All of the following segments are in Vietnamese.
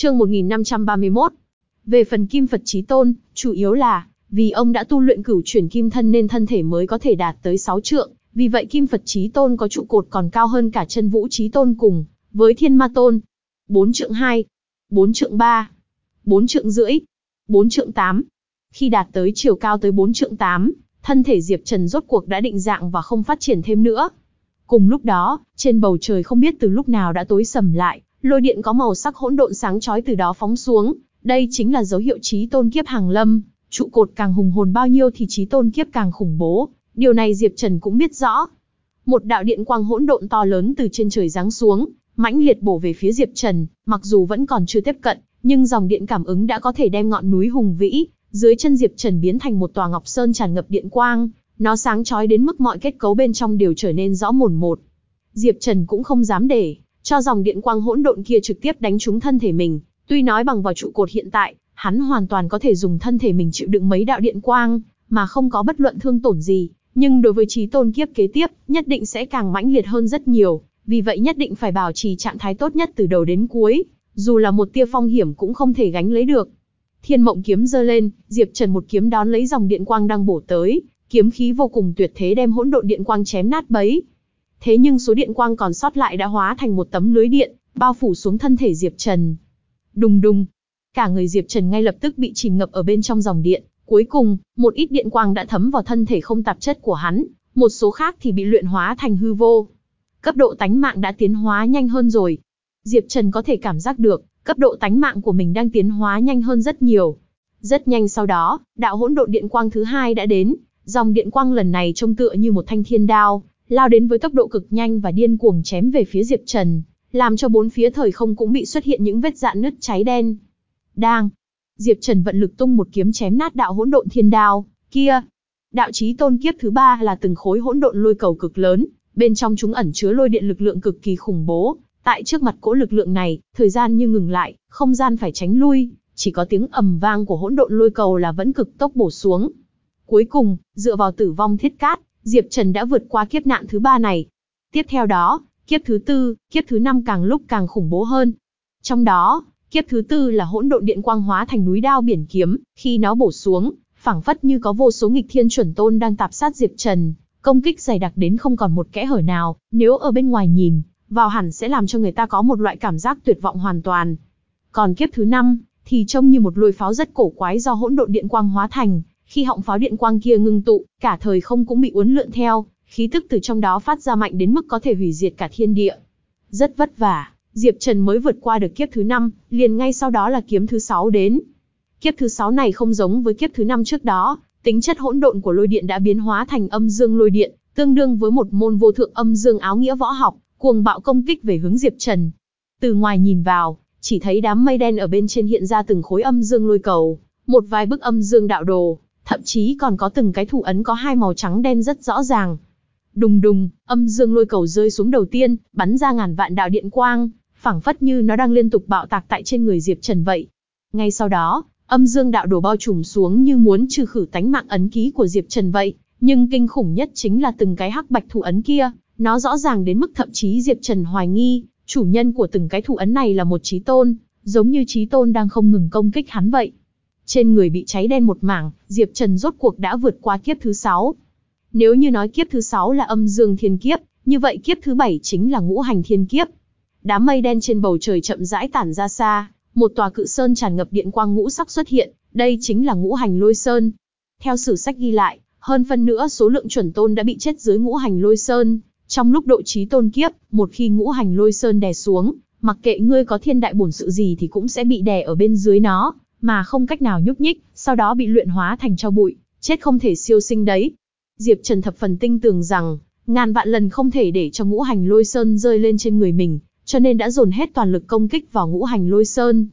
Chương 1531. Về phần Kim Phật Chí Tôn, chủ yếu là vì ông đã tu luyện cửu chuyển kim thân nên thân thể mới có thể đạt tới 6 trượng, vì vậy Kim Phật Chí Tôn có trụ cột còn cao hơn cả chân vũ Chí Tôn cùng với Thiên Ma Tôn. 4 trượng 2, 4 trượng 3, 4 trượng rưỡi, 4 trượng 8. Khi đạt tới chiều cao tới 4 trượng 8, thân thể Diệp Trần rốt cuộc đã định dạng và không phát triển thêm nữa. Cùng lúc đó, trên bầu trời không biết từ lúc nào đã tối sầm lại, lôi điện có màu sắc hỗn độn sáng chói từ đó phóng xuống, đây chính là dấu hiệu trí tôn kiếp hàng lâm, trụ cột càng hùng hồn bao nhiêu thì trí tôn kiếp càng khủng bố, điều này Diệp Trần cũng biết rõ. Một đạo điện quang hỗn độn to lớn từ trên trời giáng xuống, mãnh liệt bổ về phía Diệp Trần, mặc dù vẫn còn chưa tiếp cận, nhưng dòng điện cảm ứng đã có thể đem ngọn núi hùng vĩ dưới chân Diệp Trần biến thành một tòa ngọc sơn tràn ngập điện quang, nó sáng chói đến mức mọi kết cấu bên trong đều trở nên rõ mồn một. Diệp Trần cũng không dám để cho dòng điện quang hỗn độn kia trực tiếp đánh trúng thân thể mình, tuy nói bằng vào trụ cột hiện tại, hắn hoàn toàn có thể dùng thân thể mình chịu đựng mấy đạo điện quang, mà không có bất luận thương tổn gì, nhưng đối với trí tôn kiếp kế tiếp, nhất định sẽ càng mãnh liệt hơn rất nhiều, vì vậy nhất định phải bảo trì trạng thái tốt nhất từ đầu đến cuối, dù là một tia phong hiểm cũng không thể gánh lấy được. Thiên mộng kiếm giơ lên, Diệp Trần một kiếm đón lấy dòng điện quang đang bổ tới, kiếm khí vô cùng tuyệt thế đem hỗn độn điện quang chém nát bấy. Thế nhưng số điện quang còn sót lại đã hóa thành một tấm lưới điện, bao phủ xuống thân thể Diệp Trần. Đùng đùng, cả người Diệp Trần ngay lập tức bị chìm ngập ở bên trong dòng điện, cuối cùng, một ít điện quang đã thấm vào thân thể không tạp chất của hắn, một số khác thì bị luyện hóa thành hư vô. Cấp độ tánh mạng đã tiến hóa nhanh hơn rồi. Diệp Trần có thể cảm giác được, cấp độ tánh mạng của mình đang tiến hóa nhanh hơn rất nhiều. Rất nhanh sau đó, đạo hỗn độn điện quang thứ hai đã đến, dòng điện quang lần này trông tựa như một thanh thiên đao, lao đến với tốc độ cực nhanh và điên cuồng chém về phía Diệp Trần, làm cho bốn phía thời không cũng bị xuất hiện những vết dạn nứt cháy đen. Đang, Diệp Trần vận lực tung một kiếm chém nát đạo hỗn độn thiên đao, kia. Đạo chí tôn kiếp thứ ba là từng khối hỗn độn lôi cầu cực lớn, bên trong chúng ẩn chứa lôi điện lực lượng cực kỳ khủng bố, Tại trước mặt cỗ lực lượng này, thời gian như ngừng lại, không gian phải tránh lui, chỉ có tiếng ầm vang của hỗn độn lôi cầu là vẫn cực tốc bổ xuống. Cuối cùng, dựa vào tử vong thiết cát, Diệp Trần đã vượt qua kiếp nạn thứ ba này. Tiếp theo đó, kiếp thứ tư, kiếp thứ năm càng lúc càng khủng bố hơn. Trong đó, kiếp thứ tư là hỗn độn điện quang hóa thành núi đao biển kiếm, khi nó bổ xuống, phảng phất như có vô số nghịch thiên chuẩn tôn đang tạp sát Diệp Trần, công kích dày đặc đến không còn một kẽ hở nào, nếu ở bên ngoài nhìn, vào hẳn sẽ làm cho người ta có một loại cảm giác tuyệt vọng hoàn toàn. Còn kiếp thứ năm, thì trông như một lôi pháo rất cổ quái do hỗn độn điện quang hóa thành, khi họng pháo điện quang kia ngưng tụ, cả thời không cũng bị uốn lượn theo, khí tức từ trong đó phát ra mạnh đến mức có thể hủy diệt cả thiên địa. Rất vất vả, Diệp Trần mới vượt qua được kiếp thứ năm, liền ngay sau đó là kiếm thứ sáu đến. Kiếp thứ sáu này không giống với kiếp thứ năm trước đó, tính chất hỗn độn của lôi điện đã biến hóa thành âm dương lôi điện, tương đương với một môn vô thượng âm dương áo nghĩa võ học, cuồng bạo công kích về hướng Diệp Trần. Từ ngoài nhìn vào, chỉ thấy đám mây đen ở bên trên hiện ra từng khối âm dương lôi cầu, một vài bức âm dương đạo đồ, thậm chí còn có từng cái thủ ấn có hai màu trắng đen rất rõ ràng. Đùng đùng, âm dương lôi cầu rơi xuống đầu tiên, bắn ra ngàn vạn đạo điện quang, phảng phất như nó đang liên tục bạo tạc tại trên người Diệp Trần vậy. Ngay sau đó, âm dương đạo đổ bao trùm xuống như muốn trừ khử tánh mạng ấn ký của Diệp Trần vậy, nhưng kinh khủng nhất chính là từng cái hắc bạch thủ ấn kia, nó rõ ràng đến mức thậm chí Diệp Trần hoài nghi, chủ nhân của từng cái thủ ấn này là một trí tôn, giống như trí tôn đang không ngừng công kích hắn vậy. Trên người bị cháy đen một mảng, Diệp Trần rốt cuộc đã vượt qua kiếp thứ sáu. Nếu như nói kiếp thứ sáu là âm dương thiên kiếp, như vậy kiếp thứ bảy chính là ngũ hành thiên kiếp. Đám mây đen trên bầu trời chậm rãi tản ra xa, một tòa cự sơn tràn ngập điện quang ngũ sắc xuất hiện, đây chính là ngũ hành lôi sơn. Theo sử sách ghi lại, hơn phân nữa số lượng chuẩn tôn đã bị chết dưới ngũ hành lôi sơn, trong lúc độ trí tôn kiếp, một khi ngũ hành lôi sơn đè xuống, mặc kệ ngươi có thiên đại bổn sự gì thì cũng sẽ bị đè ở bên dưới nó, mà không cách nào nhúc nhích, sau đó bị luyện hóa thành cho bụi, chết không thể siêu sinh đấy. Diệp Trần thập phần tinh tường rằng, ngàn vạn lần không thể để cho ngũ hành lôi sơn rơi lên trên người mình, cho nên đã dồn hết toàn lực công kích vào ngũ hành lôi sơn.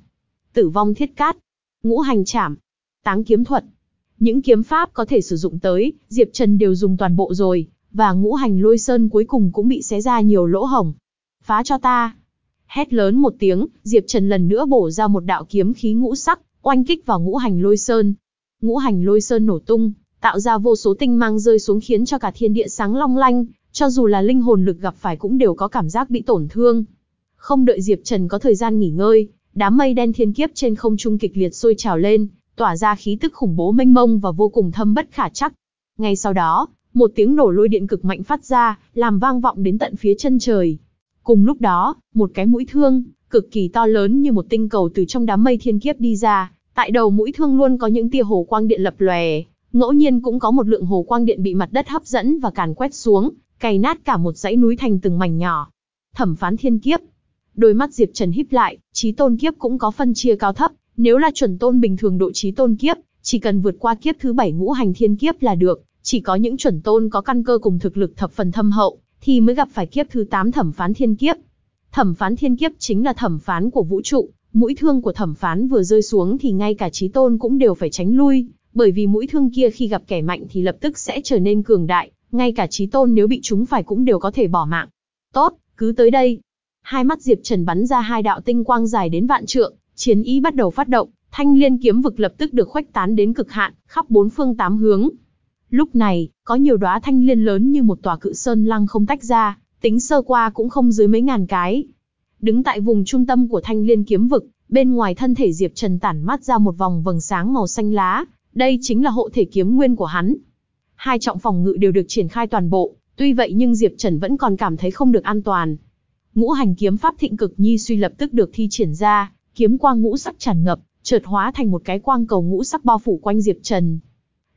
Tử vong thiết cát, ngũ hành chảm, táng kiếm thuật. Những kiếm pháp có thể sử dụng tới, Diệp Trần đều dùng toàn bộ rồi, và ngũ hành lôi sơn cuối cùng cũng bị xé ra nhiều lỗ hổng. Phá cho ta! Hét lớn một tiếng, Diệp Trần lần nữa bổ ra một đạo kiếm khí ngũ sắc, oanh kích vào ngũ hành lôi sơn. Ngũ hành lôi sơn nổ tung, tạo ra vô số tinh mang rơi xuống khiến cho cả thiên địa sáng long lanh, cho dù là linh hồn lực gặp phải cũng đều có cảm giác bị tổn thương. Không đợi Diệp Trần có thời gian nghỉ ngơi, đám mây đen thiên kiếp trên không trung kịch liệt sôi trào lên, tỏa ra khí tức khủng bố mênh mông và vô cùng thâm bất khả chắc. Ngay sau đó, một tiếng nổ lôi điện cực mạnh phát ra, làm vang vọng đến tận phía chân trời. Cùng lúc đó, một cái mũi thương, cực kỳ to lớn như một tinh cầu từ trong đám mây thiên kiếp đi ra, tại đầu mũi thương luôn có những tia hồ quang điện lập lòe, ngẫu nhiên cũng có một lượng hồ quang điện bị mặt đất hấp dẫn và càn quét xuống, cày nát cả một dãy núi thành từng mảnh nhỏ. Thẩm phán thiên kiếp. Đôi mắt Diệp Trần híp lại, trí tôn kiếp cũng có phân chia cao thấp, nếu là chuẩn tôn bình thường độ trí tôn kiếp, chỉ cần vượt qua kiếp thứ bảy ngũ hành thiên kiếp là được, chỉ có những chuẩn tôn có căn cơ cùng thực lực thập phần thâm hậu, thì mới gặp phải kiếp thứ 8 thẩm phán thiên kiếp. Thẩm phán thiên kiếp chính là thẩm phán của vũ trụ, mũi thương của thẩm phán vừa rơi xuống thì ngay cả trí tôn cũng đều phải tránh lui, bởi vì mũi thương kia khi gặp kẻ mạnh thì lập tức sẽ trở nên cường đại, ngay cả trí tôn nếu bị chúng phải cũng đều có thể bỏ mạng. Tốt, cứ tới đây. Hai mắt Diệp Trần bắn ra hai đạo tinh quang dài đến vạn trượng, chiến ý bắt đầu phát động, thanh liên kiếm vực lập tức được khuếch tán đến cực hạn, khắp bốn phương tám hướng. Lúc này, có nhiều đóa thanh liên lớn như một tòa cự sơn lăng không tách ra, tính sơ qua cũng không dưới mấy ngàn cái. Đứng tại vùng trung tâm của thanh liên kiếm vực, bên ngoài thân thể Diệp Trần tản mát ra một vòng vầng sáng màu xanh lá, đây chính là hộ thể kiếm nguyên của hắn. Hai trọng phòng ngự đều được triển khai toàn bộ, tuy vậy nhưng Diệp Trần vẫn còn cảm thấy không được an toàn. Ngũ hành kiếm pháp thịnh cực nhi suy lập tức được thi triển ra, kiếm quang ngũ sắc tràn ngập, chợt hóa thành một cái quang cầu ngũ sắc bao phủ quanh Diệp Trần.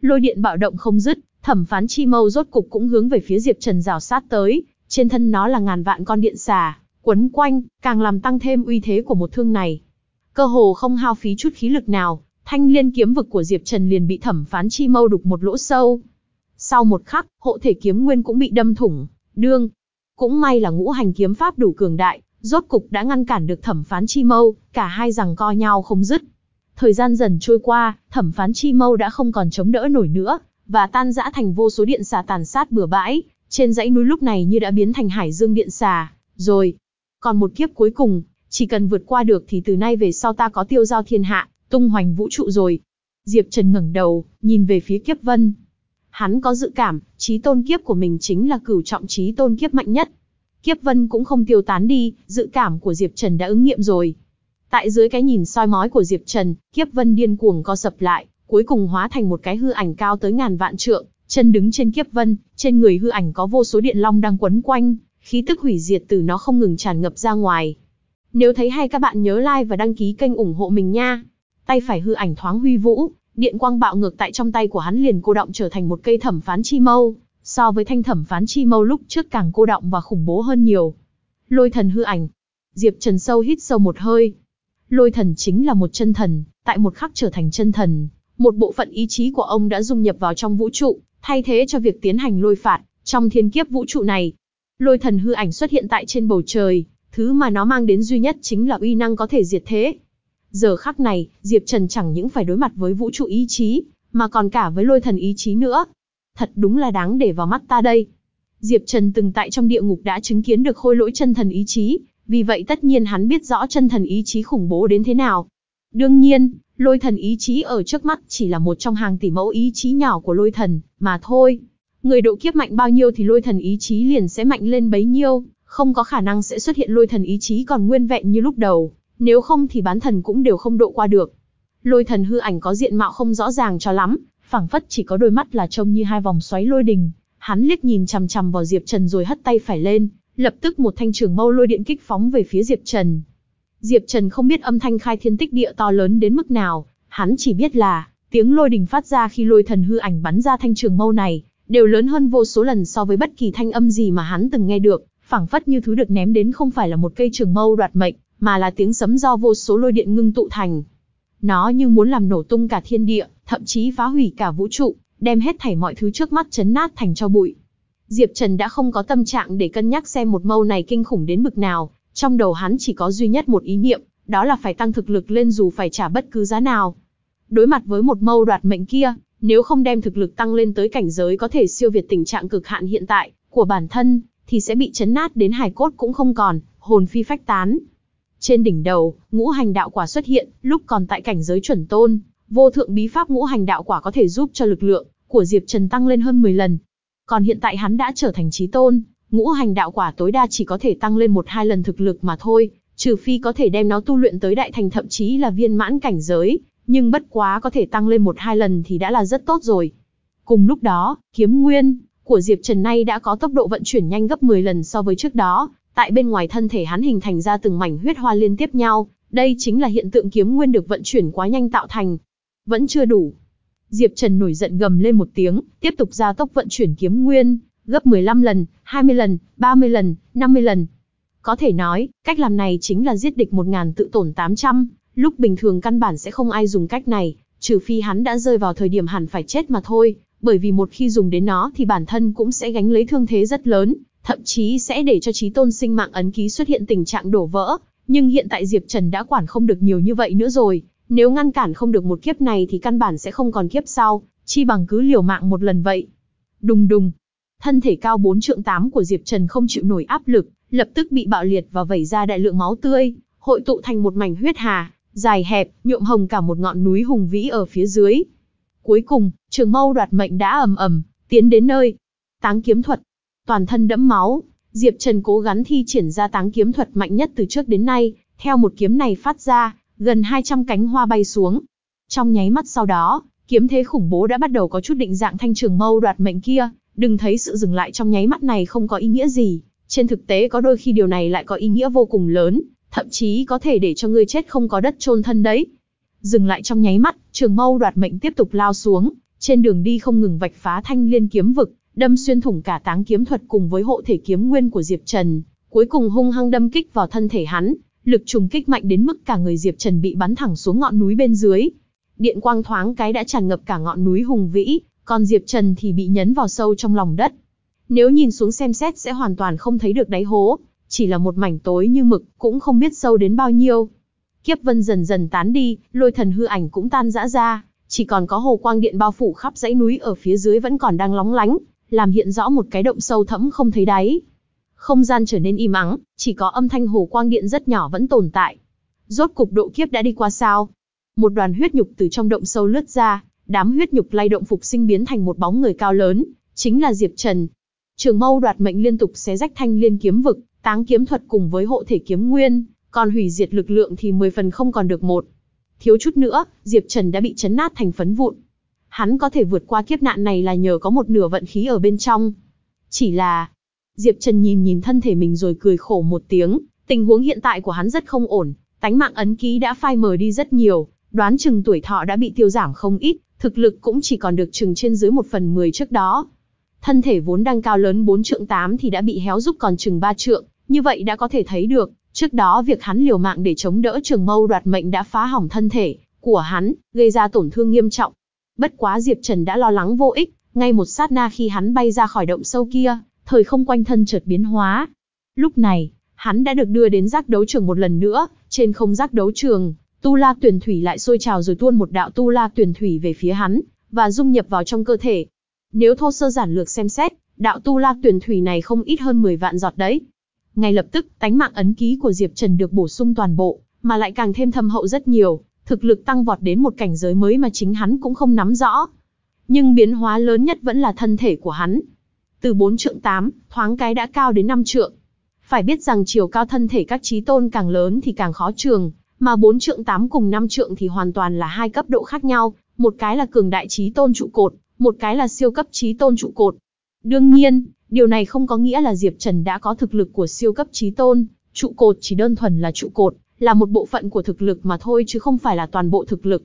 Lôi điện bạo động không dứt, thẩm phán chi mâu rốt cục cũng hướng về phía Diệp Trần rào sát tới, trên thân nó là ngàn vạn con điện xà, quấn quanh, càng làm tăng thêm uy thế của một thương này. Cơ hồ không hao phí chút khí lực nào, thanh liên kiếm vực của Diệp Trần liền bị thẩm phán chi mâu đục một lỗ sâu. Sau một khắc, hộ thể kiếm nguyên cũng bị đâm thủng, đương. Cũng may là ngũ hành kiếm pháp đủ cường đại, rốt cục đã ngăn cản được thẩm phán chi mâu, cả hai rằng co nhau không dứt. Thời gian dần trôi qua, thẩm phán chi mâu đã không còn chống đỡ nổi nữa, và tan rã thành vô số điện xà tàn sát bừa bãi, trên dãy núi lúc này như đã biến thành hải dương điện xà, rồi. Còn một kiếp cuối cùng, chỉ cần vượt qua được thì từ nay về sau ta có tiêu giao thiên hạ, tung hoành vũ trụ rồi. Diệp Trần ngẩng đầu, nhìn về phía kiếp vân. Hắn có dự cảm, trí tôn kiếp của mình chính là cửu trọng trí tôn kiếp mạnh nhất. Kiếp vân cũng không tiêu tán đi, dự cảm của Diệp Trần đã ứng nghiệm rồi. Tại dưới cái nhìn soi mói của Diệp Trần, kiếp vân điên cuồng co sập lại, cuối cùng hóa thành một cái hư ảnh cao tới ngàn vạn trượng, chân đứng trên kiếp vân, trên người hư ảnh có vô số điện long đang quấn quanh, khí tức hủy diệt từ nó không ngừng tràn ngập ra ngoài. Nếu thấy hay các bạn nhớ like và đăng ký kênh ủng hộ mình nha. Tay phải hư ảnh thoáng huy vũ, điện quang bạo ngược tại trong tay của hắn liền cô động trở thành một cây thẩm phán chi mâu, so với thanh thẩm phán chi mâu lúc trước càng cô động và khủng bố hơn nhiều. Lôi thần hư ảnh. Diệp Trần sâu hít sâu một hơi. Lôi thần chính là một chân thần, tại một khắc trở thành chân thần, một bộ phận ý chí của ông đã dung nhập vào trong vũ trụ, thay thế cho việc tiến hành lôi phạt, trong thiên kiếp vũ trụ này. Lôi thần hư ảnh xuất hiện tại trên bầu trời, thứ mà nó mang đến duy nhất chính là uy năng có thể diệt thế. Giờ khắc này, Diệp Trần chẳng những phải đối mặt với vũ trụ ý chí, mà còn cả với lôi thần ý chí nữa. Thật đúng là đáng để vào mắt ta đây. Diệp Trần từng tại trong địa ngục đã chứng kiến được khôi lỗi chân thần ý chí, vì vậy tất nhiên hắn biết rõ chân thần ý chí khủng bố đến thế nào. Đương nhiên, lôi thần ý chí ở trước mắt chỉ là một trong hàng tỷ mẫu ý chí nhỏ của lôi thần, mà thôi. Người độ kiếp mạnh bao nhiêu thì lôi thần ý chí liền sẽ mạnh lên bấy nhiêu, không có khả năng sẽ xuất hiện lôi thần ý chí còn nguyên vẹn như lúc đầu, nếu không thì bán thần cũng đều không độ qua được. Lôi thần hư ảnh có diện mạo không rõ ràng cho lắm, phảng phất chỉ có đôi mắt là trông như hai vòng xoáy lôi đình. Hắn liếc nhìn chằm chằm vào Diệp Trần rồi hất tay phải lên, lập tức một thanh trường mâu lôi điện kích phóng về phía Diệp Trần. Diệp Trần không biết âm thanh khai thiên tích địa to lớn đến mức nào, hắn chỉ biết là, tiếng lôi đình phát ra khi lôi thần hư ảnh bắn ra thanh trường mâu này, đều lớn hơn vô số lần so với bất kỳ thanh âm gì mà hắn từng nghe được, phảng phất như thứ được ném đến không phải là một cây trường mâu đoạt mệnh, mà là tiếng sấm do vô số lôi điện ngưng tụ thành. Nó như muốn làm nổ tung cả thiên địa, thậm chí phá hủy cả vũ trụ, đem hết thảy mọi thứ trước mắt chấn nát thành cho bụi. Diệp Trần đã không có tâm trạng để cân nhắc xem một mâu này kinh khủng đến mực nào, trong đầu hắn chỉ có duy nhất một ý niệm, đó là phải tăng thực lực lên dù phải trả bất cứ giá nào. Đối mặt với một mâu đoạt mệnh kia, nếu không đem thực lực tăng lên tới cảnh giới có thể siêu việt tình trạng cực hạn hiện tại của bản thân, thì sẽ bị chấn nát đến hài cốt cũng không còn, hồn phi phách tán. Trên đỉnh đầu, ngũ hành đạo quả xuất hiện, lúc còn tại cảnh giới chuẩn tôn, vô thượng bí pháp ngũ hành đạo quả có thể giúp cho lực lượng của Diệp Trần tăng lên hơn 10 lần. Còn hiện tại hắn đã trở thành trí tôn, ngũ hành đạo quả tối đa chỉ có thể tăng lên một hai lần thực lực mà thôi, trừ phi có thể đem nó tu luyện tới đại thành thậm chí là viên mãn cảnh giới, nhưng bất quá có thể tăng lên một hai lần thì đã là rất tốt rồi. Cùng lúc đó, kiếm nguyên của Diệp Trần nay đã có tốc độ vận chuyển nhanh gấp 10 lần so với trước đó, tại bên ngoài thân thể hắn hình thành ra từng mảnh huyết hoa liên tiếp nhau, đây chính là hiện tượng kiếm nguyên được vận chuyển quá nhanh tạo thành. Vẫn chưa đủ. Diệp Trần nổi giận gầm lên một tiếng, tiếp tục gia tốc vận chuyển kiếm nguyên, gấp 15 lần, 20 lần, 30 lần, 50 lần. Có thể nói, cách làm này chính là giết địch 1000 tự tổn 800, lúc bình thường căn bản sẽ không ai dùng cách này, trừ phi hắn đã rơi vào thời điểm hẳn phải chết mà thôi, bởi vì một khi dùng đến nó thì bản thân cũng sẽ gánh lấy thương thế rất lớn, thậm chí sẽ để cho trí tôn sinh mạng ấn ký xuất hiện tình trạng đổ vỡ. Nhưng hiện tại Diệp Trần đã quản không được nhiều như vậy nữa rồi, nếu ngăn cản không được một kiếp này thì căn bản sẽ không còn kiếp sau, chi bằng cứ liều mạng một lần vậy. Đùng đùng, thân thể cao 4 trượng 8 của Diệp Trần không chịu nổi áp lực, lập tức bị bạo liệt và vẩy ra đại lượng máu tươi, hội tụ thành một mảnh huyết hà, dài hẹp, nhuộm hồng cả một ngọn núi hùng vĩ ở phía dưới. Cuối cùng, trường mâu đoạt mệnh đã ầm ầm, tiến đến nơi. Táng kiếm thuật, toàn thân đẫm máu, Diệp Trần cố gắng thi triển ra táng kiếm thuật mạnh nhất từ trước đến nay, theo một kiếm này phát ra, gần 200 cánh hoa bay xuống. Trong nháy mắt sau đó, kiếm thế khủng bố đã bắt đầu có chút định dạng thanh trường mâu đoạt mệnh kia, đừng thấy sự dừng lại trong nháy mắt này không có ý nghĩa gì, trên thực tế có đôi khi điều này lại có ý nghĩa vô cùng lớn, thậm chí có thể để cho ngươi chết không có đất chôn thân đấy. Dừng lại trong nháy mắt, trường mâu đoạt mệnh tiếp tục lao xuống, trên đường đi không ngừng vạch phá thanh liên kiếm vực, đâm xuyên thủng cả táng kiếm thuật cùng với hộ thể kiếm nguyên của Diệp Trần, cuối cùng hung hăng đâm kích vào thân thể hắn, lực trùng kích mạnh đến mức cả người Diệp Trần bị bắn thẳng xuống ngọn núi bên dưới. Điện quang thoáng cái đã tràn ngập cả ngọn núi hùng vĩ, còn Diệp Trần thì bị nhấn vào sâu trong lòng đất. Nếu nhìn xuống xem xét sẽ hoàn toàn không thấy được đáy hố, chỉ là một mảnh tối như mực, cũng không biết sâu đến bao nhiêu. Kiếp vân dần dần tán đi, lôi thần hư ảnh cũng tan rã ra, chỉ còn có hồ quang điện bao phủ khắp dãy núi ở phía dưới vẫn còn đang lóng lánh, làm hiện rõ một cái động sâu thẫm không thấy đáy. Không gian trở nên im ắng, chỉ có âm thanh hồ quang điện rất nhỏ vẫn tồn tại. Rốt cục độ kiếp đã đi qua sao? Một đoàn huyết nhục từ trong động sâu lướt ra, đám huyết nhục lay động phục sinh biến thành một bóng người cao lớn, chính là Diệp Trần. Trường mâu đoạt mệnh liên tục xé rách thanh liên kiếm vực, táng kiếm thuật cùng với hộ thể kiếm nguyên, còn hủy diệt lực lượng thì 10 phần không còn được một. Thiếu chút nữa, Diệp Trần đã bị chấn nát thành phấn vụn. Hắn có thể vượt qua kiếp nạn này là nhờ có một nửa vận khí ở bên trong. Chỉ là, Diệp Trần nhìn nhìn thân thể mình rồi cười khổ một tiếng, tình huống hiện tại của hắn rất không ổn, tánh mạng ấn ký đã phai mờ đi rất nhiều, đoán chừng tuổi thọ đã bị tiêu giảm không ít, thực lực cũng chỉ còn được chừng trên dưới một phần 10 trước đó. Thân thể vốn đang cao lớn 4 trượng 8 thì đã bị héo rút còn chừng 3 trượng, như vậy đã có thể thấy được, trước đó việc hắn liều mạng để chống đỡ trường mâu đoạt mệnh đã phá hỏng thân thể của hắn, gây ra tổn thương nghiêm trọng. Bất quá Diệp Trần đã lo lắng vô ích, ngay một sát na khi hắn bay ra khỏi động sâu kia, thời không quanh thân chợt biến hóa. Lúc này, hắn đã được đưa đến giác đấu trường một lần nữa, trên không giác đấu trường, Tu La Tuyển Thủy lại sôi trào rồi tuôn một đạo Tu La Tuyển Thủy về phía hắn, và dung nhập vào trong cơ thể. Nếu thô sơ giản lược xem xét, đạo Tu La Tuyển Thủy này không ít hơn 10 vạn giọt đấy. Ngay lập tức, tánh mạng ấn ký của Diệp Trần được bổ sung toàn bộ, mà lại càng thêm thâm hậu rất nhiều, thực lực tăng vọt đến một cảnh giới mới mà chính hắn cũng không nắm rõ. Nhưng biến hóa lớn nhất vẫn là thân thể của hắn. Từ 4 trượng 8, thoáng cái đã cao đến 5 trượng. Phải biết rằng chiều cao thân thể các trí tôn càng lớn thì càng khó trường, mà 4 trượng 8 cùng 5 trượng thì hoàn toàn là hai cấp độ khác nhau, một cái là cường đại trí tôn trụ cột, một cái là siêu cấp trí tôn trụ cột. Đương nhiên, điều này không có nghĩa là Diệp Trần đã có thực lực của siêu cấp trí tôn, trụ cột chỉ đơn thuần là trụ cột, là một bộ phận của thực lực mà thôi chứ không phải là toàn bộ thực lực.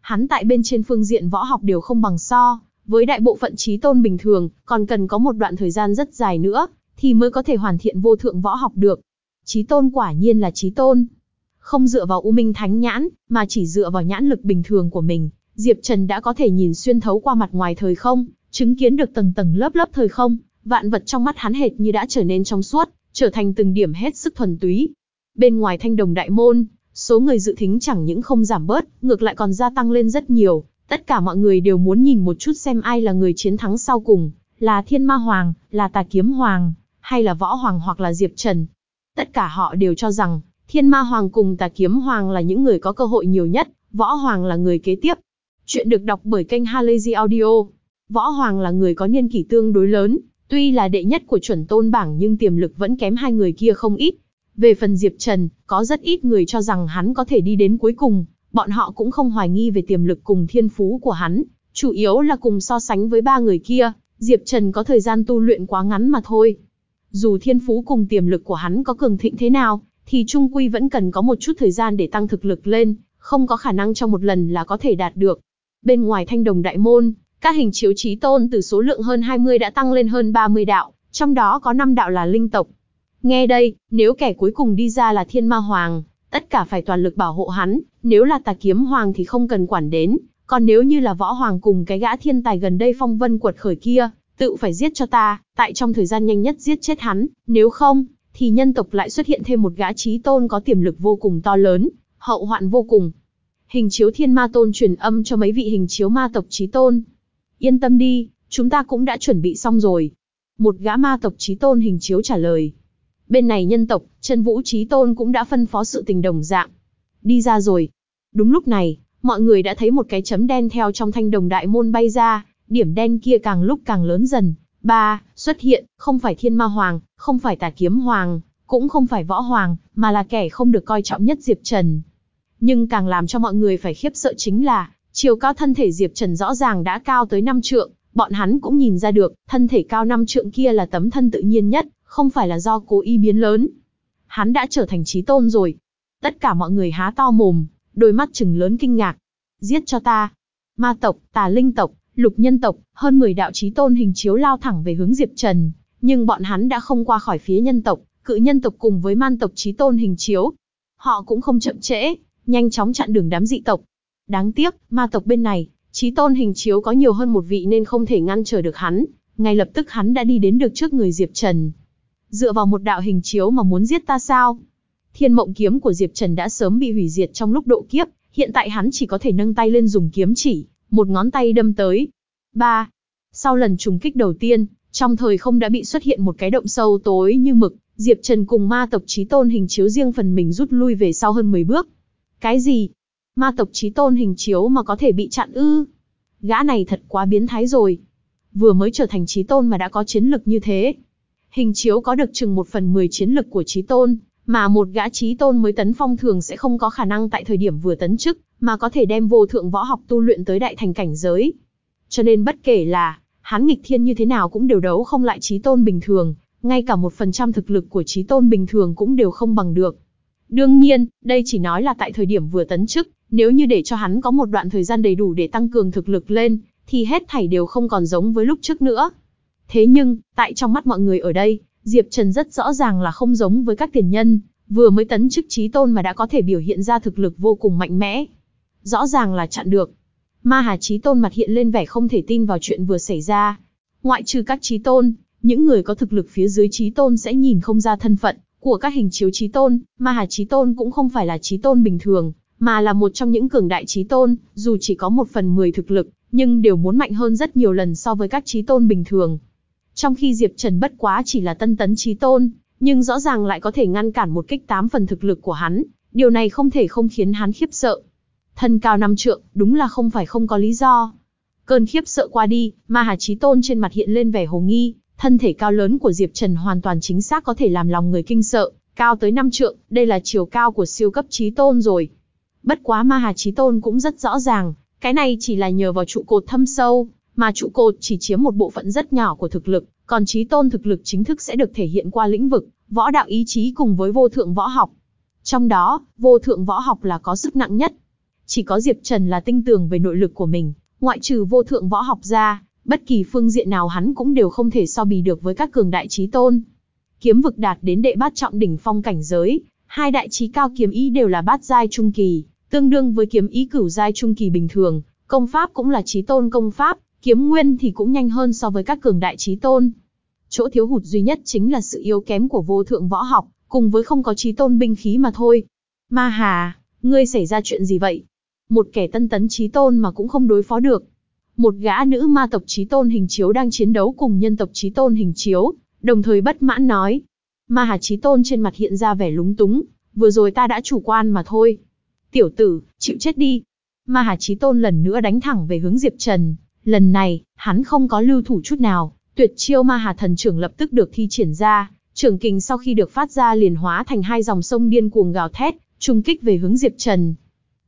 Hắn tại bên trên phương diện võ học đều không bằng so, với đại bộ phận trí tôn bình thường, còn cần có một đoạn thời gian rất dài nữa, thì mới có thể hoàn thiện vô thượng võ học được. Trí tôn quả nhiên là trí tôn. Không dựa vào U Minh Thánh Nhãn, mà chỉ dựa vào nhãn lực bình thường của mình, Diệp Trần đã có thể nhìn xuyên thấu qua mặt ngoài thời không, chứng kiến được tầng tầng lớp lớp thời không, vạn vật trong mắt hắn hệt như đã trở nên trong suốt, trở thành từng điểm hết sức thuần túy. Bên ngoài thanh đồng đại môn, số người dự thính chẳng những không giảm bớt, ngược lại còn gia tăng lên rất nhiều, tất cả mọi người đều muốn nhìn một chút xem ai là người chiến thắng sau cùng, là Thiên Ma Hoàng, là Tà Kiếm Hoàng, hay là Võ Hoàng hoặc là Diệp Trần. Tất cả họ đều cho rằng, Thiên Ma Hoàng cùng Tà Kiếm Hoàng là những người có cơ hội nhiều nhất, Võ Hoàng là người kế tiếp. Chuyện được đọc bởi kênh Halazy Audio. Võ Hoàng là người có niên kỷ tương đối lớn, tuy là đệ nhất của chuẩn tôn bảng nhưng tiềm lực vẫn kém hai người kia không ít. Về phần Diệp Trần, có rất ít người cho rằng hắn có thể đi đến cuối cùng, bọn họ cũng không hoài nghi về tiềm lực cùng thiên phú của hắn, chủ yếu là cùng so sánh với ba người kia, Diệp Trần có thời gian tu luyện quá ngắn mà thôi. Dù thiên phú cùng tiềm lực của hắn có cường thịnh thế nào, thì trung quy vẫn cần có một chút thời gian để tăng thực lực lên, không có khả năng trong một lần là có thể đạt được. Bên ngoài thanh đồng đại môn, các hình chiếu trí tôn từ số lượng hơn 20 đã tăng lên hơn 30 đạo, trong đó có 5 đạo là linh tộc. Nghe đây, nếu kẻ cuối cùng đi ra là thiên ma hoàng, tất cả phải toàn lực bảo hộ hắn, nếu là tà kiếm hoàng thì không cần quản đến, còn nếu như là võ hoàng cùng cái gã thiên tài gần đây phong vân quật khởi kia, tự phải giết cho ta, tại trong thời gian nhanh nhất giết chết hắn, nếu không, thì nhân tộc lại xuất hiện thêm một gã trí tôn có tiềm lực vô cùng to lớn, hậu hoạn vô cùng. Hình chiếu thiên ma tôn truyền âm cho mấy vị hình chiếu ma tộc trí tôn. Yên tâm đi, chúng ta cũng đã chuẩn bị xong rồi. Một gã ma tộc trí tôn hình chiếu trả lời. Bên này nhân tộc, chân vũ trí tôn cũng đã phân phó sự tình đồng dạng. Đi ra rồi. Đúng lúc này, mọi người đã thấy một cái chấm đen theo trong thanh đồng đại môn bay ra, điểm đen kia càng lúc càng lớn dần. Ba, xuất hiện, không phải thiên ma hoàng, không phải tà kiếm hoàng, cũng không phải võ hoàng, mà là kẻ không được coi trọng nhất Diệp Trần. Nhưng càng làm cho mọi người phải khiếp sợ chính là, chiều cao thân thể Diệp Trần rõ ràng đã cao tới 5 trượng, bọn hắn cũng nhìn ra được, thân thể cao 5 trượng kia là tấm thân tự nhiên nhất, không phải là do cố ý biến lớn. Hắn đã trở thành trí tôn rồi. Tất cả mọi người há to mồm, đôi mắt trừng lớn kinh ngạc. Giết cho ta. Ma tộc, tà linh tộc, lục nhân tộc, hơn 10 đạo trí tôn hình chiếu lao thẳng về hướng Diệp Trần. Nhưng bọn hắn đã không qua khỏi phía nhân tộc, cự nhân tộc cùng với man tộc trí tôn hình chiếu. Họ cũng không chậm trễ, nhanh chóng chặn đường đám dị tộc. Đáng tiếc, ma tộc bên này, trí tôn hình chiếu có nhiều hơn một vị nên không thể ngăn trở được hắn. Ngay lập tức hắn đã đi đến được trước người Diệp Trần. Dựa vào một đạo hình chiếu mà muốn giết ta sao? Thiên mộng kiếm của Diệp Trần đã sớm bị hủy diệt trong lúc độ kiếp, hiện tại hắn chỉ có thể nâng tay lên dùng kiếm chỉ, một ngón tay đâm tới. Ba. Sau lần trùng kích đầu tiên, trong thời không đã bị xuất hiện một cái động sâu tối như mực, Diệp Trần cùng ma tộc trí tôn hình chiếu riêng phần mình rút lui về sau hơn 10 bước. Cái gì? Ma tộc trí tôn hình chiếu mà có thể bị chặn ư? Gã này thật quá biến thái rồi. Vừa mới trở thành trí tôn mà đã có chiến lực như thế. Hình chiếu có được chừng một phần 10 chiến lực của trí tôn, mà một gã trí tôn mới tấn phong thường sẽ không có khả năng tại thời điểm vừa tấn chức, mà có thể đem vô thượng võ học tu luyện tới đại thành cảnh giới. Cho nên bất kể là, hắn nghịch thiên như thế nào cũng đều đấu không lại trí tôn bình thường, ngay cả một phần trăm thực lực của trí tôn bình thường cũng đều không bằng được. Đương nhiên, đây chỉ nói là tại thời điểm vừa tấn chức, nếu như để cho hắn có một đoạn thời gian đầy đủ để tăng cường thực lực lên, thì hết thảy đều không còn giống với lúc trước nữa. Thế nhưng, tại trong mắt mọi người ở đây, Diệp Trần rất rõ ràng là không giống với các tiền nhân, vừa mới tấn chức trí tôn mà đã có thể biểu hiện ra thực lực vô cùng mạnh mẽ. Rõ ràng là chặn được. Ma Hà trí tôn mặt hiện lên vẻ không thể tin vào chuyện vừa xảy ra. Ngoại trừ các trí tôn, những người có thực lực phía dưới trí tôn sẽ nhìn không ra thân phận của các hình chiếu trí tôn, Ma Hà trí tôn cũng không phải là trí tôn bình thường, mà là một trong những cường đại trí tôn, dù chỉ có một phần mười thực lực, nhưng đều muốn mạnh hơn rất nhiều lần so với các trí tôn bình thường. Trong khi Diệp Trần bất quá chỉ là tân tấn trí tôn, nhưng rõ ràng lại có thể ngăn cản một kích tám phần thực lực của hắn, điều này không thể không khiến hắn khiếp sợ. Thân cao năm trượng, đúng là không phải không có lý do. Cơn khiếp sợ qua đi, Ma Hà Chí Tôn trên mặt hiện lên vẻ hồ nghi, thân thể cao lớn của Diệp Trần hoàn toàn chính xác có thể làm lòng người kinh sợ, cao tới năm trượng, đây là chiều cao của siêu cấp Chí Tôn rồi. Bất quá Ma Hà Chí Tôn cũng rất rõ ràng, cái này chỉ là nhờ vào trụ cột thâm sâu, mà trụ cột chỉ chiếm một bộ phận rất nhỏ của thực lực, còn trí tôn thực lực chính thức sẽ được thể hiện qua lĩnh vực, võ đạo ý chí cùng với vô thượng võ học. Trong đó, vô thượng võ học là có sức nặng nhất. Chỉ có Diệp Trần là tinh tường về nội lực của mình, ngoại trừ vô thượng võ học ra, bất kỳ phương diện nào hắn cũng đều không thể so bì được với các cường đại trí tôn. Kiếm vực đạt đến đệ bát trọng đỉnh phong cảnh giới, hai đại trí cao kiếm ý đều là bát giai trung kỳ, tương đương với kiếm ý cửu giai trung kỳ bình thường, công pháp cũng là trí tôn công pháp, kiếm nguyên thì cũng nhanh hơn so với các cường đại trí tôn. Chỗ thiếu hụt duy nhất chính là sự yếu kém của vô thượng võ học, cùng với không có trí tôn binh khí mà thôi. Ma Hà, ngươi xảy ra chuyện gì vậy? Một kẻ tân tấn trí tôn mà cũng không đối phó được. Một gã nữ ma tộc trí tôn hình chiếu đang chiến đấu cùng nhân tộc trí tôn hình chiếu, đồng thời bất mãn nói. Ma Hà trí tôn trên mặt hiện ra vẻ lúng túng, vừa rồi ta đã chủ quan mà thôi. Tiểu tử, chịu chết đi. Ma Hà Chí tôn lần nữa đánh thẳng về hướng Diệp Trần. Lần này, hắn không có lưu thủ chút nào, tuyệt chiêu ma hà thần trưởng lập tức được thi triển ra, Trưởng kình sau khi được phát ra liền hóa thành hai dòng sông điên cuồng gào thét, trung kích về hướng Diệp Trần.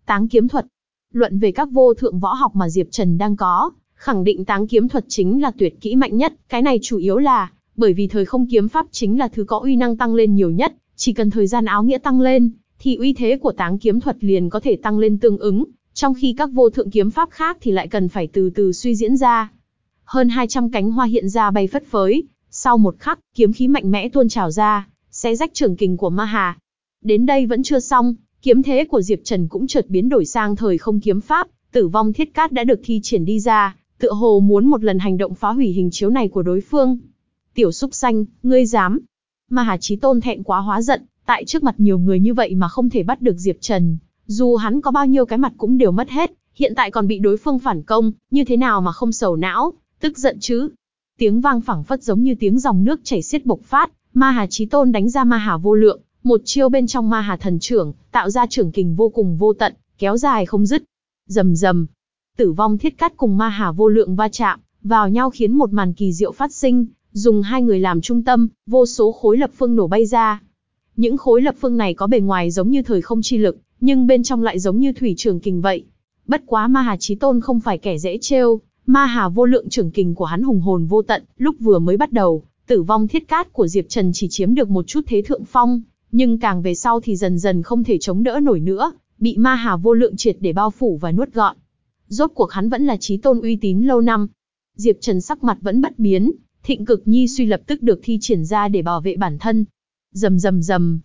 Táng kiếm thuật. Luận về các vô thượng võ học mà Diệp Trần đang có, khẳng định táng kiếm thuật chính là tuyệt kỹ mạnh nhất, cái này chủ yếu là bởi vì thời không kiếm pháp chính là thứ có uy năng tăng lên nhiều nhất, chỉ cần thời gian áo nghĩa tăng lên, thì uy thế của táng kiếm thuật liền có thể tăng lên tương ứng, trong khi các vô thượng kiếm pháp khác thì lại cần phải từ từ suy diễn ra. Hơn 200 cánh hoa hiện ra bay phất phới, sau một khắc, kiếm khí mạnh mẽ tuôn trào ra, xé rách trường kình của Ma Hà. Đến đây vẫn chưa xong, kiếm thế của Diệp Trần cũng chợt biến đổi sang thời không kiếm pháp, tử vong thiết cát đã được thi triển đi ra, tựa hồ muốn một lần hành động phá hủy hình chiếu này của đối phương. Tiểu súc xanh, ngươi dám. Ma Hà Chí Tôn thẹn quá hóa giận, tại trước mặt nhiều người như vậy mà không thể bắt được Diệp Trần. Dù hắn có bao nhiêu cái mặt cũng đều mất hết, hiện tại còn bị đối phương phản công, như thế nào mà không sầu não, tức giận chứ. Tiếng vang phẳng phất giống như tiếng dòng nước chảy xiết bộc phát, Ma Hà Chí Tôn đánh ra Ma Hà vô lượng, một chiêu bên trong Ma Hà thần trưởng, tạo ra trưởng kình vô cùng vô tận, kéo dài không dứt. Rầm rầm. Tử vong thiết cắt cùng Ma Hà vô lượng va chạm, vào nhau khiến một màn kỳ diệu phát sinh, dùng hai người làm trung tâm, vô số khối lập phương nổ bay ra. Những khối lập phương này có bề ngoài giống như thời không chi lực, nhưng bên trong lại giống như thủy trường kình vậy. Bất quá Ma Hà Chí Tôn không phải kẻ dễ trêu, Ma Hà vô lượng trưởng kình của hắn hùng hồn vô tận, lúc vừa mới bắt đầu, tử vong thiết cát của Diệp Trần chỉ chiếm được một chút thế thượng phong, nhưng càng về sau thì dần dần không thể chống đỡ nổi nữa, bị Ma Hà vô lượng triệt để bao phủ và nuốt gọn. Rốt cuộc hắn vẫn là chí tôn uy tín lâu năm. Diệp Trần sắc mặt vẫn bất biến, thịnh cực nhi suy lập tức được thi triển ra để bảo vệ bản thân. Rầm rầm rầm.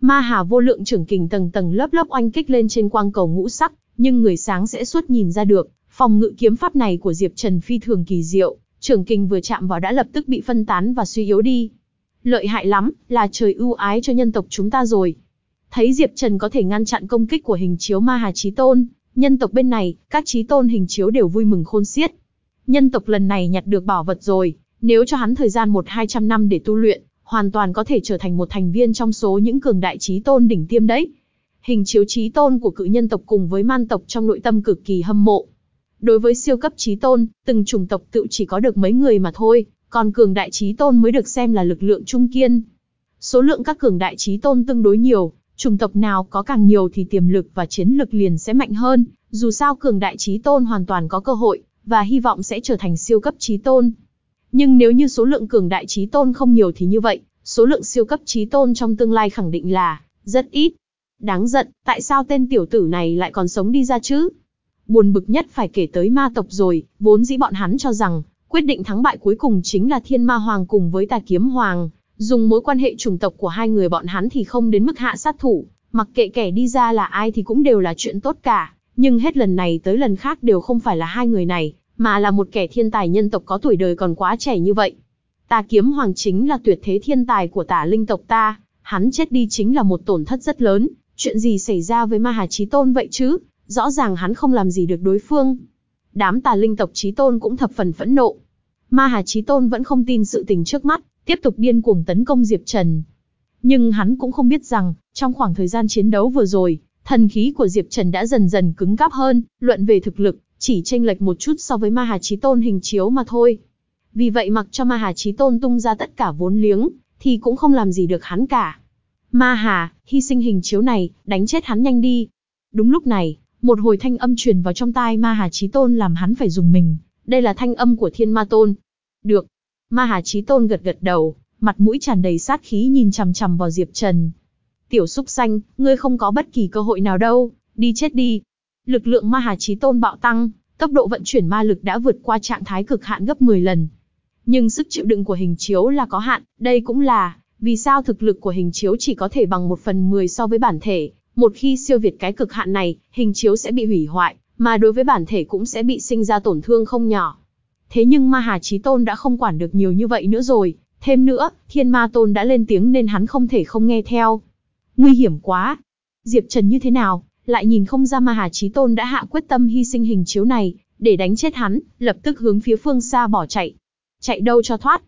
Ma Hà vô lượng trưởng kình tầng tầng lớp lớp oanh kích lên trên quang cầu ngũ sắc, nhưng người sáng sẽ suốt nhìn ra được, phòng ngự kiếm pháp này của Diệp Trần phi thường kỳ diệu, trưởng kình vừa chạm vào đã lập tức bị phân tán và suy yếu đi. Lợi hại lắm, là trời ưu ái cho nhân tộc chúng ta rồi. Thấy Diệp Trần có thể ngăn chặn công kích của hình chiếu Ma Hà Chí Tôn, nhân tộc bên này, các chí tôn hình chiếu đều vui mừng khôn xiết. Nhân tộc lần này nhặt được bảo vật rồi, nếu cho hắn thời gian một hai trăm năm để tu luyện, hoàn toàn có thể trở thành một thành viên trong số những cường đại chí tôn đỉnh tiêm đấy. Hình chiếu chí tôn của cự nhân tộc cùng với man tộc trong nội tâm cực kỳ hâm mộ. Đối với siêu cấp chí tôn, từng chủng tộc tự chỉ có được mấy người mà thôi, còn cường đại chí tôn mới được xem là lực lượng trung kiên. Số lượng các cường đại chí tôn tương đối nhiều, chủng tộc nào có càng nhiều thì tiềm lực và chiến lực liền sẽ mạnh hơn, dù sao cường đại chí tôn hoàn toàn có cơ hội, và hy vọng sẽ trở thành siêu cấp chí tôn. Nhưng nếu như số lượng cường đại trí tôn không nhiều thì như vậy, số lượng siêu cấp trí tôn trong tương lai khẳng định là rất ít. Đáng giận, tại sao tên tiểu tử này lại còn sống đi ra chứ? Buồn bực nhất phải kể tới ma tộc rồi, vốn dĩ bọn hắn cho rằng, quyết định thắng bại cuối cùng chính là thiên ma hoàng cùng với tà kiếm hoàng. Dùng mối quan hệ chủng tộc của hai người bọn hắn thì không đến mức hạ sát thủ, mặc kệ kẻ đi ra là ai thì cũng đều là chuyện tốt cả. Nhưng hết lần này tới lần khác đều không phải là hai người này, mà là một kẻ thiên tài nhân tộc có tuổi đời còn quá trẻ như vậy. Tà kiếm hoàng chính là tuyệt thế thiên tài của tả linh tộc ta, hắn chết đi chính là một tổn thất rất lớn, chuyện gì xảy ra với ma hà chí tôn vậy chứ, rõ ràng hắn không làm gì được đối phương. Đám tà linh tộc chí tôn cũng thập phần phẫn nộ. Ma hà chí tôn vẫn không tin sự tình trước mắt, tiếp tục điên cuồng tấn công Diệp Trần. Nhưng hắn cũng không biết rằng, trong khoảng thời gian chiến đấu vừa rồi, thần khí của Diệp Trần đã dần dần cứng cáp hơn, luận về thực lực, chỉ chênh lệch một chút so với Ma Hà Chí Tôn hình chiếu mà thôi. Vì vậy mặc cho Ma Hà Chí Tôn tung ra tất cả vốn liếng, thì cũng không làm gì được hắn cả. Ma Hà, hy sinh hình chiếu này, đánh chết hắn nhanh đi. Đúng lúc này, một hồi thanh âm truyền vào trong tai Ma Hà Chí Tôn làm hắn phải dùng mình. Đây là thanh âm của Thiên Ma Tôn. Được. Ma Hà Chí Tôn gật gật đầu, mặt mũi tràn đầy sát khí nhìn chằm chằm vào Diệp Trần. Tiểu súc xanh, ngươi không có bất kỳ cơ hội nào đâu, đi chết đi. Lực lượng Ma Hà Chí Tôn bạo tăng, tốc độ vận chuyển ma lực đã vượt qua trạng thái cực hạn gấp 10 lần. Nhưng sức chịu đựng của hình chiếu là có hạn, đây cũng là vì sao thực lực của hình chiếu chỉ có thể bằng một phần 10 so với bản thể. Một khi siêu việt cái cực hạn này, hình chiếu sẽ bị hủy hoại, mà đối với bản thể cũng sẽ bị sinh ra tổn thương không nhỏ. Thế nhưng Ma Hà Chí Tôn đã không quản được nhiều như vậy nữa rồi, thêm nữa, Thiên Ma Tôn đã lên tiếng nên hắn không thể không nghe theo. Nguy hiểm quá. Diệp Trần như thế nào, lại nhìn không ra Ma Hà Chí Tôn đã hạ quyết tâm hy sinh hình chiếu này, để đánh chết hắn, lập tức hướng phía phương xa bỏ chạy. Chạy đâu cho thoát.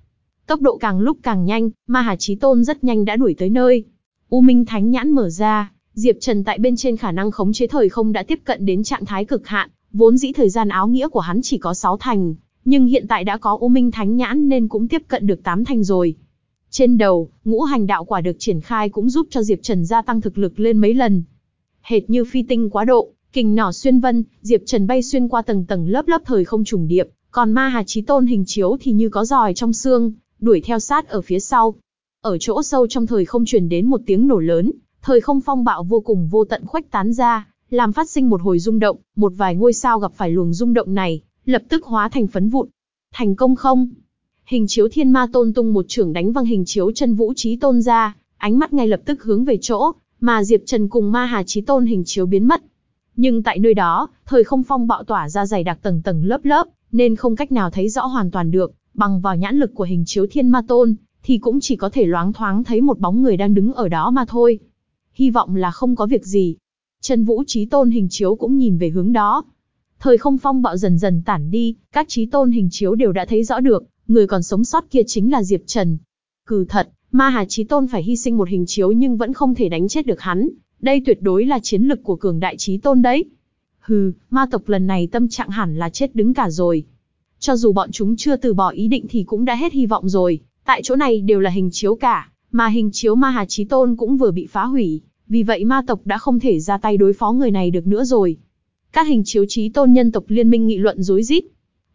Tốc độ càng lúc càng nhanh, Ma Hà Chí Tôn rất nhanh đã đuổi tới nơi. U Minh Thánh Nhãn mở ra, Diệp Trần tại bên trên khả năng khống chế thời không đã tiếp cận đến trạng thái cực hạn, vốn dĩ thời gian áo nghĩa của hắn chỉ có 6 thành, nhưng hiện tại đã có U Minh Thánh Nhãn nên cũng tiếp cận được 8 thành rồi. Trên đầu, ngũ hành đạo quả được triển khai cũng giúp cho Diệp Trần gia tăng thực lực lên mấy lần. Hệt như phi tinh quá độ, kình nỏ xuyên vân, Diệp Trần bay xuyên qua tầng tầng lớp lớp thời không trùng điệp, còn ma hà chí tôn hình chiếu thì như có giòi trong xương, đuổi theo sát ở phía sau. Ở chỗ sâu trong thời không truyền đến một tiếng nổ lớn, thời không phong bạo vô cùng vô tận khuếch tán ra, làm phát sinh một hồi rung động, một vài ngôi sao gặp phải luồng rung động này, lập tức hóa thành phấn vụn. Thành công không? Hình chiếu thiên ma tôn tung một trưởng đánh văng hình chiếu chân vũ trí tôn ra, ánh mắt ngay lập tức hướng về chỗ, mà Diệp Trần cùng ma hà Chí tôn hình chiếu biến mất. Nhưng tại nơi đó, thời không phong bạo tỏa ra dày đặc tầng tầng lớp lớp, nên không cách nào thấy rõ hoàn toàn được, bằng vào nhãn lực của hình chiếu thiên ma tôn, thì cũng chỉ có thể loáng thoáng thấy một bóng người đang đứng ở đó mà thôi. Hy vọng là không có việc gì. Trần vũ Chí tôn hình chiếu cũng nhìn về hướng đó. Thời không phong bạo dần dần tản đi, các trí tôn hình chiếu đều đã thấy rõ được, người còn sống sót kia chính là Diệp Trần. Cừ thật, ma hà Chí tôn phải hy sinh một hình chiếu nhưng vẫn không thể đánh chết được hắn. Đây tuyệt đối là chiến lực của cường đại Chí tôn đấy. Hừ, ma tộc lần này tâm trạng hẳn là chết đứng cả rồi. Cho dù bọn chúng chưa từ bỏ ý định thì cũng đã hết hy vọng rồi, tại chỗ này đều là hình chiếu cả, mà hình chiếu ma hà Chí tôn cũng vừa bị phá hủy, vì vậy ma tộc đã không thể ra tay đối phó người này được nữa rồi. Các hình chiếu Chí tôn nhân tộc liên minh nghị luận rối rít.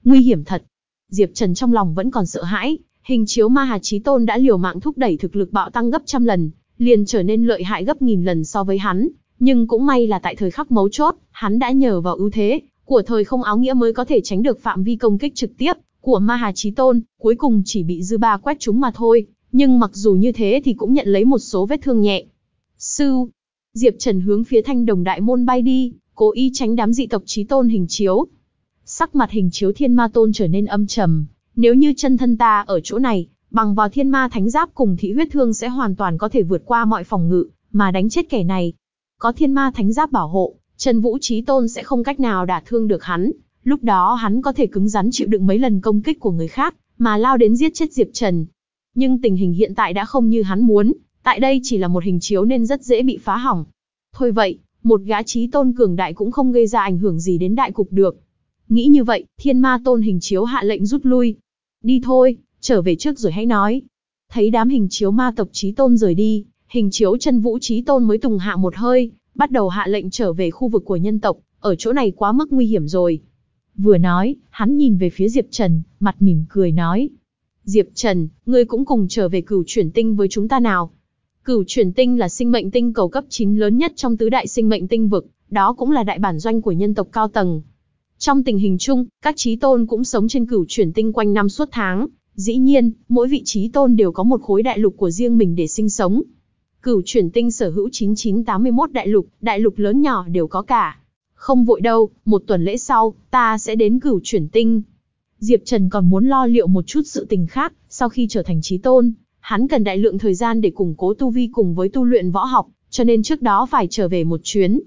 Nguy hiểm thật. Diệp Trần trong lòng vẫn còn sợ hãi, hình chiếu ma hà Chí tôn đã liều mạng thúc đẩy thực lực bạo tăng gấp trăm lần, liền trở nên lợi hại gấp nghìn lần so với hắn, nhưng cũng may là tại thời khắc mấu chốt, hắn đã nhờ vào ưu thế của thời không áo nghĩa mới có thể tránh được phạm vi công kích trực tiếp của Ma Hà Chí Tôn, cuối cùng chỉ bị dư ba quét chúng mà thôi, nhưng mặc dù như thế thì cũng nhận lấy một số vết thương nhẹ. Sư, Diệp Trần hướng phía Thanh Đồng Đại môn bay đi, cố ý tránh đám dị tộc Chí Tôn hình chiếu. Sắc mặt hình chiếu Thiên Ma Tôn trở nên âm trầm, nếu như chân thân ta ở chỗ này, bằng vào Thiên Ma Thánh Giáp cùng thị huyết thương sẽ hoàn toàn có thể vượt qua mọi phòng ngự, mà đánh chết kẻ này. Có Thiên Ma Thánh Giáp bảo hộ, Trần Vũ Chí Tôn sẽ không cách nào đả thương được hắn, lúc đó hắn có thể cứng rắn chịu đựng mấy lần công kích của người khác, mà lao đến giết chết Diệp Trần. Nhưng tình hình hiện tại đã không như hắn muốn, tại đây chỉ là một hình chiếu nên rất dễ bị phá hỏng. Thôi vậy, một gã Chí Tôn cường đại cũng không gây ra ảnh hưởng gì đến đại cục được. Nghĩ như vậy, Thiên Ma Tôn hình chiếu hạ lệnh rút lui. Đi thôi, trở về trước rồi hãy nói. Thấy đám hình chiếu ma tộc Chí Tôn rời đi, hình chiếu chân vũ Chí Tôn mới tùng hạ một hơi, bắt đầu hạ lệnh trở về khu vực của nhân tộc, ở chỗ này quá mức nguy hiểm rồi. Vừa nói, hắn nhìn về phía Diệp Trần, mặt mỉm cười nói. Diệp Trần, ngươi cũng cùng trở về cửu chuyển tinh với chúng ta nào. Cửu chuyển tinh là sinh mệnh tinh cầu cấp 9 lớn nhất trong tứ đại sinh mệnh tinh vực, đó cũng là đại bản doanh của nhân tộc cao tầng. Trong tình hình chung, các trí tôn cũng sống trên cửu chuyển tinh quanh năm suốt tháng. Dĩ nhiên, mỗi vị trí tôn đều có một khối đại lục của riêng mình để sinh sống. Cửu chuyển tinh sở hữu 9981 đại lục, đại lục lớn nhỏ đều có cả. Không vội đâu, một tuần lễ sau, ta sẽ đến cửu chuyển tinh. Diệp Trần còn muốn lo liệu một chút sự tình khác, sau khi trở thành trí tôn, hắn cần đại lượng thời gian để củng cố tu vi cùng với tu luyện võ học, cho nên trước đó phải trở về một chuyến.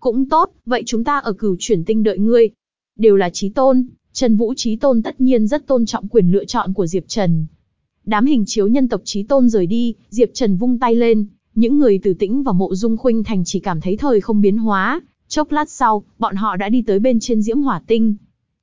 Cũng tốt, vậy chúng ta ở cửu chuyển tinh đợi ngươi. Đều là trí tôn, Trần Vũ trí tôn tất nhiên rất tôn trọng quyền lựa chọn của Diệp Trần. Đám hình chiếu nhân tộc trí tôn rời đi, Diệp Trần vung tay lên, những người từ tĩnh và mộ dung khuynh thành chỉ cảm thấy thời không biến hóa, chốc lát sau, bọn họ đã đi tới bên trên diễm hỏa tinh.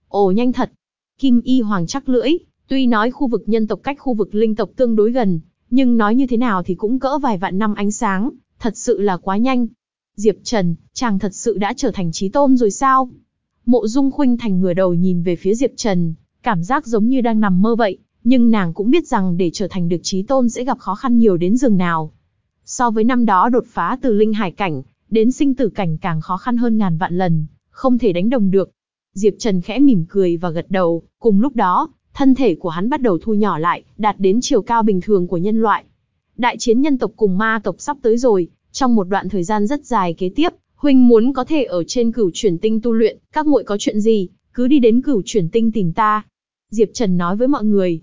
Ồ nhanh thật! Kim y hoàng chắc lưỡi, tuy nói khu vực nhân tộc cách khu vực linh tộc tương đối gần, nhưng nói như thế nào thì cũng cỡ vài vạn năm ánh sáng, thật sự là quá nhanh. Diệp Trần, chàng thật sự đã trở thành trí tôn rồi sao? Mộ dung khuynh thành ngửa đầu nhìn về phía Diệp Trần, cảm giác giống như đang nằm mơ vậy, nhưng nàng cũng biết rằng để trở thành được trí tôn sẽ gặp khó khăn nhiều đến giường nào. So với năm đó đột phá từ linh hải cảnh, đến sinh tử cảnh càng khó khăn hơn ngàn vạn lần, không thể đánh đồng được. Diệp Trần khẽ mỉm cười và gật đầu, cùng lúc đó, thân thể của hắn bắt đầu thu nhỏ lại, đạt đến chiều cao bình thường của nhân loại. Đại chiến nhân tộc cùng ma tộc sắp tới rồi, trong một đoạn thời gian rất dài kế tiếp, huynh muốn có thể ở trên cửu chuyển tinh tu luyện, các muội có chuyện gì, cứ đi đến cửu chuyển tinh tìm ta. Diệp Trần nói với mọi người.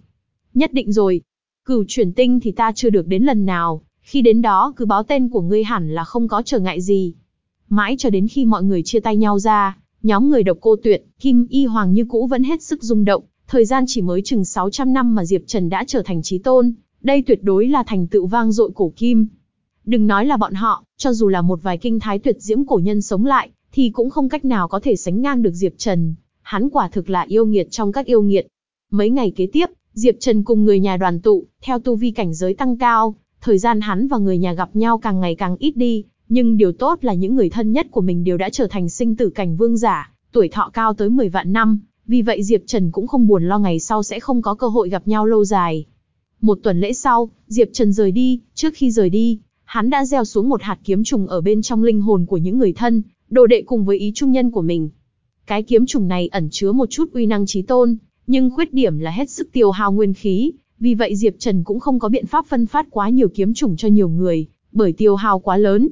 Nhất định rồi. Cửu chuyển tinh thì ta chưa được đến lần nào, khi đến đó cứ báo tên của ngươi hẳn là không có trở ngại gì. Mãi cho đến khi mọi người chia tay nhau ra, nhóm người độc cô tuyệt, Kim Y Hoàng như cũ vẫn hết sức rung động, thời gian chỉ mới chừng 600 năm mà Diệp Trần đã trở thành trí tôn, đây tuyệt đối là thành tựu vang dội cổ kim. Đừng nói là bọn họ, cho dù là một vài kinh thái tuyệt diễm cổ nhân sống lại, thì cũng không cách nào có thể sánh ngang được Diệp Trần. Hắn quả thực là yêu nghiệt trong các yêu nghiệt. Mấy ngày kế tiếp, Diệp Trần cùng người nhà đoàn tụ, theo tu vi cảnh giới tăng cao, thời gian hắn và người nhà gặp nhau càng ngày càng ít đi, nhưng điều tốt là những người thân nhất của mình đều đã trở thành sinh tử cảnh vương giả, tuổi thọ cao tới 10 vạn năm, vì vậy Diệp Trần cũng không buồn lo ngày sau sẽ không có cơ hội gặp nhau lâu dài. Một tuần lễ sau, Diệp Trần rời đi, trước khi rời đi, hắn đã gieo xuống một hạt kiếm trùng ở bên trong linh hồn của những người thân, đồ đệ cùng với ý trung nhân của mình. Cái kiếm trùng này ẩn chứa một chút uy năng trí tôn, nhưng khuyết điểm là hết sức tiêu hao nguyên khí, vì vậy Diệp Trần cũng không có biện pháp phân phát quá nhiều kiếm trùng cho nhiều người, bởi tiêu hao quá lớn.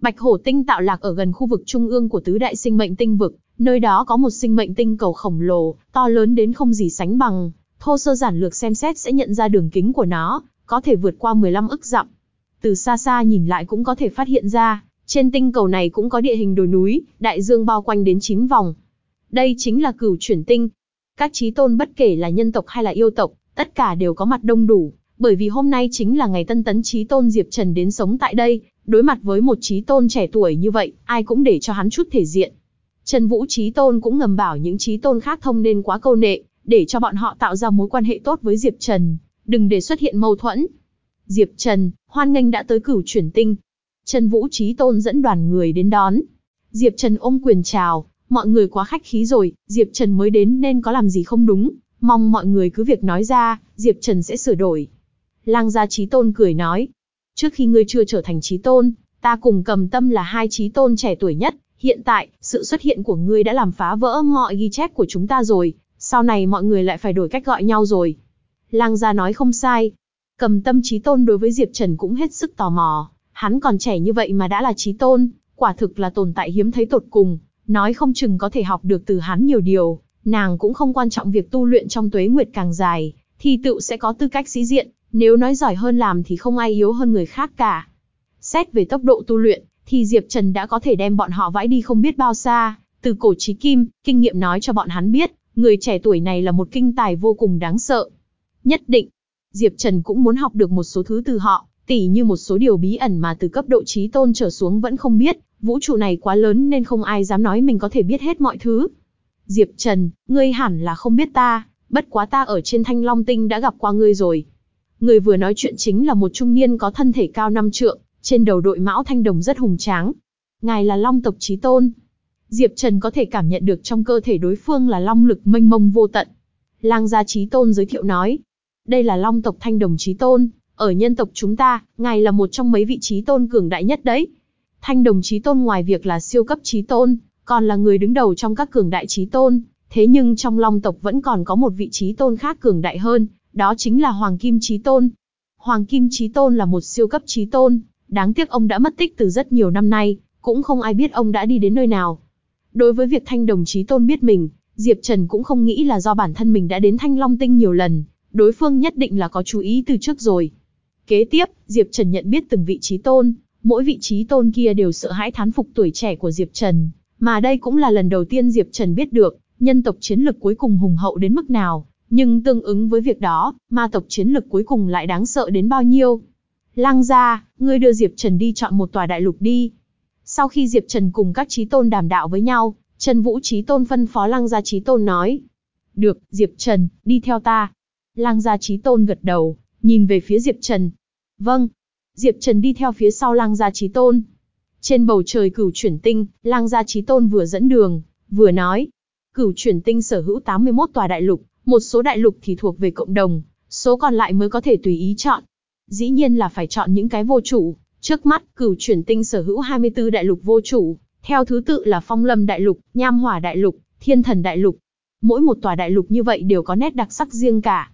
Bạch Hổ Tinh tạo lạc ở gần khu vực trung ương của tứ đại sinh mệnh tinh vực, nơi đó có một sinh mệnh tinh cầu khổng lồ, to lớn đến không gì sánh bằng, thô sơ giản lược xem xét sẽ nhận ra đường kính của nó, có thể vượt qua 15 ức dặm. Từ xa xa nhìn lại cũng có thể phát hiện ra, trên tinh cầu này cũng có địa hình đồi núi, đại dương bao quanh đến 9 vòng. Đây chính là cửu chuyển tinh. Các trí tôn bất kể là nhân tộc hay là yêu tộc, tất cả đều có mặt đông đủ, bởi vì hôm nay chính là ngày tân tấn trí tôn Diệp Trần đến sống tại đây, đối mặt với một trí tôn trẻ tuổi như vậy, ai cũng để cho hắn chút thể diện. Trần Vũ trí tôn cũng ngầm bảo những trí tôn khác thông nên quá câu nệ, để cho bọn họ tạo ra mối quan hệ tốt với Diệp Trần, đừng để xuất hiện mâu thuẫn. Diệp Trần, hoan nghênh đã tới cửu chuyển tinh. Trần Vũ trí tôn dẫn đoàn người đến đón. Diệp Trần ôm quyền chào, mọi người quá khách khí rồi, Diệp Trần mới đến nên có làm gì không đúng, mong mọi người cứ việc nói ra, Diệp Trần sẽ sửa đổi. Lang gia trí tôn cười nói, trước khi ngươi chưa trở thành trí tôn, ta cùng cầm tâm là hai trí tôn trẻ tuổi nhất, hiện tại, sự xuất hiện của ngươi đã làm phá vỡ mọi ghi chép của chúng ta rồi, sau này mọi người lại phải đổi cách gọi nhau rồi. Lang gia nói không sai. Cầm tâm trí tôn đối với Diệp Trần cũng hết sức tò mò, hắn còn trẻ như vậy mà đã là trí tôn, quả thực là tồn tại hiếm thấy tột cùng, nói không chừng có thể học được từ hắn nhiều điều, nàng cũng không quan trọng việc tu luyện trong tuế nguyệt càng dài, thì tự sẽ có tư cách sĩ diện, nếu nói giỏi hơn làm thì không ai yếu hơn người khác cả. Xét về tốc độ tu luyện, thì Diệp Trần đã có thể đem bọn họ vãi đi không biết bao xa, từ cổ chí kim, kinh nghiệm nói cho bọn hắn biết, người trẻ tuổi này là một kinh tài vô cùng đáng sợ. Nhất định, Diệp Trần cũng muốn học được một số thứ từ họ, tỉ như một số điều bí ẩn mà từ cấp độ trí tôn trở xuống vẫn không biết, vũ trụ này quá lớn nên không ai dám nói mình có thể biết hết mọi thứ. Diệp Trần, ngươi hẳn là không biết ta, bất quá ta ở trên Thanh Long Tinh đã gặp qua ngươi rồi. Người vừa nói chuyện chính là một trung niên có thân thể cao năm trượng, trên đầu đội mão thanh đồng rất hùng tráng. Ngài là Long tộc trí tôn. Diệp Trần có thể cảm nhận được trong cơ thể đối phương là long lực mênh mông vô tận. Lang gia trí tôn giới thiệu nói. Đây là Long tộc thanh đồng trí tôn, ở nhân tộc chúng ta, ngài là một trong mấy vị trí tôn cường đại nhất đấy. Thanh đồng trí tôn ngoài việc là siêu cấp trí tôn, còn là người đứng đầu trong các cường đại trí tôn. Thế nhưng trong Long tộc vẫn còn có một vị trí tôn khác cường đại hơn, đó chính là Hoàng Kim Trí Tôn. Hoàng Kim Trí Tôn là một siêu cấp trí tôn, đáng tiếc ông đã mất tích từ rất nhiều năm nay, cũng không ai biết ông đã đi đến nơi nào. Đối với việc Thanh Đồng Chí Tôn biết mình, Diệp Trần cũng không nghĩ là do bản thân mình đã đến Thanh Long Tinh nhiều lần, đối phương nhất định là có chú ý từ trước rồi. Kế tiếp, Diệp Trần nhận biết từng vị trí tôn, mỗi vị trí tôn kia đều sợ hãi thán phục tuổi trẻ của Diệp Trần, mà đây cũng là lần đầu tiên Diệp Trần biết được, nhân tộc chiến lực cuối cùng hùng hậu đến mức nào, nhưng tương ứng với việc đó, ma tộc chiến lực cuối cùng lại đáng sợ đến bao nhiêu. Lăng gia, ngươi đưa Diệp Trần đi chọn một tòa đại lục đi. Sau khi Diệp Trần cùng các trí tôn đàm đạo với nhau, Trần Vũ trí tôn phân phó Lăng gia trí tôn nói. Được, Diệp Trần, đi theo ta. Lang gia trí tôn gật đầu, nhìn về phía Diệp Trần. Vâng. Diệp Trần đi theo phía sau Lang gia trí tôn. Trên bầu trời cửu chuyển tinh, Lang gia trí tôn vừa dẫn đường, vừa nói. Cửu chuyển tinh sở hữu 81 tòa đại lục, một số đại lục thì thuộc về cộng đồng, số còn lại mới có thể tùy ý chọn. Dĩ nhiên là phải chọn những cái vô chủ, trước mắt cửu chuyển tinh sở hữu 24 đại lục vô chủ, theo thứ tự là phong lâm đại lục, nham hỏa đại lục, thiên thần đại lục. Mỗi một tòa đại lục như vậy đều có nét đặc sắc riêng cả.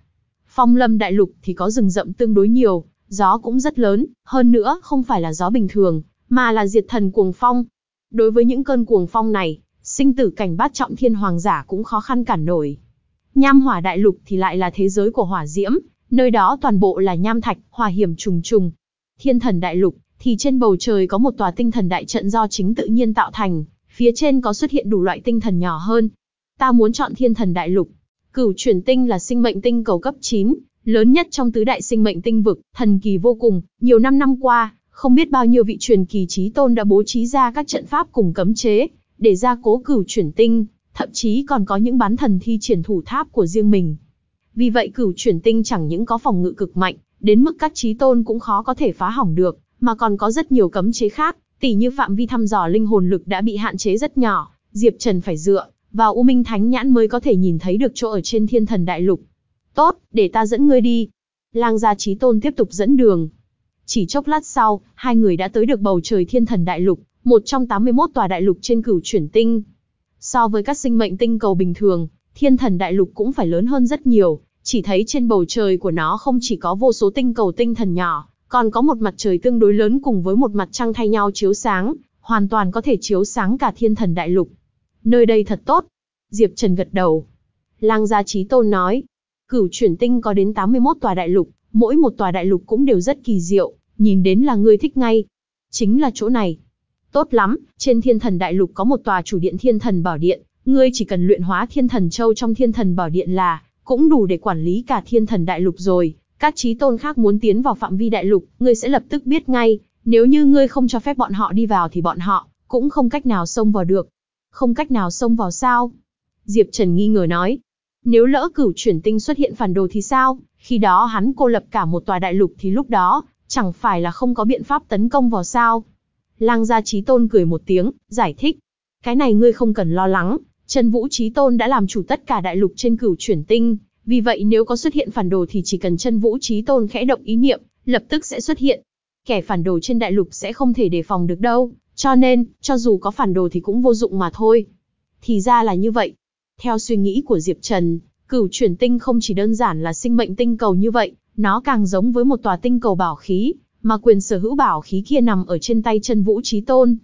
Phong lâm đại lục thì có rừng rậm tương đối nhiều, gió cũng rất lớn, hơn nữa không phải là gió bình thường, mà là diệt thần cuồng phong. Đối với những cơn cuồng phong này, sinh tử cảnh bát trọng thiên hoàng giả cũng khó khăn cản nổi. Nham hỏa đại lục thì lại là thế giới của hỏa diễm, nơi đó toàn bộ là nham thạch, hỏa hiểm trùng trùng. Thiên thần đại lục, thì trên bầu trời có một tòa tinh thần đại trận do chính tự nhiên tạo thành, phía trên có xuất hiện đủ loại tinh thần nhỏ hơn. Ta muốn chọn thiên thần đại lục. Cửu chuyển tinh là sinh mệnh tinh cầu cấp 9, lớn nhất trong tứ đại sinh mệnh tinh vực, thần kỳ vô cùng, nhiều năm năm qua, không biết bao nhiêu vị truyền kỳ trí tôn đã bố trí ra các trận pháp cùng cấm chế, để ra cố cửu chuyển tinh, thậm chí còn có những bán thần thi triển thủ tháp của riêng mình. Vì vậy cửu chuyển tinh chẳng những có phòng ngự cực mạnh, đến mức các trí tôn cũng khó có thể phá hỏng được, mà còn có rất nhiều cấm chế khác, tỉ như phạm vi thăm dò linh hồn lực đã bị hạn chế rất nhỏ, Diệp Trần phải dựa vào U Minh Thánh Nhãn mới có thể nhìn thấy được chỗ ở trên Thiên Thần Đại Lục. Tốt, để ta dẫn ngươi đi. Lang gia trí tôn tiếp tục dẫn đường. Chỉ chốc lát sau, hai người đã tới được bầu trời Thiên Thần Đại Lục, một trong 81 tòa đại lục trên cửu chuyển tinh. So với các sinh mệnh tinh cầu bình thường, Thiên Thần Đại Lục cũng phải lớn hơn rất nhiều, chỉ thấy trên bầu trời của nó không chỉ có vô số tinh cầu tinh thần nhỏ, còn có một mặt trời tương đối lớn cùng với một mặt trăng thay nhau chiếu sáng, hoàn toàn có thể chiếu sáng cả thiên thần đại lục. Nơi đây thật tốt. Diệp Trần gật đầu. Lang gia trí tôn nói, cửu chuyển tinh có đến 81 tòa đại lục, mỗi một tòa đại lục cũng đều rất kỳ diệu, nhìn đến là ngươi thích ngay. Chính là chỗ này. Tốt lắm, trên thiên thần đại lục có một tòa chủ điện thiên thần bảo điện, ngươi chỉ cần luyện hóa thiên thần châu trong thiên thần bảo điện là, cũng đủ để quản lý cả thiên thần đại lục rồi. Các trí tôn khác muốn tiến vào phạm vi đại lục, ngươi sẽ lập tức biết ngay, nếu như ngươi không cho phép bọn họ đi vào thì bọn họ cũng không cách nào xông vào được. Không cách nào xông vào sao? Diệp Trần nghi ngờ nói. Nếu lỡ cửu chuyển tinh xuất hiện phản đồ thì sao? Khi đó hắn cô lập cả một tòa đại lục thì lúc đó, chẳng phải là không có biện pháp tấn công vào sao? Lang gia trí tôn cười một tiếng, giải thích. Cái này ngươi không cần lo lắng, Trần Vũ Trí Tôn đã làm chủ tất cả đại lục trên cửu chuyển tinh, vì vậy nếu có xuất hiện phản đồ thì chỉ cần chân Vũ Trí Tôn khẽ động ý niệm, lập tức sẽ xuất hiện. Kẻ phản đồ trên đại lục sẽ không thể đề phòng được đâu, cho nên, cho dù có phản đồ thì cũng vô dụng mà thôi. Thì ra là như vậy. Theo suy nghĩ của Diệp Trần, cửu chuyển tinh không chỉ đơn giản là sinh mệnh tinh cầu như vậy, nó càng giống với một tòa tinh cầu bảo khí, mà quyền sở hữu bảo khí kia nằm ở trên tay chân Vũ Trí Tôn.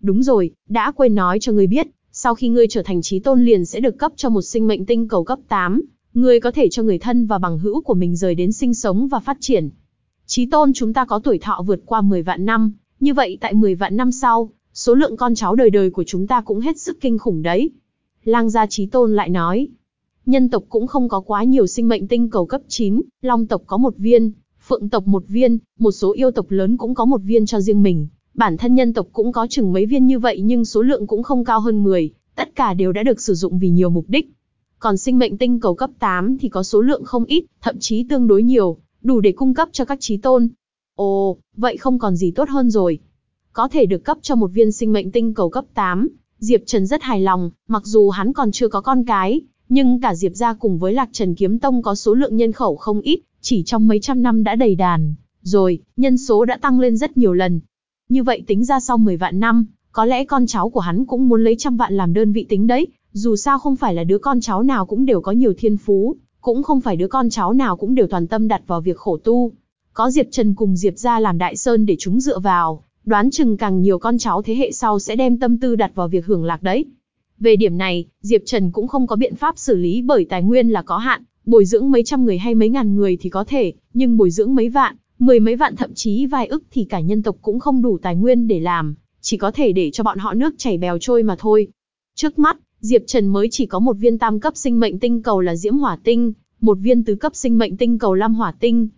Đúng rồi, đã quên nói cho ngươi biết, sau khi ngươi trở thành trí tôn liền sẽ được cấp cho một sinh mệnh tinh cầu cấp 8, ngươi có thể cho người thân và bằng hữu của mình rời đến sinh sống và phát triển. Trí tôn chúng ta có tuổi thọ vượt qua 10 vạn năm, như vậy tại 10 vạn năm sau, số lượng con cháu đời đời của chúng ta cũng hết sức kinh khủng đấy. Lang gia trí tôn lại nói, nhân tộc cũng không có quá nhiều sinh mệnh tinh cầu cấp 9, long tộc có một viên, phượng tộc một viên, một số yêu tộc lớn cũng có một viên cho riêng mình. Bản thân nhân tộc cũng có chừng mấy viên như vậy nhưng số lượng cũng không cao hơn 10, tất cả đều đã được sử dụng vì nhiều mục đích. Còn sinh mệnh tinh cầu cấp 8 thì có số lượng không ít, thậm chí tương đối nhiều, đủ để cung cấp cho các trí tôn. Ồ, vậy không còn gì tốt hơn rồi. Có thể được cấp cho một viên sinh mệnh tinh cầu cấp 8, Diệp Trần rất hài lòng, mặc dù hắn còn chưa có con cái, nhưng cả Diệp gia cùng với Lạc Trần Kiếm Tông có số lượng nhân khẩu không ít, chỉ trong mấy trăm năm đã đầy đàn. Rồi, nhân số đã tăng lên rất nhiều lần, như vậy tính ra sau 10 vạn năm, có lẽ con cháu của hắn cũng muốn lấy trăm vạn làm đơn vị tính đấy, dù sao không phải là đứa con cháu nào cũng đều có nhiều thiên phú, cũng không phải đứa con cháu nào cũng đều toàn tâm đặt vào việc khổ tu. Có Diệp Trần cùng Diệp gia làm đại sơn để chúng dựa vào, đoán chừng càng nhiều con cháu thế hệ sau sẽ đem tâm tư đặt vào việc hưởng lạc đấy. Về điểm này, Diệp Trần cũng không có biện pháp xử lý bởi tài nguyên là có hạn, bồi dưỡng mấy trăm người hay mấy ngàn người thì có thể, nhưng bồi dưỡng mấy vạn, mười mấy vạn thậm chí vài ức thì cả nhân tộc cũng không đủ tài nguyên để làm, chỉ có thể để cho bọn họ nước chảy bèo trôi mà thôi. Trước mắt, Diệp Trần mới chỉ có một viên tam cấp sinh mệnh tinh cầu là Diễm Hỏa Tinh, một viên tứ cấp sinh mệnh tinh cầu Lam Hỏa Tinh.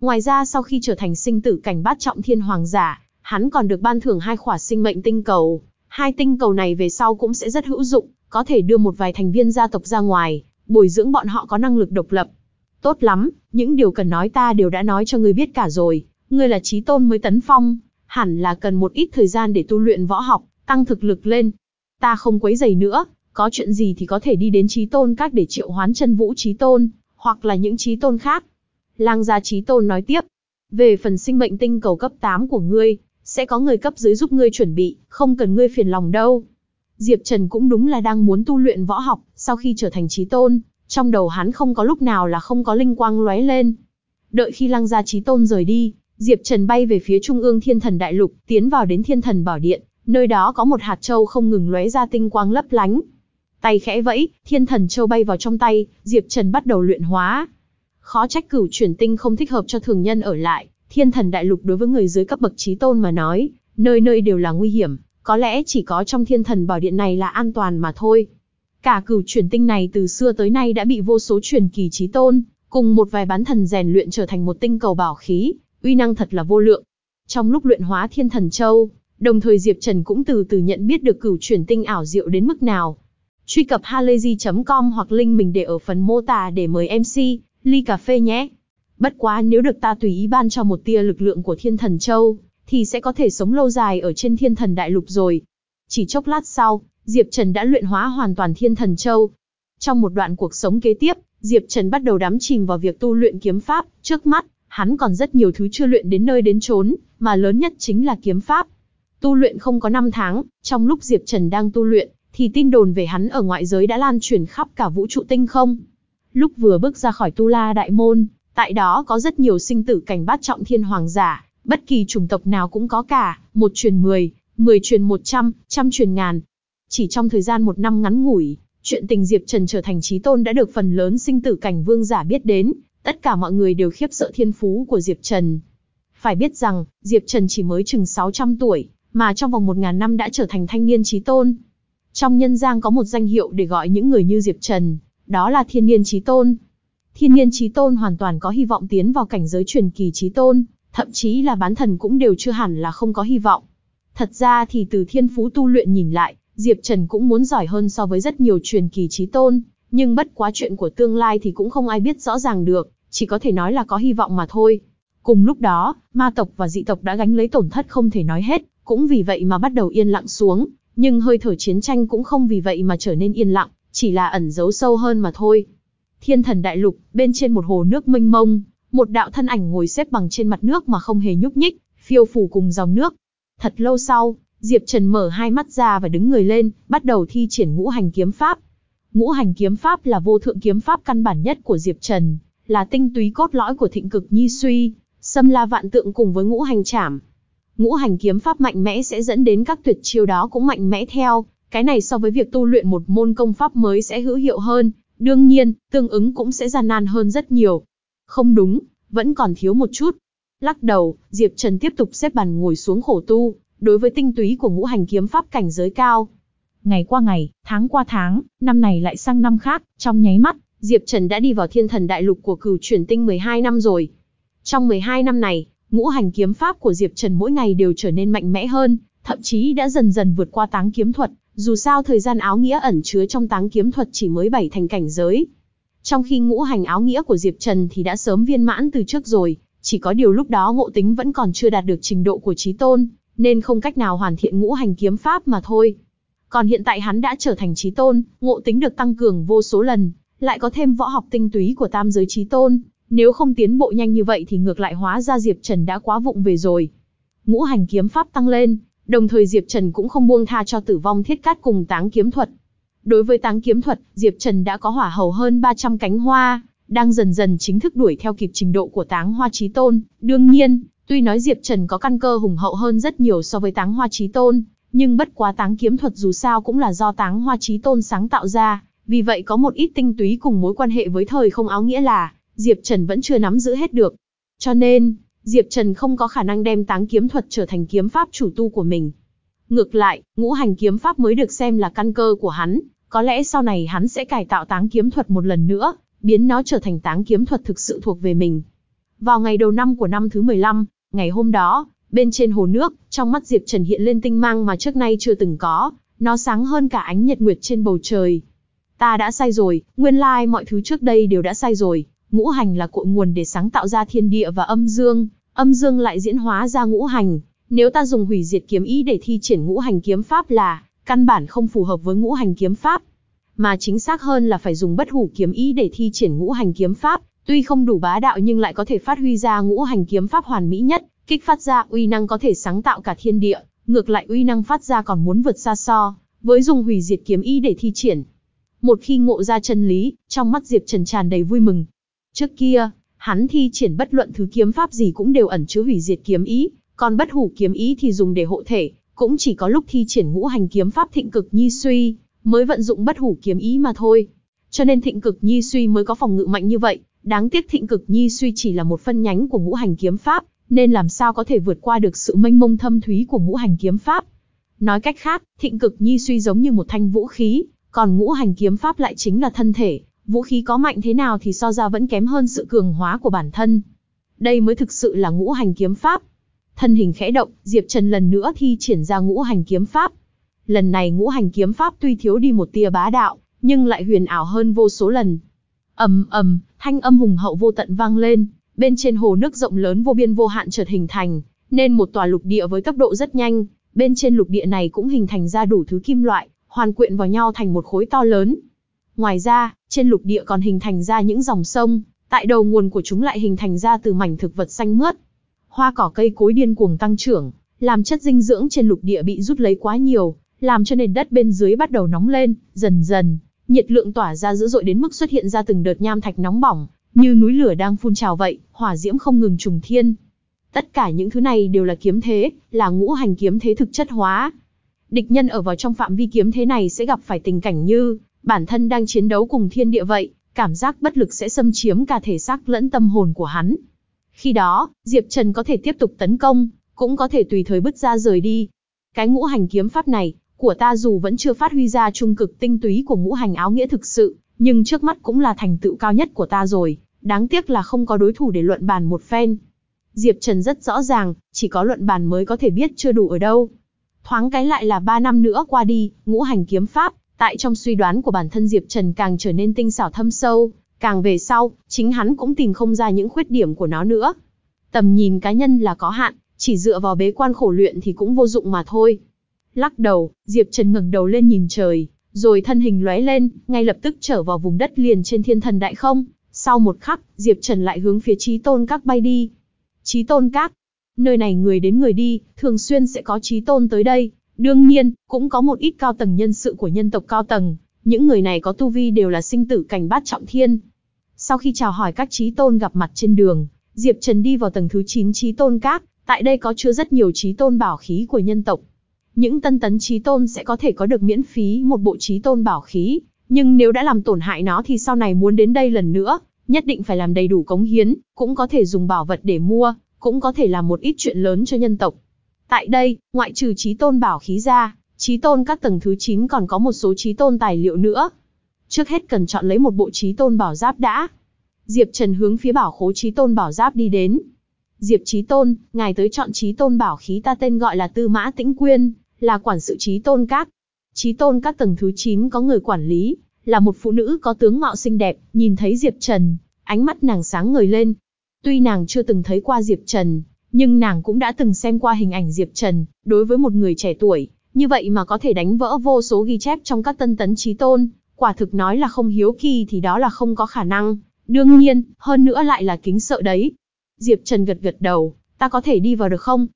Ngoài ra sau khi trở thành sinh tử cảnh bát trọng thiên hoàng giả, hắn còn được ban thưởng hai khỏa sinh mệnh tinh cầu. Hai tinh cầu này về sau cũng sẽ rất hữu dụng, có thể đưa một vài thành viên gia tộc ra ngoài, bồi dưỡng bọn họ có năng lực độc lập, Tốt lắm, những điều cần nói ta đều đã nói cho ngươi biết cả rồi, ngươi là trí tôn mới tấn phong, hẳn là cần một ít thời gian để tu luyện võ học, tăng thực lực lên. Ta không quấy giày nữa, có chuyện gì thì có thể đi đến trí tôn các để triệu hoán chân vũ trí tôn, hoặc là những trí tôn khác. Lang gia trí tôn nói tiếp, về phần sinh mệnh tinh cầu cấp 8 của ngươi, sẽ có người cấp dưới giúp ngươi chuẩn bị, không cần ngươi phiền lòng đâu. Diệp Trần cũng đúng là đang muốn tu luyện võ học, sau khi trở thành trí tôn, trong đầu hắn không có lúc nào là không có linh quang lóe lên. Đợi khi lăng gia trí tôn rời đi, Diệp Trần bay về phía trung ương thiên thần đại lục, tiến vào đến thiên thần bảo điện, nơi đó có một hạt châu không ngừng lóe ra tinh quang lấp lánh. Tay khẽ vẫy, thiên thần châu bay vào trong tay, Diệp Trần bắt đầu luyện hóa. Khó trách cửu chuyển tinh không thích hợp cho thường nhân ở lại, thiên thần đại lục đối với người dưới cấp bậc trí tôn mà nói, nơi nơi đều là nguy hiểm, có lẽ chỉ có trong thiên thần bảo điện này là an toàn mà thôi. Cả cửu chuyển tinh này từ xưa tới nay đã bị vô số truyền kỳ trí tôn, cùng một vài bán thần rèn luyện trở thành một tinh cầu bảo khí, uy năng thật là vô lượng. Trong lúc luyện hóa thiên thần châu, đồng thời Diệp Trần cũng từ từ nhận biết được cửu chuyển tinh ảo diệu đến mức nào. Truy cập halayzi.com hoặc link mình để ở phần mô tả để mời MC, ly cà phê nhé. Bất quá nếu được ta tùy ý ban cho một tia lực lượng của thiên thần châu, thì sẽ có thể sống lâu dài ở trên thiên thần đại lục rồi. Chỉ chốc lát sau, Diệp Trần đã luyện hóa hoàn toàn thiên thần châu. Trong một đoạn cuộc sống kế tiếp, Diệp Trần bắt đầu đắm chìm vào việc tu luyện kiếm pháp, trước mắt, hắn còn rất nhiều thứ chưa luyện đến nơi đến chốn, mà lớn nhất chính là kiếm pháp. Tu luyện không có 5 tháng, trong lúc Diệp Trần đang tu luyện, thì tin đồn về hắn ở ngoại giới đã lan truyền khắp cả vũ trụ tinh không. Lúc vừa bước ra khỏi Tu La Đại Môn, tại đó có rất nhiều sinh tử cảnh bát trọng thiên hoàng giả, bất kỳ chủng tộc nào cũng có cả, một truyền mười, mười truyền một trăm, trăm truyền ngàn. Chỉ trong thời gian một năm ngắn ngủi, chuyện tình Diệp Trần trở thành trí tôn đã được phần lớn sinh tử cảnh vương giả biết đến, tất cả mọi người đều khiếp sợ thiên phú của Diệp Trần. Phải biết rằng, Diệp Trần chỉ mới chừng 600 tuổi, mà trong vòng 1.000 năm đã trở thành thanh niên trí tôn. Trong nhân gian có một danh hiệu để gọi những người như Diệp Trần, đó là thiên niên trí tôn. Thiên niên trí tôn hoàn toàn có hy vọng tiến vào cảnh giới truyền kỳ trí tôn, thậm chí là bán thần cũng đều chưa hẳn là không có hy vọng. Thật ra thì từ thiên phú tu luyện nhìn lại, Diệp Trần cũng muốn giỏi hơn so với rất nhiều truyền kỳ trí tôn, nhưng bất quá chuyện của tương lai thì cũng không ai biết rõ ràng được, chỉ có thể nói là có hy vọng mà thôi. Cùng lúc đó, ma tộc và dị tộc đã gánh lấy tổn thất không thể nói hết, cũng vì vậy mà bắt đầu yên lặng xuống, nhưng hơi thở chiến tranh cũng không vì vậy mà trở nên yên lặng, chỉ là ẩn giấu sâu hơn mà thôi. Thiên thần đại lục, bên trên một hồ nước mênh mông, một đạo thân ảnh ngồi xếp bằng trên mặt nước mà không hề nhúc nhích, phiêu phù cùng dòng nước. Thật lâu sau, Diệp Trần mở hai mắt ra và đứng người lên, bắt đầu thi triển ngũ hành kiếm pháp. Ngũ hành kiếm pháp là vô thượng kiếm pháp căn bản nhất của Diệp Trần, là tinh túy cốt lõi của thịnh cực nhi suy, xâm la vạn tượng cùng với ngũ hành trảm. Ngũ hành kiếm pháp mạnh mẽ sẽ dẫn đến các tuyệt chiêu đó cũng mạnh mẽ theo, cái này so với việc tu luyện một môn công pháp mới sẽ hữu hiệu hơn, đương nhiên, tương ứng cũng sẽ gian nan hơn rất nhiều. Không đúng, vẫn còn thiếu một chút. Lắc đầu, Diệp Trần tiếp tục xếp bàn ngồi xuống khổ tu, đối với tinh túy của ngũ hành kiếm pháp cảnh giới cao. Ngày qua ngày, tháng qua tháng, năm này lại sang năm khác, trong nháy mắt, Diệp Trần đã đi vào thiên thần đại lục của cửu chuyển tinh 12 năm rồi. Trong 12 năm này, ngũ hành kiếm pháp của Diệp Trần mỗi ngày đều trở nên mạnh mẽ hơn, thậm chí đã dần dần vượt qua táng kiếm thuật, dù sao thời gian áo nghĩa ẩn chứa trong táng kiếm thuật chỉ mới bảy thành cảnh giới. Trong khi ngũ hành áo nghĩa của Diệp Trần thì đã sớm viên mãn từ trước rồi, chỉ có điều lúc đó ngộ tính vẫn còn chưa đạt được trình độ của trí tôn, nên không cách nào hoàn thiện ngũ hành kiếm pháp mà thôi. Còn hiện tại hắn đã trở thành trí tôn, ngộ tính được tăng cường vô số lần, lại có thêm võ học tinh túy của tam giới trí tôn, nếu không tiến bộ nhanh như vậy thì ngược lại hóa ra Diệp Trần đã quá vụng về rồi. Ngũ hành kiếm pháp tăng lên, đồng thời Diệp Trần cũng không buông tha cho tử vong thiết cát cùng táng kiếm thuật. Đối với táng kiếm thuật, Diệp Trần đã có hỏa hầu hơn 300 cánh hoa, đang dần dần chính thức đuổi theo kịp trình độ của táng hoa trí tôn. Đương nhiên, tuy nói Diệp Trần có căn cơ hùng hậu hơn rất nhiều so với táng hoa trí tôn, nhưng bất quá táng kiếm thuật dù sao cũng là do táng hoa trí tôn sáng tạo ra, vì vậy có một ít tinh túy cùng mối quan hệ với thời không áo nghĩa là, Diệp Trần vẫn chưa nắm giữ hết được. Cho nên, Diệp Trần không có khả năng đem táng kiếm thuật trở thành kiếm pháp chủ tu của mình. Ngược lại, ngũ hành kiếm pháp mới được xem là căn cơ của hắn, có lẽ sau này hắn sẽ cải tạo táng kiếm thuật một lần nữa, biến nó trở thành táng kiếm thuật thực sự thuộc về mình. Vào ngày đầu năm của năm thứ 15, ngày hôm đó, bên trên hồ nước, trong mắt Diệp Trần hiện lên tinh mang mà trước nay chưa từng có, nó sáng hơn cả ánh nhật nguyệt trên bầu trời. Ta đã sai rồi, nguyên lai mọi thứ trước đây đều đã sai rồi, ngũ hành là cội nguồn để sáng tạo ra thiên địa và âm dương, âm dương lại diễn hóa ra ngũ hành. Nếu ta dùng hủy diệt kiếm ý để thi triển ngũ hành kiếm pháp là, căn bản không phù hợp với ngũ hành kiếm pháp. Mà chính xác hơn là phải dùng bất hủ kiếm ý để thi triển ngũ hành kiếm pháp, tuy không đủ bá đạo nhưng lại có thể phát huy ra ngũ hành kiếm pháp hoàn mỹ nhất, kích phát ra uy năng có thể sáng tạo cả thiên địa, ngược lại uy năng phát ra còn muốn vượt xa so, với dùng hủy diệt kiếm ý để thi triển. Một khi ngộ ra chân lý, trong mắt Diệp Trần tràn đầy vui mừng. Trước kia, hắn thi triển bất luận thứ kiếm pháp gì cũng đều ẩn chứa hủy diệt kiếm ý, còn bất hủ kiếm ý thì dùng để hộ thể, cũng chỉ có lúc thi triển ngũ hành kiếm pháp thịnh cực nhi suy, mới vận dụng bất hủ kiếm ý mà thôi. Cho nên thịnh cực nhi suy mới có phòng ngự mạnh như vậy, đáng tiếc thịnh cực nhi suy chỉ là một phân nhánh của ngũ hành kiếm pháp, nên làm sao có thể vượt qua được sự mênh mông thâm thúy của ngũ hành kiếm pháp. Nói cách khác, thịnh cực nhi suy giống như một thanh vũ khí, còn ngũ hành kiếm pháp lại chính là thân thể, vũ khí có mạnh thế nào thì so ra vẫn kém hơn sự cường hóa của bản thân. Đây mới thực sự là ngũ hành kiếm pháp. Thân hình khẽ động, Diệp Trần lần nữa thi triển ra ngũ hành kiếm pháp. Lần này ngũ hành kiếm pháp tuy thiếu đi một tia bá đạo, nhưng lại huyền ảo hơn vô số lần. ầm ầm, thanh âm hùng hậu vô tận vang lên, bên trên hồ nước rộng lớn vô biên vô hạn chợt hình thành, nên một tòa lục địa với tốc độ rất nhanh, bên trên lục địa này cũng hình thành ra đủ thứ kim loại, hoàn quyện vào nhau thành một khối to lớn. Ngoài ra, trên lục địa còn hình thành ra những dòng sông, tại đầu nguồn của chúng lại hình thành ra từ mảnh thực vật xanh mướt. Hoa cỏ cây cối điên cuồng tăng trưởng, làm chất dinh dưỡng trên lục địa bị rút lấy quá nhiều, làm cho nền đất bên dưới bắt đầu nóng lên, dần dần, nhiệt lượng tỏa ra dữ dội đến mức xuất hiện ra từng đợt nham thạch nóng bỏng, như núi lửa đang phun trào vậy, hỏa diễm không ngừng trùng thiên. Tất cả những thứ này đều là kiếm thế, là ngũ hành kiếm thế thực chất hóa. Địch nhân ở vào trong phạm vi kiếm thế này sẽ gặp phải tình cảnh như bản thân đang chiến đấu cùng thiên địa vậy, cảm giác bất lực sẽ xâm chiếm cả thể xác lẫn tâm hồn của hắn. Khi đó, Diệp Trần có thể tiếp tục tấn công, cũng có thể tùy thời bứt ra rời đi. Cái ngũ hành kiếm pháp này, của ta dù vẫn chưa phát huy ra trung cực tinh túy của ngũ hành áo nghĩa thực sự, nhưng trước mắt cũng là thành tựu cao nhất của ta rồi, đáng tiếc là không có đối thủ để luận bàn một phen. Diệp Trần rất rõ ràng, chỉ có luận bàn mới có thể biết chưa đủ ở đâu. Thoáng cái lại là 3 năm nữa qua đi, ngũ hành kiếm pháp, tại trong suy đoán của bản thân Diệp Trần càng trở nên tinh xảo thâm sâu, càng về sau, chính hắn cũng tìm không ra những khuyết điểm của nó nữa. Tầm nhìn cá nhân là có hạn, chỉ dựa vào bế quan khổ luyện thì cũng vô dụng mà thôi. Lắc đầu, Diệp Trần ngẩng đầu lên nhìn trời, rồi thân hình lóe lên, ngay lập tức trở vào vùng đất liền trên thiên thần đại không. Sau một khắc, Diệp Trần lại hướng phía Chí Tôn Các bay đi. Chí Tôn Các, nơi này người đến người đi, thường xuyên sẽ có Chí Tôn tới đây. Đương nhiên, cũng có một ít cao tầng nhân sự của nhân tộc cao tầng, những người này có tu vi đều là sinh tử cảnh bát trọng thiên. Sau khi chào hỏi các Chí Tôn gặp mặt trên đường, Diệp Trần đi vào tầng thứ 9 Chí Tôn Các, tại đây có chứa rất nhiều Chí Tôn bảo khí của nhân tộc. Những tân tấn Chí Tôn sẽ có thể có được miễn phí một bộ Chí Tôn bảo khí, nhưng nếu đã làm tổn hại nó thì sau này muốn đến đây lần nữa, nhất định phải làm đầy đủ cống hiến, cũng có thể dùng bảo vật để mua, cũng có thể làm một ít chuyện lớn cho nhân tộc. Tại đây, ngoại trừ trí tôn bảo khí ra, trí tôn các tầng thứ 9 còn có một số trí tôn tài liệu nữa. Trước hết cần chọn lấy một bộ trí tôn bảo giáp đã. Diệp Trần hướng phía bảo khố trí tôn bảo giáp đi đến. Diệp trí tôn, ngài tới chọn trí tôn bảo khí ta tên gọi là Tư Mã Tĩnh Quyên, là quản sự trí tôn các. Trí tôn các tầng thứ 9 có người quản lý, là một phụ nữ có tướng mạo xinh đẹp, nhìn thấy Diệp Trần, ánh mắt nàng sáng ngời lên. Tuy nàng chưa từng thấy qua Diệp Trần, nhưng nàng cũng đã từng xem qua hình ảnh Diệp Trần, đối với một người trẻ tuổi, như vậy mà có thể đánh vỡ vô số ghi chép trong các tân tấn trí tôn, quả thực nói là không hiếu kỳ thì đó là không có khả năng. Đương nhiên, hơn nữa lại là kính sợ đấy. Diệp Trần gật gật đầu, ta có thể đi vào được không?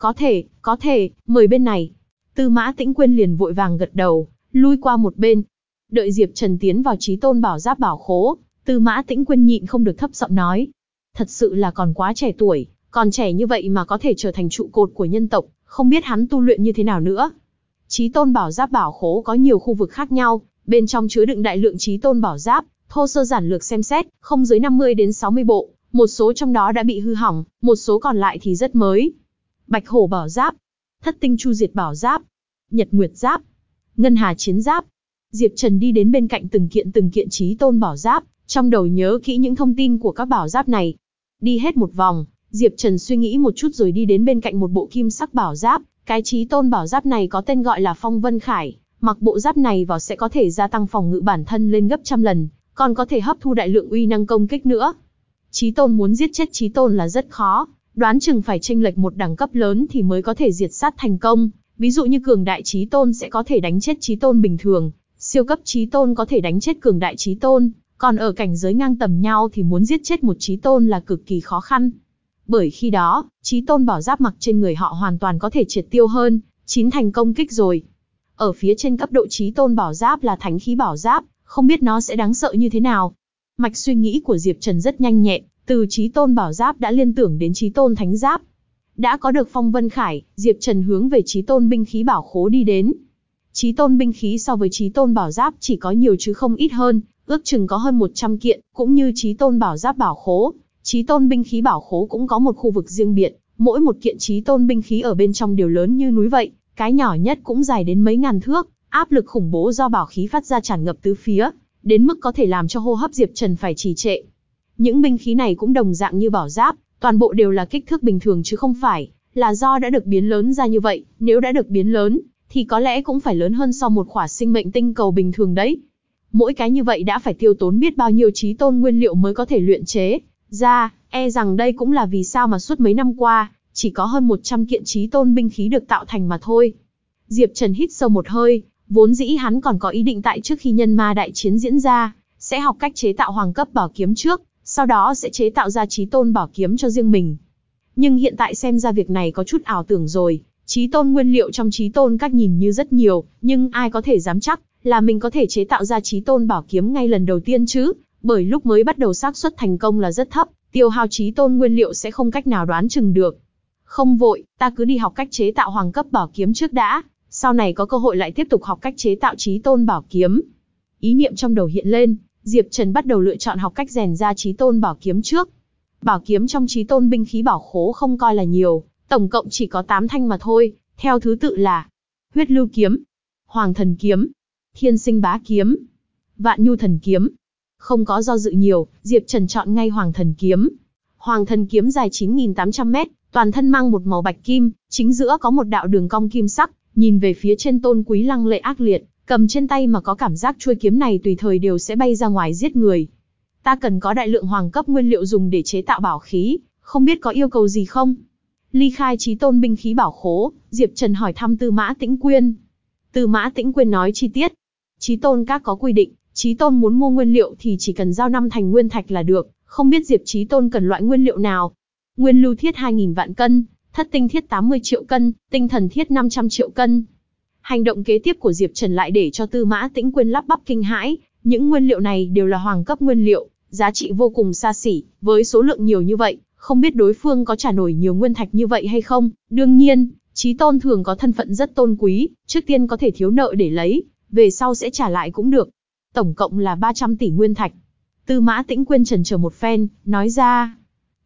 Có thể, có thể, mời bên này. Tư mã tĩnh quên liền vội vàng gật đầu, lui qua một bên. Đợi Diệp Trần tiến vào trí tôn bảo giáp bảo khố, tư mã tĩnh quên nhịn không được thấp giọng nói. Thật sự là còn quá trẻ tuổi, còn trẻ như vậy mà có thể trở thành trụ cột của nhân tộc, không biết hắn tu luyện như thế nào nữa. Chí tôn bảo giáp bảo khố có nhiều khu vực khác nhau, bên trong chứa đựng đại lượng chí tôn bảo giáp, thô sơ giản lược xem xét, không dưới 50 đến 60 bộ, một số trong đó đã bị hư hỏng, một số còn lại thì rất mới. Bạch hổ bảo giáp, thất tinh chu diệt bảo giáp, nhật nguyệt giáp, ngân hà chiến giáp. Diệp Trần đi đến bên cạnh từng kiện từng kiện chí tôn bảo giáp, trong đầu nhớ kỹ những thông tin của các bảo giáp này. Đi hết một vòng, Diệp Trần suy nghĩ một chút rồi đi đến bên cạnh một bộ kim sắc bảo giáp, cái trí tôn bảo giáp này có tên gọi là Phong Vân Khải, mặc bộ giáp này vào sẽ có thể gia tăng phòng ngự bản thân lên gấp trăm lần, còn có thể hấp thu đại lượng uy năng công kích nữa. Chí tôn muốn giết chết chí tôn là rất khó, đoán chừng phải tranh lệch một đẳng cấp lớn thì mới có thể diệt sát thành công. Ví dụ như cường đại chí tôn sẽ có thể đánh chết chí tôn bình thường, siêu cấp chí tôn có thể đánh chết cường đại chí tôn, còn ở cảnh giới ngang tầm nhau thì muốn giết chết một chí tôn là cực kỳ khó khăn bởi khi đó, trí tôn bảo giáp mặc trên người họ hoàn toàn có thể triệt tiêu hơn, chín thành công kích rồi. Ở phía trên cấp độ trí tôn bảo giáp là thánh khí bảo giáp, không biết nó sẽ đáng sợ như thế nào. Mạch suy nghĩ của Diệp Trần rất nhanh nhẹn, từ trí tôn bảo giáp đã liên tưởng đến trí tôn thánh giáp. Đã có được phong vân khải, Diệp Trần hướng về trí tôn binh khí bảo khố đi đến. Trí tôn binh khí so với trí tôn bảo giáp chỉ có nhiều chứ không ít hơn, ước chừng có hơn 100 kiện, cũng như trí tôn bảo giáp bảo khố, Chí tôn binh khí bảo khố cũng có một khu vực riêng biệt, mỗi một kiện chí tôn binh khí ở bên trong đều lớn như núi vậy, cái nhỏ nhất cũng dài đến mấy ngàn thước, áp lực khủng bố do bảo khí phát ra tràn ngập tứ phía, đến mức có thể làm cho hô hấp Diệp Trần phải trì trệ. Những binh khí này cũng đồng dạng như bảo giáp, toàn bộ đều là kích thước bình thường chứ không phải là do đã được biến lớn ra như vậy, nếu đã được biến lớn thì có lẽ cũng phải lớn hơn so một khỏa sinh mệnh tinh cầu bình thường đấy. Mỗi cái như vậy đã phải tiêu tốn biết bao nhiêu trí tôn nguyên liệu mới có thể luyện chế ra, e rằng đây cũng là vì sao mà suốt mấy năm qua, chỉ có hơn 100 kiện trí tôn binh khí được tạo thành mà thôi. Diệp Trần hít sâu một hơi, vốn dĩ hắn còn có ý định tại trước khi nhân ma đại chiến diễn ra, sẽ học cách chế tạo hoàng cấp bảo kiếm trước, sau đó sẽ chế tạo ra trí tôn bảo kiếm cho riêng mình. Nhưng hiện tại xem ra việc này có chút ảo tưởng rồi, trí tôn nguyên liệu trong trí tôn các nhìn như rất nhiều, nhưng ai có thể dám chắc là mình có thể chế tạo ra trí tôn bảo kiếm ngay lần đầu tiên chứ, bởi lúc mới bắt đầu xác suất thành công là rất thấp, tiêu hao trí tôn nguyên liệu sẽ không cách nào đoán chừng được. Không vội, ta cứ đi học cách chế tạo hoàng cấp bảo kiếm trước đã, sau này có cơ hội lại tiếp tục học cách chế tạo trí tôn bảo kiếm. Ý niệm trong đầu hiện lên, Diệp Trần bắt đầu lựa chọn học cách rèn ra trí tôn bảo kiếm trước. Bảo kiếm trong trí tôn binh khí bảo khố không coi là nhiều, tổng cộng chỉ có 8 thanh mà thôi, theo thứ tự là Huyết Lưu kiếm, Hoàng Thần kiếm, Thiên Sinh Bá kiếm, Vạn Nhu Thần kiếm. Không có do dự nhiều, Diệp Trần chọn ngay Hoàng Thần kiếm. Hoàng Thần kiếm dài 9.800 mét, toàn thân mang một màu bạch kim, chính giữa có một đạo đường cong kim sắc, nhìn về phía trên tôn quý lăng lệ ác liệt, cầm trên tay mà có cảm giác chuôi kiếm này tùy thời đều sẽ bay ra ngoài giết người. Ta cần có đại lượng hoàng cấp nguyên liệu dùng để chế tạo bảo khí, không biết có yêu cầu gì không? Ly khai trí tôn binh khí bảo khố, Diệp Trần hỏi thăm Tư Mã Tĩnh Quyên. Tư Mã Tĩnh Quyên nói chi tiết. Trí tôn các có quy định, Chí tôn muốn mua nguyên liệu thì chỉ cần giao năm thành nguyên thạch là được, không biết Diệp Chí tôn cần loại nguyên liệu nào. Nguyên lưu thiết 2.000 vạn cân, thất tinh thiết 80 triệu cân, tinh thần thiết 500 triệu cân. Hành động kế tiếp của Diệp Trần lại để cho Tư Mã Tĩnh Quyên lắp bắp kinh hãi, những nguyên liệu này đều là hoàng cấp nguyên liệu, giá trị vô cùng xa xỉ, với số lượng nhiều như vậy, không biết đối phương có trả nổi nhiều nguyên thạch như vậy hay không. Đương nhiên, Chí tôn thường có thân phận rất tôn quý, trước tiên có thể thiếu nợ để lấy, về sau sẽ trả lại cũng được. Tổng cộng là 300 tỷ nguyên thạch. Tư mã tĩnh quyên trần chờ một phen, nói ra.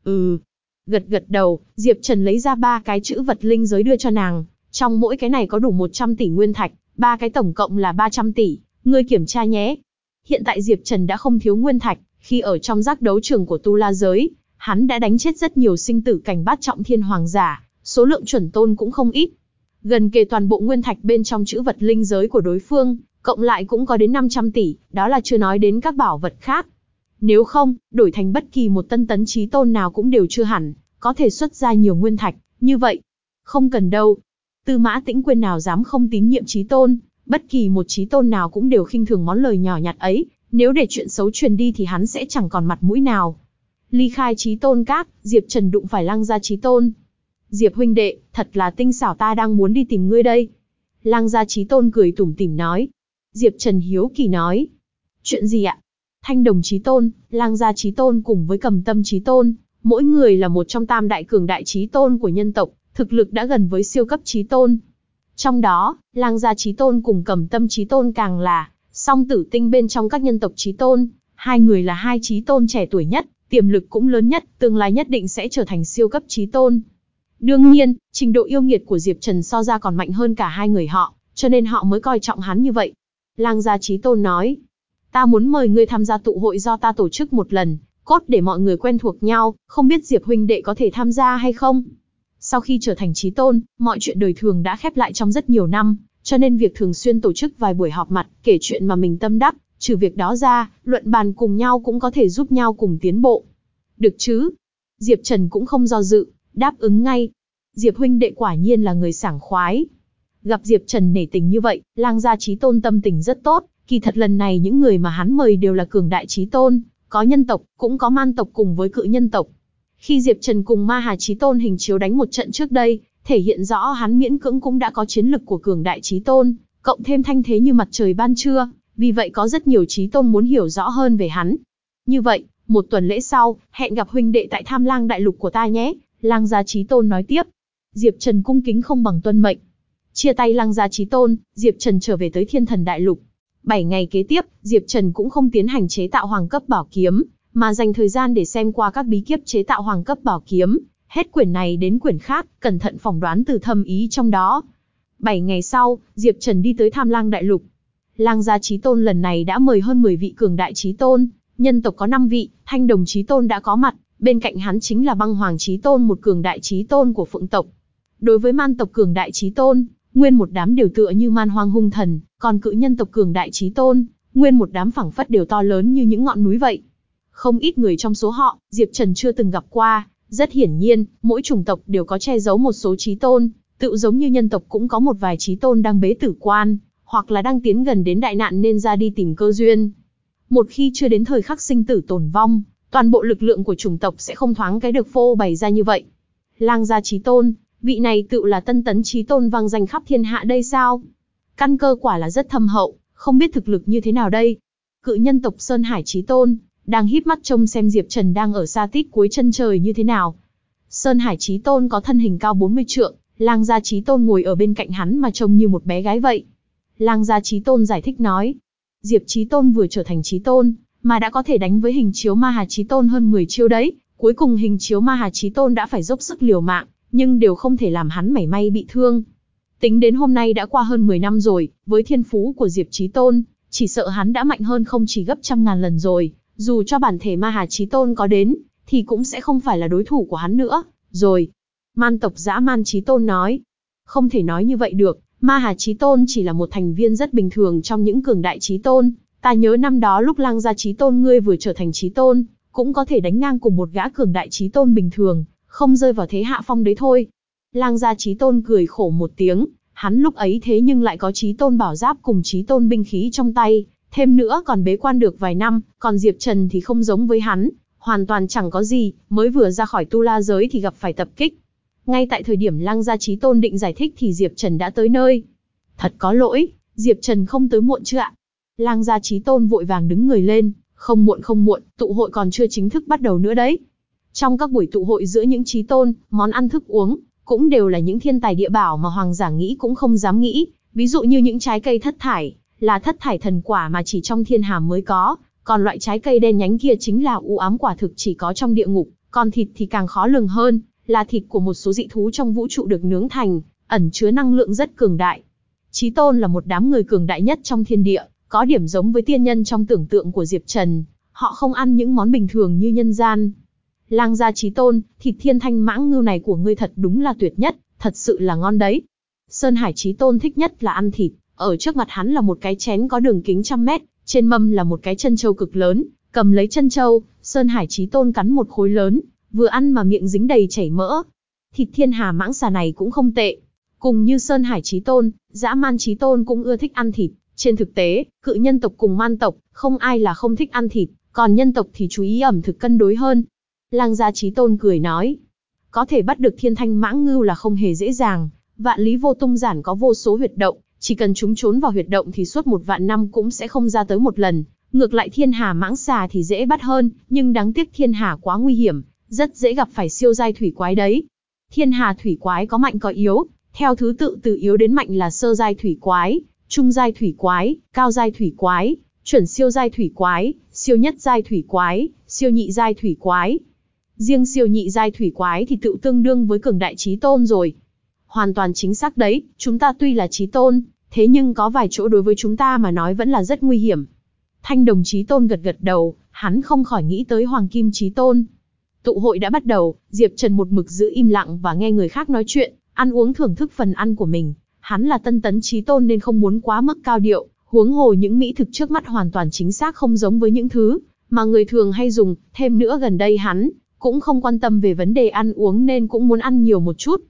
Ừ. Gật gật đầu, Diệp Trần lấy ra ba cái chữ vật linh giới đưa cho nàng. Trong mỗi cái này có đủ 100 tỷ nguyên thạch, ba cái tổng cộng là 300 tỷ. Ngươi kiểm tra nhé. Hiện tại Diệp Trần đã không thiếu nguyên thạch, khi ở trong giác đấu trường của Tu La Giới, hắn đã đánh chết rất nhiều sinh tử cảnh bát trọng thiên hoàng giả, số lượng chuẩn tôn cũng không ít. Gần kề toàn bộ nguyên thạch bên trong chữ vật linh giới của đối phương, cộng lại cũng có đến 500 tỷ, đó là chưa nói đến các bảo vật khác. Nếu không, đổi thành bất kỳ một tân tấn trí tôn nào cũng đều chưa hẳn, có thể xuất ra nhiều nguyên thạch, như vậy. Không cần đâu. Tư mã tĩnh quyên nào dám không tín nhiệm trí tôn, bất kỳ một trí tôn nào cũng đều khinh thường món lời nhỏ nhặt ấy, nếu để chuyện xấu truyền đi thì hắn sẽ chẳng còn mặt mũi nào. Ly khai trí tôn các, Diệp Trần đụng phải lăng gia trí tôn. Diệp huynh đệ, thật là tinh xảo ta đang muốn đi tìm ngươi đây. Lăng gia trí tôn cười tủm tỉm nói. Diệp Trần hiếu kỳ nói. Chuyện gì ạ? Thanh đồng chí tôn, lang gia chí tôn cùng với cầm tâm chí tôn, mỗi người là một trong tam đại cường đại chí tôn của nhân tộc, thực lực đã gần với siêu cấp chí tôn. Trong đó, lang gia chí tôn cùng cầm tâm chí tôn càng là song tử tinh bên trong các nhân tộc chí tôn, hai người là hai chí tôn trẻ tuổi nhất, tiềm lực cũng lớn nhất, tương lai nhất định sẽ trở thành siêu cấp chí tôn. Đương nhiên, trình độ yêu nghiệt của Diệp Trần so ra còn mạnh hơn cả hai người họ, cho nên họ mới coi trọng hắn như vậy. Lang gia trí tôn nói, ta muốn mời ngươi tham gia tụ hội do ta tổ chức một lần, cốt để mọi người quen thuộc nhau, không biết Diệp huynh đệ có thể tham gia hay không? Sau khi trở thành trí tôn, mọi chuyện đời thường đã khép lại trong rất nhiều năm, cho nên việc thường xuyên tổ chức vài buổi họp mặt, kể chuyện mà mình tâm đắc, trừ việc đó ra, luận bàn cùng nhau cũng có thể giúp nhau cùng tiến bộ. Được chứ? Diệp Trần cũng không do dự, đáp ứng ngay. Diệp huynh đệ quả nhiên là người sảng khoái. Gặp Diệp Trần nể tình như vậy, lang gia trí tôn tâm tình rất tốt, kỳ thật lần này những người mà hắn mời đều là cường đại trí tôn, có nhân tộc, cũng có man tộc cùng với cự nhân tộc. Khi Diệp Trần cùng Ma Hà trí tôn hình chiếu đánh một trận trước đây, thể hiện rõ hắn miễn cưỡng cũng đã có chiến lực của cường đại trí tôn, cộng thêm thanh thế như mặt trời ban trưa, vì vậy có rất nhiều trí tôn muốn hiểu rõ hơn về hắn. Như vậy, một tuần lễ sau, hẹn gặp huynh đệ tại tham lang đại lục của ta nhé, lang gia trí tôn nói tiếp. Diệp Trần cung kính không bằng tuân mệnh. Chia tay lăng gia trí tôn, Diệp Trần trở về tới thiên thần đại lục. Bảy ngày kế tiếp, Diệp Trần cũng không tiến hành chế tạo hoàng cấp bảo kiếm, mà dành thời gian để xem qua các bí kíp chế tạo hoàng cấp bảo kiếm, hết quyển này đến quyển khác, cẩn thận phỏng đoán từ thâm ý trong đó. Bảy ngày sau, Diệp Trần đi tới Tham Lang Đại Lục. Lang gia Chí Tôn lần này đã mời hơn 10 vị cường đại Chí Tôn, nhân tộc có 5 vị, Thanh Đồng Chí Tôn đã có mặt, bên cạnh hắn chính là Băng Hoàng Chí Tôn một cường đại Chí Tôn của Phượng tộc. Đối với man tộc cường đại Chí Tôn, nguyên một đám đều tựa như man hoang hung thần, còn cự nhân tộc cường đại Chí Tôn, nguyên một đám phẳng phất đều to lớn như những ngọn núi vậy. Không ít người trong số họ, Diệp Trần chưa từng gặp qua, rất hiển nhiên, mỗi chủng tộc đều có che giấu một số trí tôn, tự giống như nhân tộc cũng có một vài trí tôn đang bế tử quan, hoặc là đang tiến gần đến đại nạn nên ra đi tìm cơ duyên. Một khi chưa đến thời khắc sinh tử tồn vong, toàn bộ lực lượng của chủng tộc sẽ không thoáng cái được phô bày ra như vậy. Lang gia trí tôn, vị này tự là tân tấn trí tôn vang danh khắp thiên hạ đây sao? Căn cơ quả là rất thâm hậu, không biết thực lực như thế nào đây. Cự nhân tộc Sơn Hải trí tôn, đang híp mắt trông xem Diệp Trần đang ở xa tít cuối chân trời như thế nào. Sơn Hải trí tôn có thân hình cao 40 trượng, lang gia trí tôn ngồi ở bên cạnh hắn mà trông như một bé gái vậy. Lang gia trí tôn giải thích nói, Diệp trí tôn vừa trở thành trí tôn, mà đã có thể đánh với hình chiếu ma hà trí tôn hơn 10 chiêu đấy, cuối cùng hình chiếu ma hà trí tôn đã phải dốc sức liều mạng, nhưng đều không thể làm hắn mảy may bị thương. Tính đến hôm nay đã qua hơn 10 năm rồi, với thiên phú của Diệp Chí Tôn, chỉ sợ hắn đã mạnh hơn không chỉ gấp trăm ngàn lần rồi, dù cho bản thể Ma Hà Chí Tôn có đến, thì cũng sẽ không phải là đối thủ của hắn nữa, rồi. Man tộc dã man Chí Tôn nói, không thể nói như vậy được, Ma Hà Chí Tôn chỉ là một thành viên rất bình thường trong những cường đại Chí Tôn, ta nhớ năm đó lúc lang gia Chí Tôn ngươi vừa trở thành Chí Tôn, cũng có thể đánh ngang cùng một gã cường đại Chí Tôn bình thường, không rơi vào thế hạ phong đấy thôi. Lang gia Chí Tôn cười khổ một tiếng, hắn lúc ấy thế nhưng lại có Chí Tôn bảo giáp cùng Chí Tôn binh khí trong tay, thêm nữa còn bế quan được vài năm, còn Diệp Trần thì không giống với hắn, hoàn toàn chẳng có gì, mới vừa ra khỏi tu la giới thì gặp phải tập kích. Ngay tại thời điểm Lang gia Chí Tôn định giải thích thì Diệp Trần đã tới nơi. Thật có lỗi, Diệp Trần không tới muộn chưa ạ? Lang gia Chí Tôn vội vàng đứng người lên, không muộn không muộn, tụ hội còn chưa chính thức bắt đầu nữa đấy. Trong các buổi tụ hội giữa những trí tôn, món ăn thức uống, cũng đều là những thiên tài địa bảo mà hoàng giả nghĩ cũng không dám nghĩ, ví dụ như những trái cây thất thải, là thất thải thần quả mà chỉ trong thiên hàm mới có, còn loại trái cây đen nhánh kia chính là u ám quả thực chỉ có trong địa ngục, còn thịt thì càng khó lường hơn, là thịt của một số dị thú trong vũ trụ được nướng thành, ẩn chứa năng lượng rất cường đại. Chí tôn là một đám người cường đại nhất trong thiên địa, có điểm giống với tiên nhân trong tưởng tượng của Diệp Trần, họ không ăn những món bình thường như nhân gian, Lang gia trí tôn, thịt thiên thanh mãng ngưu này của ngươi thật đúng là tuyệt nhất, thật sự là ngon đấy. Sơn Hải trí tôn thích nhất là ăn thịt, ở trước mặt hắn là một cái chén có đường kính trăm mét, trên mâm là một cái chân trâu cực lớn, cầm lấy chân trâu, Sơn Hải trí tôn cắn một khối lớn, vừa ăn mà miệng dính đầy chảy mỡ. Thịt thiên hà mãng xà này cũng không tệ. Cùng như Sơn Hải trí tôn, dã man trí tôn cũng ưa thích ăn thịt. Trên thực tế, cự nhân tộc cùng man tộc, không ai là không thích ăn thịt, còn nhân tộc thì chú ý ẩm thực cân đối hơn, Lang gia trí tôn cười nói. Có thể bắt được thiên thanh mãng ngưu là không hề dễ dàng, vạn lý vô tung giản có vô số huyệt động, chỉ cần chúng trốn vào huyệt động thì suốt một vạn năm cũng sẽ không ra tới một lần. Ngược lại thiên hà mãng xà thì dễ bắt hơn, nhưng đáng tiếc thiên hà quá nguy hiểm, rất dễ gặp phải siêu giai thủy quái đấy. Thiên hà thủy quái có mạnh có yếu, theo thứ tự từ yếu đến mạnh là sơ giai thủy quái, trung giai thủy quái, cao giai thủy quái, chuẩn siêu giai thủy quái, siêu nhất giai thủy quái, siêu nhị giai thủy quái. Riêng siêu nhị giai thủy quái thì tự tương đương với cường đại trí tôn rồi. Hoàn toàn chính xác đấy, chúng ta tuy là trí tôn, thế nhưng có vài chỗ đối với chúng ta mà nói vẫn là rất nguy hiểm. Thanh đồng trí tôn gật gật đầu, hắn không khỏi nghĩ tới hoàng kim trí tôn. Tụ hội đã bắt đầu, Diệp Trần một mực giữ im lặng và nghe người khác nói chuyện, ăn uống thưởng thức phần ăn của mình. Hắn là tân tấn trí tôn nên không muốn quá mức cao điệu, huống hồ những mỹ thực trước mắt hoàn toàn chính xác không giống với những thứ mà người thường hay dùng, thêm nữa gần đây hắn cũng không quan tâm về vấn đề ăn uống nên cũng muốn ăn nhiều một chút.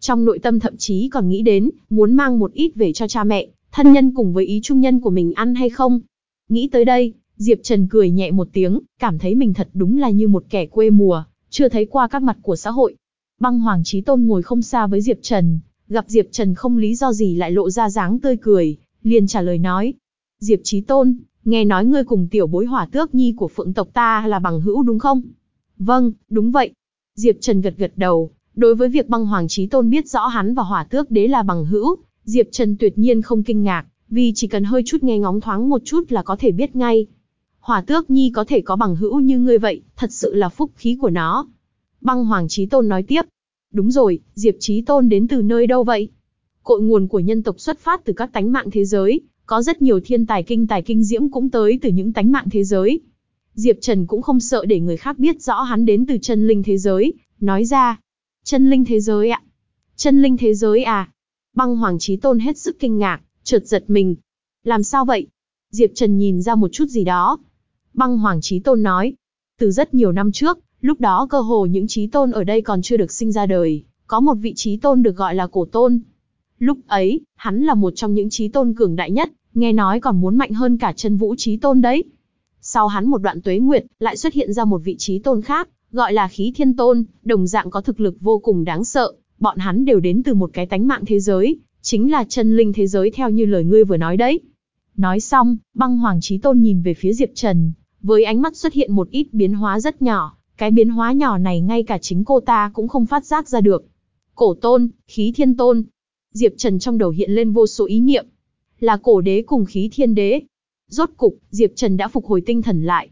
Trong nội tâm thậm chí còn nghĩ đến, muốn mang một ít về cho cha mẹ, thân nhân cùng với ý trung nhân của mình ăn hay không. Nghĩ tới đây, Diệp Trần cười nhẹ một tiếng, cảm thấy mình thật đúng là như một kẻ quê mùa, chưa thấy qua các mặt của xã hội. Băng Hoàng Chí Tôn ngồi không xa với Diệp Trần, gặp Diệp Trần không lý do gì lại lộ ra dáng tươi cười, liền trả lời nói. Diệp Chí Tôn, nghe nói ngươi cùng tiểu bối hỏa tước nhi của phượng tộc ta là bằng hữu đúng không? Vâng, đúng vậy. Diệp Trần gật gật đầu, đối với việc băng hoàng trí tôn biết rõ hắn và hỏa tước đế là bằng hữu, Diệp Trần tuyệt nhiên không kinh ngạc, vì chỉ cần hơi chút nghe ngóng thoáng một chút là có thể biết ngay. Hỏa tước nhi có thể có bằng hữu như ngươi vậy, thật sự là phúc khí của nó. Băng hoàng trí tôn nói tiếp. Đúng rồi, Diệp trí tôn đến từ nơi đâu vậy? Cội nguồn của nhân tộc xuất phát từ các tánh mạng thế giới, có rất nhiều thiên tài kinh tài kinh diễm cũng tới từ những tánh mạng thế giới. Diệp Trần cũng không sợ để người khác biết rõ hắn đến từ chân linh thế giới, nói ra. Chân linh thế giới ạ? Chân linh thế giới à? Băng Hoàng Chí Tôn hết sức kinh ngạc, chợt giật mình. Làm sao vậy? Diệp Trần nhìn ra một chút gì đó. Băng Hoàng Chí Tôn nói, từ rất nhiều năm trước, lúc đó cơ hồ những chí tôn ở đây còn chưa được sinh ra đời, có một vị chí tôn được gọi là cổ tôn. Lúc ấy, hắn là một trong những chí tôn cường đại nhất, nghe nói còn muốn mạnh hơn cả chân vũ chí tôn đấy. Sau hắn một đoạn tuế nguyệt, lại xuất hiện ra một vị trí tôn khác, gọi là khí thiên tôn, đồng dạng có thực lực vô cùng đáng sợ, bọn hắn đều đến từ một cái tánh mạng thế giới, chính là chân linh thế giới theo như lời ngươi vừa nói đấy. Nói xong, băng hoàng chí tôn nhìn về phía Diệp Trần, với ánh mắt xuất hiện một ít biến hóa rất nhỏ, cái biến hóa nhỏ này ngay cả chính cô ta cũng không phát giác ra được. Cổ tôn, khí thiên tôn. Diệp Trần trong đầu hiện lên vô số ý niệm. Là cổ đế cùng khí thiên đế. Rốt cục, Diệp Trần đã phục hồi tinh thần lại.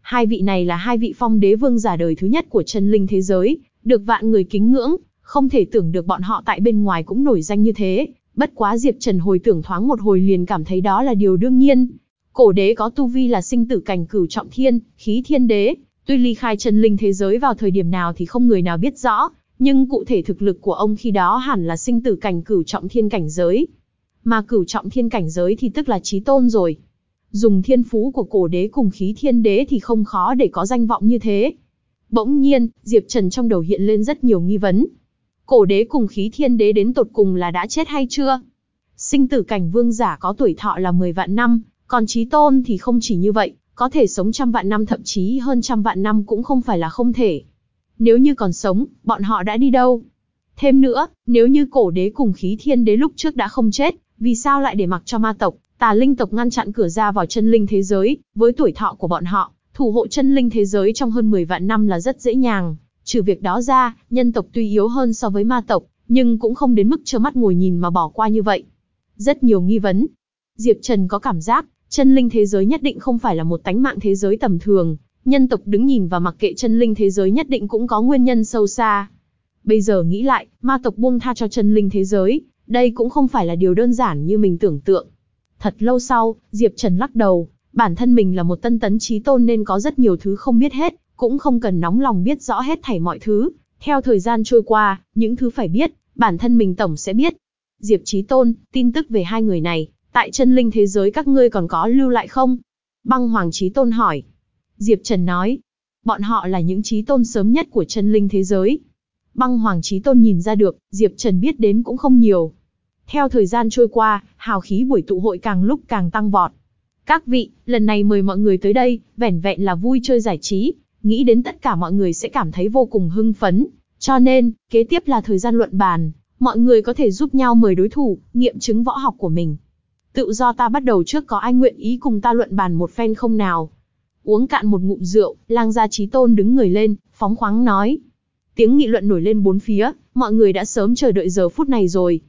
Hai vị này là hai vị phong đế vương giả đời thứ nhất của chân linh thế giới, được vạn người kính ngưỡng, không thể tưởng được bọn họ tại bên ngoài cũng nổi danh như thế. Bất quá Diệp Trần hồi tưởng thoáng một hồi liền cảm thấy đó là điều đương nhiên. Cổ đế có tu vi là sinh tử cảnh cửu trọng thiên, khí thiên đế, tuy ly khai chân linh thế giới vào thời điểm nào thì không người nào biết rõ, nhưng cụ thể thực lực của ông khi đó hẳn là sinh tử cảnh cửu trọng thiên cảnh giới. Mà cửu trọng thiên cảnh giới thì tức là trí tôn rồi. Dùng thiên phú của cổ đế cùng khí thiên đế thì không khó để có danh vọng như thế. Bỗng nhiên, Diệp Trần trong đầu hiện lên rất nhiều nghi vấn. Cổ đế cùng khí thiên đế đến tột cùng là đã chết hay chưa? Sinh tử cảnh vương giả có tuổi thọ là 10 vạn năm, còn trí tôn thì không chỉ như vậy, có thể sống trăm vạn năm thậm chí hơn trăm vạn năm cũng không phải là không thể. Nếu như còn sống, bọn họ đã đi đâu? Thêm nữa, nếu như cổ đế cùng khí thiên đế lúc trước đã không chết, vì sao lại để mặc cho ma tộc, tà linh tộc ngăn chặn cửa ra vào chân linh thế giới, với tuổi thọ của bọn họ, thủ hộ chân linh thế giới trong hơn 10 vạn năm là rất dễ nhàng. Trừ việc đó ra, nhân tộc tuy yếu hơn so với ma tộc, nhưng cũng không đến mức trơ mắt ngồi nhìn mà bỏ qua như vậy. Rất nhiều nghi vấn. Diệp Trần có cảm giác, chân linh thế giới nhất định không phải là một tánh mạng thế giới tầm thường, nhân tộc đứng nhìn và mặc kệ chân linh thế giới nhất định cũng có nguyên nhân sâu xa. Bây giờ nghĩ lại, ma tộc buông tha cho chân linh thế giới, đây cũng không phải là điều đơn giản như mình tưởng tượng. Thật lâu sau, Diệp Trần lắc đầu, bản thân mình là một tân tấn trí tôn nên có rất nhiều thứ không biết hết, cũng không cần nóng lòng biết rõ hết thảy mọi thứ. Theo thời gian trôi qua, những thứ phải biết, bản thân mình tổng sẽ biết. Diệp Trí Tôn, tin tức về hai người này, tại chân linh thế giới các ngươi còn có lưu lại không? Băng Hoàng Trí Tôn hỏi. Diệp Trần nói, bọn họ là những trí tôn sớm nhất của chân linh thế giới. Băng Hoàng Trí Tôn nhìn ra được, Diệp Trần biết đến cũng không nhiều. Theo thời gian trôi qua, hào khí buổi tụ hội càng lúc càng tăng vọt. Các vị, lần này mời mọi người tới đây, vẻn vẹn là vui chơi giải trí, nghĩ đến tất cả mọi người sẽ cảm thấy vô cùng hưng phấn. Cho nên, kế tiếp là thời gian luận bàn, mọi người có thể giúp nhau mời đối thủ, nghiệm chứng võ học của mình. Tự do ta bắt đầu trước có ai nguyện ý cùng ta luận bàn một phen không nào? Uống cạn một ngụm rượu, lang gia trí tôn đứng người lên, phóng khoáng nói. Tiếng nghị luận nổi lên bốn phía, mọi người đã sớm chờ đợi giờ phút này rồi.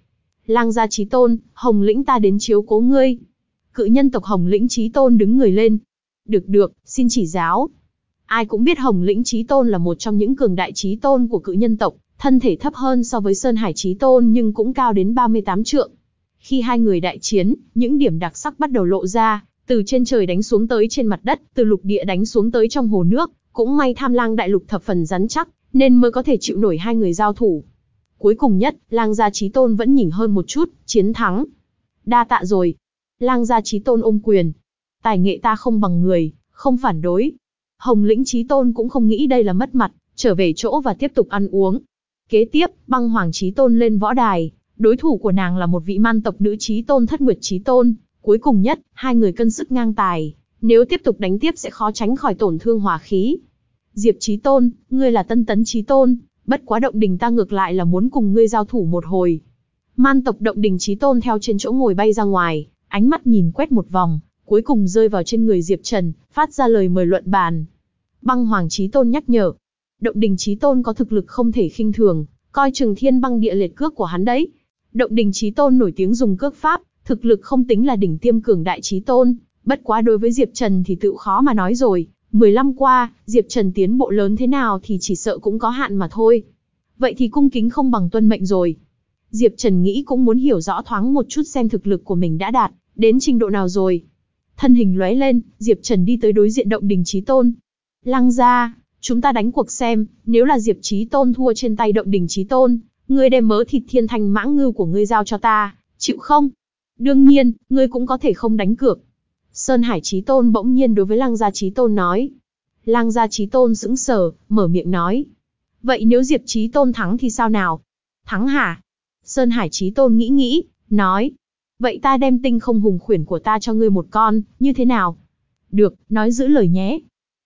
Lang gia trí tôn, hồng lĩnh ta đến chiếu cố ngươi. Cự nhân tộc hồng lĩnh trí tôn đứng người lên. Được được, xin chỉ giáo. Ai cũng biết hồng lĩnh trí tôn là một trong những cường đại trí tôn của cự nhân tộc, thân thể thấp hơn so với Sơn Hải trí tôn nhưng cũng cao đến 38 trượng. Khi hai người đại chiến, những điểm đặc sắc bắt đầu lộ ra, từ trên trời đánh xuống tới trên mặt đất, từ lục địa đánh xuống tới trong hồ nước, cũng may tham lang đại lục thập phần rắn chắc, nên mới có thể chịu nổi hai người giao thủ. Cuối cùng nhất, lang gia trí tôn vẫn nhỉnh hơn một chút, chiến thắng. Đa tạ rồi. Lang gia trí tôn ôm quyền. Tài nghệ ta không bằng người, không phản đối. Hồng lĩnh trí tôn cũng không nghĩ đây là mất mặt, trở về chỗ và tiếp tục ăn uống. Kế tiếp, băng hoàng trí tôn lên võ đài, đối thủ của nàng là một vị man tộc nữ trí tôn thất nguyệt trí tôn, Cuối cùng nhất, hai người cân sức ngang tài, nếu tiếp tục đánh tiếp sẽ khó tránh khỏi tổn thương hòa khí. Diệp Chí Tôn, ngươi là tân tấn Chí Tôn, bất quá động đình ta ngược lại là muốn cùng ngươi giao thủ một hồi. Man tộc động đình Chí Tôn theo trên chỗ ngồi bay ra ngoài, ánh mắt nhìn quét một vòng, cuối cùng rơi vào trên người Diệp Trần, phát ra lời mời luận bàn. Băng Hoàng Chí Tôn nhắc nhở, động đình Chí Tôn có thực lực không thể khinh thường, coi trường thiên băng địa liệt cước của hắn đấy. Động đình Chí Tôn nổi tiếng dùng cước pháp, Thực lực không tính là đỉnh tiêm cường đại trí tôn, bất quá đối với Diệp Trần thì tự khó mà nói rồi. 15 qua, Diệp Trần tiến bộ lớn thế nào thì chỉ sợ cũng có hạn mà thôi. Vậy thì cung kính không bằng tuân mệnh rồi. Diệp Trần nghĩ cũng muốn hiểu rõ thoáng một chút xem thực lực của mình đã đạt, đến trình độ nào rồi. Thân hình lóe lên, Diệp Trần đi tới đối diện động đình chí tôn. Lăng ra, chúng ta đánh cuộc xem, nếu là Diệp trí tôn thua trên tay động đình chí tôn, ngươi đem mớ thịt thiên thành mãng ngưu của ngươi giao cho ta, chịu không? Đương nhiên, ngươi cũng có thể không đánh cược. Sơn Hải Chí Tôn bỗng nhiên đối với Lăng Gia Chí Tôn nói. Lăng Gia Chí Tôn sững sờ, mở miệng nói. Vậy nếu Diệp Chí Tôn thắng thì sao nào? Thắng hả? Sơn Hải Chí Tôn nghĩ nghĩ, nói. Vậy ta đem tinh không hùng khuyển của ta cho ngươi một con, như thế nào? Được, nói giữ lời nhé.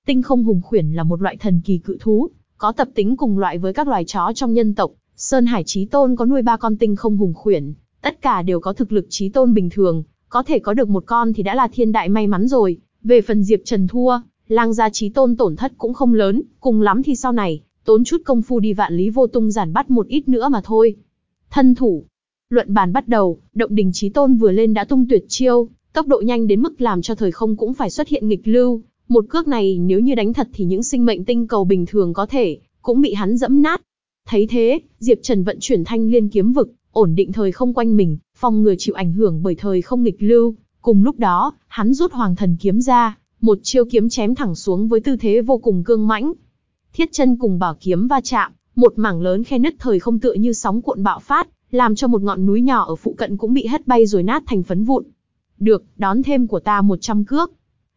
Tinh không hùng khuyển là một loại thần kỳ cự thú, có tập tính cùng loại với các loài chó trong nhân tộc. Sơn Hải Chí Tôn có nuôi ba con tinh không hùng khuyển, tất cả đều có thực lực Chí Tôn bình thường, có thể có được một con thì đã là thiên đại may mắn rồi. Về phần Diệp Trần thua, lang gia trí Tôn tổn thất cũng không lớn, cùng lắm thì sau này, tốn chút công phu đi vạn lý vô tung giản bắt một ít nữa mà thôi. Thân thủ. Luận bàn bắt đầu, động đình trí Tôn vừa lên đã tung tuyệt chiêu, tốc độ nhanh đến mức làm cho thời không cũng phải xuất hiện nghịch lưu, một cước này nếu như đánh thật thì những sinh mệnh tinh cầu bình thường có thể, cũng bị hắn dẫm nát. Thấy thế, Diệp Trần vận chuyển thanh liên kiếm vực, ổn định thời không quanh mình, phòng ngừa chịu ảnh hưởng bởi thời không nghịch lưu. Cùng lúc đó, hắn rút hoàng thần kiếm ra, một chiêu kiếm chém thẳng xuống với tư thế vô cùng cương mãnh. Thiết chân cùng bảo kiếm va chạm, một mảng lớn khe nứt thời không tựa như sóng cuộn bạo phát, làm cho một ngọn núi nhỏ ở phụ cận cũng bị hất bay rồi nát thành phấn vụn. Được, đón thêm của ta 100 cước.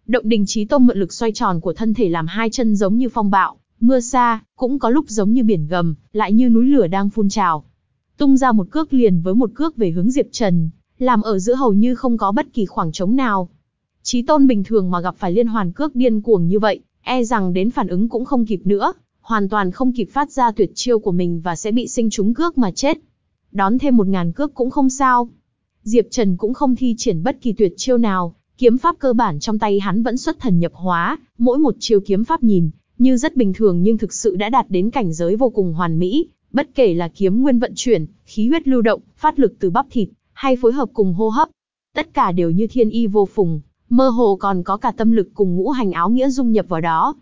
Động đình trí tông mượn lực xoay tròn của thân thể làm hai chân giống như phong bạo, mưa xa, cũng có lúc giống như biển gầm, lại như núi lửa đang phun trào. Tung ra một cước liền với một cước về hướng Diệp Trần, làm ở giữa hầu như không có bất kỳ khoảng trống nào. Chí tôn bình thường mà gặp phải liên hoàn cước điên cuồng như vậy, e rằng đến phản ứng cũng không kịp nữa, hoàn toàn không kịp phát ra tuyệt chiêu của mình và sẽ bị sinh trúng cước mà chết. Đón thêm một ngàn cước cũng không sao. Diệp Trần cũng không thi triển bất kỳ tuyệt chiêu nào, kiếm pháp cơ bản trong tay hắn vẫn xuất thần nhập hóa, mỗi một chiêu kiếm pháp nhìn, như rất bình thường nhưng thực sự đã đạt đến cảnh giới vô cùng hoàn mỹ, bất kể là kiếm nguyên vận chuyển, khí huyết lưu động, phát lực từ bắp thịt, hay phối hợp cùng hô hấp. Tất cả đều như thiên y vô phùng, mơ hồ còn có cả tâm lực cùng ngũ hành áo nghĩa dung nhập vào đó.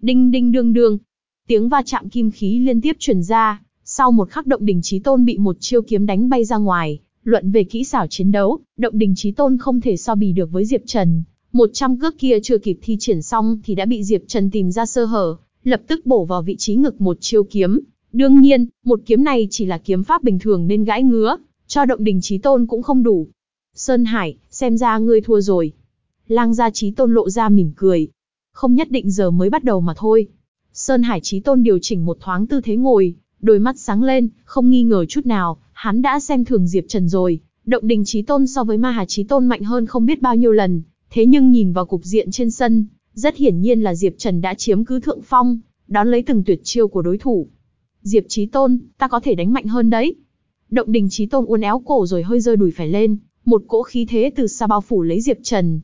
Đinh đinh đương đương, tiếng va chạm kim khí liên tiếp truyền ra, sau một khắc động đình chí tôn bị một chiêu kiếm đánh bay ra ngoài, Luận về kỹ xảo chiến đấu, động đình trí tôn không thể so bì được với Diệp Trần. Một trăm cước kia chưa kịp thi triển xong thì đã bị Diệp Trần tìm ra sơ hở, lập tức bổ vào vị trí ngực một chiêu kiếm. Đương nhiên, một kiếm này chỉ là kiếm pháp bình thường nên gãi ngứa, cho động đình trí tôn cũng không đủ. Sơn Hải, xem ra ngươi thua rồi. Lang gia trí tôn lộ ra mỉm cười. Không nhất định giờ mới bắt đầu mà thôi. Sơn Hải trí tôn điều chỉnh một thoáng tư thế ngồi, đôi mắt sáng lên, không nghi ngờ chút nào, hắn đã xem thường Diệp Trần rồi. Động đình trí tôn so với ma hà trí tôn mạnh hơn không biết bao nhiêu lần, thế nhưng nhìn vào cục diện trên sân, rất hiển nhiên là Diệp Trần đã chiếm cứ thượng phong, đón lấy từng tuyệt chiêu của đối thủ. Diệp Chí Tôn, ta có thể đánh mạnh hơn đấy. Động đình Chí Tôn uốn éo cổ rồi hơi giơ đùi phải lên, một cỗ khí thế từ xa bao phủ lấy Diệp Trần.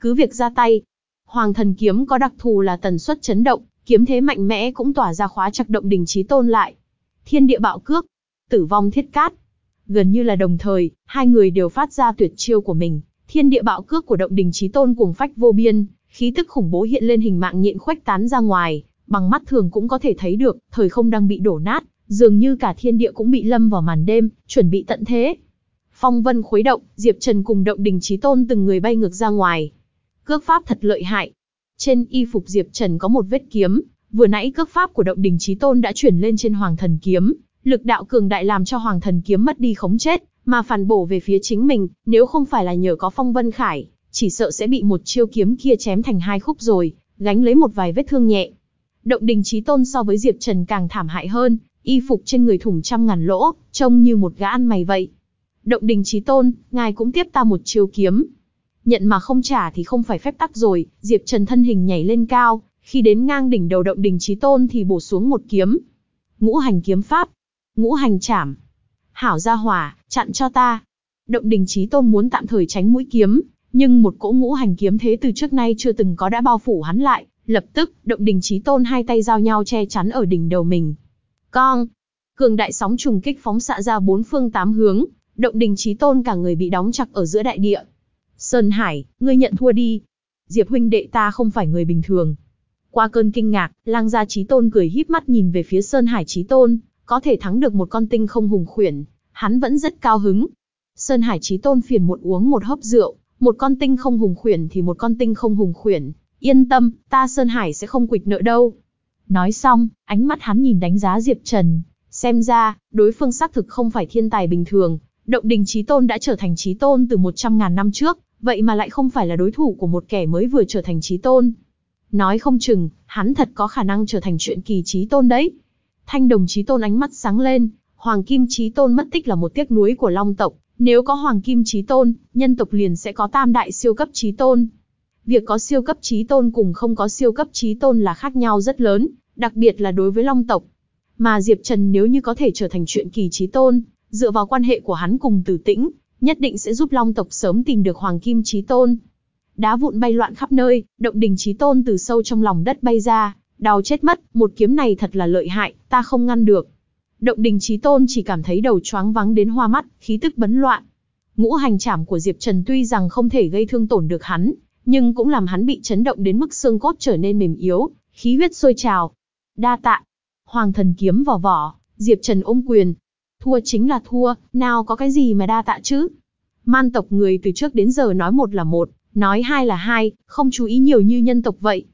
Cứ việc ra tay, Hoàng Thần Kiếm có đặc thù là tần suất chấn động, kiếm thế mạnh mẽ cũng tỏa ra khóa chặt động đình Chí Tôn lại. Thiên địa bạo cước, tử vong thiết cát. Gần như là đồng thời, hai người đều phát ra tuyệt chiêu của mình. Thiên địa bạo cước của động đình Chí tôn cuồng phách vô biên, khí tức khủng bố hiện lên hình mạng nhện khuếch tán ra ngoài, bằng mắt thường cũng có thể thấy được, thời không đang bị đổ nát, dường như cả thiên địa cũng bị lâm vào màn đêm, chuẩn bị tận thế. Phong vân khuấy động, Diệp Trần cùng động đình trí tôn từng người bay ngược ra ngoài. Cước pháp thật lợi hại. Trên y phục Diệp Trần có một vết kiếm, vừa nãy cước pháp của động đình trí tôn đã chuyển lên trên hoàng thần kiếm, Lực đạo cường đại làm cho Hoàng Thần Kiếm mất đi khống chết, mà phản bổ về phía chính mình, nếu không phải là nhờ có Phong Vân Khải, chỉ sợ sẽ bị một chiêu kiếm kia chém thành hai khúc rồi, gánh lấy một vài vết thương nhẹ. Động Đình Chí Tôn so với Diệp Trần càng thảm hại hơn, y phục trên người thủng trăm ngàn lỗ, trông như một gã ăn mày vậy. Động Đình Chí Tôn, ngài cũng tiếp ta một chiêu kiếm. Nhận mà không trả thì không phải phép tắc rồi, Diệp Trần thân hình nhảy lên cao, khi đến ngang đỉnh đầu Động Đình Chí Tôn thì bổ xuống một kiếm. Ngũ hành kiếm pháp, ngũ hành chảm. Hảo gia hỏa, chặn cho ta. Động đình trí tôn muốn tạm thời tránh mũi kiếm, nhưng một cỗ ngũ hành kiếm thế từ trước nay chưa từng có đã bao phủ hắn lại, lập tức, động đình trí tôn hai tay giao nhau che chắn ở đỉnh đầu mình. Con! Cường đại sóng trùng kích phóng xạ ra bốn phương tám hướng, động đình trí tôn cả người bị đóng chặt ở giữa đại địa. Sơn Hải, ngươi nhận thua đi. Diệp huynh đệ ta không phải người bình thường. Qua cơn kinh ngạc, lang gia trí tôn cười híp mắt nhìn về phía Sơn Hải trí tôn, có thể thắng được một con tinh không hùng khuyển, hắn vẫn rất cao hứng. Sơn Hải Chí Tôn phiền muộn uống một hớp rượu, một con tinh không hùng khuyển thì một con tinh không hùng khuyển, yên tâm, ta Sơn Hải sẽ không quỵt nợ đâu. Nói xong, ánh mắt hắn nhìn đánh giá Diệp Trần, xem ra, đối phương xác thực không phải thiên tài bình thường, động đình Chí Tôn đã trở thành Chí Tôn từ 100.000 năm trước, vậy mà lại không phải là đối thủ của một kẻ mới vừa trở thành trí tôn. Nói không chừng, hắn thật có khả năng trở thành chuyện kỳ trí tôn đấy. Thanh đồng trí tôn ánh mắt sáng lên, Hoàng Kim trí tôn mất tích là một tiếc nuối của Long tộc, nếu có Hoàng Kim trí tôn, nhân tộc liền sẽ có tam đại siêu cấp trí tôn. Việc có siêu cấp trí tôn cùng không có siêu cấp trí tôn là khác nhau rất lớn, đặc biệt là đối với Long tộc. Mà Diệp Trần nếu như có thể trở thành chuyện kỳ trí tôn, dựa vào quan hệ của hắn cùng Tử Tĩnh, nhất định sẽ giúp Long tộc sớm tìm được Hoàng Kim trí tôn. Đá vụn bay loạn khắp nơi, động đình trí tôn từ sâu trong lòng đất bay ra, đau chết mất, một kiếm này thật là lợi hại, ta không ngăn được. Động đình trí tôn chỉ cảm thấy đầu choáng vắng đến hoa mắt, khí tức bấn loạn. Ngũ hành trảm của Diệp Trần tuy rằng không thể gây thương tổn được hắn, nhưng cũng làm hắn bị chấn động đến mức xương cốt trở nên mềm yếu, khí huyết sôi trào. Đa tạ. Hoàng thần kiếm vào vỏ, Diệp Trần ôm quyền. Thua chính là thua, nào có cái gì mà đa tạ chứ. Man tộc người từ trước đến giờ nói một là một, nói hai là hai, không chú ý nhiều như nhân tộc vậy.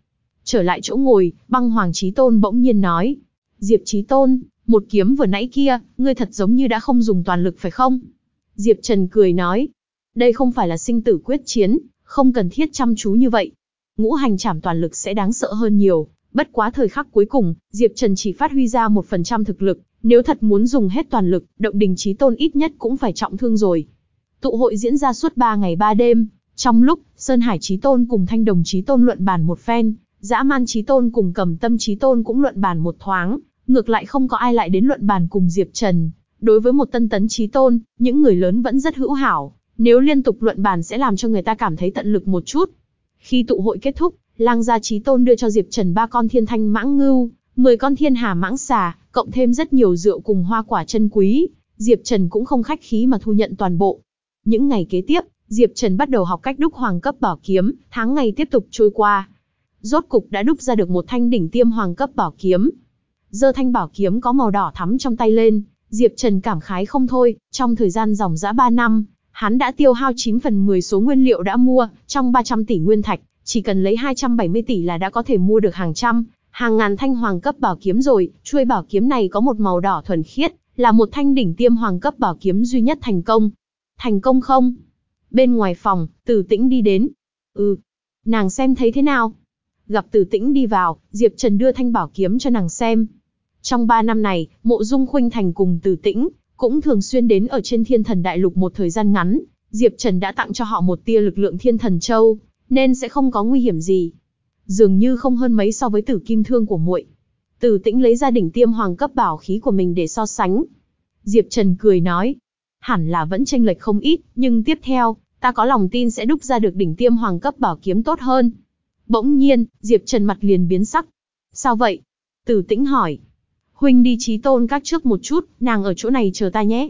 Trở lại chỗ ngồi, băng hoàng trí tôn bỗng nhiên nói. Diệp trí tôn, một kiếm vừa nãy kia, ngươi thật giống như đã không dùng toàn lực phải không? Diệp Trần cười nói. Đây không phải là sinh tử quyết chiến, không cần thiết chăm chú như vậy. Ngũ hành trảm toàn lực sẽ đáng sợ hơn nhiều. Bất quá thời khắc cuối cùng, Diệp Trần chỉ phát huy ra một phần trăm thực lực. Nếu thật muốn dùng hết toàn lực, động đình trí tôn ít nhất cũng phải trọng thương rồi. Tụ hội diễn ra suốt 3 ngày 3 đêm. Trong lúc, Sơn Hải trí tôn cùng Thanh Đồng trí tôn luận bàn một phen, dã man trí tôn cùng cầm tâm trí tôn cũng luận bàn một thoáng, ngược lại không có ai lại đến luận bàn cùng Diệp Trần. Đối với một tân tấn trí tôn, những người lớn vẫn rất hữu hảo, nếu liên tục luận bàn sẽ làm cho người ta cảm thấy tận lực một chút. Khi tụ hội kết thúc, lang gia trí tôn đưa cho Diệp Trần ba con thiên thanh mãng ngưu, 10 con thiên hà mãng xà, cộng thêm rất nhiều rượu cùng hoa quả chân quý, Diệp Trần cũng không khách khí mà thu nhận toàn bộ. Những ngày kế tiếp, Diệp Trần bắt đầu học cách đúc hoàng cấp bảo kiếm, tháng ngày tiếp tục trôi qua. Rốt cục đã đúc ra được một thanh đỉnh tiêm hoàng cấp bảo kiếm. giơ thanh bảo kiếm có màu đỏ thắm trong tay lên, Diệp Trần cảm khái không thôi, trong thời gian dòng dã 3 năm, hắn đã tiêu hao 9 phần 10 số nguyên liệu đã mua, trong 300 tỷ nguyên thạch, chỉ cần lấy 270 tỷ là đã có thể mua được hàng trăm, hàng ngàn thanh hoàng cấp bảo kiếm rồi, chuôi bảo kiếm này có một màu đỏ thuần khiết, là một thanh đỉnh tiêm hoàng cấp bảo kiếm duy nhất thành công. Thành công không? Bên ngoài phòng, Tử Tĩnh đi đến. Ừ. Nàng xem thấy thế nào? Gặp Tử Tĩnh đi vào, Diệp Trần đưa thanh bảo kiếm cho nàng xem. Trong 3 năm này, Mộ Dung Khuynh Thành cùng Tử Tĩnh cũng thường xuyên đến ở trên Thiên Thần Đại Lục một thời gian ngắn, Diệp Trần đã tặng cho họ một tia lực lượng Thiên Thần Châu, nên sẽ không có nguy hiểm gì. Dường như không hơn mấy so với Tử Kim Thương của muội. Tử Tĩnh lấy ra đỉnh tiêm hoàng cấp bảo khí của mình để so sánh. Diệp Trần cười nói, hẳn là vẫn tranh lệch không ít, nhưng tiếp theo, ta có lòng tin sẽ đúc ra được đỉnh tiêm hoàng cấp bảo kiếm tốt hơn. Bỗng nhiên, Diệp Trần mặt liền biến sắc. Sao vậy? Tử Tĩnh hỏi. Huynh đi trí tôn các trước một chút, nàng ở chỗ này chờ ta nhé.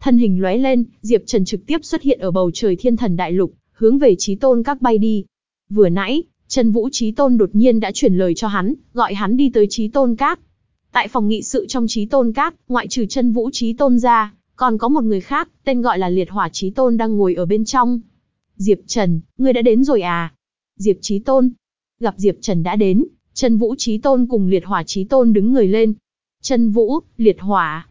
Thân hình lóe lên, Diệp Trần trực tiếp xuất hiện ở bầu trời thiên thần đại lục, hướng về trí tôn các bay đi. Vừa nãy, Trần Vũ Trí Tôn đột nhiên đã chuyển lời cho hắn, gọi hắn đi tới Trí Tôn Các. Tại phòng nghị sự trong Trí Tôn Các, ngoại trừ Trần Vũ Trí Tôn ra, còn có một người khác, tên gọi là Liệt Hỏa Trí Tôn đang ngồi ở bên trong. Diệp Trần, ngươi đã đến rồi à? Diệp Trí Tôn. Gặp Diệp Trần đã đến, Trần Vũ Trí Tôn cùng Liệt Hỏa Trí Tôn đứng người lên, Chân Vũ, Liệt Hỏa.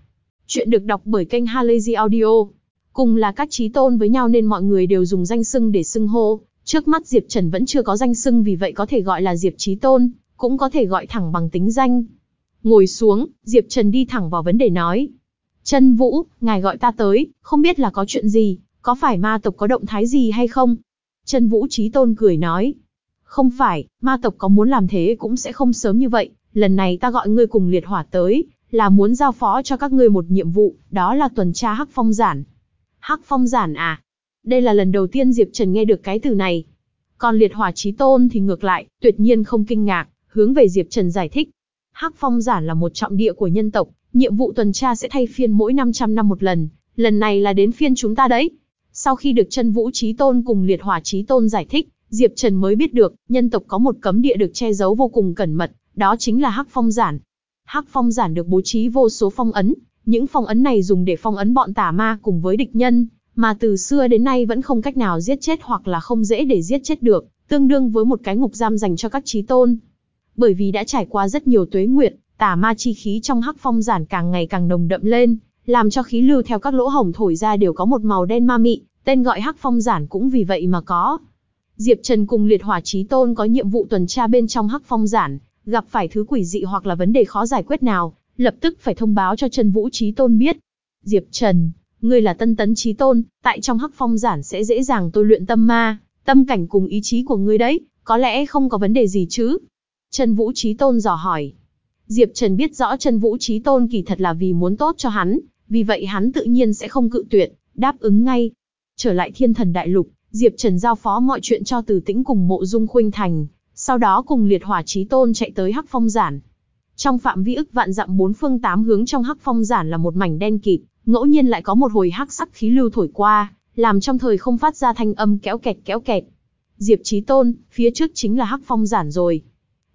Chuyện được đọc bởi kênh Halazy Audio. Cùng là các trí tôn với nhau nên mọi người đều dùng danh xưng để xưng hô. Trước mắt Diệp Trần vẫn chưa có danh xưng vì vậy có thể gọi là Diệp Trí Tôn, cũng có thể gọi thẳng bằng tính danh. Ngồi xuống, Diệp Trần đi thẳng vào vấn đề nói. Chân Vũ, ngài gọi ta tới, không biết là có chuyện gì, có phải ma tộc có động thái gì hay không? Chân Vũ Trí Tôn cười nói. Không phải, ma tộc có muốn làm thế cũng sẽ không sớm như vậy, lần này ta gọi ngươi cùng liệt hỏa tới, là muốn giao phó cho các ngươi một nhiệm vụ, đó là tuần tra hắc phong giản. Hắc phong giản à? Đây là lần đầu tiên Diệp Trần nghe được cái từ này. Còn liệt hỏa trí tôn thì ngược lại, tuyệt nhiên không kinh ngạc, hướng về Diệp Trần giải thích. Hắc phong giản là một trọng địa của nhân tộc, nhiệm vụ tuần tra sẽ thay phiên mỗi 500 năm một lần, lần này là đến phiên chúng ta đấy. Sau khi được chân vũ trí tôn cùng liệt hỏa trí tôn giải thích, Diệp Trần mới biết được, nhân tộc có một cấm địa được che giấu vô cùng cẩn mật, đó chính là Hắc Phong Giản. Hắc Phong Giản được bố trí vô số phong ấn, những phong ấn này dùng để phong ấn bọn tà ma cùng với địch nhân, mà từ xưa đến nay vẫn không cách nào giết chết hoặc là không dễ để giết chết được, tương đương với một cái ngục giam dành cho các trí tôn. Bởi vì đã trải qua rất nhiều tuế nguyệt, tà ma chi khí trong Hắc Phong Giản càng ngày càng nồng đậm lên, làm cho khí lưu theo các lỗ hổng thổi ra đều có một màu đen ma mị, Tên gọi Hắc Phong Giản cũng vì vậy mà có. Diệp Trần cùng Liệt Hỏa Chí Tôn có nhiệm vụ tuần tra bên trong Hắc Phong Giản, gặp phải thứ quỷ dị hoặc là vấn đề khó giải quyết nào, lập tức phải thông báo cho Trần Vũ Chí Tôn biết. Diệp Trần, ngươi là Tân Tấn Chí Tôn, tại trong Hắc Phong Giản sẽ dễ dàng tôi luyện tâm ma, tâm cảnh cùng ý chí của ngươi đấy, có lẽ không có vấn đề gì chứ? Trần Vũ Chí Tôn dò hỏi. Diệp Trần biết rõ Trần Vũ Chí Tôn kỳ thật là vì muốn tốt cho hắn, vì vậy hắn tự nhiên sẽ không cự tuyệt, đáp ứng ngay. Trở lại Thiên Thần Đại Lục, Diệp Trần giao phó mọi chuyện cho Từ Tĩnh cùng Mộ Dung Khuynh Thành, sau đó cùng Liệt Hỏa Chí Tôn chạy tới Hắc Phong Giản. Trong phạm vi ức vạn dặm bốn phương tám hướng trong Hắc Phong Giản là một mảnh đen kịt, ngẫu nhiên lại có một hồi hắc sắc khí lưu thổi qua, làm trong thời không phát ra thanh âm kéo kẹt kéo kẹt. Diệp Chí Tôn, phía trước chính là Hắc Phong Giản rồi.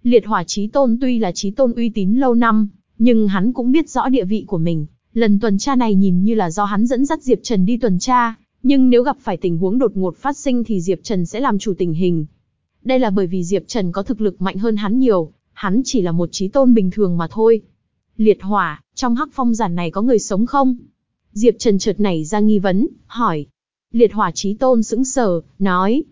Liệt Hỏa Chí Tôn tuy là Chí Tôn uy tín lâu năm, nhưng hắn cũng biết rõ địa vị của mình. Lần tuần tra này nhìn như là do hắn dẫn dắt Diệp Trần đi tuần tra, nhưng nếu gặp phải tình huống đột ngột phát sinh thì Diệp Trần sẽ làm chủ tình hình. Đây là bởi vì Diệp Trần có thực lực mạnh hơn hắn nhiều, hắn chỉ là một Chí Tôn bình thường mà thôi. Liệt Hỏa, trong Hắc Phong Giản này có người sống không? Diệp Trần chợt nảy ra nghi vấn, hỏi. Liệt hỏa trí tôn sững sờ, nói.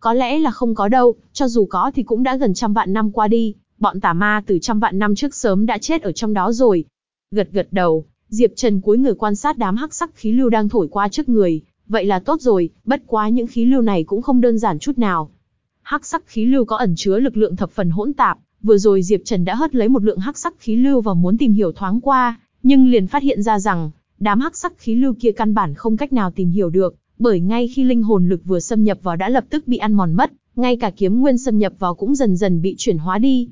Có lẽ là không có đâu, cho dù có thì cũng đã gần trăm vạn năm qua đi, bọn tà ma từ trăm vạn năm trước sớm đã chết ở trong đó rồi. Gật gật đầu, Diệp Trần cúi người quan sát đám hắc sắc khí lưu đang thổi qua trước người, vậy là tốt rồi, bất quá những khí lưu này cũng không đơn giản chút nào. Hắc sắc khí lưu có ẩn chứa lực lượng thập phần hỗn tạp, vừa rồi Diệp Trần đã hất lấy một lượng hắc sắc khí lưu và muốn tìm hiểu thoáng qua, nhưng liền phát hiện ra rằng, đám hắc sắc khí lưu kia căn bản không cách nào tìm hiểu được, bởi ngay khi linh hồn lực vừa xâm nhập vào đã lập tức bị ăn mòn mất, ngay cả kiếm nguyên xâm nhập vào cũng dần dần bị chuyển hóa đi.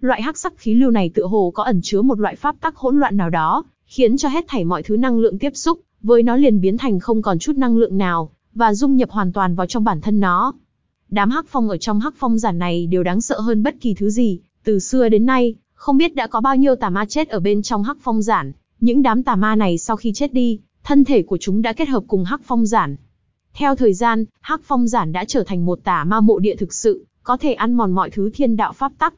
Loại hắc sắc khí lưu này tựa hồ có ẩn chứa một loại pháp tắc hỗn loạn nào đó, khiến cho hết thảy mọi thứ năng lượng tiếp xúc với nó liền biến thành không còn chút năng lượng nào, và dung nhập hoàn toàn vào trong bản thân nó. Đám hắc phong ở trong hắc phong giản này đều đáng sợ hơn bất kỳ thứ gì, từ xưa đến nay, không biết đã có bao nhiêu tà ma chết ở bên trong hắc phong giản, những đám tà ma này sau khi chết đi, thân thể của chúng đã kết hợp cùng hắc phong giản. Theo thời gian, hắc phong giản đã trở thành một tà ma mộ địa thực sự, có thể ăn mòn mọi thứ thiên đạo pháp tắc.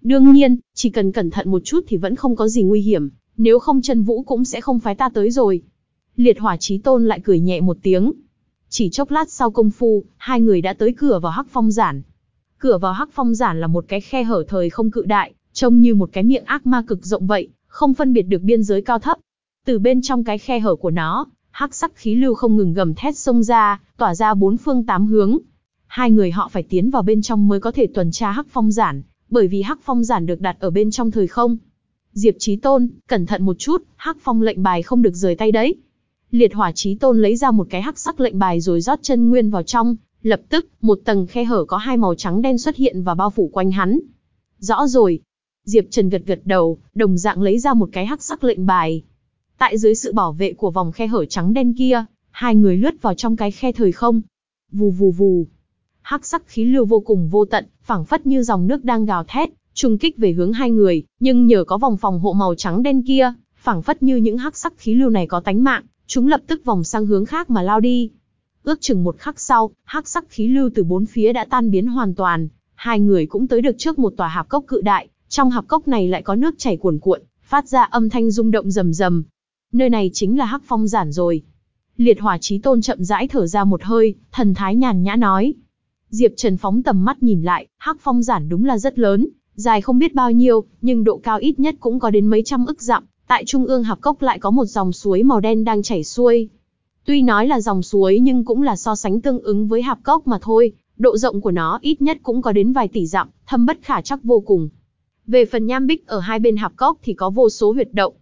Đương nhiên, chỉ cần cẩn thận một chút thì vẫn không có gì nguy hiểm, nếu không chân vũ cũng sẽ không phái ta tới rồi. Liệt hỏa trí tôn lại cười nhẹ một tiếng. Chỉ chốc lát sau công phu, hai người đã tới cửa vào hắc phong giản. Cửa vào hắc phong giản là một cái khe hở thời không cự đại, trông như một cái miệng ác ma cực rộng vậy, không phân biệt được biên giới cao thấp. Từ bên trong cái khe hở của nó, hắc sắc khí lưu không ngừng gầm thét xông ra, tỏa ra bốn phương tám hướng. Hai người họ phải tiến vào bên trong mới có thể tuần tra hắc phong giản, bởi vì hắc phong giản được đặt ở bên trong thời không. Diệp Chí Tôn, cẩn thận một chút, hắc phong lệnh bài không được rời tay đấy. Liệt hỏa Chí Tôn lấy ra một cái hắc sắc lệnh bài rồi rót chân nguyên vào trong, lập tức, một tầng khe hở có hai màu trắng đen xuất hiện và bao phủ quanh hắn. Rõ rồi, Diệp Trần gật gật đầu, đồng dạng lấy ra một cái hắc sắc lệnh bài. Tại dưới sự bảo vệ của vòng khe hở trắng đen kia, hai người lướt vào trong cái khe thời không. Vù vù vù. Hắc sắc khí lưu vô cùng vô tận, phảng phất như dòng nước đang gào thét, trùng kích về hướng hai người, nhưng nhờ có vòng phòng hộ màu trắng đen kia, phảng phất như những hắc sắc khí lưu này có tánh mạng, chúng lập tức vòng sang hướng khác mà lao đi. Ước chừng một khắc sau, hắc sắc khí lưu từ bốn phía đã tan biến hoàn toàn, hai người cũng tới được trước một tòa hạp cốc cự đại, trong hạp cốc này lại có nước chảy cuồn cuộn, phát ra âm thanh rung động rầm rầm. Nơi này chính là Hắc Phong giản rồi. Liệt Hỏa Chí Tôn chậm rãi thở ra một hơi, thần thái nhàn nhã nói. Diệp Trần phóng tầm mắt nhìn lại, Hắc Phong giản đúng là rất lớn, dài không biết bao nhiêu, nhưng độ cao ít nhất cũng có đến mấy trăm ức dặm. Tại trung ương hạp cốc lại có một dòng suối màu đen đang chảy xuôi. Tuy nói là dòng suối nhưng cũng là so sánh tương ứng với hạp cốc mà thôi, độ rộng của nó ít nhất cũng có đến vài tỷ dặm, thâm bất khả chắc vô cùng. Về phần nham bích ở hai bên hạp cốc thì có vô số huyệt động.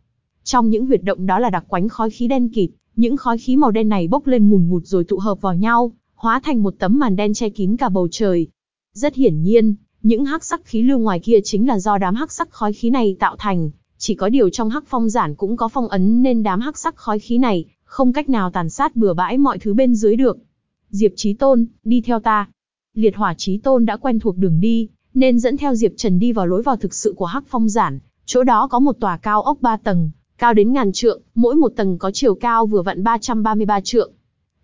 Trong những huyệt động đó là đặc quánh khói khí đen kịt, những khói khí màu đen này bốc lên ngùn ngụt rồi tụ hợp vào nhau, hóa thành một tấm màn đen che kín cả bầu trời. Rất hiển nhiên, những hắc sắc khí lưu ngoài kia chính là do đám hắc sắc khói khí này tạo thành, chỉ có điều trong hắc phong giản cũng có phong ấn nên đám hắc sắc khói khí này không cách nào tàn sát bừa bãi mọi thứ bên dưới được. Diệp Chí Tôn, đi theo ta. Liệt Hỏa Chí Tôn đã quen thuộc đường đi, nên dẫn theo Diệp Trần đi vào lối vào thực sự của Hắc Phong Giản, chỗ đó có một tòa cao ốc ba tầng, cao đến ngàn trượng, mỗi một tầng có chiều cao vừa vặn 333 trượng.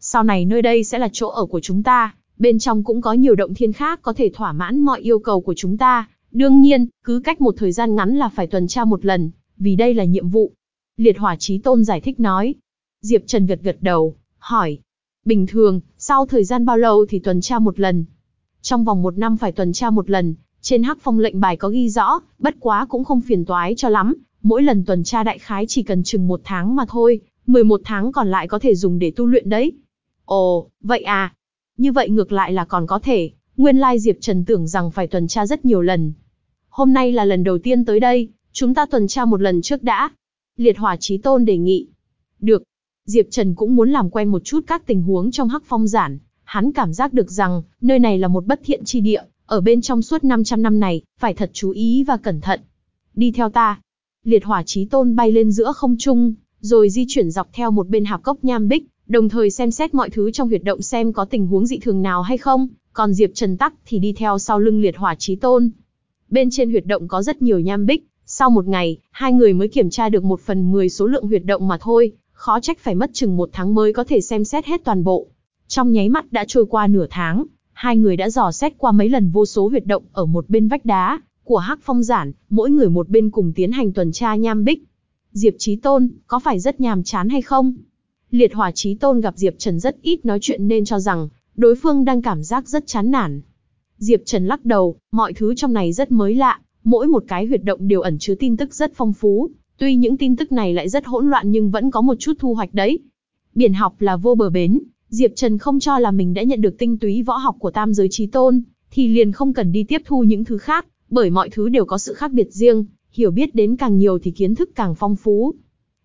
Sau này nơi đây sẽ là chỗ ở của chúng ta, bên trong cũng có nhiều động thiên khác có thể thỏa mãn mọi yêu cầu của chúng ta. Đương nhiên, cứ cách một thời gian ngắn là phải tuần tra một lần, vì đây là nhiệm vụ. Liệt Hỏa Chí Tôn giải thích nói. Diệp Trần gật gật đầu, hỏi. Bình thường, sau thời gian bao lâu thì tuần tra một lần? Trong vòng một năm phải tuần tra một lần, trên hắc phong lệnh bài có ghi rõ, bất quá cũng không phiền toái cho lắm, mỗi lần tuần tra đại khái chỉ cần chừng một tháng mà thôi, 11 tháng còn lại có thể dùng để tu luyện đấy. Ồ, vậy à? Như vậy ngược lại là còn có thể, nguyên lai Diệp Trần tưởng rằng phải tuần tra rất nhiều lần. Hôm nay là lần đầu tiên tới đây, chúng ta tuần tra một lần trước đã. Liệt hỏa trí tôn đề nghị. Được. Diệp Trần cũng muốn làm quen một chút các tình huống trong hắc phong giản. Hắn cảm giác được rằng, nơi này là một bất thiện chi địa, ở bên trong suốt 500 năm này, phải thật chú ý và cẩn thận. Đi theo ta. Liệt hỏa trí tôn bay lên giữa không trung, rồi di chuyển dọc theo một bên hạp cốc nham bích, đồng thời xem xét mọi thứ trong huyệt động xem có tình huống dị thường nào hay không, còn Diệp Trần Tắc thì đi theo sau lưng liệt hỏa trí tôn. Bên trên huyệt động có rất nhiều nham bích, sau một ngày, hai người mới kiểm tra được một phần mười số lượng huyệt động mà thôi, khó trách phải mất chừng một tháng mới có thể xem xét hết toàn bộ. Trong nháy mắt đã trôi qua nửa tháng, hai người đã dò xét qua mấy lần vô số huyệt động ở một bên vách đá của Hắc Phong Giản, mỗi người một bên cùng tiến hành tuần tra nham bích. Diệp Chí Tôn, có phải rất nhàm chán hay không? Liệt Hỏa Chí Tôn gặp Diệp Trần rất ít nói chuyện nên cho rằng đối phương đang cảm giác rất chán nản. Diệp Trần lắc đầu, mọi thứ trong này rất mới lạ, mỗi một cái huyệt động đều ẩn chứa tin tức rất phong phú, tuy những tin tức này lại rất hỗn loạn nhưng vẫn có một chút thu hoạch đấy. Biển học là vô bờ bến, Diệp Trần không cho là mình đã nhận được tinh túy võ học của tam giới trí tôn, thì liền không cần đi tiếp thu những thứ khác, bởi mọi thứ đều có sự khác biệt riêng, hiểu biết đến càng nhiều thì kiến thức càng phong phú.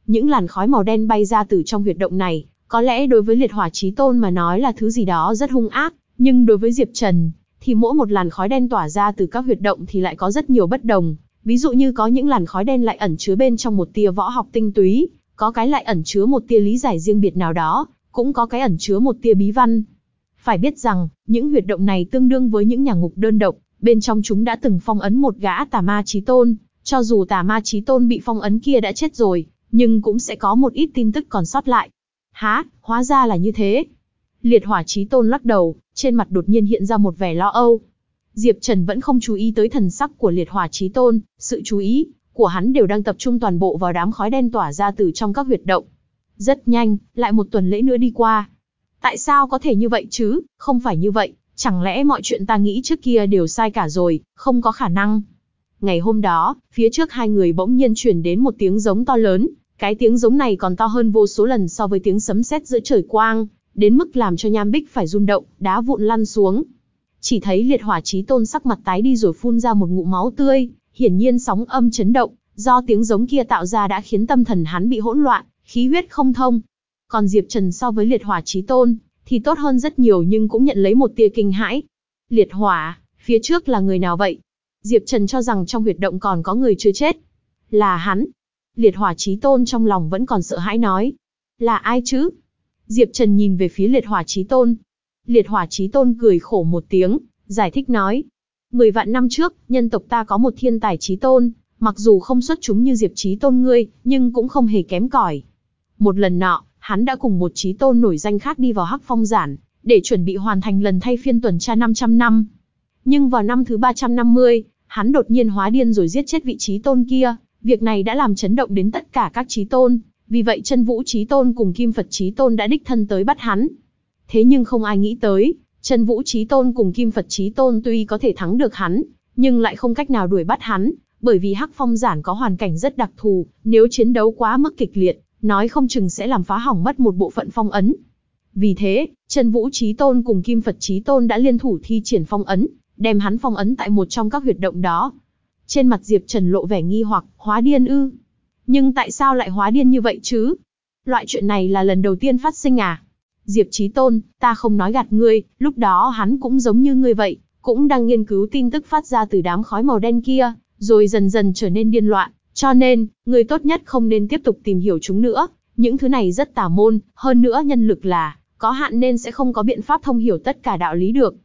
Những làn khói màu đen bay ra từ trong huyệt động này, có lẽ đối với liệt hỏa trí tôn mà nói là thứ gì đó rất hung ác, nhưng đối với Diệp Trần, thì mỗi một làn khói đen tỏa ra từ các huyệt động thì lại có rất nhiều bất đồng. Ví dụ như có những làn khói đen lại ẩn chứa bên trong một tia võ học tinh túy, có cái lại ẩn chứa một tia lý giải riêng biệt nào đó, cũng có cái ẩn chứa một tia bí văn. Phải biết rằng, những huyệt động này tương đương với những nhà ngục đơn độc, bên trong chúng đã từng phong ấn một gã tà ma chí tôn, cho dù tà ma chí tôn bị phong ấn kia đã chết rồi, nhưng cũng sẽ có một ít tin tức còn sót lại. Há, hóa ra là như thế. Liệt hỏa chí tôn lắc đầu, trên mặt đột nhiên hiện ra một vẻ lo âu. Diệp Trần vẫn không chú ý tới thần sắc của liệt hỏa chí tôn, sự chú ý của hắn đều đang tập trung toàn bộ vào đám khói đen tỏa ra từ trong các huyệt động. Rất nhanh, lại một tuần lễ nữa đi qua. Tại sao có thể như vậy chứ, không phải như vậy, chẳng lẽ mọi chuyện ta nghĩ trước kia đều sai cả rồi, không có khả năng. Ngày hôm đó, phía trước hai người bỗng nhiên chuyển đến một tiếng giống to lớn, cái tiếng giống này còn to hơn vô số lần so với tiếng sấm sét giữa trời quang, đến mức làm cho nham bích phải rung động, đá vụn lăn xuống. Chỉ thấy liệt hỏa chí tôn sắc mặt tái đi rồi phun ra một ngụm máu tươi, hiển nhiên sóng âm chấn động, do tiếng giống kia tạo ra đã khiến tâm thần hắn bị hỗn loạn, khí huyết không thông. Còn Diệp Trần so với liệt hỏa chí tôn, thì tốt hơn rất nhiều nhưng cũng nhận lấy một tia kinh hãi. Liệt hỏa, phía trước là người nào vậy? Diệp Trần cho rằng trong huyệt động còn có người chưa chết. Là hắn. Liệt hỏa chí tôn trong lòng vẫn còn sợ hãi nói. Là ai chứ? Diệp Trần nhìn về phía liệt hỏa chí tôn. Liệt hỏa chí tôn cười khổ một tiếng, giải thích nói. Mười vạn năm trước, nhân tộc ta có một thiên tài chí tôn, mặc dù không xuất chúng như Diệp chí tôn ngươi, nhưng cũng không hề kém cỏi. Một lần nọ, hắn đã cùng một chí tôn nổi danh khác đi vào hắc phong giản, để chuẩn bị hoàn thành lần thay phiên tuần tra 500 năm. Nhưng vào năm thứ 350, hắn đột nhiên hóa điên rồi giết chết vị trí tôn kia, việc này đã làm chấn động đến tất cả các trí tôn, vì vậy chân vũ trí tôn cùng kim Phật trí tôn đã đích thân tới bắt hắn. Thế nhưng không ai nghĩ tới, chân vũ trí tôn cùng kim Phật trí tôn tuy có thể thắng được hắn, nhưng lại không cách nào đuổi bắt hắn, bởi vì hắc phong giản có hoàn cảnh rất đặc thù, nếu chiến đấu quá mức kịch liệt, nói không chừng sẽ làm phá hỏng mất một bộ phận phong ấn. Vì thế, chân vũ trí tôn cùng kim Phật trí tôn đã liên thủ thi triển phong ấn, đem hắn phong ấn tại một trong các huyệt động đó. Trên mặt Diệp Trần lộ vẻ nghi hoặc, hóa điên ư? Nhưng tại sao lại hóa điên như vậy chứ? Loại chuyện này là lần đầu tiên phát sinh à? Diệp Chí Tôn, ta không nói gạt ngươi, lúc đó hắn cũng giống như ngươi vậy, cũng đang nghiên cứu tin tức phát ra từ đám khói màu đen kia, rồi dần dần trở nên điên loạn, cho nên, ngươi tốt nhất không nên tiếp tục tìm hiểu chúng nữa, những thứ này rất tà môn, hơn nữa nhân lực là có hạn nên sẽ không có biện pháp thông hiểu tất cả đạo lý được.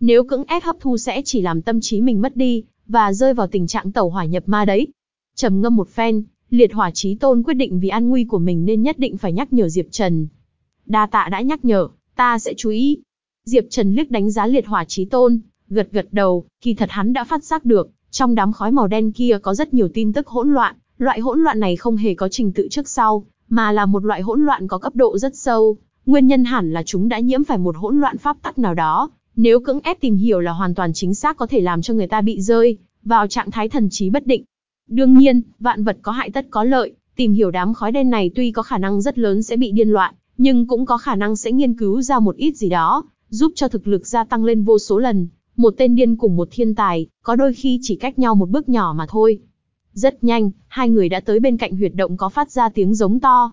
Nếu cưỡng ép hấp thu sẽ chỉ làm tâm trí mình mất đi, và rơi vào tình trạng tẩu hỏa nhập ma đấy. Trầm ngâm một phen, liệt hỏa trí tôn quyết định vì an nguy của mình nên nhất định phải nhắc nhở Diệp Trần. Đa tạ đã nhắc nhở, ta sẽ chú ý. Diệp Trần liếc đánh giá liệt hỏa trí tôn, gật gật đầu, kỳ thật hắn đã phát giác được, trong đám khói màu đen kia có rất nhiều tin tức hỗn loạn, loại hỗn loạn này không hề có trình tự trước sau, mà là một loại hỗn loạn có cấp độ rất sâu, Nguyên nhân hẳn là chúng đã nhiễm phải một hỗn loạn pháp tắc nào đó, nếu cưỡng ép tìm hiểu là hoàn toàn chính xác có thể làm cho người ta bị rơi vào trạng thái thần trí bất định. Đương nhiên, vạn vật có hại tất có lợi, tìm hiểu đám khói đen này tuy có khả năng rất lớn sẽ bị điên loạn, nhưng cũng có khả năng sẽ nghiên cứu ra một ít gì đó, giúp cho thực lực gia tăng lên vô số lần. Một tên điên cùng một thiên tài, có đôi khi chỉ cách nhau một bước nhỏ mà thôi. Rất nhanh, hai người đã tới bên cạnh huyệt động có phát ra tiếng giống to.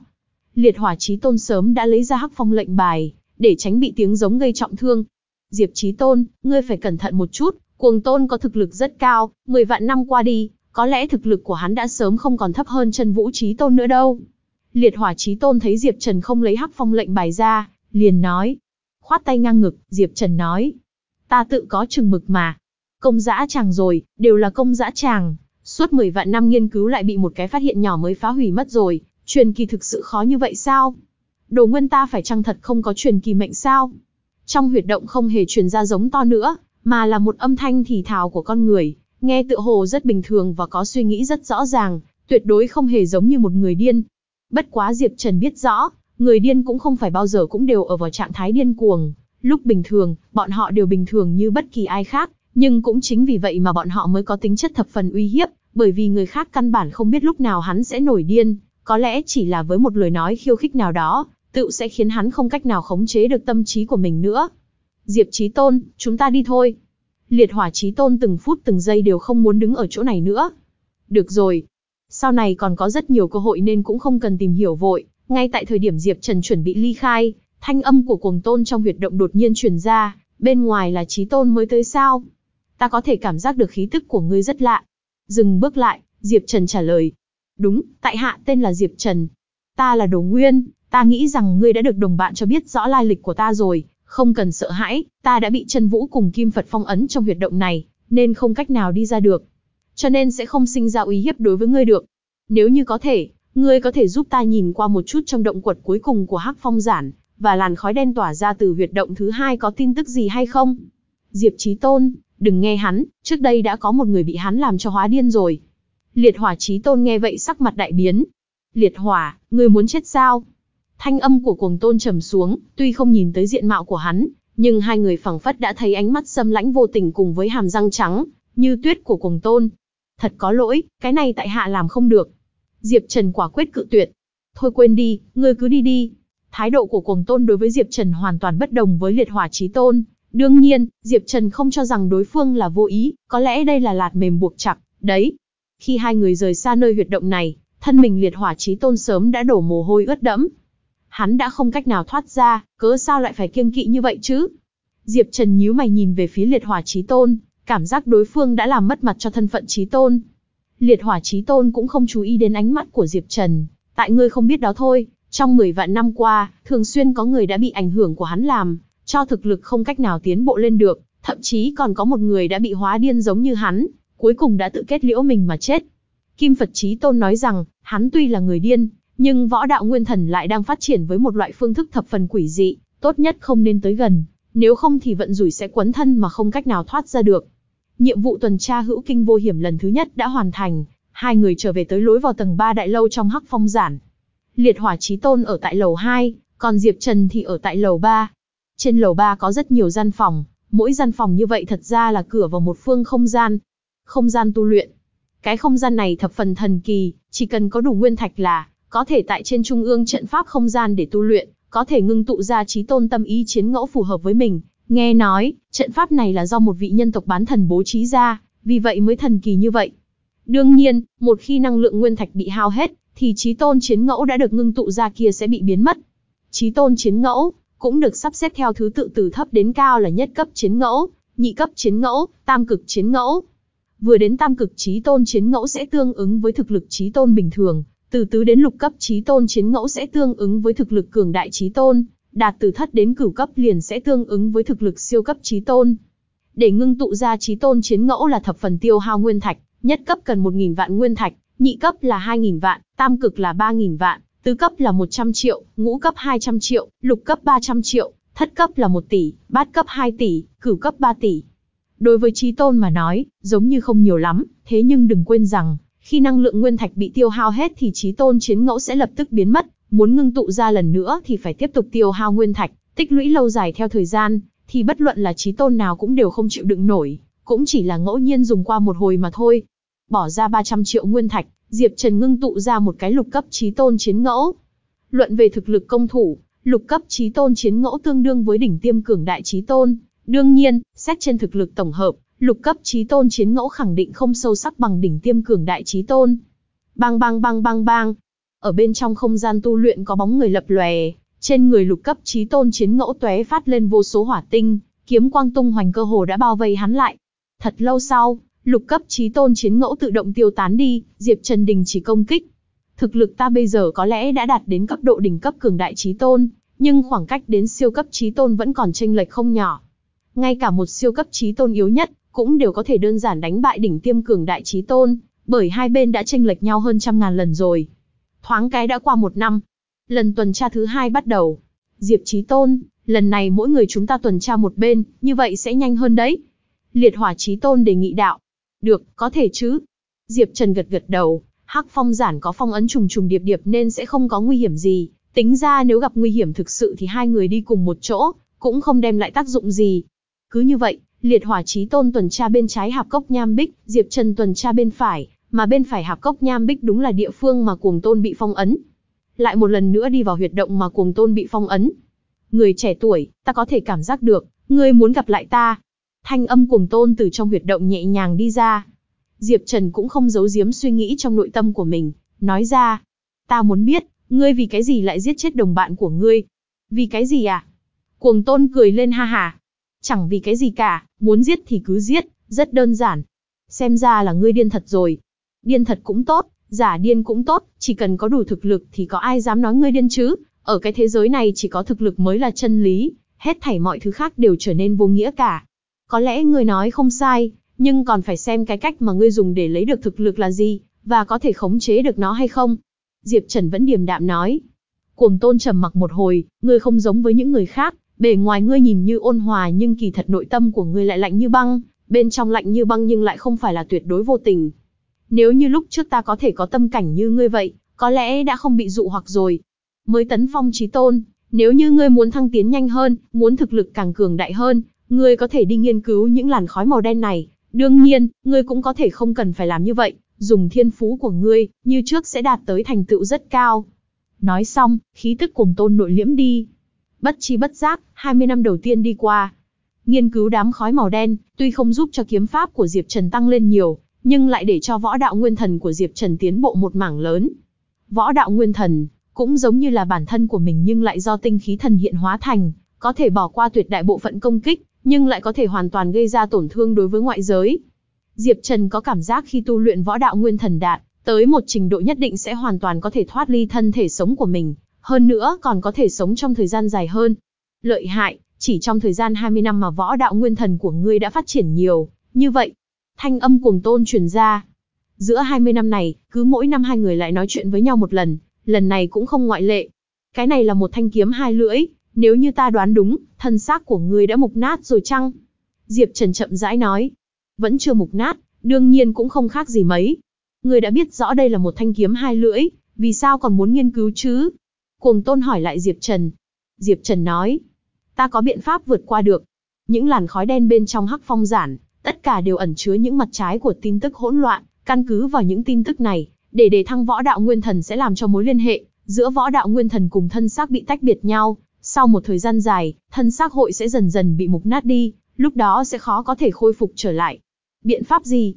Liệt hỏa chí tôn sớm đã lấy ra hắc phong lệnh bài, để tránh bị tiếng giống gây trọng thương. Diệp chí tôn, ngươi phải cẩn thận một chút, cuồng tôn có thực lực rất cao, 10 vạn năm qua đi, có lẽ thực lực của hắn đã sớm không còn thấp hơn chân vũ chí tôn nữa đâu. Liệt hỏa chí tôn thấy Diệp Trần không lấy hắc phong lệnh bài ra, liền nói. Khoát tay ngang ngực, Diệp Trần nói. Ta tự có chừng mực mà. Công dã chàng rồi, đều là công dã chàng. Suốt 10 vạn năm nghiên cứu lại bị một cái phát hiện nhỏ mới phá hủy mất rồi, truyền kỳ thực sự khó như vậy sao? Đồ nguyên ta phải chăng thật không có truyền kỳ mệnh sao? Trong huyệt động không hề truyền ra giống to nữa, mà là một âm thanh thì thào của con người, nghe tựa hồ rất bình thường và có suy nghĩ rất rõ ràng, tuyệt đối không hề giống như một người điên. Bất quá Diệp Trần biết rõ, người điên cũng không phải bao giờ cũng đều ở vào trạng thái điên cuồng. Lúc bình thường, bọn họ đều bình thường như bất kỳ ai khác, nhưng cũng chính vì vậy mà bọn họ mới có tính chất thập phần uy hiếp, bởi vì người khác căn bản không biết lúc nào hắn sẽ nổi điên, có lẽ chỉ là với một lời nói khiêu khích nào đó, tự sẽ khiến hắn không cách nào khống chế được tâm trí của mình nữa. Diệp Chí Tôn, chúng ta đi thôi. Liệt hỏa Chí Tôn từng phút từng giây đều không muốn đứng ở chỗ này nữa. Được rồi. Sau này còn có rất nhiều cơ hội nên cũng không cần tìm hiểu vội. Ngay tại thời điểm Diệp Trần chuẩn bị ly khai, thanh âm của cuồng tôn trong huyệt động đột nhiên truyền ra, bên ngoài là Chí Tôn mới tới sao? Ta có thể cảm giác được khí tức của ngươi rất lạ. Dừng bước lại, Diệp Trần trả lời. Đúng, tại hạ tên là Diệp Trần. Ta là Đồ Nguyên, ta nghĩ rằng ngươi đã được đồng bạn cho biết rõ lai lịch của ta rồi, không cần sợ hãi, ta đã bị chân vũ cùng kim Phật phong ấn trong huyệt động này, nên không cách nào đi ra được. Cho nên sẽ không sinh ra uy hiếp đối với ngươi được. Nếu như có thể, ngươi có thể giúp ta nhìn qua một chút trong động quật cuối cùng của Hắc Phong Giản, và làn khói đen tỏa ra từ huyệt động thứ hai có tin tức gì hay không? Diệp Chí Tôn, đừng nghe hắn, trước đây đã có một người bị hắn làm cho hóa điên rồi. Liệt Hỏa Chí Tôn nghe vậy sắc mặt đại biến. Liệt Hỏa, ngươi muốn chết sao? Thanh âm của cuồng tôn trầm xuống, tuy không nhìn tới diện mạo của hắn, nhưng hai người phẳng phất đã thấy ánh mắt xâm lãnh vô tình cùng với hàm răng trắng, như tuyết của cuồng tôn. Thật có lỗi, cái này tại hạ làm không được. Diệp Trần quả quyết cự tuyệt. Thôi quên đi, ngươi cứ đi đi. Thái độ của cuồng tôn đối với Diệp Trần hoàn toàn bất đồng với liệt hỏa trí tôn. Đương nhiên, Diệp Trần không cho rằng đối phương là vô ý, có lẽ đây là lạt mềm buộc chặt, đấy. Khi hai người rời xa nơi huyệt động này, thân mình liệt hỏa trí tôn sớm đã đổ mồ hôi ướt đẫm, hắn đã không cách nào thoát ra, cớ sao lại phải kiêng kỵ như vậy chứ? Diệp Trần nhíu mày nhìn về phía liệt hỏa chí tôn, cảm giác đối phương đã làm mất mặt cho thân phận chí tôn. Liệt hỏa chí tôn cũng không chú ý đến ánh mắt của Diệp Trần, tại ngươi không biết đó thôi, trong 10 vạn năm qua, thường xuyên có người đã bị ảnh hưởng của hắn làm, cho thực lực không cách nào tiến bộ lên được, thậm chí còn có một người đã bị hóa điên giống như hắn, cuối cùng đã tự kết liễu mình mà chết. Kim Phật Chí Tôn nói rằng, hắn tuy là người điên, nhưng võ đạo nguyên thần lại đang phát triển với một loại phương thức thập phần quỷ dị, tốt nhất không nên tới gần, nếu không thì vận rủi sẽ quấn thân mà không cách nào thoát ra được. Nhiệm vụ tuần tra hữu kinh vô hiểm lần thứ nhất đã hoàn thành, hai người trở về tới lối vào tầng 3 đại lâu trong hắc phong giản. Liệt hỏa chí tôn ở tại lầu 2, còn Diệp Trần thì ở tại lầu 3. Trên lầu 3 có rất nhiều gian phòng, mỗi gian phòng như vậy thật ra là cửa vào một phương không gian. Không gian tu luyện. Cái không gian này thập phần thần kỳ, chỉ cần có đủ nguyên thạch là có thể tại trên trung ương trận pháp không gian để tu luyện, có thể ngưng tụ ra trí tôn tâm ý chiến ngẫu phù hợp với mình. Nghe nói, trận pháp này là do một vị nhân tộc bán thần bố trí ra, vì vậy mới thần kỳ như vậy. Đương nhiên, một khi năng lượng nguyên thạch bị hao hết, thì trí tôn chiến ngẫu đã được ngưng tụ ra kia sẽ bị biến mất. Trí tôn chiến ngẫu cũng được sắp xếp theo thứ tự từ thấp đến cao là nhất cấp chiến ngẫu, nhị cấp chiến ngẫu, tam cực chiến ngẫu. Vừa đến tam cực trí tôn chiến ngẫu sẽ tương ứng với thực lực trí tôn bình thường, từ tứ đến lục cấp trí tôn chiến ngẫu sẽ tương ứng với thực lực cường đại trí tôn, đạt từ thất đến cửu cấp liền sẽ tương ứng với thực lực siêu cấp trí tôn. Để ngưng tụ ra trí tôn chiến ngẫu là thập phần tiêu hao nguyên thạch, nhất cấp cần 1.000 vạn nguyên thạch, nhị cấp là 2.000 vạn, tam cực là 3.000 vạn, tứ cấp là 100 triệu, ngũ cấp 200 triệu, lục cấp 300 triệu, thất cấp là 1 tỷ, bát cấp 2 tỷ, cửu cấp 3 tỷ. Đối với trí tôn mà nói, giống như không nhiều lắm, thế nhưng đừng quên rằng, khi năng lượng nguyên thạch bị tiêu hao hết thì trí tôn chiến ngẫu sẽ lập tức biến mất, Muốn ngưng tụ ra lần nữa thì phải tiếp tục tiêu hao nguyên thạch, tích lũy lâu dài theo thời gian, thì bất luận là trí tôn nào cũng đều không chịu đựng nổi, cũng chỉ là ngẫu nhiên dùng qua một hồi mà thôi. Bỏ ra 300 triệu nguyên thạch, Diệp Trần ngưng tụ ra một cái lục cấp trí tôn chiến ngẫu. Luận về thực lực công thủ, lục cấp trí tôn chiến ngẫu tương đương với đỉnh tiêm cường đại trí tôn. Đương nhiên, xét trên thực lực tổng hợp, lục cấp trí tôn chiến ngẫu khẳng định không sâu sắc bằng đỉnh tiêm cường đại trí tôn. Bang bang bang bang bang. Ở bên trong không gian tu luyện có bóng người lập lòe, trên người lục cấp trí tôn chiến ngẫu tóe phát lên vô số hỏa tinh, kiếm quang tung hoành cơ hồ đã bao vây hắn lại. Thật lâu sau, lục cấp trí tôn chiến ngẫu tự động tiêu tán đi, Diệp Trần đình chỉ công kích. Thực lực ta bây giờ có lẽ đã đạt đến cấp độ đỉnh cấp cường đại trí tôn, nhưng khoảng cách đến siêu cấp trí tôn vẫn còn chênh lệch không nhỏ. Ngay cả một siêu cấp trí tôn yếu nhất, cũng đều có thể đơn giản đánh bại đỉnh tiêm cường đại trí tôn, bởi hai bên đã tranh lệch nhau hơn trăm ngàn lần rồi. Thoáng cái đã qua một năm. Lần tuần tra thứ hai bắt đầu. Diệp Trí Tôn, lần này mỗi người chúng ta tuần tra một bên, như vậy sẽ nhanh hơn đấy. Liệt hỏa Trí Tôn đề nghị đạo. Được, có thể chứ. Diệp Trần gật gật đầu, Hắc Phong giản có phong ấn trùng trùng điệp điệp nên sẽ không có nguy hiểm gì. Tính ra nếu gặp nguy hiểm thực sự thì hai người đi cùng một chỗ, cũng không đem lại tác dụng gì. Cứ như vậy, liệt hỏa Trí Tôn tuần tra bên trái hạp cốc nham bích, Diệp Trần tuần tra bên phải, mà bên phải hạp cốc nham bích đúng là địa phương mà cuồng tôn bị phong ấn. Lại một lần nữa đi vào huyệt động mà cuồng tôn bị phong ấn. Người trẻ tuổi, ta có thể cảm giác được, ngươi muốn gặp lại ta. Thanh âm cuồng tôn từ trong huyệt động nhẹ nhàng đi ra. Diệp Trần cũng không giấu giếm suy nghĩ trong nội tâm của mình, nói ra. Ta muốn biết, ngươi vì cái gì lại giết chết đồng bạn của ngươi? Vì cái gì à? Cuồng tôn cười lên ha ha. Chẳng vì cái gì cả, muốn giết thì cứ giết, rất đơn giản. Xem ra là ngươi điên thật rồi. Điên thật cũng tốt, giả điên cũng tốt, chỉ cần có đủ thực lực thì có ai dám nói ngươi điên chứ? Ở cái thế giới này chỉ có thực lực mới là chân lý, hết thảy mọi thứ khác đều trở nên vô nghĩa cả. Có lẽ ngươi nói không sai, nhưng còn phải xem cái cách mà ngươi dùng để lấy được thực lực là gì, và có thể khống chế được nó hay không. Diệp Trần vẫn điềm đạm nói. Cuồng tôn trầm mặc một hồi, ngươi không giống với những người khác, bề ngoài ngươi nhìn như ôn hòa nhưng kỳ thật nội tâm của ngươi lại lạnh như băng, bên trong lạnh như băng nhưng lại không phải là tuyệt đối vô tình. Nếu như lúc trước ta có thể có tâm cảnh như ngươi vậy, có lẽ đã không bị dụ hoặc rồi. Mới tấn phong trí tôn, nếu như ngươi muốn thăng tiến nhanh hơn, muốn thực lực càng cường đại hơn, ngươi có thể đi nghiên cứu những làn khói màu đen này. Đương nhiên, ngươi cũng có thể không cần phải làm như vậy, dùng thiên phú của ngươi, như trước sẽ đạt tới thành tựu rất cao. Nói xong, khí tức cùng tôn nội liễm đi. Bất chi bất giác, 20 năm đầu tiên đi qua. Nghiên cứu đám khói màu đen, tuy không giúp cho kiếm pháp của Diệp Trần tăng lên nhiều, nhưng lại để cho võ đạo nguyên thần của Diệp Trần tiến bộ một mảng lớn. Võ đạo nguyên thần, cũng giống như là bản thân của mình nhưng lại do tinh khí thần hiện hóa thành, có thể bỏ qua tuyệt đại bộ phận công kích, nhưng lại có thể hoàn toàn gây ra tổn thương đối với ngoại giới. Diệp Trần có cảm giác khi tu luyện võ đạo nguyên thần đạt, tới một trình độ nhất định sẽ hoàn toàn có thể thoát ly thân thể sống của mình, hơn nữa còn có thể sống trong thời gian dài hơn. Lợi hại, chỉ trong thời gian 20 năm mà võ đạo nguyên thần của ngươi đã phát triển nhiều, như vậy, Thanh âm cuồng tôn truyền ra. Giữa 20 năm này, cứ mỗi năm hai người lại nói chuyện với nhau một lần, lần này cũng không ngoại lệ. Cái này là một thanh kiếm hai lưỡi, nếu như ta đoán đúng, thân xác của ngươi đã mục nát rồi chăng? Diệp Trần chậm rãi nói. Vẫn chưa mục nát, đương nhiên cũng không khác gì mấy. Ngươi đã biết rõ đây là một thanh kiếm hai lưỡi, vì sao còn muốn nghiên cứu chứ? Cuồng tôn hỏi lại Diệp Trần. Diệp Trần nói. Ta có biện pháp vượt qua được. Những làn khói đen bên trong hắc phong giản, tất cả đều ẩn chứa những mặt trái của tin tức hỗn loạn, căn cứ vào những tin tức này, để đề thăng võ đạo nguyên thần sẽ làm cho mối liên hệ giữa võ đạo nguyên thần cùng thân xác bị tách biệt nhau, sau một thời gian dài, thân xác hội sẽ dần dần bị mục nát đi, lúc đó sẽ khó có thể khôi phục trở lại. Biện pháp gì?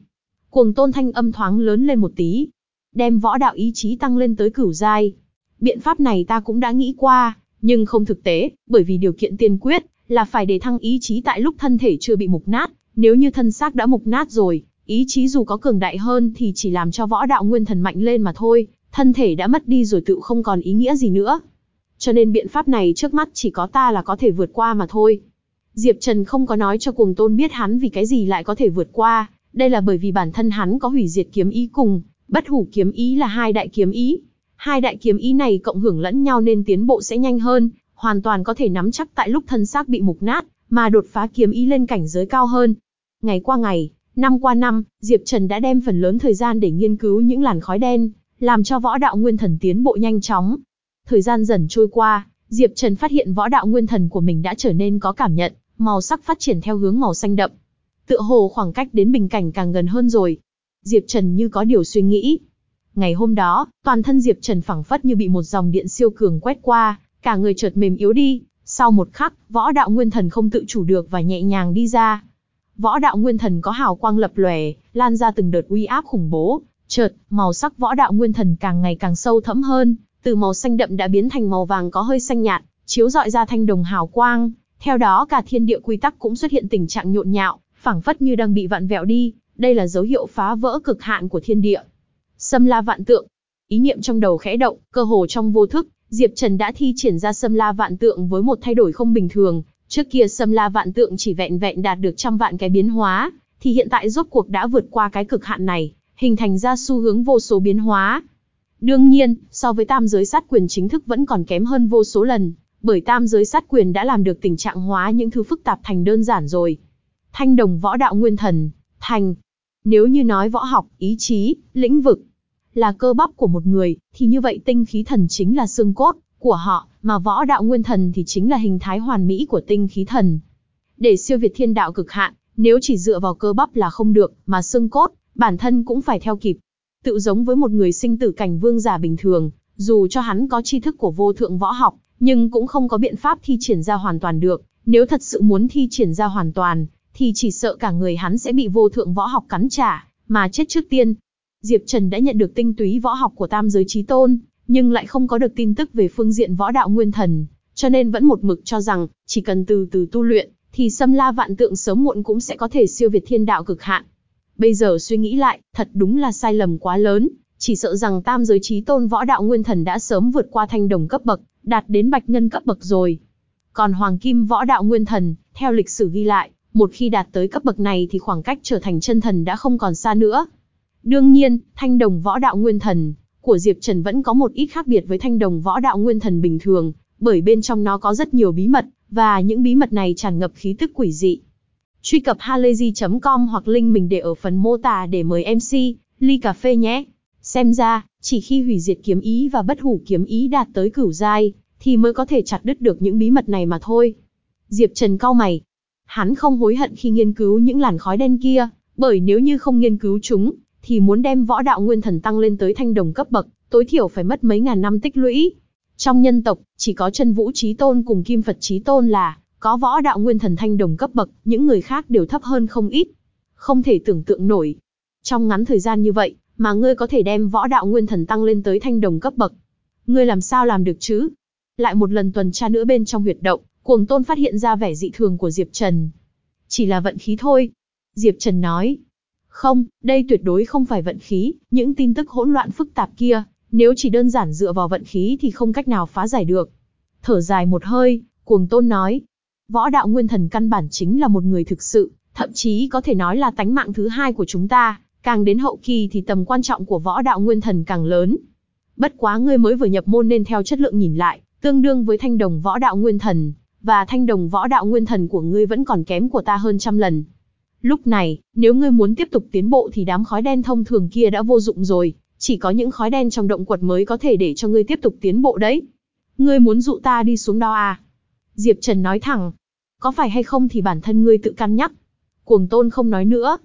Cuồng tôn thanh âm thoáng lớn lên một tí, đem võ đạo ý chí tăng lên tới cửu giai. Biện pháp này ta cũng đã nghĩ qua, nhưng không thực tế, bởi vì điều kiện tiên quyết là phải để thăng ý chí tại lúc thân thể chưa bị mục nát, nếu như thân xác đã mục nát rồi, ý chí dù có cường đại hơn thì chỉ làm cho võ đạo nguyên thần mạnh lên mà thôi, thân thể đã mất đi rồi tự không còn ý nghĩa gì nữa. Cho nên biện pháp này trước mắt chỉ có ta là có thể vượt qua mà thôi. Diệp Trần không có nói cho cuồng tôn biết hắn vì cái gì lại có thể vượt qua, đây là bởi vì bản thân hắn có hủy diệt kiếm ý cùng, bất hủ kiếm ý là hai đại kiếm ý. Hai đại kiếm ý này cộng hưởng lẫn nhau nên tiến bộ sẽ nhanh hơn, hoàn toàn có thể nắm chắc tại lúc thân xác bị mục nát, mà đột phá kiếm ý lên cảnh giới cao hơn. Ngày qua ngày, năm qua năm, Diệp Trần đã đem phần lớn thời gian để nghiên cứu những làn khói đen, làm cho võ đạo nguyên thần tiến bộ nhanh chóng. Thời gian dần trôi qua, Diệp Trần phát hiện võ đạo nguyên thần của mình đã trở nên có cảm nhận, màu sắc phát triển theo hướng màu xanh đậm. Tựa hồ khoảng cách đến bình cảnh càng gần hơn rồi. Diệp Trần như có điều suy nghĩ. Ngày hôm đó, toàn thân Diệp Trần phẳng phất như bị một dòng điện siêu cường quét qua, cả người chợt mềm yếu đi. Sau một khắc, võ đạo nguyên thần không tự chủ được và nhẹ nhàng đi ra. Võ đạo nguyên thần có hào quang lập lòe, lan ra từng đợt uy áp khủng bố. Chợt, màu sắc võ đạo nguyên thần càng ngày càng sâu thẫm hơn, từ màu xanh đậm đã biến thành màu vàng có hơi xanh nhạt, chiếu rọi ra thanh đồng hào quang. Theo đó cả thiên địa quy tắc cũng xuất hiện tình trạng nhộn nhạo, phảng phất như đang bị vặn vẹo đi, đây là dấu hiệu phá vỡ cực hạn của thiên địa. Sâm la vạn tượng. Ý niệm trong đầu khẽ động, cơ hồ trong vô thức, Diệp Trần đã thi triển ra sâm la vạn tượng với một thay đổi không bình thường. Trước kia sâm la vạn tượng chỉ vẹn vẹn đạt được trăm vạn cái biến hóa, thì hiện tại rốt cuộc đã vượt qua cái cực hạn này, hình thành ra xu hướng vô số biến hóa. Đương nhiên, so với tam giới sát quyền chính thức vẫn còn kém hơn vô số lần, bởi tam giới sát quyền đã làm được tình trạng hóa những thứ phức tạp thành đơn giản rồi. Thanh đồng võ đạo nguyên thần, thành. Nếu như nói võ học, ý chí, lĩnh vực, là cơ bắp của một người, thì như vậy tinh khí thần chính là xương cốt của họ, mà võ đạo nguyên thần thì chính là hình thái hoàn mỹ của tinh khí thần. Để siêu việt thiên đạo cực hạn, nếu chỉ dựa vào cơ bắp là không được, mà xương cốt, bản thân cũng phải theo kịp. Tự giống với một người sinh tử cảnh vương giả bình thường, dù cho hắn có tri thức của vô thượng võ học, nhưng cũng không có biện pháp thi triển ra hoàn toàn được. Nếu thật sự muốn thi triển ra hoàn toàn, thì chỉ sợ cả người hắn sẽ bị vô thượng võ học cắn trả, mà chết trước tiên. Diệp Trần đã nhận được tinh túy võ học của tam giới trí tôn, nhưng lại không có được tin tức về phương diện võ đạo nguyên thần, cho nên vẫn một mực cho rằng, chỉ cần từ từ tu luyện, thì xâm la vạn tượng sớm muộn cũng sẽ có thể siêu việt thiên đạo cực hạn. Bây giờ suy nghĩ lại, thật đúng là sai lầm quá lớn, chỉ sợ rằng tam giới trí tôn võ đạo nguyên thần đã sớm vượt qua thanh đồng cấp bậc, đạt đến bạch ngân cấp bậc rồi. Còn hoàng kim võ đạo nguyên thần, theo lịch sử ghi lại, một khi đạt tới cấp bậc này thì khoảng cách trở thành chân thần đã không còn xa nữa. Đương nhiên, thanh đồng võ đạo nguyên thần của Diệp Trần vẫn có một ít khác biệt với thanh đồng võ đạo nguyên thần bình thường, bởi bên trong nó có rất nhiều bí mật, và những bí mật này tràn ngập khí tức quỷ dị. Truy cập halayzi.com hoặc link mình để ở phần mô tả để mời MC, ly cà phê nhé. Xem ra, chỉ khi hủy diệt kiếm ý và bất hủ kiếm ý đạt tới cửu giai, thì mới có thể chặt đứt được những bí mật này mà thôi. Diệp Trần cau mày. Hắn không hối hận khi nghiên cứu những làn khói đen kia, bởi nếu như không nghiên cứu chúng, thì muốn đem võ đạo nguyên thần tăng lên tới thanh đồng cấp bậc, tối thiểu phải mất mấy ngàn năm tích lũy. Trong nhân tộc, chỉ có chân vũ trí tôn cùng kim Phật trí tôn là có võ đạo nguyên thần thanh đồng cấp bậc, những người khác đều thấp hơn không ít. Không thể tưởng tượng nổi. Trong ngắn thời gian như vậy, mà ngươi có thể đem võ đạo nguyên thần tăng lên tới thanh đồng cấp bậc. Ngươi làm sao làm được chứ? Lại một lần tuần tra nữa bên trong huyệt động, cuồng tôn phát hiện ra vẻ dị thường của Diệp Trần. Chỉ là vận khí thôi. Diệp Trần nói. Không, đây tuyệt đối không phải vận khí, những tin tức hỗn loạn phức tạp kia, nếu chỉ đơn giản dựa vào vận khí thì không cách nào phá giải được. Thở dài một hơi, cuồng tôn nói. Võ đạo nguyên thần căn bản chính là một người thực sự, thậm chí có thể nói là tánh mạng thứ hai của chúng ta, càng đến hậu kỳ thì tầm quan trọng của võ đạo nguyên thần càng lớn. Bất quá ngươi mới vừa nhập môn nên theo chất lượng nhìn lại, tương đương với thanh đồng võ đạo nguyên thần, và thanh đồng võ đạo nguyên thần của ngươi vẫn còn kém của ta hơn trăm lần. Lúc này, nếu ngươi muốn tiếp tục tiến bộ thì đám khói đen thông thường kia đã vô dụng rồi, chỉ có những khói đen trong động quật mới có thể để cho ngươi tiếp tục tiến bộ đấy. Ngươi muốn dụ ta đi xuống đó à? Diệp Trần nói thẳng. Có phải hay không thì bản thân ngươi tự cân nhắc. Cuồng tôn không nói nữa.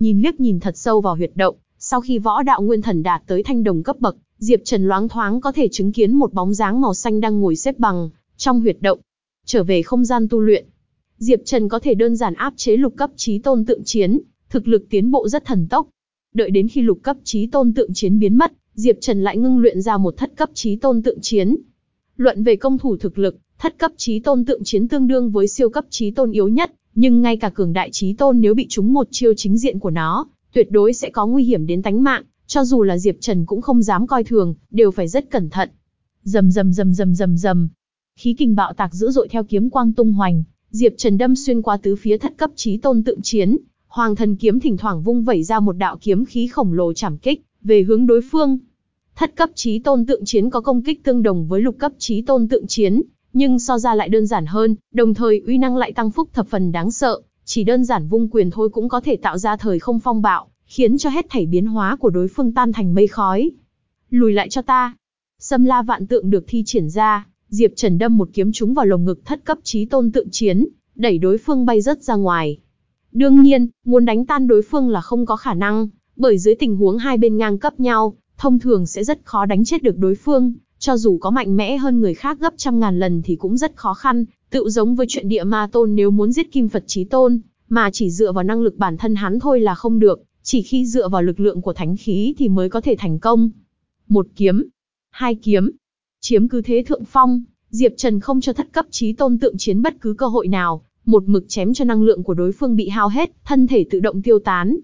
Nhìn liếc nhìn thật sâu vào huyệt động, sau khi võ đạo nguyên thần đạt tới thanh đồng cấp bậc, Diệp Trần loáng thoáng có thể chứng kiến một bóng dáng màu xanh đang ngồi xếp bằng trong huyệt động. Trở về không gian tu luyện, Diệp Trần có thể đơn giản áp chế lục cấp trí tôn tượng chiến, thực lực tiến bộ rất thần tốc. Đợi đến khi lục cấp trí tôn tượng chiến biến mất, Diệp Trần lại ngưng luyện ra một thất cấp trí tôn tượng chiến. Luận về công thủ thực lực, thất cấp trí tôn tượng chiến tương đương với siêu cấp trí tôn yếu nhất, nhưng ngay cả cường đại trí tôn nếu bị trúng một chiêu chính diện của nó, tuyệt đối sẽ có nguy hiểm đến tánh mạng, cho dù là Diệp Trần cũng không dám coi thường, đều phải rất cẩn thận. Rầm rầm rầm rầm rầm rầm. Khí kình bạo tạc dữ dội theo kiếm quang tung hoành, Diệp Trần đâm xuyên qua tứ phía thất cấp chí tôn tượng chiến, Hoàng Thần kiếm thỉnh thoảng vung vẩy ra một đạo kiếm khí khổng lồ chảm kích về hướng đối phương. Thất cấp chí tôn tượng chiến có công kích tương đồng với lục cấp chí tôn tượng chiến, nhưng so ra lại đơn giản hơn, đồng thời uy năng lại tăng phúc thập phần đáng sợ, chỉ đơn giản vung quyền thôi cũng có thể tạo ra thời không phong bạo, khiến cho hết thảy biến hóa của đối phương tan thành mây khói. Lùi lại cho ta. Sâm la vạn tượng được thi triển ra, Diệp Trần đâm một kiếm trúng vào lồng ngực thất cấp chí tôn tượng chiến, đẩy đối phương bay rất ra ngoài. Đương nhiên, muốn đánh tan đối phương là không có khả năng, bởi dưới tình huống hai bên ngang cấp nhau, thông thường sẽ rất khó đánh chết được đối phương, cho dù có mạnh mẽ hơn người khác gấp trăm ngàn lần thì cũng rất khó khăn, tự giống với chuyện địa ma tôn nếu muốn giết kim Phật chí tôn, mà chỉ dựa vào năng lực bản thân hắn thôi là không được, chỉ khi dựa vào lực lượng của thánh khí thì mới có thể thành công. Một kiếm, hai kiếm, chiếm cứ thế thượng phong, Diệp Trần không cho thất cấp chí tôn tượng chiến bất cứ cơ hội nào, một mực chém cho năng lượng của đối phương bị hao hết, thân thể tự động tiêu tán.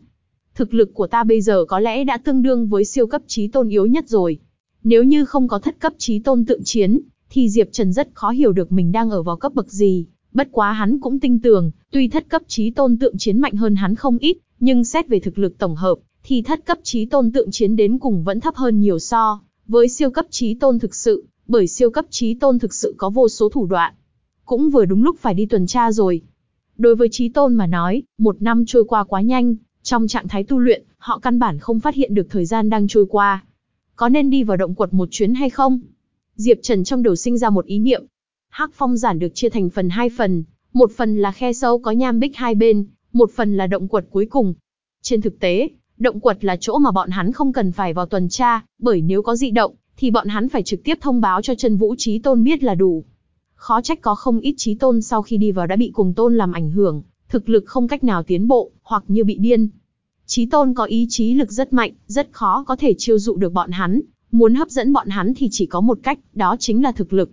Thực lực của ta bây giờ có lẽ đã tương đương với siêu cấp chí tôn yếu nhất rồi. Nếu như không có thất cấp chí tôn tượng chiến, thì Diệp Trần rất khó hiểu được mình đang ở vào cấp bậc gì. Bất quá hắn cũng tin tưởng tuy thất cấp chí tôn tượng chiến mạnh hơn hắn không ít, nhưng xét về thực lực tổng hợp, thì thất cấp chí tôn tượng chiến đến cùng vẫn thấp hơn nhiều so với siêu cấp chí tôn thực sự, bởi siêu cấp trí tôn thực sự có vô số thủ đoạn. Cũng vừa đúng lúc phải đi tuần tra rồi. Đối với trí tôn mà nói, một năm trôi qua quá nhanh, trong trạng thái tu luyện, họ căn bản không phát hiện được thời gian đang trôi qua. Có nên đi vào động quật một chuyến hay không? Diệp Trần trong đầu sinh ra một ý niệm. Hắc phong giản được chia thành phần hai phần, một phần là khe sâu có nham bích hai bên, một phần là động quật cuối cùng. Trên thực tế, động quật là chỗ mà bọn hắn không cần phải vào tuần tra, bởi nếu có dị động, thì bọn hắn phải trực tiếp thông báo cho chân vũ trí tôn biết là đủ. Khó trách có không ít trí tôn sau khi đi vào đã bị cùng tôn làm ảnh hưởng, thực lực không cách nào tiến bộ, hoặc như bị điên. Trí tôn có ý chí lực rất mạnh, rất khó có thể chiêu dụ được bọn hắn, muốn hấp dẫn bọn hắn thì chỉ có một cách, đó chính là thực lực.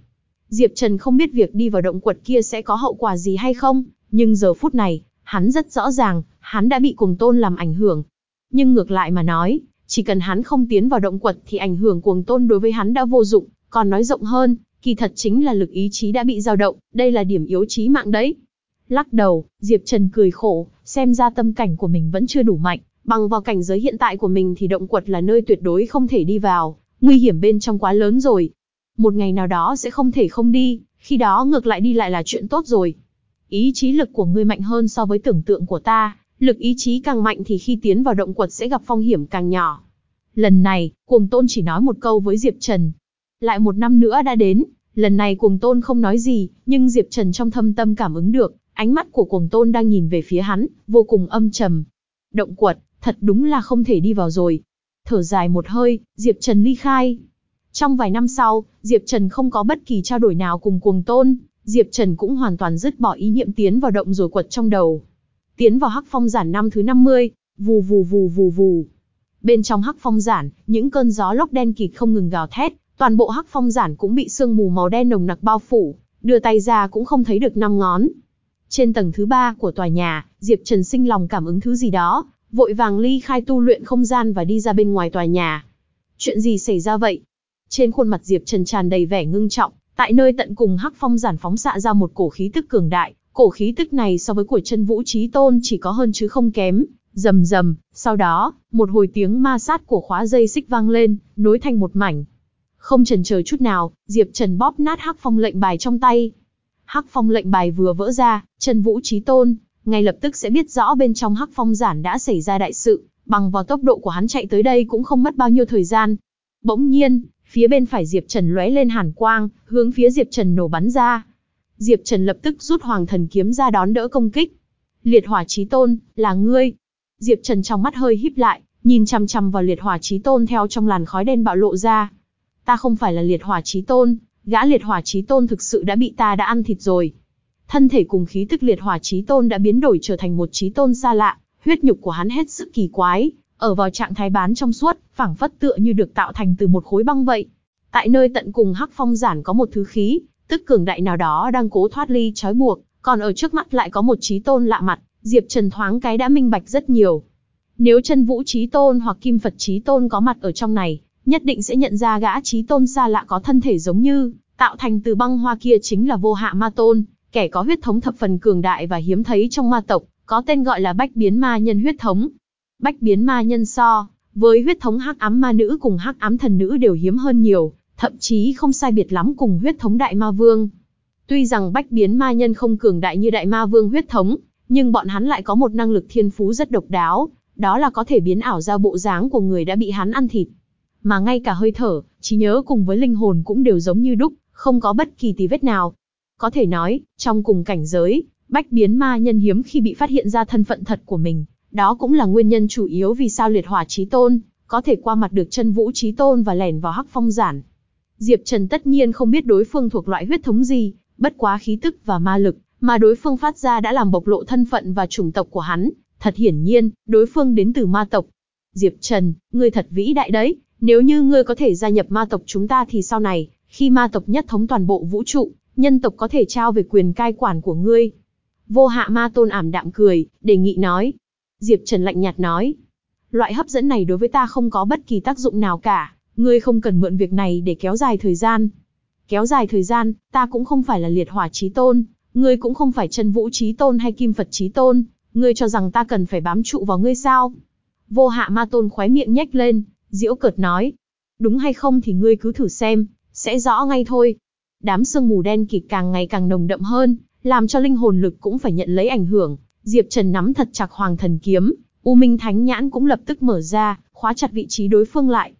Diệp Trần không biết việc đi vào động quật kia sẽ có hậu quả gì hay không, nhưng giờ phút này, hắn rất rõ ràng, hắn đã bị cùng tôn làm ảnh hưởng. Nhưng ngược lại mà nói, chỉ cần hắn không tiến vào động quật thì ảnh hưởng cuồng tôn đối với hắn đã vô dụng, còn nói rộng hơn, kỳ thật chính là lực ý chí đã bị dao động, đây là điểm yếu chí mạng đấy. Lắc đầu, Diệp Trần cười khổ, xem ra tâm cảnh của mình vẫn chưa đủ mạnh, bằng vào cảnh giới hiện tại của mình thì động quật là nơi tuyệt đối không thể đi vào, nguy hiểm bên trong quá lớn rồi. Một ngày nào đó sẽ không thể không đi, khi đó ngược lại đi lại là chuyện tốt rồi. Ý chí lực của ngươi mạnh hơn so với tưởng tượng của ta, lực ý chí càng mạnh thì khi tiến vào động quật sẽ gặp phong hiểm càng nhỏ. Lần này, cuồng tôn chỉ nói một câu với Diệp Trần. Lại một năm nữa đã đến, lần này cuồng tôn không nói gì, nhưng Diệp Trần trong thâm tâm cảm ứng được, ánh mắt của cuồng tôn đang nhìn về phía hắn, vô cùng âm trầm. Động quật, thật đúng là không thể đi vào rồi. Thở dài một hơi, Diệp Trần ly khai. Trong vài năm sau, Diệp Trần không có bất kỳ trao đổi nào cùng cuồng tôn, Diệp Trần cũng hoàn toàn dứt bỏ ý niệm tiến vào động rồi quật trong đầu. Tiến vào hắc phong giản năm thứ 50, vù vù vù vù vù. Bên trong hắc phong giản, những cơn gió lốc đen kịt không ngừng gào thét, toàn bộ hắc phong giản cũng bị sương mù màu đen nồng nặc bao phủ, đưa tay ra cũng không thấy được năm ngón. Trên tầng thứ ba của tòa nhà, Diệp Trần sinh lòng cảm ứng thứ gì đó, vội vàng ly khai tu luyện không gian và đi ra bên ngoài tòa nhà. Chuyện gì xảy ra vậy? Trên khuôn mặt Diệp Trần tràn đầy vẻ ngưng trọng, tại nơi tận cùng hắc phong giản phóng xạ ra một cổ khí tức cường đại, cổ khí tức này so với của chân vũ trí tôn chỉ có hơn chứ không kém, rầm rầm, sau đó, một hồi tiếng ma sát của khóa dây xích vang lên, nối thành một mảnh. Không chần chờ chút nào, Diệp Trần bóp nát hắc phong lệnh bài trong tay. Hắc phong lệnh bài vừa vỡ ra, chân vũ trí tôn, ngay lập tức sẽ biết rõ bên trong hắc phong giản đã xảy ra đại sự, bằng vào tốc độ của hắn chạy tới đây cũng không mất bao nhiêu thời gian. Bỗng nhiên, phía bên phải Diệp Trần lóe lên hàn quang, hướng phía Diệp Trần nổ bắn ra. Diệp Trần lập tức rút Hoàng Thần kiếm ra đón đỡ công kích. Liệt Hỏa Chí Tôn, là ngươi. Diệp Trần trong mắt hơi híp lại, nhìn chằm chằm vào Liệt Hỏa Chí Tôn theo trong làn khói đen bạo lộ ra. Ta không phải là Liệt Hỏa Chí Tôn, gã Liệt Hỏa Chí Tôn thực sự đã bị ta đã ăn thịt rồi. Thân thể cùng khí tức Liệt Hỏa Chí Tôn đã biến đổi trở thành một chí tôn xa lạ, huyết nhục của hắn hết sức kỳ quái, ở vào trạng thái bán trong suốt, phảng phất tựa như được tạo thành từ một khối băng vậy. Tại nơi tận cùng Hắc Phong giản có một thứ khí, tức cường đại nào đó đang cố thoát ly trói buộc, còn ở trước mắt lại có một trí tôn lạ mặt, Diệp Trần thoáng cái đã minh bạch rất nhiều. Nếu chân vũ trí tôn hoặc kim Phật trí tôn có mặt ở trong này, nhất định sẽ nhận ra gã trí tôn xa lạ có thân thể giống như, tạo thành từ băng hoa kia chính là vô hạ ma tôn, kẻ có huyết thống thập phần cường đại và hiếm thấy trong ma tộc, có tên gọi là bách biến ma nhân huyết thống. Bách biến ma nhân so, với huyết thống hắc ám ma nữ cùng hắc ám thần nữ đều hiếm hơn nhiều, thậm chí không sai biệt lắm cùng huyết thống đại ma vương. Tuy rằng bách biến ma nhân không cường đại như đại ma vương huyết thống, nhưng bọn hắn lại có một năng lực thiên phú rất độc đáo, đó là có thể biến ảo ra bộ dáng của người đã bị hắn ăn thịt. mà ngay cả hơi thở, trí nhớ cùng với linh hồn cũng đều giống như đúc, không có bất kỳ tì vết nào. Có thể nói, trong cùng cảnh giới, bách biến ma nhân hiếm khi bị phát hiện ra thân phận thật của mình, đó cũng là nguyên nhân chủ yếu vì sao liệt hỏa trí tôn, có thể qua mặt được chân vũ trí tôn và lẻn vào hắc phong giản. Diệp Trần tất nhiên không biết đối phương thuộc loại huyết thống gì, bất quá khí tức và ma lực, mà đối phương phát ra đã làm bộc lộ thân phận và chủng tộc của hắn. Thật hiển nhiên, đối phương đến từ ma tộc. Diệp Trần, ngươi thật vĩ đại đấy, nếu như ngươi có thể gia nhập ma tộc chúng ta thì sau này, khi ma tộc nhất thống toàn bộ vũ trụ, nhân tộc có thể trao về quyền cai quản của ngươi. Vô hạ ma tôn ảm đạm cười, đề nghị nói. Diệp Trần lạnh nhạt nói. Loại hấp dẫn này đối với ta không có bất kỳ tác dụng nào cả, ngươi không cần mượn việc này để kéo dài thời gian. Kéo dài thời gian, ta cũng không phải là liệt hỏa trí tôn, ngươi cũng không phải chân vũ trí tôn hay kim Phật trí tôn, ngươi cho rằng ta cần phải bám trụ vào ngươi sao? Vô hạ ma tôn khóe miệng nhếch lên, diễu cợt nói. Đúng hay không thì ngươi cứ thử xem, sẽ rõ ngay thôi. Đám sương mù đen kịt càng ngày càng nồng đậm hơn, làm cho linh hồn lực cũng phải nhận lấy ảnh hưởng. Diệp Trần nắm thật chặt Hoàng Thần Kiếm, U Minh Thánh Nhãn cũng lập tức mở ra, khóa chặt vị trí đối phương lại.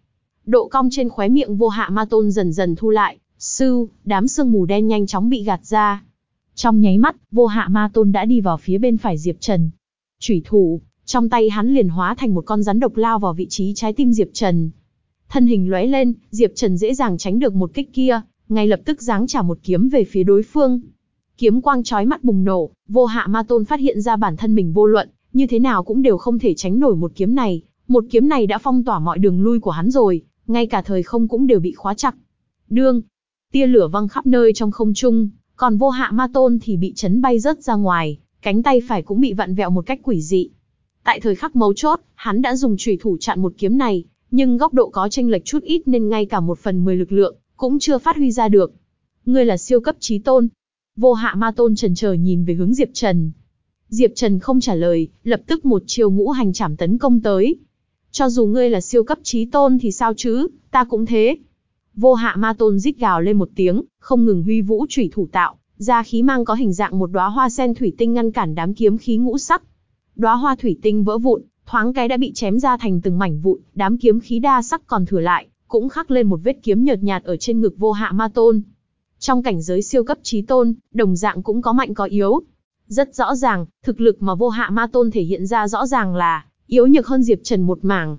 Độ cong trên khóe miệng vô hạ ma tôn dần dần thu lại, sư, đám sương mù đen nhanh chóng bị gạt ra. Trong nháy mắt, vô hạ ma tôn đã đi vào phía bên phải Diệp Trần. Chủy thủ, trong tay hắn liền hóa thành một con rắn độc lao vào vị trí trái tim Diệp Trần. Thân hình lóe lên, Diệp Trần dễ dàng tránh được một kích kia, ngay lập tức giáng trả một kiếm về phía đối phương. Kiếm quang chói mắt bùng nổ, vô hạ ma tôn phát hiện ra bản thân mình vô luận, như thế nào cũng đều không thể tránh nổi một kiếm này. Một kiếm này đã phong tỏa mọi đường lui của hắn rồi, ngay cả thời không cũng đều bị khóa chặt. Đương, tia lửa văng khắp nơi trong không trung, còn vô hạ ma tôn thì bị chấn bay rớt ra ngoài, cánh tay phải cũng bị vặn vẹo một cách quỷ dị. Tại thời khắc mấu chốt, hắn đã dùng chủy thủ chặn một kiếm này, nhưng góc độ có chênh lệch chút ít nên ngay cả một phần mười lực lượng, cũng chưa phát huy ra được. Ngươi là siêu cấp trí tôn. Vô hạ ma tôn trần chờ nhìn về hướng Diệp Trần. Diệp Trần không trả lời, lập tức một chiều ngũ hành chảm tấn công tới. Cho dù ngươi là siêu cấp trí tôn thì sao chứ, ta cũng thế. Vô hạ ma tôn rít gào lên một tiếng, không ngừng huy vũ chủy thủ tạo, ra khí mang có hình dạng một đóa hoa sen thủy tinh ngăn cản đám kiếm khí ngũ sắc. Đóa hoa thủy tinh vỡ vụn, thoáng cái đã bị chém ra thành từng mảnh vụn, đám kiếm khí đa sắc còn thừa lại, cũng khắc lên một vết kiếm nhợt nhạt ở trên ngực vô hạ ma tôn. Trong cảnh giới siêu cấp trí tôn, đồng dạng cũng có mạnh có yếu. Rất rõ ràng, thực lực mà vô hạ ma tôn thể hiện ra rõ ràng là yếu nhược hơn Diệp Trần một mảng.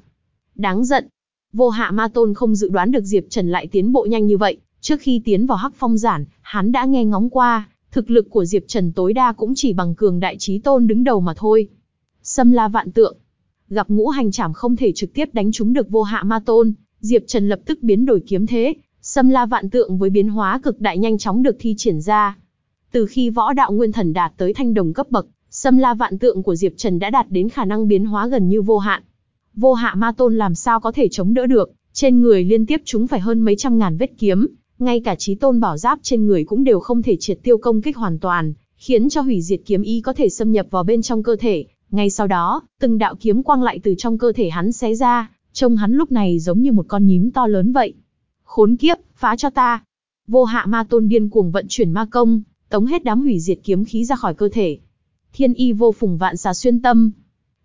Đáng giận. Vô hạ ma tôn không dự đoán được Diệp Trần lại tiến bộ nhanh như vậy, trước khi tiến vào hắc phong giản, hắn đã nghe ngóng qua, thực lực của Diệp Trần tối đa cũng chỉ bằng cường đại trí tôn đứng đầu mà thôi. Xâm la vạn tượng. Gặp ngũ hành trảm không thể trực tiếp đánh trúng được vô hạ ma tôn, Diệp Trần lập tức biến đổi kiếm thế, xâm la vạn tượng với biến hóa cực đại nhanh chóng được thi triển ra. Từ khi võ đạo nguyên thần đạt tới thanh đồng cấp bậc, xâm la vạn tượng của Diệp Trần đã đạt đến khả năng biến hóa gần như vô hạn. Vô hạ ma tôn làm sao có thể chống đỡ được, trên người liên tiếp chúng phải hơn mấy trăm ngàn vết kiếm, ngay cả trí tôn bảo giáp trên người cũng đều không thể triệt tiêu công kích hoàn toàn, khiến cho hủy diệt kiếm y có thể xâm nhập vào bên trong cơ thể. Ngay sau đó, từng đạo kiếm quang lại từ trong cơ thể hắn xé ra, trông hắn lúc này giống như một con nhím to lớn vậy. Khốn kiếp, phá cho ta. Vô hạ ma tôn điên cuồng vận chuyển ma công, tống hết đám hủy diệt kiếm khí ra khỏi cơ thể. Thiên y vô phùng vạn xà xuyên tâm.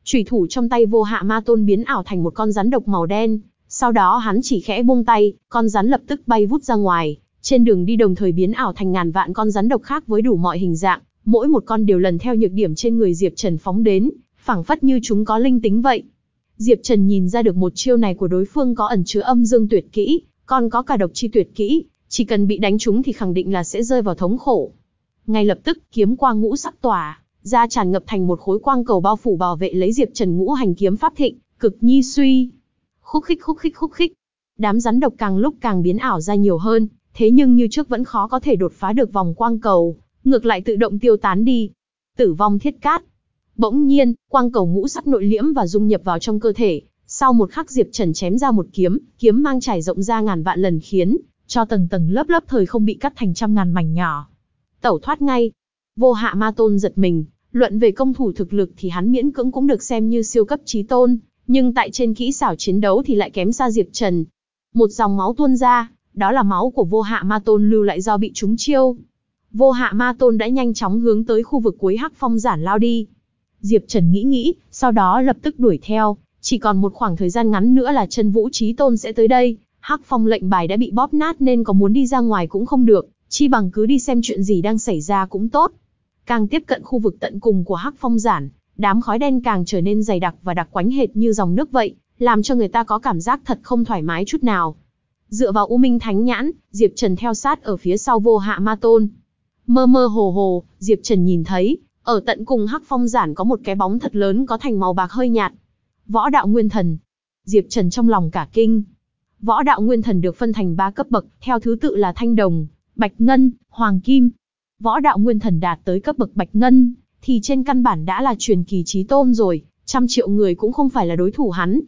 Chủy thủ trong tay vô hạ ma tôn biến ảo thành một con rắn độc màu đen, sau đó hắn chỉ khẽ buông tay, con rắn lập tức bay vút ra ngoài, trên đường đi đồng thời biến ảo thành ngàn vạn con rắn độc khác với đủ mọi hình dạng, mỗi một con đều lần theo nhược điểm trên người Diệp Trần phóng đến, phảng phất như chúng có linh tính vậy. Diệp Trần nhìn ra được một chiêu này của đối phương có ẩn chứa âm dương tuyệt kỹ, còn có cả độc chi tuyệt kỹ, chỉ cần bị đánh trúng thì khẳng định là sẽ rơi vào thống khổ. Ngay lập tức, kiếm quang ngũ sắc tỏa, ra tràn ngập thành một khối quang cầu bao phủ bảo vệ lấy Diệp Trần ngũ hành kiếm pháp thịnh, cực nhi suy. Khúc khích khúc khích khúc khích. Đám rắn độc càng lúc càng biến ảo ra nhiều hơn, thế nhưng như trước vẫn khó có thể đột phá được vòng quang cầu, ngược lại tự động tiêu tán đi. Tử vong thiết cát. Bỗng nhiên, quang cầu ngũ sắc nội liễm và dung nhập vào trong cơ thể, sau một khắc Diệp Trần chém ra một kiếm, kiếm mang trải rộng ra ngàn vạn lần khiến cho tầng tầng lớp lớp thời không bị cắt thành trăm ngàn mảnh nhỏ. Tẩu thoát ngay. Vô Hạ Ma Tôn giật mình, luận về công thủ thực lực thì hắn miễn cưỡng cũng được xem như siêu cấp trí tôn, nhưng tại trên kỹ xảo chiến đấu thì lại kém xa Diệp Trần. Một dòng máu tuôn ra, đó là máu của Vô Hạ Ma Tôn lưu lại do bị trúng chiêu. Vô Hạ Ma Tôn đã nhanh chóng hướng tới khu vực cuối Hắc Phong giản lao đi. Diệp Trần nghĩ nghĩ, sau đó lập tức đuổi theo, Chỉ còn một khoảng thời gian ngắn nữa là chân vũ trí tôn sẽ tới đây, Hắc Phong lệnh bài đã bị bóp nát nên có muốn đi ra ngoài cũng không được, chi bằng cứ đi xem chuyện gì đang xảy ra cũng tốt. Càng tiếp cận khu vực tận cùng của Hắc Phong giản, đám khói đen càng trở nên dày đặc và đặc quánh hệt như dòng nước vậy, làm cho người ta có cảm giác thật không thoải mái chút nào. Dựa vào U Minh Thánh Nhãn, Diệp Trần theo sát ở phía sau vô hạ ma tôn. Mơ mơ hồ hồ, Diệp Trần nhìn thấy, ở tận cùng Hắc Phong giản có một cái bóng thật lớn có thành màu bạc hơi nhạt. Võ đạo nguyên thần. Diệp Trần trong lòng cả kinh. Võ đạo nguyên thần được phân thành 3 cấp bậc, theo thứ tự là thanh đồng, bạch ngân, hoàng kim. Võ đạo nguyên thần đạt tới cấp bậc bạch ngân, thì trên căn bản đã là truyền kỳ trí tôn rồi, trăm triệu người cũng không phải là đối thủ hắn.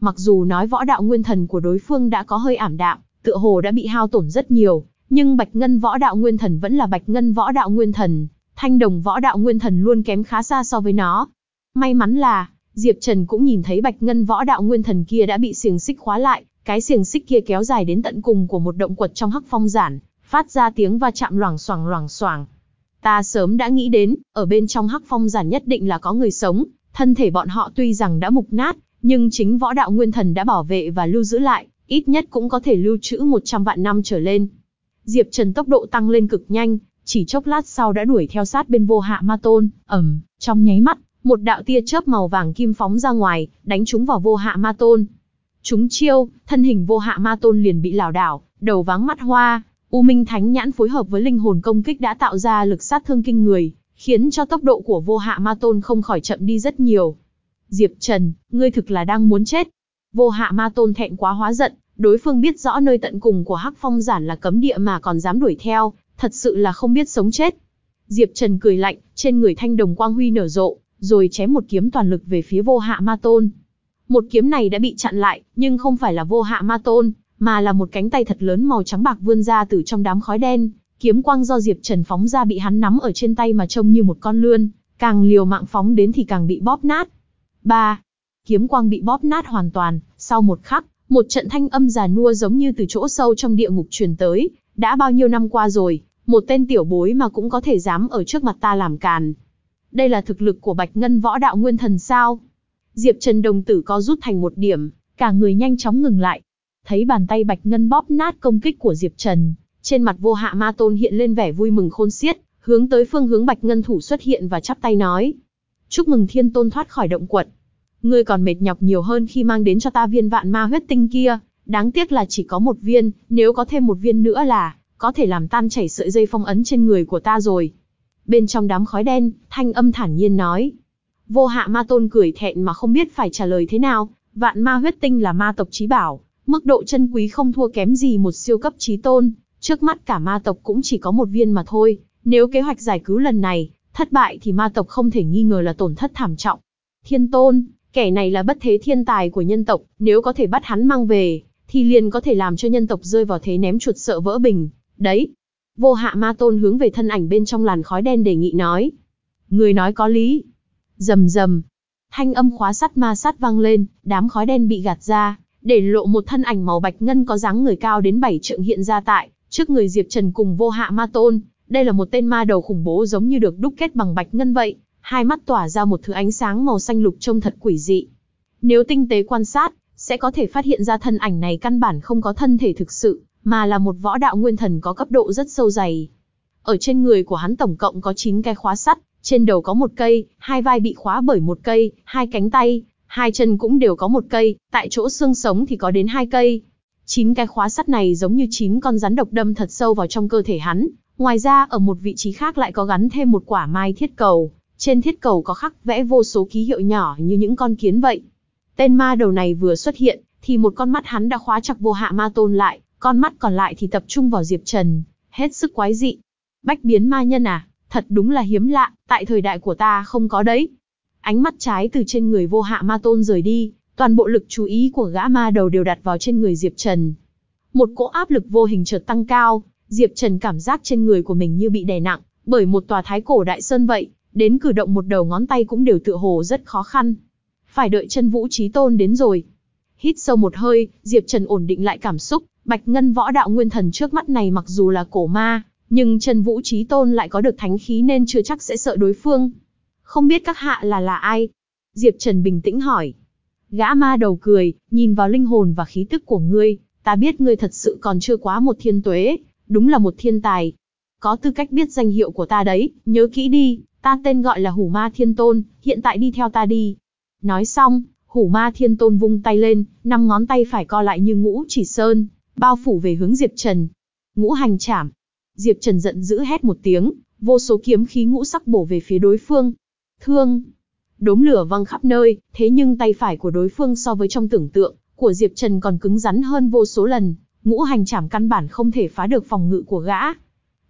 Mặc dù nói võ đạo nguyên thần của đối phương đã có hơi ảm đạm, tựa hồ đã bị hao tổn rất nhiều, nhưng bạch ngân võ đạo nguyên thần vẫn là bạch ngân võ đạo nguyên thần, thanh đồng võ đạo nguyên thần luôn kém khá xa so với nó. May mắn là, Diệp Trần cũng nhìn thấy bạch ngân võ đạo nguyên thần kia đã bị xiềng xích khóa lại, cái xiềng xích kia kéo dài đến tận cùng của một động quật trong hắc phong giản, phát ra tiếng va chạm loảng xoảng loảng xoảng. Ta sớm đã nghĩ đến, ở bên trong hắc phong giản nhất định là có người sống, thân thể bọn họ tuy rằng đã mục nát, nhưng chính võ đạo nguyên thần đã bảo vệ và lưu giữ lại, ít nhất cũng có thể lưu trữ 100 vạn năm trở lên. Diệp Trần tốc độ tăng lên cực nhanh, chỉ chốc lát sau đã đuổi theo sát bên vô hạ ma tôn, ẩm, trong nháy mắt, một đạo tia chớp màu vàng kim phóng ra ngoài, đánh trúng vào vô hạ ma tôn. Chúng chiêu, thân hình vô hạ ma tôn liền bị lảo đảo, đầu váng mắt hoa, U Minh Thánh Nhãn phối hợp với linh hồn công kích đã tạo ra lực sát thương kinh người, khiến cho tốc độ của vô hạ ma tôn không khỏi chậm đi rất nhiều. Diệp Trần, ngươi thực là đang muốn chết. Vô hạ ma tôn thẹn quá hóa giận, đối phương biết rõ nơi tận cùng của Hắc Phong giản là cấm địa mà còn dám đuổi theo, thật sự là không biết sống chết. Diệp Trần cười lạnh, trên người thanh đồng quang huy nở rộ, rồi chém một kiếm toàn lực về phía vô hạ ma tôn. Một kiếm này đã bị chặn lại, nhưng không phải là vô hạ ma tôn, mà là một cánh tay thật lớn màu trắng bạc vươn ra từ trong đám khói đen. Kiếm quang do Diệp Trần phóng ra bị hắn nắm ở trên tay mà trông như một con lươn, càng liều mạng phóng đến thì càng bị bóp nát. 3. Kiếm quang bị bóp nát hoàn toàn, sau một khắc, một trận thanh âm già nua giống như từ chỗ sâu trong địa ngục truyền tới, đã bao nhiêu năm qua rồi, một tên tiểu bối mà cũng có thể dám ở trước mặt ta làm càn. Đây là thực lực của Bạch Ngân võ đạo nguyên thần sao? Diệp Trần đồng tử có rút thành một điểm, cả người nhanh chóng ngừng lại. Thấy bàn tay Bạch Ngân bóp nát công kích của Diệp Trần, trên mặt vô hạ ma tôn hiện lên vẻ vui mừng khôn xiết, hướng tới phương hướng Bạch Ngân thủ xuất hiện và chắp tay nói. Chúc mừng thiên tôn thoát khỏi động quật. Ngươi còn mệt nhọc nhiều hơn khi mang đến cho ta viên vạn ma huyết tinh kia, đáng tiếc là chỉ có một viên, nếu có thêm một viên nữa là, có thể làm tan chảy sợi dây phong ấn trên người của ta rồi. Bên trong đám khói đen, thanh âm thản nhiên nói. Vô hạ ma tôn cười thẹn mà không biết phải trả lời thế nào, vạn ma huyết tinh là ma tộc trí bảo, mức độ chân quý không thua kém gì một siêu cấp trí tôn, trước mắt cả ma tộc cũng chỉ có một viên mà thôi, nếu kế hoạch giải cứu lần này, thất bại thì ma tộc không thể nghi ngờ là tổn thất thảm trọng. Thiên tôn, kẻ này là bất thế thiên tài của nhân tộc, nếu có thể bắt hắn mang về, thì liền có thể làm cho nhân tộc rơi vào thế ném chuột sợ vỡ bình. Đấy, vô hạ ma tôn hướng về thân ảnh bên trong làn khói đen đề nghị nói. Người nói có lý. Dầm dầm. Thanh âm khóa sắt ma sắt vang lên, đám khói đen bị gạt ra, để lộ một thân ảnh màu bạch ngân có dáng người cao đến 7 trượng hiện ra tại, trước người Diệp Trần cùng vô hạ ma tôn. Đây là một tên ma đầu khủng bố giống như được đúc kết bằng bạch ngân vậy, hai mắt tỏa ra một thứ ánh sáng màu xanh lục trông thật quỷ dị. Nếu tinh tế quan sát, sẽ có thể phát hiện ra thân ảnh này căn bản không có thân thể thực sự, mà là một võ đạo nguyên thần có cấp độ rất sâu dày. Ở trên người của hắn tổng cộng có 9 cái khóa sắt, trên đầu có một cây, hai vai bị khóa bởi một cây, hai cánh tay, hai chân cũng đều có một cây, tại chỗ xương sống thì có đến hai cây. Chín cái khóa sắt này giống như chín con rắn độc đâm thật sâu vào trong cơ thể hắn. Ngoài ra ở một vị trí khác lại có gắn thêm một quả mai thiết cầu, trên thiết cầu có khắc vẽ vô số ký hiệu nhỏ như những con kiến vậy. Tên ma đầu này vừa xuất hiện, thì một con mắt hắn đã khóa chặt vô hạ ma tôn lại, con mắt còn lại thì tập trung vào Diệp Trần, hết sức quái dị. Bách biến ma nhân à, thật đúng là hiếm lạ, tại thời đại của ta không có đấy. Ánh mắt trái từ trên người vô hạ ma tôn rời đi, toàn bộ lực chú ý của gã ma đầu đều đặt vào trên người Diệp Trần. Một cỗ áp lực vô hình chợt tăng cao, Diệp Trần cảm giác trên người của mình như bị đè nặng, bởi một tòa thái cổ đại sơn vậy, đến cử động một đầu ngón tay cũng đều tựa hồ rất khó khăn. Phải đợi chân vũ trí tôn đến rồi. Hít sâu một hơi, Diệp Trần ổn định lại cảm xúc, Bạch Ngân võ đạo nguyên thần trước mắt này mặc dù là cổ ma, nhưng chân vũ trí tôn lại có được thánh khí nên chưa chắc sẽ sợ đối phương. Không biết các hạ là là ai? Diệp Trần bình tĩnh hỏi. Gã ma đầu cười, nhìn vào linh hồn và khí tức của ngươi, ta biết ngươi thật sự còn chưa quá một thiên tuế, đúng là một thiên tài. Có tư cách biết danh hiệu của ta đấy, nhớ kỹ đi, ta tên gọi là Hủ Ma Thiên Tôn, hiện tại đi theo ta đi. Nói xong, Hủ Ma Thiên Tôn vung tay lên, năm ngón tay phải co lại như ngũ chỉ sơn, bao phủ về hướng Diệp Trần. Ngũ hành chảm. Diệp Trần giận dữ hét một tiếng, vô số kiếm khí ngũ sắc bổ về phía đối phương. Thương. Đốm lửa văng khắp nơi, thế nhưng tay phải của đối phương so với trong tưởng tượng, của Diệp Trần còn cứng rắn hơn vô số lần, ngũ hành chảm căn bản không thể phá được phòng ngự của gã.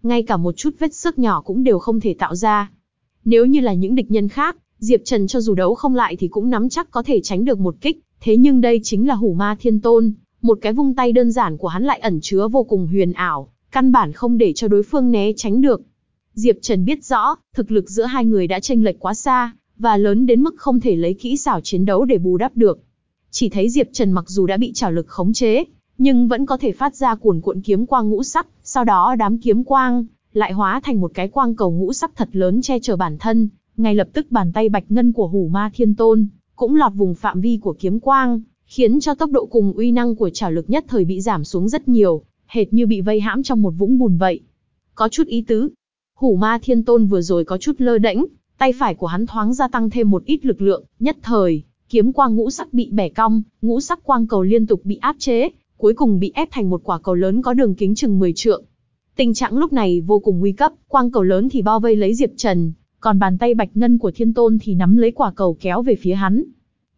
Ngay cả một chút vết xước nhỏ cũng đều không thể tạo ra. Nếu như là những địch nhân khác, Diệp Trần cho dù đấu không lại thì cũng nắm chắc có thể tránh được một kích, thế nhưng đây chính là hủ ma thiên tôn, một cái vung tay đơn giản của hắn lại ẩn chứa vô cùng huyền ảo, căn bản không để cho đối phương né tránh được. Diệp Trần biết rõ, thực lực giữa hai người đã chênh lệch quá xa, và lớn đến mức không thể lấy kỹ xảo chiến đấu để bù đắp được. Chỉ thấy Diệp Trần mặc dù đã bị trảo lực khống chế, nhưng vẫn có thể phát ra cuồn cuộn kiếm quang ngũ sắc, sau đó đám kiếm quang lại hóa thành một cái quang cầu ngũ sắc thật lớn che chở bản thân, ngay lập tức bàn tay bạch ngân của Hủ Ma Thiên Tôn cũng lọt vùng phạm vi của kiếm quang, khiến cho tốc độ cùng uy năng của trảo lực nhất thời bị giảm xuống rất nhiều, hệt như bị vây hãm trong một vũng bùn vậy. Có chút ý tứ. Hủ Ma Thiên Tôn vừa rồi có chút lơ đễnh, tay phải của hắn thoáng gia tăng thêm một ít lực lượng, nhất thời, kiếm quang ngũ sắc bị bẻ cong, ngũ sắc quang cầu liên tục bị áp chế, cuối cùng bị ép thành một quả cầu lớn có đường kính chừng 10 trượng. Tình trạng lúc này vô cùng nguy cấp, quang cầu lớn thì bao vây lấy Diệp Trần, còn bàn tay bạch ngân của Thiên Tôn thì nắm lấy quả cầu kéo về phía hắn.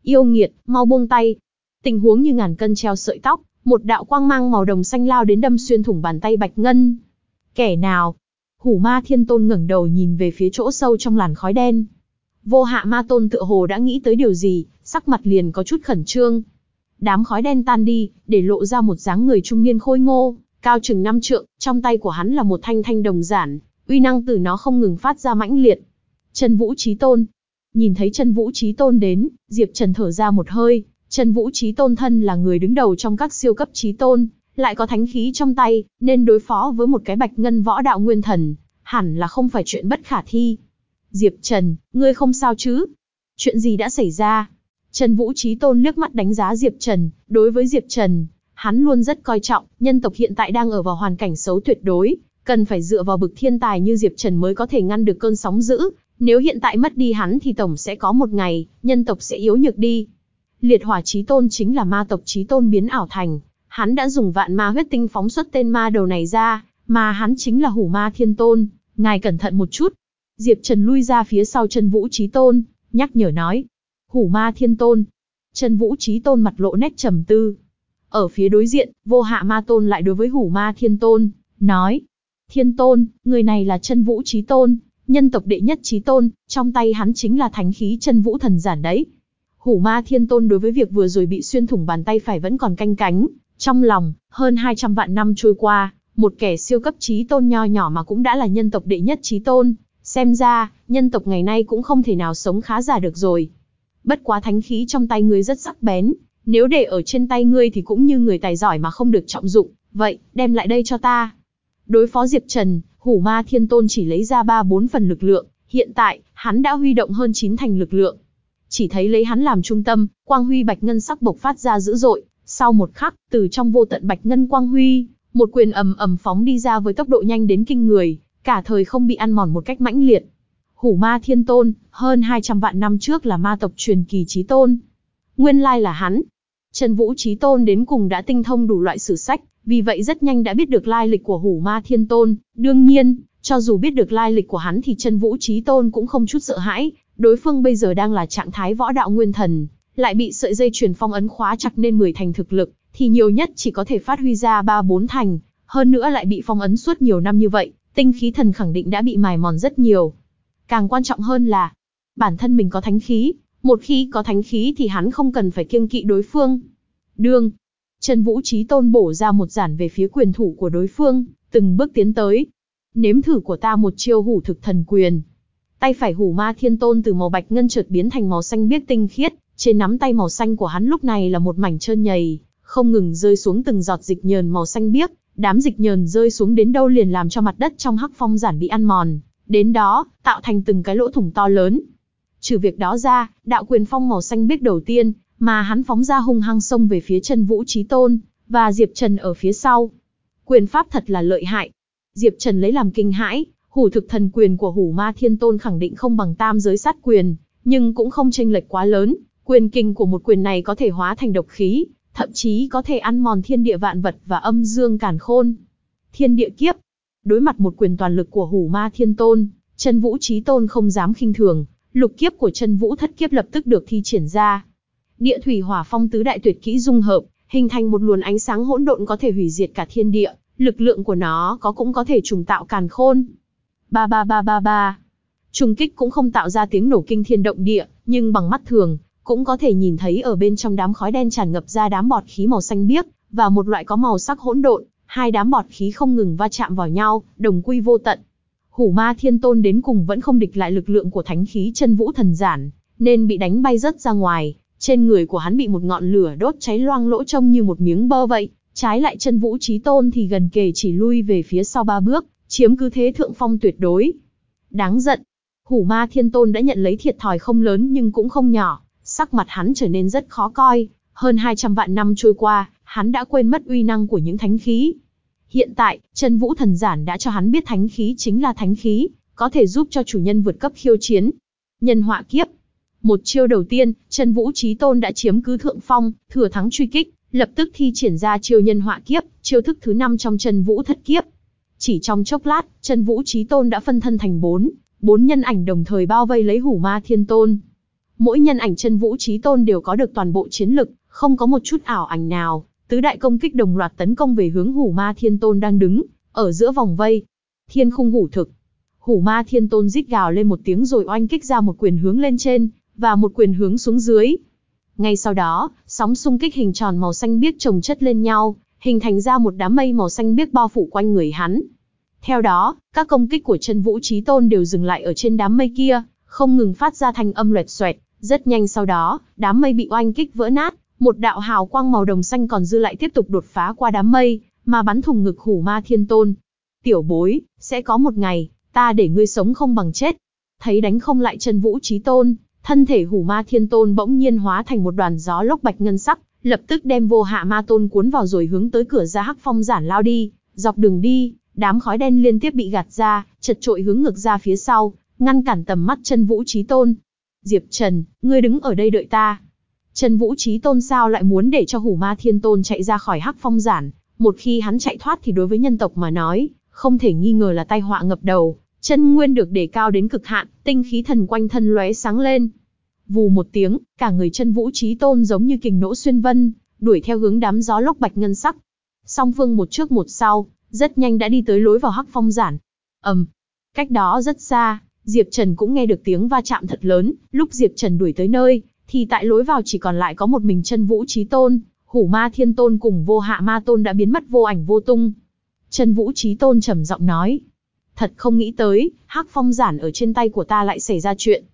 Yêu nghiệt, mau buông tay. Tình huống như ngàn cân treo sợi tóc, một đạo quang mang màu đồng xanh lao đến đâm xuyên thủng bàn tay bạch ngân. Kẻ nào? Hủ ma thiên tôn ngẩng đầu nhìn về phía chỗ sâu trong làn khói đen. Vô hạ ma tôn tựa hồ đã nghĩ tới điều gì, sắc mặt liền có chút khẩn trương. Đám khói đen tan đi, để lộ ra một dáng người trung niên khôi ngô, cao chừng năm trượng, trong tay của hắn là một thanh thanh đồng giản, uy năng từ nó không ngừng phát ra mãnh liệt. Chân Vũ Chí Tôn. Nhìn thấy Chân Vũ Chí Tôn đến, Diệp Trần thở ra một hơi, Chân Vũ Chí Tôn thân là người đứng đầu trong các siêu cấp chí tôn, lại có thánh khí trong tay, nên đối phó với một cái bạch ngân võ đạo nguyên thần, hẳn là không phải chuyện bất khả thi. Diệp Trần, ngươi không sao chứ? Chuyện gì đã xảy ra? Trần Vũ trí Tôn nước mắt đánh giá Diệp Trần, đối với Diệp Trần, hắn luôn rất coi trọng, nhân tộc hiện tại đang ở vào hoàn cảnh xấu tuyệt đối, cần phải dựa vào bực thiên tài như Diệp Trần mới có thể ngăn được cơn sóng dữ, nếu hiện tại mất đi hắn thì tổng sẽ có một ngày, nhân tộc sẽ yếu nhược đi. Liệt hỏa chí tôn chính là ma tộc chí tôn biến ảo thành, hắn đã dùng vạn ma huyết tinh phóng xuất tên ma đầu này ra, mà hắn chính là hủ ma thiên tôn, ngài cẩn thận một chút. Diệp Trần lui ra phía sau chân vũ chí tôn, nhắc nhở nói. Hủ ma thiên tôn. Chân vũ chí tôn mặt lộ nét trầm tư. Ở phía đối diện, vô hạ ma tôn lại đối với hủ ma thiên tôn, nói. Thiên tôn, người này là chân vũ chí tôn, nhân tộc đệ nhất chí tôn, trong tay hắn chính là thánh khí chân vũ thần giản đấy. Hủ ma thiên tôn đối với việc vừa rồi bị xuyên thủng bàn tay phải vẫn còn canh cánh, trong lòng, hơn 200 vạn năm trôi qua, một kẻ siêu cấp trí tôn nho nhỏ mà cũng đã là nhân tộc đệ nhất trí tôn, xem ra, nhân tộc ngày nay cũng không thể nào sống khá giả được rồi. Bất quá thánh khí trong tay ngươi rất sắc bén, nếu để ở trên tay ngươi thì cũng như người tài giỏi mà không được trọng dụng, vậy, đem lại đây cho ta. Đối phó Diệp Trần, Hủ Ma Thiên Tôn chỉ lấy ra 3-4 phần lực lượng, hiện tại, hắn đã huy động hơn 9 thành lực lượng. Chỉ thấy lấy hắn làm trung tâm, quang huy bạch ngân sắc bộc phát ra dữ dội, sau một khắc, từ trong vô tận bạch ngân quang huy, một quyền ầm ầm phóng đi ra với tốc độ nhanh đến kinh người, cả thời không bị ăn mòn một cách mãnh liệt. Hủ Ma Thiên Tôn, hơn 200 vạn năm trước là ma tộc truyền kỳ chí tôn. Nguyên lai là hắn. Trần Vũ Chí Tôn đến cùng đã tinh thông đủ loại sử sách, vì vậy rất nhanh đã biết được lai lịch của Hủ Ma Thiên Tôn. Đương nhiên, cho dù biết được lai lịch của hắn thì Trần Vũ Chí Tôn cũng không chút sợ hãi, đối phương bây giờ đang là trạng thái võ đạo nguyên thần, lại bị sợi dây truyền phong ấn khóa chặt nên 10 thành thực lực, thì nhiều nhất chỉ có thể phát huy ra 3-4 thành, hơn nữa lại bị phong ấn suốt nhiều năm như vậy, tinh khí thần khẳng định đã bị mài mòn rất nhiều. Càng quan trọng hơn là, bản thân mình có thánh khí, một khi có thánh khí thì hắn không cần phải kiêng kỵ đối phương. Đương, Trần Vũ Trí Tôn bổ ra một giản về phía quyền thủ của đối phương, từng bước tiến tới. Nếm thử của ta một chiêu hủ thực thần quyền. Tay phải hủ ma thiên tôn từ màu bạch ngân chợt biến thành màu xanh biếc tinh khiết, trên nắm tay màu xanh của hắn lúc này là một mảnh trơn nhầy, không ngừng rơi xuống từng giọt dịch nhờn màu xanh biếc, đám dịch nhờn rơi xuống đến đâu liền làm cho mặt đất trong hắc phong giản bị ăn mòn, đến đó, tạo thành từng cái lỗ thủng to lớn. Trừ việc đó ra, đạo quyền phong màu xanh biếc đầu tiên, mà hắn phóng ra hung hăng xông về phía chân Vũ Chí Tôn, và Diệp Trần ở phía sau. Quyền pháp thật là lợi hại. Diệp Trần lấy làm kinh hãi, hủ thực thần quyền của hủ ma thiên tôn khẳng định không bằng tam giới sát quyền, nhưng cũng không chênh lệch quá lớn, quyền kinh của một quyền này có thể hóa thành độc khí, thậm chí có thể ăn mòn thiên địa vạn vật và âm dương càn khôn. Thiên địa kiếp. Đối mặt một quyền toàn lực của hủ ma thiên tôn, chân vũ trí tôn không dám khinh thường, lục kiếp của chân vũ thất kiếp lập tức được thi triển ra. Địa thủy hỏa phong tứ đại tuyệt kỹ dung hợp, hình thành một luồng ánh sáng hỗn độn có thể hủy diệt cả thiên địa, lực lượng của nó có cũng có thể trùng tạo càn khôn. Ba ba ba ba ba. Trùng kích cũng không tạo ra tiếng nổ kinh thiên động địa, nhưng bằng mắt thường, cũng có thể nhìn thấy ở bên trong đám khói đen tràn ngập ra đám bọt khí màu xanh biếc, và một loại có màu sắc hỗn độn, hai đám bọt khí không ngừng va chạm vào nhau, đồng quy vô tận. Hủ ma thiên tôn đến cùng vẫn không địch lại lực lượng của thánh khí chân vũ thần giản, nên bị đánh bay rất ra ngoài, trên người của hắn bị một ngọn lửa đốt cháy loang lỗ trông như một miếng bơ vậy, trái lại chân vũ trí tôn thì gần kề chỉ lui về phía sau ba bước, chiếm cứ thế thượng phong tuyệt đối. Đáng giận, hủ ma thiên tôn đã nhận lấy thiệt thòi không lớn nhưng cũng không nhỏ, sắc mặt hắn trở nên rất khó coi, hơn 200 vạn năm trôi qua, hắn đã quên mất uy năng của những thánh khí. Hiện tại, chân vũ thần giản đã cho hắn biết thánh khí chính là thánh khí, có thể giúp cho chủ nhân vượt cấp khiêu chiến. Nhân họa kiếp. Một chiêu đầu tiên, chân vũ trí tôn đã chiếm cứ thượng phong, thừa thắng truy kích, lập tức thi triển ra chiêu nhân họa kiếp, chiêu thức thứ năm trong chân vũ thất kiếp. Chỉ trong chốc lát, chân vũ trí tôn đã phân thân thành bốn, bốn nhân ảnh đồng thời bao vây lấy hủ ma thiên tôn. Mỗi nhân ảnh chân vũ trí tôn đều có được toàn bộ chiến lực, không có một chút ảo ảnh nào, tứ đại công kích đồng loạt tấn công về hướng hủ ma thiên tôn đang đứng, ở giữa vòng vây. Thiên khung hủ thực. Hủ ma thiên tôn rít gào lên một tiếng rồi oanh kích ra một quyền hướng lên trên, và một quyền hướng xuống dưới. Ngay sau đó, sóng xung kích hình tròn màu xanh biếc chồng chất lên nhau, hình thành ra một đám mây màu xanh biếc bao phủ quanh người hắn. Theo đó, các công kích của chân vũ trí tôn đều dừng lại ở trên đám mây kia, không ngừng phát ra thanh âm loẹt xoẹt. Rất nhanh sau đó, đám mây bị oanh kích vỡ nát, một đạo hào quang màu đồng xanh còn dư lại tiếp tục đột phá qua đám mây, mà bắn thủng ngực hủ ma thiên tôn. Tiểu bối, sẽ có một ngày, ta để ngươi sống không bằng chết. Thấy đánh không lại chân vũ trí tôn, thân thể hủ ma thiên tôn bỗng nhiên hóa thành một đoàn gió lốc bạch ngân sắc, lập tức đem vô hạ ma tôn cuốn vào rồi hướng tới cửa ra hắc phong giản lao đi, dọc đường đi, đám khói đen liên tiếp bị gạt ra, chật trội hướng ngược ra phía sau, ngăn cản tầm mắt chân vũ trí tôn. Diệp Trần, ngươi đứng ở đây đợi ta. Trần Vũ Trí Tôn sao lại muốn để cho Hủ Ma Thiên Tôn chạy ra khỏi Hắc Phong giản, một khi hắn chạy thoát thì đối với nhân tộc mà nói, không thể nghi ngờ là tai họa ngập đầu. Chân nguyên được đề cao đến cực hạn, tinh khí thần quanh thân lóe sáng lên. Vù một tiếng, cả người chân Vũ Trí Tôn giống như kình nỗ xuyên vân, đuổi theo hướng đám gió lốc bạch ngân sắc. Song phương một trước một sau, rất nhanh đã đi tới lối vào Hắc Phong giản. ầm, um, cách đó rất xa, Diệp Trần cũng nghe được tiếng va chạm thật lớn, lúc Diệp Trần đuổi tới nơi, thì tại lối vào chỉ còn lại có một mình chân vũ trí tôn, hủ ma thiên tôn cùng vô hạ ma tôn đã biến mất vô ảnh vô tung. Chân vũ trí tôn trầm giọng nói, thật không nghĩ tới, hắc phong giản ở trên tay của ta lại xảy ra chuyện.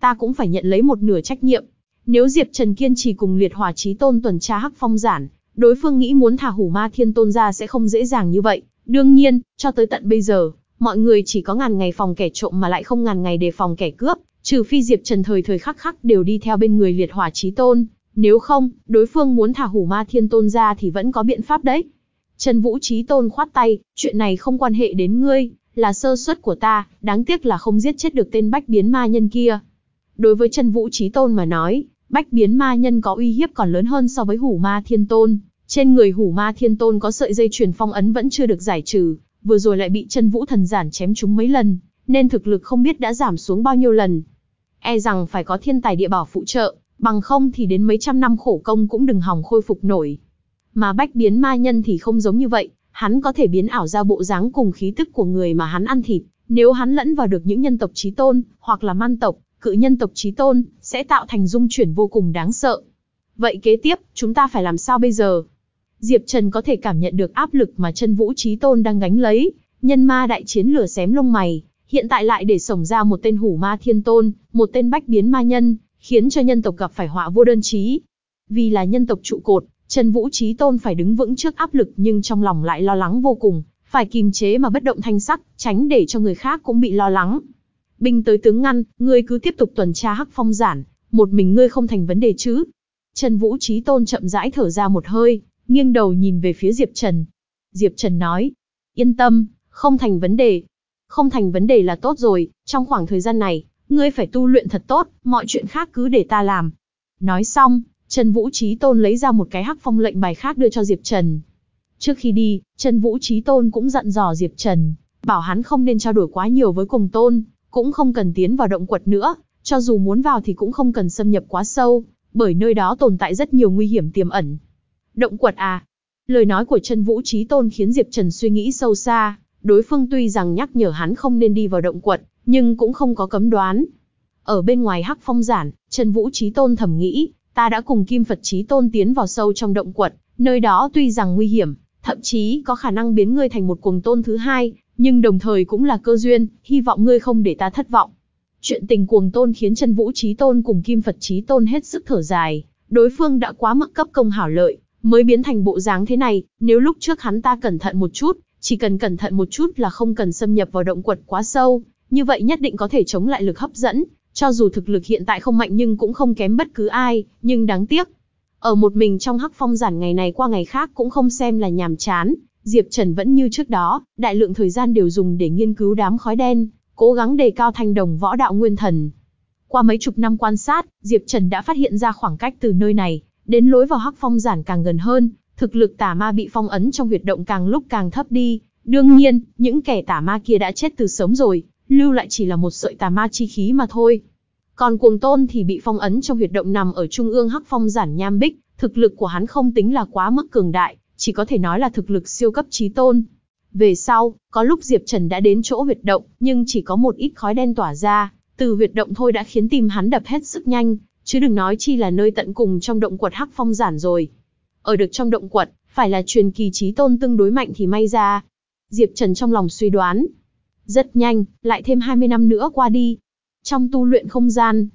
Ta cũng phải nhận lấy một nửa trách nhiệm. Nếu Diệp Trần kiên trì cùng liệt Hòa trí tôn tuần tra hắc phong giản, đối phương nghĩ muốn thả hủ ma thiên tôn ra sẽ không dễ dàng như vậy. Đương nhiên, cho tới tận bây giờ, mọi người chỉ có ngàn ngày phòng kẻ trộm mà lại không ngàn ngày đề phòng kẻ cướp, trừ phi Diệp Trần thời thời khắc khắc đều đi theo bên người liệt hỏa chí tôn, nếu không, đối phương muốn thả hủ ma thiên tôn ra thì vẫn có biện pháp đấy. Trần Vũ Chí Tôn khoát tay, chuyện này không quan hệ đến ngươi, là sơ suất của ta, đáng tiếc là không giết chết được tên bách biến ma nhân kia. Đối với Trần Vũ Chí Tôn mà nói, bách biến ma nhân có uy hiếp còn lớn hơn so với hủ ma thiên tôn. Trên người hủ ma thiên tôn có sợi dây truyền phong ấn vẫn chưa được giải trừ, vừa rồi lại bị chân vũ thần giản chém trúng mấy lần, nên thực lực không biết đã giảm xuống bao nhiêu lần. E rằng phải có thiên tài địa bảo phụ trợ, bằng không thì đến mấy trăm năm khổ công cũng đừng hòng khôi phục nổi. Mà bách biến ma nhân thì không giống như vậy, hắn có thể biến ảo ra bộ dáng cùng khí tức của người mà hắn ăn thịt. Nếu hắn lẫn vào được những nhân tộc trí tôn, hoặc là man tộc, cự nhân tộc trí tôn, sẽ tạo thành dung chuyển vô cùng đáng sợ. Vậy kế tiếp, chúng ta phải làm sao bây giờ? Diệp Trần có thể cảm nhận được áp lực mà chân vũ trí tôn đang gánh lấy, nhân ma đại chiến lửa xém lông mày, hiện tại lại để sổng ra một tên hủ ma thiên tôn, một tên bách biến ma nhân, khiến cho nhân tộc gặp phải họa vô đơn chí. Vì là nhân tộc trụ cột, Trần Vũ Trí Tôn phải đứng vững trước áp lực nhưng trong lòng lại lo lắng vô cùng, phải kìm chế mà bất động thanh sắc, tránh để cho người khác cũng bị lo lắng. Binh tới tướng ngăn, ngươi cứ tiếp tục tuần tra hắc phong giản, một mình ngươi không thành vấn đề chứ. Trần Vũ Trí Tôn chậm rãi thở ra một hơi, nghiêng đầu nhìn về phía Diệp Trần. Diệp Trần nói, yên tâm, không thành vấn đề. Không thành vấn đề là tốt rồi, trong khoảng thời gian này, ngươi phải tu luyện thật tốt, mọi chuyện khác cứ để ta làm. Nói xong, Trần Vũ Trí Tôn lấy ra một cái hắc phong lệnh bài khác đưa cho Diệp Trần. Trước khi đi, Trần Vũ Trí Tôn cũng dặn dò Diệp Trần, bảo hắn không nên trao đổi quá nhiều với cùng tôn, cũng không cần tiến vào động quật nữa, cho dù muốn vào thì cũng không cần xâm nhập quá sâu, bởi nơi đó tồn tại rất nhiều nguy hiểm tiềm ẩn. Động quật à? Lời nói của Trần Vũ Trí Tôn khiến Diệp Trần suy nghĩ sâu xa, đối phương tuy rằng nhắc nhở hắn không nên đi vào động quật, nhưng cũng không có cấm đoán. Ở bên ngoài Hắc Phong giản, Trần Vũ Trí Tôn thầm nghĩ, ta đã cùng Kim Phật Trí Tôn tiến vào sâu trong động quật, nơi đó tuy rằng nguy hiểm, thậm chí có khả năng biến ngươi thành một cuồng tôn thứ hai, nhưng đồng thời cũng là cơ duyên, hy vọng ngươi không để ta thất vọng. Chuyện tình cuồng tôn khiến chân vũ trí tôn cùng kim Phật trí tôn hết sức thở dài, đối phương đã quá mức cấp công hảo lợi, mới biến thành bộ dáng thế này, nếu lúc trước hắn ta cẩn thận một chút, chỉ cần cẩn thận một chút là không cần xâm nhập vào động quật quá sâu, như vậy nhất định có thể chống lại lực hấp dẫn, cho dù thực lực hiện tại không mạnh nhưng cũng không kém bất cứ ai, nhưng đáng tiếc. Ở một mình trong hắc phong giản ngày này qua ngày khác cũng không xem là nhàm chán, Diệp Trần vẫn như trước đó, đại lượng thời gian đều dùng để nghiên cứu đám khói đen, cố gắng đề cao thanh đồng võ đạo nguyên thần. Qua mấy chục năm quan sát, Diệp Trần đã phát hiện ra khoảng cách từ nơi này, đến lối vào hắc phong giản càng gần hơn, thực lực tà ma bị phong ấn trong huyệt động càng lúc càng thấp đi. Đương nhiên, những kẻ tà ma kia đã chết từ sớm rồi, lưu lại chỉ là một sợi tà ma chi khí mà thôi. Còn cuồng tôn thì bị phong ấn trong huyệt động nằm ở trung ương hắc phong giản nham bích, thực lực của hắn không tính là quá mức cường đại, chỉ có thể nói là thực lực siêu cấp trí tôn. Về sau, có lúc Diệp Trần đã đến chỗ huyệt động, nhưng chỉ có một ít khói đen tỏa ra, từ huyệt động thôi đã khiến tim hắn đập hết sức nhanh, chứ đừng nói chi là nơi tận cùng trong động quật hắc phong giản rồi. Ở được trong động quật, phải là truyền kỳ trí tôn tương đối mạnh thì may ra. Diệp Trần trong lòng suy đoán. Rất nhanh, lại thêm 20 năm nữa qua đi. Trong tu luyện không gian,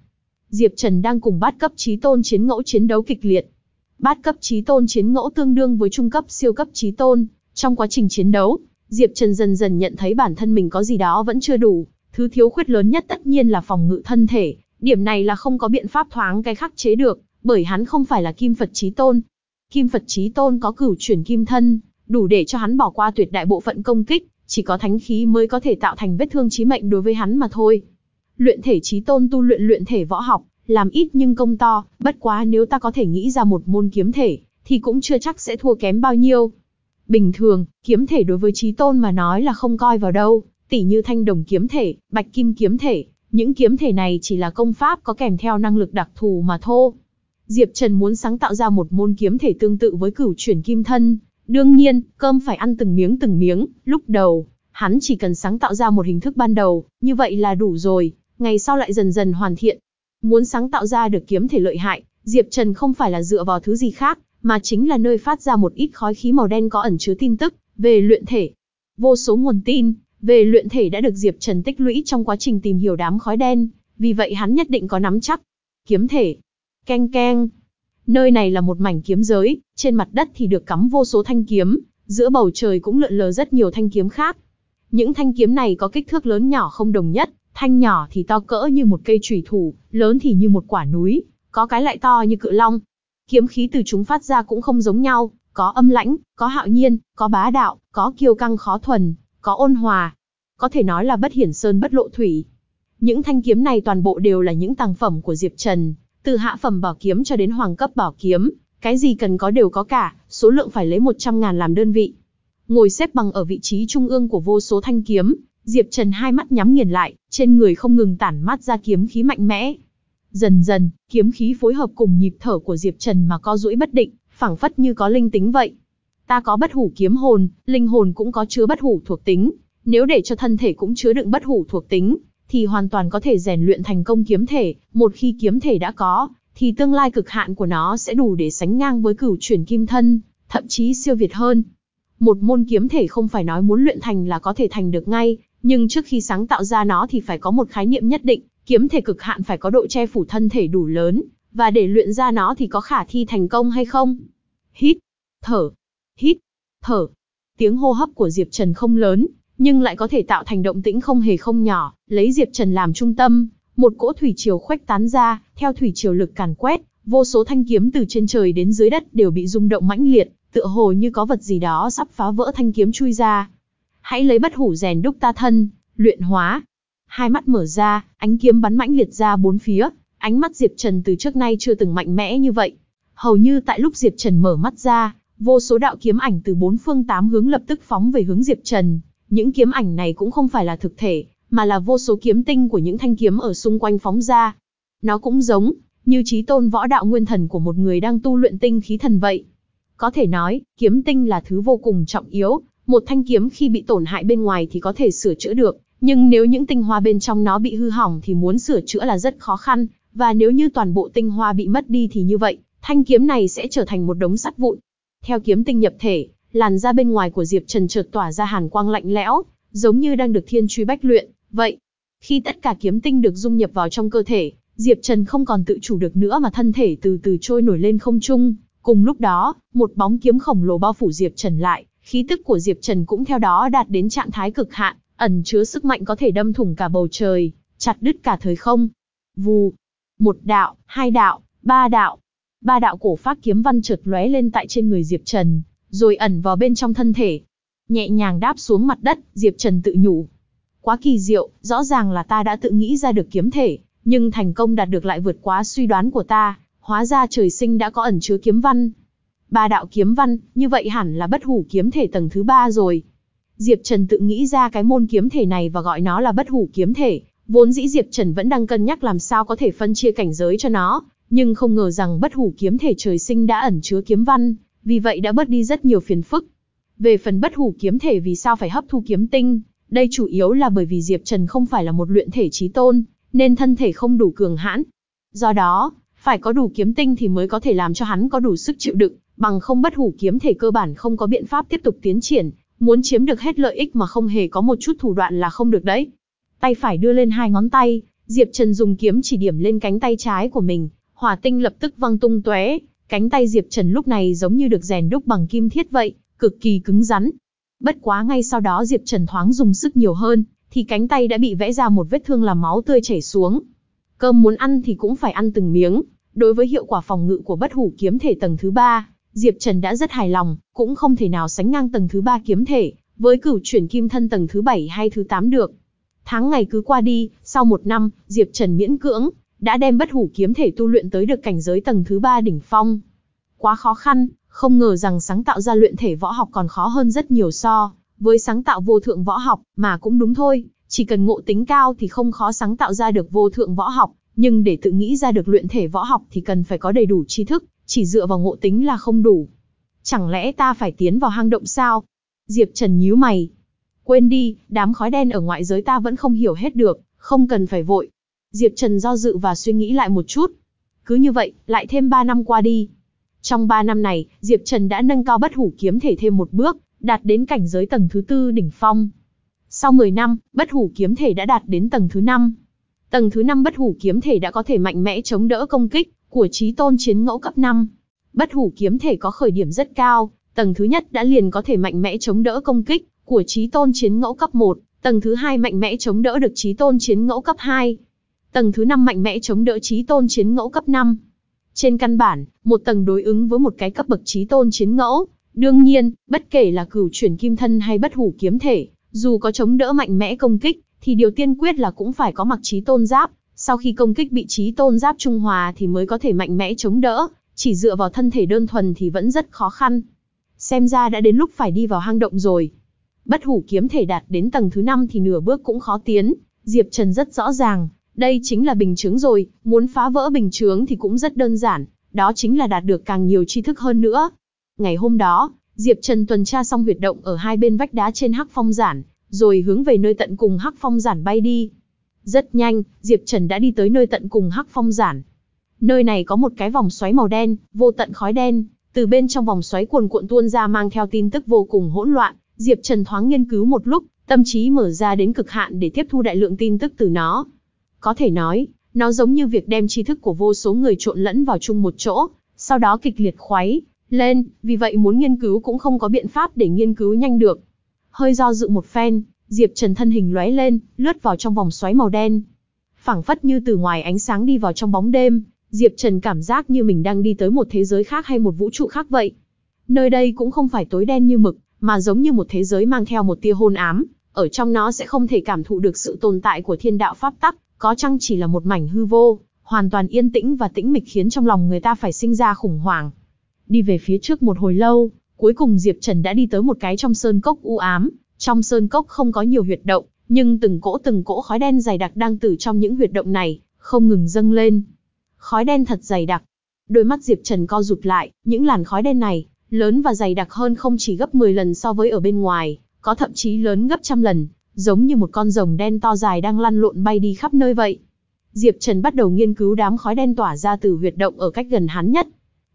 Diệp Trần đang cùng bát cấp trí tôn chiến ngẫu chiến đấu kịch liệt. Bát cấp trí tôn chiến ngẫu tương đương với trung cấp siêu cấp trí tôn. Trong quá trình chiến đấu, Diệp Trần dần dần nhận thấy bản thân mình có gì đó vẫn chưa đủ. Thứ thiếu khuyết lớn nhất tất nhiên là phòng ngự thân thể. Điểm này là không có biện pháp thoáng cái khắc chế được, bởi hắn không phải là kim Phật chí tôn. Kim Phật chí tôn có cửu chuyển kim thân, đủ để cho hắn bỏ qua tuyệt đại bộ phận công kích, chỉ có thánh khí mới có thể tạo thành vết thương chí mệnh đối với hắn mà thôi. Luyện thể chí tôn tu luyện luyện thể võ học, làm ít nhưng công to, bất quá nếu ta có thể nghĩ ra một môn kiếm thể, thì cũng chưa chắc sẽ thua kém bao nhiêu. Bình thường, kiếm thể đối với chí tôn mà nói là không coi vào đâu, tỉ như thanh đồng kiếm thể, bạch kim kiếm thể, những kiếm thể này chỉ là công pháp có kèm theo năng lực đặc thù mà thôi. Diệp Trần muốn sáng tạo ra một môn kiếm thể tương tự với cửu chuyển kim thân. Đương nhiên, cơm phải ăn từng miếng từng miếng, lúc đầu, hắn chỉ cần sáng tạo ra một hình thức ban đầu, như vậy là đủ rồi, ngày sau lại dần dần hoàn thiện, Muốn sáng tạo ra được kiếm thể lợi hại, Diệp Trần không phải là dựa vào thứ gì khác, mà chính là nơi phát ra một ít khói khí màu đen có ẩn chứa tin tức về luyện thể. Vô số nguồn tin về luyện thể đã được Diệp Trần tích lũy trong quá trình tìm hiểu đám khói đen, vì vậy hắn nhất định có nắm chắc. Kiếm thể. Keng keng. Nơi này là một mảnh kiếm giới, trên mặt đất thì được cắm vô số thanh kiếm, giữa bầu trời cũng lượn lờ rất nhiều thanh kiếm khác. Những thanh kiếm này có kích thước lớn nhỏ không đồng nhất, Thanh nhỏ thì to cỡ như một cây chùy thủ, lớn thì như một quả núi, có cái lại to như cự long. Kiếm khí từ chúng phát ra cũng không giống nhau, có âm lãnh, có hạo nhiên, có bá đạo, có kiêu căng khó thuần, có ôn hòa. Có thể nói là bất hiển sơn bất lộ thủy. Những thanh kiếm này toàn bộ đều là những tàng phẩm của Diệp Trần, từ hạ phẩm bảo kiếm cho đến hoàng cấp bảo kiếm, cái gì cần có đều có cả, số lượng phải lấy 100 ngàn làm đơn vị. Ngồi xếp bằng ở vị trí trung ương của vô số thanh kiếm, Diệp Trần hai mắt nhắm nghiền lại, trên người không ngừng tản mát ra kiếm khí mạnh mẽ. Dần dần, kiếm khí phối hợp cùng nhịp thở của Diệp Trần mà co duỗi bất định, phảng phất như có linh tính vậy. Ta có bất hủ kiếm hồn, linh hồn cũng có chứa bất hủ thuộc tính, nếu để cho thân thể cũng chứa đựng bất hủ thuộc tính, thì hoàn toàn có thể rèn luyện thành công kiếm thể, một khi kiếm thể đã có, thì tương lai cực hạn của nó sẽ đủ để sánh ngang với cửu chuyển kim thân, thậm chí siêu việt hơn. Một môn kiếm thể không phải nói muốn luyện thành là có thể thành được ngay, nhưng trước khi sáng tạo ra nó thì phải có một khái niệm nhất định, kiếm thể cực hạn phải có độ che phủ thân thể đủ lớn, và để luyện ra nó thì có khả thi thành công hay không. Hít, thở, hít, thở. Tiếng hô hấp của Diệp Trần không lớn, nhưng lại có thể tạo thành động tĩnh không hề không nhỏ, lấy Diệp Trần làm trung tâm, một cỗ thủy triều khuếch tán ra, theo thủy triều lực càn quét, Vô số thanh kiếm từ trên trời đến dưới đất đều bị rung động mãnh liệt, tựa hồ như có vật gì đó sắp phá vỡ thanh kiếm chui ra. Hãy lấy bất hủ rèn đúc ta thân, luyện hóa. Hai mắt mở ra, ánh kiếm bắn mãnh liệt ra bốn phía, ánh mắt Diệp Trần từ trước nay chưa từng mạnh mẽ như vậy. Hầu như tại lúc Diệp Trần mở mắt ra, vô số đạo kiếm ảnh từ bốn phương tám hướng lập tức phóng về hướng Diệp Trần. Những kiếm ảnh này cũng không phải là thực thể, mà là vô số kiếm tinh của những thanh kiếm ở xung quanh phóng ra. Nó cũng giống như trí tôn võ đạo nguyên thần của một người đang tu luyện tinh khí thần vậy. Có thể nói, kiếm tinh là thứ vô cùng trọng yếu, một thanh kiếm khi bị tổn hại bên ngoài thì có thể sửa chữa được, nhưng nếu những tinh hoa bên trong nó bị hư hỏng thì muốn sửa chữa là rất khó khăn, và nếu như toàn bộ tinh hoa bị mất đi thì như vậy, thanh kiếm này sẽ trở thành một đống sắt vụn. Theo kiếm tinh nhập thể, làn da bên ngoài của Diệp Trần chợt tỏa ra hàn quang lạnh lẽo, giống như đang được thiên truy bách luyện, vậy. Khi tất cả kiếm tinh được dung nhập vào trong cơ thể, Diệp Trần không còn tự chủ được nữa mà thân thể từ từ trôi nổi lên không trung. Cùng lúc đó, một bóng kiếm khổng lồ bao phủ Diệp Trần lại, khí tức của Diệp Trần cũng theo đó đạt đến trạng thái cực hạn, ẩn chứa sức mạnh có thể đâm thủng cả bầu trời, chặt đứt cả thời không. Vù, một đạo, hai đạo, ba đạo. Ba đạo cổ phát kiếm văn chợt lóe lên tại trên người Diệp Trần, rồi ẩn vào bên trong thân thể. Nhẹ nhàng đáp xuống mặt đất, Diệp Trần tự nhủ. Quá kỳ diệu, rõ ràng là ta đã tự nghĩ ra được kiếm thể, nhưng thành công đạt được lại vượt quá suy đoán của ta, hóa ra trời sinh đã có ẩn chứa kiếm văn. Ba đạo kiếm văn, như vậy hẳn là bất hủ kiếm thể tầng thứ ba rồi. Diệp Trần tự nghĩ ra cái môn kiếm thể này và gọi nó là bất hủ kiếm thể, vốn dĩ Diệp Trần vẫn đang cân nhắc làm sao có thể phân chia cảnh giới cho nó, nhưng không ngờ rằng bất hủ kiếm thể trời sinh đã ẩn chứa kiếm văn, vì vậy đã bớt đi rất nhiều phiền phức. Về phần bất hủ kiếm thể vì sao phải hấp thu kiếm tinh, đây chủ yếu là bởi vì Diệp Trần không phải là một luyện thể trí tôn, nên thân thể không đủ cường hãn. Do đó, phải có đủ kiếm tinh thì mới có thể làm cho hắn có đủ sức chịu đựng, bằng không bất hủ kiếm thể cơ bản không có biện pháp tiếp tục tiến triển, muốn chiếm được hết lợi ích mà không hề có một chút thủ đoạn là không được đấy. Tay phải đưa lên hai ngón tay, Diệp Trần dùng kiếm chỉ điểm lên cánh tay trái của mình, hỏa tinh lập tức văng tung tóe, cánh tay Diệp Trần lúc này giống như được rèn đúc bằng kim thiết vậy, cực kỳ cứng rắn. Bất quá ngay sau đó Diệp Trần thoáng dùng sức nhiều hơn, thì cánh tay đã bị vẽ ra một vết thương làm máu tươi chảy xuống. Cơm muốn ăn thì cũng phải ăn từng miếng, đối với hiệu quả phòng ngự của bất hủ kiếm thể tầng thứ ba, Diệp Trần đã rất hài lòng, cũng không thể nào sánh ngang tầng thứ ba kiếm thể, với cửu chuyển kim thân tầng thứ bảy hay thứ tám được. Tháng ngày cứ qua đi, sau một năm, Diệp Trần miễn cưỡng, đã đem bất hủ kiếm thể tu luyện tới được cảnh giới tầng thứ ba đỉnh phong. Quá khó khăn, không ngờ rằng sáng tạo ra luyện thể võ học còn khó hơn rất nhiều so với sáng tạo vô thượng võ học, mà cũng đúng thôi, chỉ cần ngộ tính cao thì không khó sáng tạo ra được vô thượng võ học, nhưng để tự nghĩ ra được luyện thể võ học thì cần phải có đầy đủ tri thức, chỉ dựa vào ngộ tính là không đủ. Chẳng lẽ ta phải tiến vào hang động sao? Diệp Trần nhíu mày. Quên đi, đám khói đen ở ngoại giới ta vẫn không hiểu hết được, không cần phải vội. Diệp Trần do dự và suy nghĩ lại một chút. Cứ như vậy, lại thêm 3 năm qua đi. Trong 3 năm này, Diệp Trần đã nâng cao bất hủ kiếm thể thêm một bước, đạt đến cảnh giới tầng thứ tư đỉnh phong. Sau 10 năm, bất hủ kiếm thể đã đạt đến tầng thứ 5. Tầng thứ 5 bất hủ kiếm thể đã có thể mạnh mẽ chống đỡ công kích của trí tôn chiến ngẫu cấp 5. Bất hủ kiếm thể có khởi điểm rất cao, tầng thứ nhất đã liền có thể mạnh mẽ chống đỡ công kích của trí tôn chiến ngẫu cấp 1, tầng thứ hai mạnh mẽ chống đỡ được trí tôn chiến ngẫu cấp 2. Tầng thứ 5 mạnh mẽ chống đỡ trí tôn chiến ngẫu cấp 5. Trên căn bản, một tầng đối ứng với một cái cấp bậc trí tôn chiến ngẫu, Đương nhiên, bất kể là cửu chuyển kim thân hay bất hủ kiếm thể, dù có chống đỡ mạnh mẽ công kích, thì điều tiên quyết là cũng phải có mặc trí tôn giáp, sau khi công kích bị trí tôn giáp trung hòa thì mới có thể mạnh mẽ chống đỡ, chỉ dựa vào thân thể đơn thuần thì vẫn rất khó khăn. Xem ra đã đến lúc phải đi vào hang động rồi. Bất hủ kiếm thể đạt đến tầng thứ 5 thì nửa bước cũng khó tiến, Diệp Trần rất rõ ràng, đây chính là bình chướng rồi, muốn phá vỡ bình chướng thì cũng rất đơn giản, đó chính là đạt được càng nhiều tri thức hơn nữa. Ngày hôm đó, Diệp Trần tuần tra xong huyệt động ở hai bên vách đá trên Hắc Phong Giản, rồi hướng về nơi tận cùng Hắc Phong Giản bay đi. Rất nhanh, Diệp Trần đã đi tới nơi tận cùng Hắc Phong Giản. Nơi này có một cái vòng xoáy màu đen, vô tận khói đen, từ bên trong vòng xoáy cuồn cuộn tuôn ra mang theo tin tức vô cùng hỗn loạn, Diệp Trần thoáng nghiên cứu một lúc, tâm trí mở ra đến cực hạn để tiếp thu đại lượng tin tức từ nó. Có thể nói, nó giống như việc đem tri thức của vô số người trộn lẫn vào chung một chỗ, sau đó kịch liệt khuấy, lên, vì vậy muốn nghiên cứu cũng không có biện pháp để nghiên cứu nhanh được. Hơi do dự một phen, Diệp Trần thân hình lóe lên, lướt vào trong vòng xoáy màu đen. Phảng phất như từ ngoài ánh sáng đi vào trong bóng đêm, Diệp Trần cảm giác như mình đang đi tới một thế giới khác hay một vũ trụ khác vậy. Nơi đây cũng không phải tối đen như mực, mà giống như một thế giới mang theo một tia hôn ám, ở trong nó sẽ không thể cảm thụ được sự tồn tại của thiên đạo pháp tắc, có chăng chỉ là một mảnh hư vô, hoàn toàn yên tĩnh và tĩnh mịch khiến trong lòng người ta phải sinh ra khủng hoảng. Đi về phía trước một hồi lâu, cuối cùng Diệp Trần đã đi tới một cái trong sơn cốc u ám, trong sơn cốc không có nhiều huyệt động, nhưng từng cỗ từng cỗ khói đen dày đặc đang từ trong những huyệt động này, không ngừng dâng lên. Khói đen thật dày đặc. Đôi mắt Diệp Trần co rụt lại, những làn khói đen này, lớn và dày đặc hơn không chỉ gấp 10 lần so với ở bên ngoài, có thậm chí lớn gấp trăm lần, giống như một con rồng đen to dài đang lăn lộn bay đi khắp nơi vậy. Diệp Trần bắt đầu nghiên cứu đám khói đen tỏa ra từ huyệt động ở cách gần hắn nhất.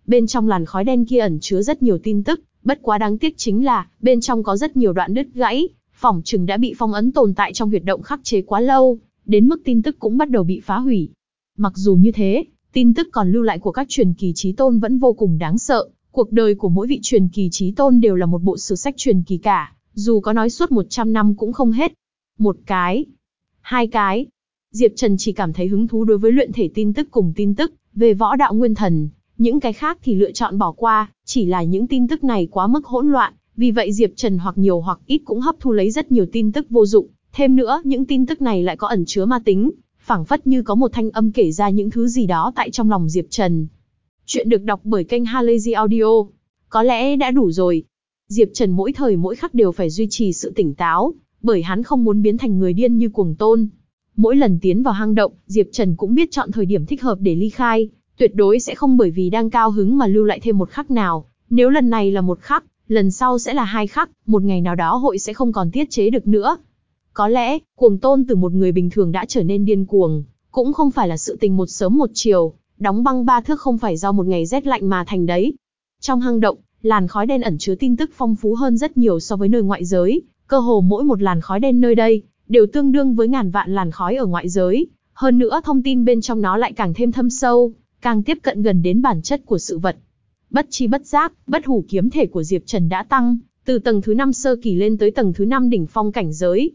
Bên trong làn khói đen kia ẩn chứa rất nhiều tin tức, bất quá đáng tiếc chính là, bên trong có rất nhiều đoạn đứt gãy, phỏng chừng đã bị phong ấn tồn tại trong huyệt động khắc chế quá lâu, đến mức tin tức cũng bắt đầu bị phá hủy. Mặc dù như thế, tin tức còn lưu lại của các truyền kỳ trí tôn vẫn vô cùng đáng sợ, cuộc đời của mỗi vị truyền kỳ trí tôn đều là một bộ sử sách truyền kỳ cả, dù có nói suốt 100 năm cũng không hết. Một cái, hai cái. Diệp Trần chỉ cảm thấy hứng thú đối với luyện thể tin tức cùng tin tức về võ đạo nguyên thần, những cái khác thì lựa chọn bỏ qua, chỉ là những tin tức này quá mức hỗn loạn, vì vậy Diệp Trần hoặc nhiều hoặc ít cũng hấp thu lấy rất nhiều tin tức vô dụng, thêm nữa, những tin tức này lại có ẩn chứa ma tính, phảng phất như có một thanh âm kể ra những thứ gì đó tại trong lòng Diệp Trần. Chuyện được đọc bởi kênh Halazy Audio. Có lẽ đã đủ rồi. Diệp Trần mỗi thời mỗi khắc đều phải duy trì sự tỉnh táo, bởi hắn không muốn biến thành người điên như cuồng tôn. Mỗi lần tiến vào hang động, Diệp Trần cũng biết chọn thời điểm thích hợp để ly khai, tuyệt đối sẽ không bởi vì đang cao hứng mà lưu lại thêm một khắc nào. Nếu lần này là một khắc, lần sau sẽ là hai khắc, một ngày nào đó hội sẽ không còn tiết chế được nữa. Có lẽ, cuồng tôn từ một người bình thường đã trở nên điên cuồng, cũng không phải là sự tình một sớm một chiều, đóng băng ba thước không phải do một ngày rét lạnh mà thành đấy. Trong hang động, làn khói đen ẩn chứa tin tức phong phú hơn rất nhiều so với nơi ngoại giới, cơ hồ mỗi một làn khói đen nơi đây, đều tương đương với ngàn vạn làn khói ở ngoại giới, hơn nữa thông tin bên trong nó lại càng thêm thâm sâu, càng tiếp cận gần đến bản chất của sự vật. Bất chi bất giác, bất hủ kiếm thể của Diệp Trần đã tăng, từ tầng thứ 5 sơ kỳ lên tới tầng thứ 5 đỉnh phong cảnh giới.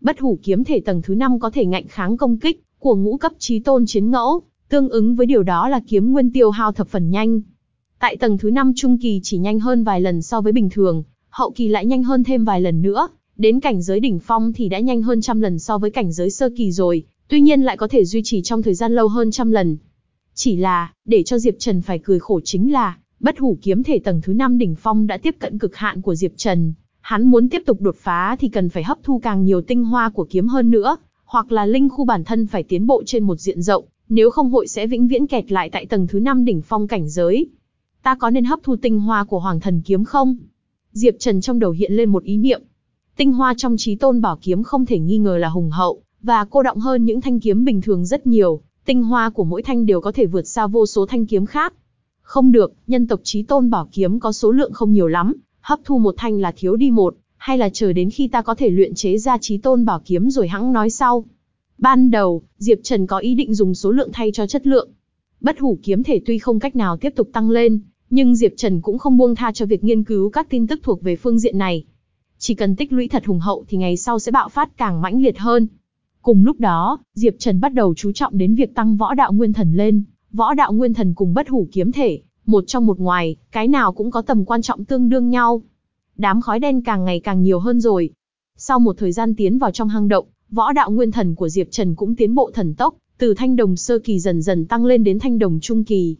Bất hủ kiếm thể tầng thứ 5 có thể ngạnh kháng công kích của ngũ cấp chí tôn chiến ngẫu, tương ứng với điều đó là kiếm nguyên tiêu hao thập phần nhanh. Tại tầng thứ 5 trung kỳ chỉ nhanh hơn vài lần so với bình thường, hậu kỳ lại nhanh hơn thêm vài lần nữa, đến cảnh giới đỉnh phong thì đã nhanh hơn trăm lần so với cảnh giới sơ kỳ rồi, tuy nhiên lại có thể duy trì trong thời gian lâu hơn trăm lần. Chỉ là, để cho Diệp Trần phải cười khổ chính là, bất hủ kiếm thể tầng thứ 5 đỉnh phong đã tiếp cận cực hạn của Diệp Trần. Hắn muốn tiếp tục đột phá thì cần phải hấp thu càng nhiều tinh hoa của kiếm hơn nữa, hoặc là linh khu bản thân phải tiến bộ trên một diện rộng, nếu không hội sẽ vĩnh viễn kẹt lại tại tầng thứ 5 đỉnh phong cảnh giới. Ta có nên hấp thu tinh hoa của Hoàng Thần kiếm không? Diệp Trần trong đầu hiện lên một ý niệm. Tinh hoa trong trí tôn bảo kiếm không thể nghi ngờ là hùng hậu, và cô động hơn những thanh kiếm bình thường rất nhiều, tinh hoa của mỗi thanh đều có thể vượt xa vô số thanh kiếm khác. Không được, nhân tộc trí tôn bảo kiếm có số lượng không nhiều lắm, hấp thu một thanh là thiếu đi một, hay là chờ đến khi ta có thể luyện chế ra trí tôn bảo kiếm rồi hãng nói sau. Ban đầu, Diệp Trần có ý định dùng số lượng thay cho chất lượng. Bất hủ kiếm thể tuy không cách nào tiếp tục tăng lên, nhưng Diệp Trần cũng không buông tha cho việc nghiên cứu các tin tức thuộc về phương diện này. Chỉ cần tích lũy thật hùng hậu thì ngày sau sẽ bạo phát càng mãnh liệt hơn. Cùng lúc đó, Diệp Trần bắt đầu chú trọng đến việc tăng võ đạo nguyên thần lên. Võ đạo nguyên thần cùng bất hủ kiếm thể, một trong một ngoài, cái nào cũng có tầm quan trọng tương đương nhau. Đám khói đen càng ngày càng nhiều hơn rồi. Sau một thời gian tiến vào trong hang động, võ đạo nguyên thần của Diệp Trần cũng tiến bộ thần tốc, từ thanh đồng sơ kỳ dần dần tăng lên đến thanh đồng trung kỳ.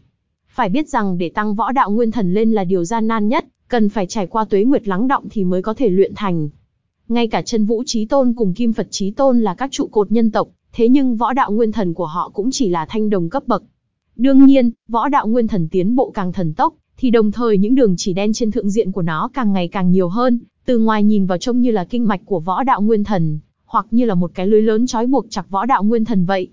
Phải biết rằng để tăng võ đạo nguyên thần lên là điều gian nan nhất, cần phải trải qua tuế nguyệt lắng động thì mới có thể luyện thành. Ngay cả chân vũ trí tôn cùng kim Phật trí tôn là các trụ cột nhân tộc, thế nhưng võ đạo nguyên thần của họ cũng chỉ là thanh đồng cấp bậc. Đương nhiên, võ đạo nguyên thần tiến bộ càng thần tốc, thì đồng thời những đường chỉ đen trên thượng diện của nó càng ngày càng nhiều hơn, từ ngoài nhìn vào trông như là kinh mạch của võ đạo nguyên thần, hoặc như là một cái lưới lớn trói buộc chặt võ đạo nguyên thần vậy.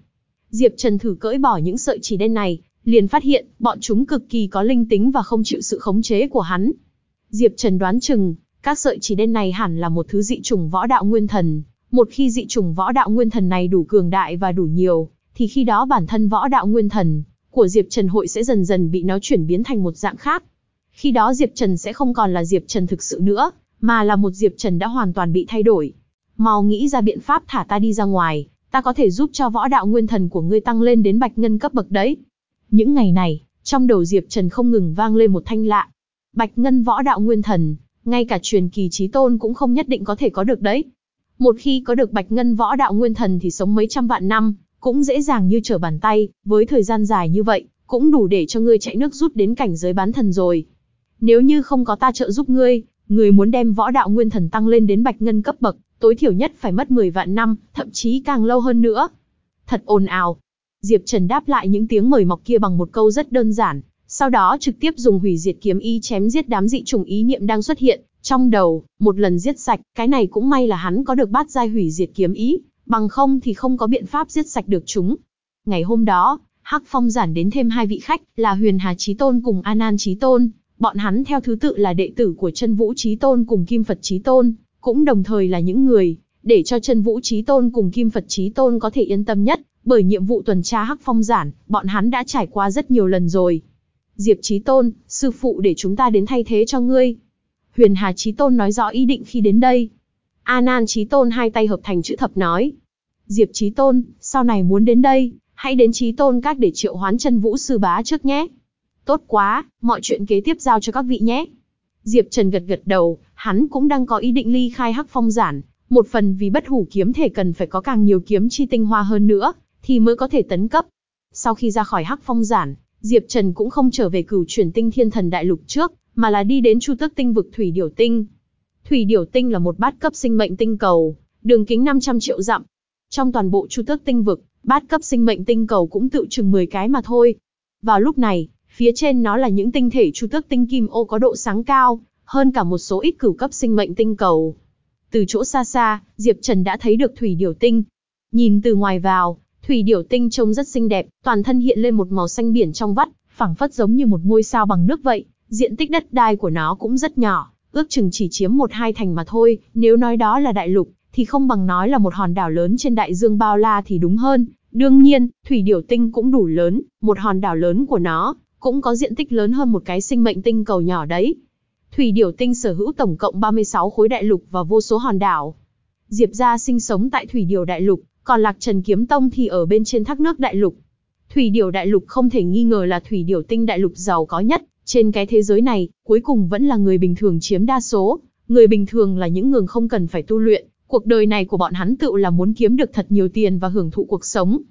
Diệp Trần thử cởi bỏ những sợi chỉ đen này, liền phát hiện, bọn chúng cực kỳ có linh tính và không chịu sự khống chế của hắn. Diệp Trần đoán chừng, các sợi chỉ đen này hẳn là một thứ dị trùng võ đạo nguyên thần. Một khi dị trùng võ đạo nguyên thần này đủ cường đại và đủ nhiều, thì khi đó bản thân võ đạo nguyên thần của Diệp Trần hội sẽ dần dần bị nó chuyển biến thành một dạng khác. Khi đó Diệp Trần sẽ không còn là Diệp Trần thực sự nữa, mà là một Diệp Trần đã hoàn toàn bị thay đổi. Mau nghĩ ra biện pháp thả ta đi ra ngoài, ta có thể giúp cho võ đạo nguyên thần của ngươi tăng lên đến bạch ngân cấp bậc đấy. Những ngày này, trong đầu Diệp Trần không ngừng vang lên một thanh lạ. Bạch Ngân võ đạo nguyên thần, ngay cả truyền kỳ trí tôn cũng không nhất định có thể có được đấy. Một khi có được Bạch Ngân võ đạo nguyên thần thì sống mấy trăm vạn năm, cũng dễ dàng như trở bàn tay, với thời gian dài như vậy, cũng đủ để cho ngươi chạy nước rút đến cảnh giới bán thần rồi. Nếu như không có ta trợ giúp ngươi, ngươi muốn đem võ đạo nguyên thần tăng lên đến Bạch Ngân cấp bậc, tối thiểu nhất phải mất 10 vạn năm, thậm chí càng lâu hơn nữa. Thật ồn ào. Diệp Trần đáp lại những tiếng mời mọc kia bằng một câu rất đơn giản, sau đó trực tiếp dùng hủy diệt kiếm ý chém giết đám dị trùng ý niệm đang xuất hiện. Trong đầu, một lần giết sạch, cái này cũng may là hắn có được bát giai hủy diệt kiếm ý, bằng không thì không có biện pháp giết sạch được chúng. Ngày hôm đó, Hắc Phong giản đến thêm hai vị khách, là Huyền Hà Chí Tôn cùng Anan Chí Tôn, bọn hắn theo thứ tự là đệ tử của Chân Vũ Chí Tôn cùng Kim Phật Chí Tôn, cũng đồng thời là những người để cho Chân Vũ Chí Tôn cùng Kim Phật Chí Tôn có thể yên tâm nhất, bởi nhiệm vụ tuần tra Hắc Phong giản, bọn hắn đã trải qua rất nhiều lần rồi. Diệp Chí Tôn, sư phụ để chúng ta đến thay thế cho ngươi. Huyền Hà Chí Tôn nói rõ ý định khi đến đây. A Nan Chí Tôn hai tay hợp thành chữ thập nói. Diệp Chí Tôn, sau này muốn đến đây, hãy đến Chí Tôn các để triệu hoán chân vũ sư bá trước nhé. Tốt quá, mọi chuyện kế tiếp giao cho các vị nhé. Diệp Trần gật gật đầu, hắn cũng đang có ý định ly khai hắc phong giản, một phần vì bất hủ kiếm thể cần phải có càng nhiều kiếm chi tinh hoa hơn nữa, thì mới có thể tấn cấp. Sau khi ra khỏi hắc phong giản, Diệp Trần cũng không trở về cửu chuyển tinh thiên thần đại lục trước, mà là đi đến Chu Tước Tinh vực Thủy Điểu Tinh. Thủy Điểu Tinh là một bát cấp sinh mệnh tinh cầu, đường kính 500 triệu dặm. Trong toàn bộ Chu Tước Tinh vực, bát cấp sinh mệnh tinh cầu cũng tự chừng 10 cái mà thôi. Vào lúc này, phía trên nó là những tinh thể Chu Tước Tinh kim ô có độ sáng cao, hơn cả một số ít cửu cấp sinh mệnh tinh cầu. Từ chỗ xa xa, Diệp Trần đã thấy được Thủy Điểu Tinh. Nhìn từ ngoài vào, Thủy Điểu Tinh trông rất xinh đẹp, toàn thân hiện lên một màu xanh biển trong vắt, phẳng phất giống như một ngôi sao bằng nước vậy, Diện tích đất đai của nó cũng rất nhỏ, ước chừng chỉ chiếm một hai thành mà thôi, nếu nói đó là đại lục, thì không bằng nói là một hòn đảo lớn trên đại dương bao la thì đúng hơn. Đương nhiên, thủy điểu tinh cũng đủ lớn, một hòn đảo lớn của nó, cũng có diện tích lớn hơn một cái sinh mệnh tinh cầu nhỏ đấy. Thủy điểu tinh sở hữu tổng cộng 36 khối đại lục và vô số hòn đảo. Diệp gia sinh sống tại thủy điểu đại lục, còn Lạc Trần Kiếm Tông thì ở bên trên thác nước đại lục. Thủy điểu đại lục không thể nghi ngờ là thủy điểu tinh đại lục giàu có nhất, trên cái thế giới này, cuối cùng vẫn là người bình thường chiếm đa số. Người bình thường là những người không cần phải tu luyện, cuộc đời này của bọn hắn tự là muốn kiếm được thật nhiều tiền và hưởng thụ cuộc sống.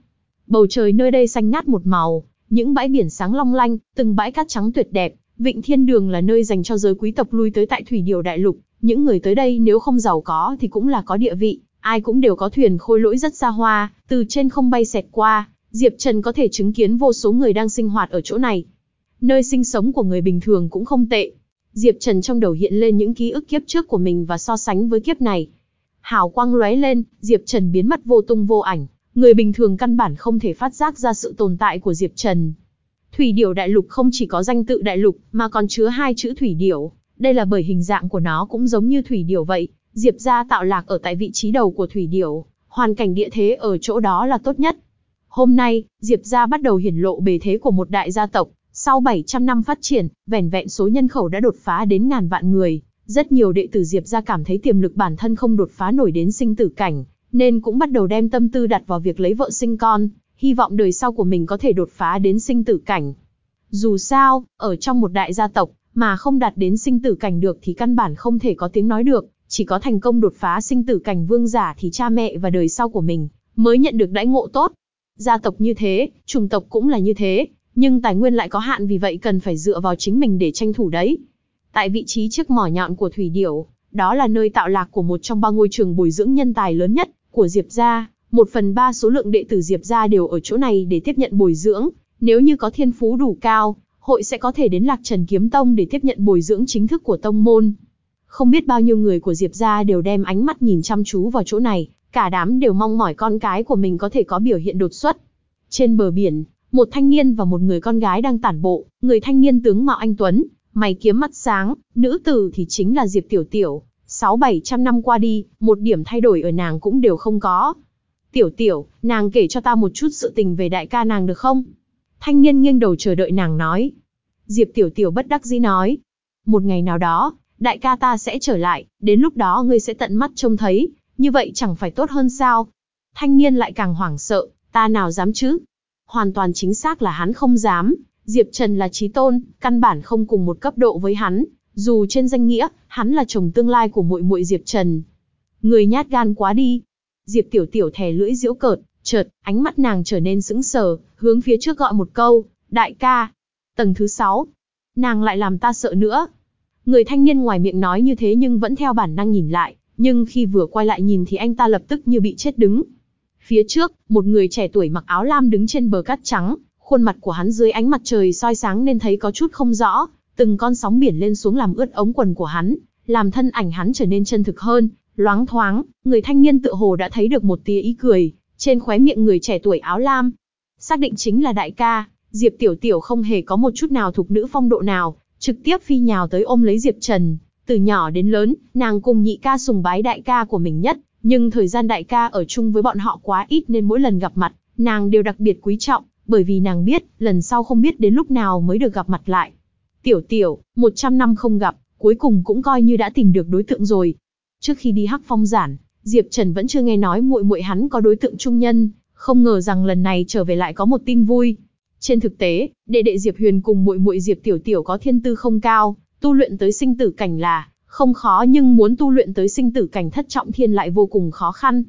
Bầu trời nơi đây xanh ngát một màu, những bãi biển sáng long lanh, từng bãi cát trắng tuyệt đẹp, Vịnh Thiên Đường là nơi dành cho giới quý tộc lui tới tại Thủy Điều Đại Lục, những người tới đây nếu không giàu có thì cũng là có địa vị, ai cũng đều có thuyền khôi lỗi rất xa hoa, từ trên không bay xẹt qua, Diệp Trần có thể chứng kiến vô số người đang sinh hoạt ở chỗ này nơi sinh sống của người bình thường cũng không tệ. Diệp Trần trong đầu hiện lên những ký ức kiếp trước của mình và so sánh với kiếp này. Hào quang lóe lên, Diệp Trần biến mất vô tung vô ảnh, người bình thường căn bản không thể phát giác ra sự tồn tại của Diệp Trần. Thủy điểu đại lục không chỉ có danh tự đại lục, mà còn chứa hai chữ thủy điểu. Đây là bởi hình dạng của nó cũng giống như thủy điểu vậy. Diệp gia tạo lạc ở tại vị trí đầu của thủy điểu, hoàn cảnh địa thế ở chỗ đó là tốt nhất. Hôm nay, Diệp gia bắt đầu hiển lộ bề thế của một đại gia tộc, sau 700 năm phát triển, vẻn vẹn số nhân khẩu đã đột phá đến ngàn vạn người, rất nhiều đệ tử Diệp gia cảm thấy tiềm lực bản thân không đột phá nổi đến sinh tử cảnh, nên cũng bắt đầu đem tâm tư đặt vào việc lấy vợ sinh con, hy vọng đời sau của mình có thể đột phá đến sinh tử cảnh. Dù sao, ở trong một đại gia tộc, mà không đạt đến sinh tử cảnh được thì căn bản không thể có tiếng nói được, chỉ có thành công đột phá sinh tử cảnh vương giả thì cha mẹ và đời sau của mình mới nhận được đãi ngộ tốt. Gia tộc như thế, chủng tộc cũng là như thế, nhưng tài nguyên lại có hạn vì vậy cần phải dựa vào chính mình để tranh thủ đấy. Tại vị trí trước mỏ nhọn của Thủy Điểu, đó là nơi tạo lạc của một trong ba ngôi trường bồi dưỡng nhân tài lớn nhất của Diệp gia. Một phần ba số lượng đệ tử Diệp gia đều ở chỗ này để tiếp nhận bồi dưỡng. Nếu như có thiên phú đủ cao, hội sẽ có thể đến Lạc Trần Kiếm Tông để tiếp nhận bồi dưỡng chính thức của tông môn. Không biết bao nhiêu người của Diệp gia đều đem ánh mắt nhìn chăm chú vào chỗ này, cả đám đều mong mỏi con cái của mình có thể có biểu hiện đột xuất. Trên bờ biển, một thanh niên và một người con gái đang tản bộ, người thanh niên tướng mạo anh Tuấn, mày kiếm mắt sáng, nữ tử thì chính là Diệp Tiểu Tiểu. Sáu bảy trăm năm qua đi, một điểm thay đổi ở nàng cũng đều không có. Tiểu Tiểu, nàng kể cho ta một chút sự tình về đại ca nàng được không? Thanh niên nghiêng đầu chờ đợi nàng nói. Diệp Tiểu Tiểu bất đắc dĩ nói. Một ngày nào đó, đại ca ta sẽ trở lại, đến lúc đó ngươi sẽ tận mắt trông thấy, như vậy chẳng phải tốt hơn sao? Thanh niên lại càng hoảng sợ, ta nào dám chứ? Hoàn toàn chính xác là hắn không dám, Diệp Trần là trí tôn, căn bản không cùng một cấp độ với hắn, dù trên danh nghĩa, hắn là chồng tương lai của muội muội Diệp Trần. Người nhát gan quá đi. Diệp Tiểu Tiểu thè lưỡi giễu cợt, chợt, ánh mắt nàng trở nên sững sờ, hướng phía trước gọi một câu, đại ca. Tầng thứ 6. Nàng lại làm ta sợ nữa. Người thanh niên ngoài miệng nói như thế nhưng vẫn theo bản năng nhìn lại, nhưng khi vừa quay lại nhìn thì anh ta lập tức như bị chết đứng. Phía trước, một người trẻ tuổi mặc áo lam đứng trên bờ cát trắng, khuôn mặt của hắn dưới ánh mặt trời soi sáng nên thấy có chút không rõ, từng con sóng biển lên xuống làm ướt ống quần của hắn, làm thân ảnh hắn trở nên chân thực hơn, loáng thoáng, người thanh niên tựa hồ đã thấy được một tia ý cười, trên khóe miệng người trẻ tuổi áo lam. Xác định chính là đại ca, Diệp Tiểu Tiểu không hề có một chút nào thuộc nữ phong độ nào, trực tiếp phi nhào tới ôm lấy Diệp Trần. Từ nhỏ đến lớn, nàng cùng nhị ca sùng bái đại ca của mình nhất, nhưng thời gian đại ca ở chung với bọn họ quá ít nên mỗi lần gặp mặt, nàng đều đặc biệt quý trọng, bởi vì nàng biết, lần sau không biết đến lúc nào mới được gặp mặt lại. Tiểu tiểu, 100 năm không gặp, cuối cùng cũng coi như đã tìm được đối tượng rồi. Trước khi đi hắc phong giản, Diệp Trần vẫn chưa nghe nói muội muội hắn có đối tượng trung nhân, không ngờ rằng lần này trở về lại có một tin vui. Trên thực tế, đệ đệ Diệp Huyền cùng muội muội Diệp Tiểu Tiểu có thiên tư không cao, tu luyện tới sinh tử cảnh là không khó nhưng muốn tu luyện tới sinh tử cảnh thất trọng thiên lại vô cùng khó khăn.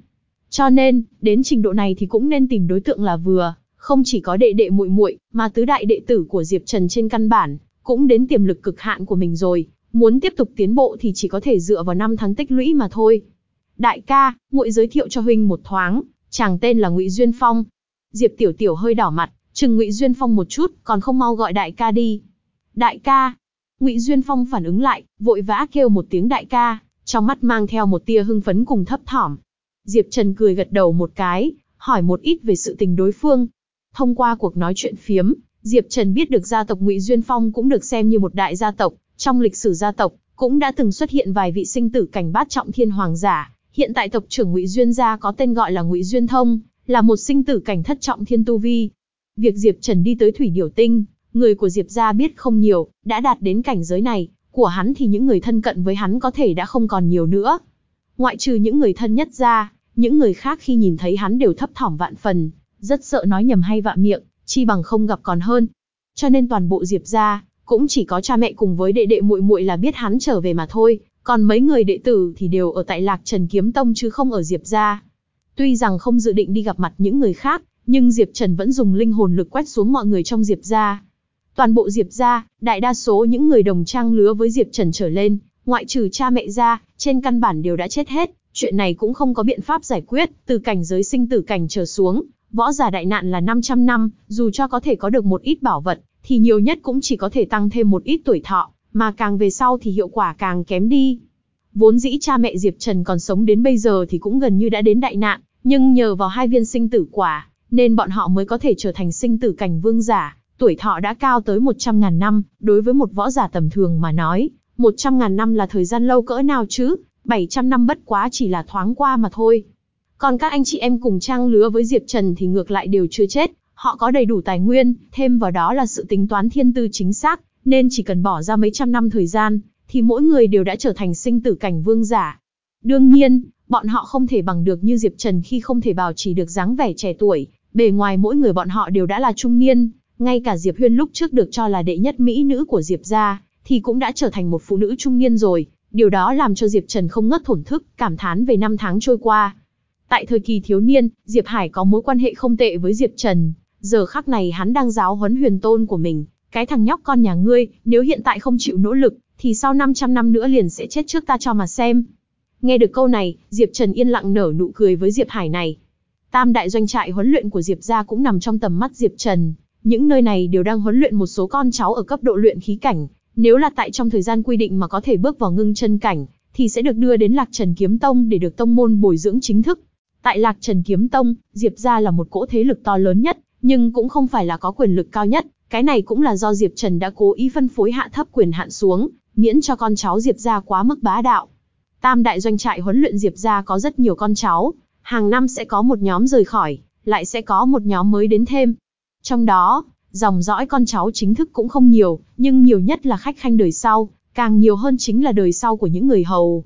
Cho nên, đến trình độ này thì cũng nên tìm đối tượng là vừa, không chỉ có đệ đệ muội muội, mà tứ đại đệ tử của Diệp Trần trên căn bản cũng đến tiềm lực cực hạn của mình rồi, muốn tiếp tục tiến bộ thì chỉ có thể dựa vào năm tháng tích lũy mà thôi. Đại ca, muội giới thiệu cho huynh một thoáng, chàng tên là Ngụy Duyên Phong. Diệp Tiểu Tiểu hơi đỏ mặt, chừng Ngụy Duyên Phong một chút, còn không mau gọi đại ca đi. Đại ca. Ngụy Duyên Phong phản ứng lại, vội vã kêu một tiếng đại ca, trong mắt mang theo một tia hưng phấn cùng thấp thỏm. Diệp Trần cười gật đầu một cái, hỏi một ít về sự tình đối phương. Thông qua cuộc nói chuyện phiếm, Diệp Trần biết được gia tộc Ngụy Duyên Phong cũng được xem như một đại gia tộc, trong lịch sử gia tộc cũng đã từng xuất hiện vài vị sinh tử cảnh bát trọng thiên hoàng giả, hiện tại tộc trưởng Ngụy Duyên gia có tên gọi là Ngụy Duyên Thông, là một sinh tử cảnh thất trọng thiên tu vi. Việc Diệp Trần đi tới Thủy Điểu Tinh, người của Diệp gia biết không nhiều, đã đạt đến cảnh giới này, của hắn thì những người thân cận với hắn có thể đã không còn nhiều nữa. Ngoại trừ những người thân nhất ra, những người khác khi nhìn thấy hắn đều thấp thỏm vạn phần, rất sợ nói nhầm hay vạ miệng, chi bằng không gặp còn hơn. Cho nên toàn bộ Diệp gia cũng chỉ có cha mẹ cùng với đệ đệ muội muội là biết hắn trở về mà thôi, còn mấy người đệ tử thì đều ở tại Lạc Trần Kiếm Tông chứ không ở Diệp gia. Tuy rằng không dự định đi gặp mặt những người khác, nhưng Diệp Trần vẫn dùng linh hồn lực quét xuống mọi người trong Diệp gia. Toàn bộ Diệp gia, đại đa số những người đồng trang lứa với Diệp Trần trở lên, ngoại trừ cha mẹ gia, trên căn bản đều đã chết hết, chuyện này cũng không có biện pháp giải quyết, từ cảnh giới sinh tử cảnh trở xuống, Võ giả đại nạn là 500 năm, dù cho có thể có được một ít bảo vật, thì nhiều nhất cũng chỉ có thể tăng thêm một ít tuổi thọ, mà càng về sau thì hiệu quả càng kém đi. Vốn dĩ cha mẹ Diệp Trần còn sống đến bây giờ thì cũng gần như đã đến đại nạn, nhưng nhờ vào hai viên sinh tử quả, nên bọn họ mới có thể trở thành sinh tử cảnh vương giả, tuổi thọ đã cao tới 100.000 năm, đối với một võ giả tầm thường mà nói, 100.000 năm là thời gian lâu cỡ nào chứ, 700 năm bất quá chỉ là thoáng qua mà thôi. Còn các anh chị em cùng trang lứa với Diệp Trần thì ngược lại đều chưa chết, họ có đầy đủ tài nguyên, thêm vào đó là sự tính toán thiên tư chính xác, nên chỉ cần bỏ ra mấy trăm năm thời gian, thì mỗi người đều đã trở thành sinh tử cảnh vương giả. Đương nhiên, bọn họ không thể bằng được như Diệp Trần khi không thể bảo trì được dáng vẻ trẻ tuổi, bề ngoài mỗi người bọn họ đều đã là trung niên, ngay cả Diệp Huyên lúc trước được cho là đệ nhất mỹ nữ của Diệp gia, thì cũng đã trở thành một phụ nữ trung niên rồi, điều đó làm cho Diệp Trần không ngất thổn thức, cảm thán về năm tháng trôi qua. Tại thời kỳ thiếu niên, Diệp Hải có mối quan hệ không tệ với Diệp Trần, giờ khắc này hắn đang giáo huấn huyền tôn của mình, cái thằng nhóc con nhà ngươi, nếu hiện tại không chịu nỗ lực, thì sau 500 năm nữa liền sẽ chết trước ta cho mà xem. Nghe được câu này, Diệp Trần yên lặng nở nụ cười với Diệp Hải này. Tam đại doanh trại huấn luyện của Diệp gia cũng nằm trong tầm mắt Diệp Trần, những nơi này đều đang huấn luyện một số con cháu ở cấp độ luyện khí cảnh, nếu là tại trong thời gian quy định mà có thể bước vào ngưng chân cảnh, thì sẽ được đưa đến Lạc Trần Kiếm Tông để được tông môn bồi dưỡng chính thức. Tại Lạc Trần Kiếm Tông, Diệp gia là một cỗ thế lực to lớn nhất, nhưng cũng không phải là có quyền lực cao nhất, cái này cũng là do Diệp Trần đã cố ý phân phối hạ thấp quyền hạn xuống, miễn cho con cháu Diệp gia quá mức bá đạo. Tam đại doanh trại huấn luyện Diệp gia có rất nhiều con cháu, hàng năm sẽ có một nhóm rời khỏi, lại sẽ có một nhóm mới đến thêm. Trong đó, dòng dõi con cháu chính thức cũng không nhiều, nhưng nhiều nhất là khách khanh đời sau, càng nhiều hơn chính là đời sau của những người hầu.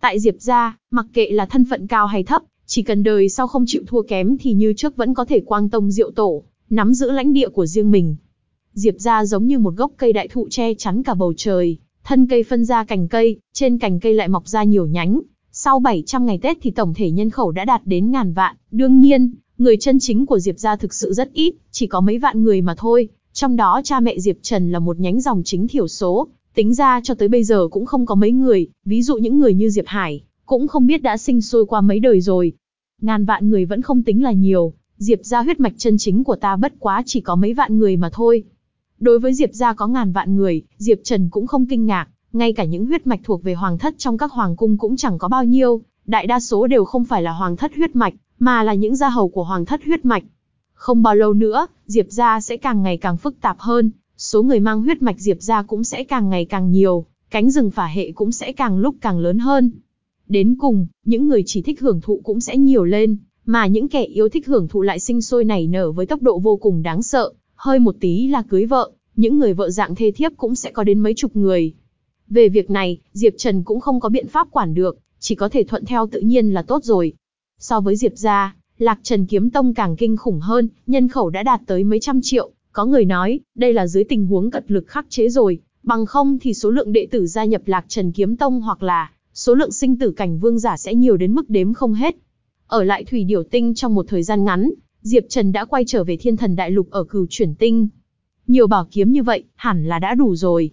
Tại Diệp gia, mặc kệ là thân phận cao hay thấp, chỉ cần đời sau không chịu thua kém thì như trước vẫn có thể quang tông diệu tổ, nắm giữ lãnh địa của riêng mình. Diệp gia giống như một gốc cây đại thụ che chắn cả bầu trời, thân cây phân ra cành cây, trên cành cây lại mọc ra nhiều nhánh. Sau 700 ngày Tết thì tổng thể nhân khẩu đã đạt đến ngàn vạn, đương nhiên, người chân chính của Diệp gia thực sự rất ít, chỉ có mấy vạn người mà thôi, trong đó cha mẹ Diệp Trần là một nhánh dòng chính thiểu số, tính ra cho tới bây giờ cũng không có mấy người, ví dụ những người như Diệp Hải, cũng không biết đã sinh sôi qua mấy đời rồi. Ngàn vạn người vẫn không tính là nhiều, Diệp gia huyết mạch chân chính của ta bất quá chỉ có mấy vạn người mà thôi. Đối với Diệp gia có ngàn vạn người, Diệp Trần cũng không kinh ngạc, ngay cả những huyết mạch thuộc về hoàng thất trong các hoàng cung cũng chẳng có bao nhiêu, đại đa số đều không phải là hoàng thất huyết mạch, mà là những gia hầu của hoàng thất huyết mạch. Không bao lâu nữa, Diệp gia sẽ càng ngày càng phức tạp hơn, số người mang huyết mạch Diệp gia cũng sẽ càng ngày càng nhiều, cánh rừng phả hệ cũng sẽ càng lúc càng lớn hơn. Đến cùng, những người chỉ thích hưởng thụ cũng sẽ nhiều lên, mà những kẻ yêu thích hưởng thụ lại sinh sôi nảy nở với tốc độ vô cùng đáng sợ, hơi một tí là cưới vợ, những người vợ dạng thê thiếp cũng sẽ có đến mấy chục người. Về việc này, Diệp Trần cũng không có biện pháp quản được, chỉ có thể thuận theo tự nhiên là tốt rồi. So với Diệp gia, Lạc Trần Kiếm Tông càng kinh khủng hơn, nhân khẩu đã đạt tới mấy trăm triệu, có người nói, đây là dưới tình huống cật lực khắc chế rồi, bằng không thì số lượng đệ tử gia nhập Lạc Trần Kiếm Tông hoặc là số lượng sinh tử cảnh vương giả sẽ nhiều đến mức đếm không hết. Ở lại Thủy Điểu Tinh trong một thời gian ngắn, Diệp Trần đã quay trở về Thiên Thần Đại Lục ở Cửu Chuyển Tinh. Nhiều bảo kiếm như vậy, hẳn là đã đủ rồi.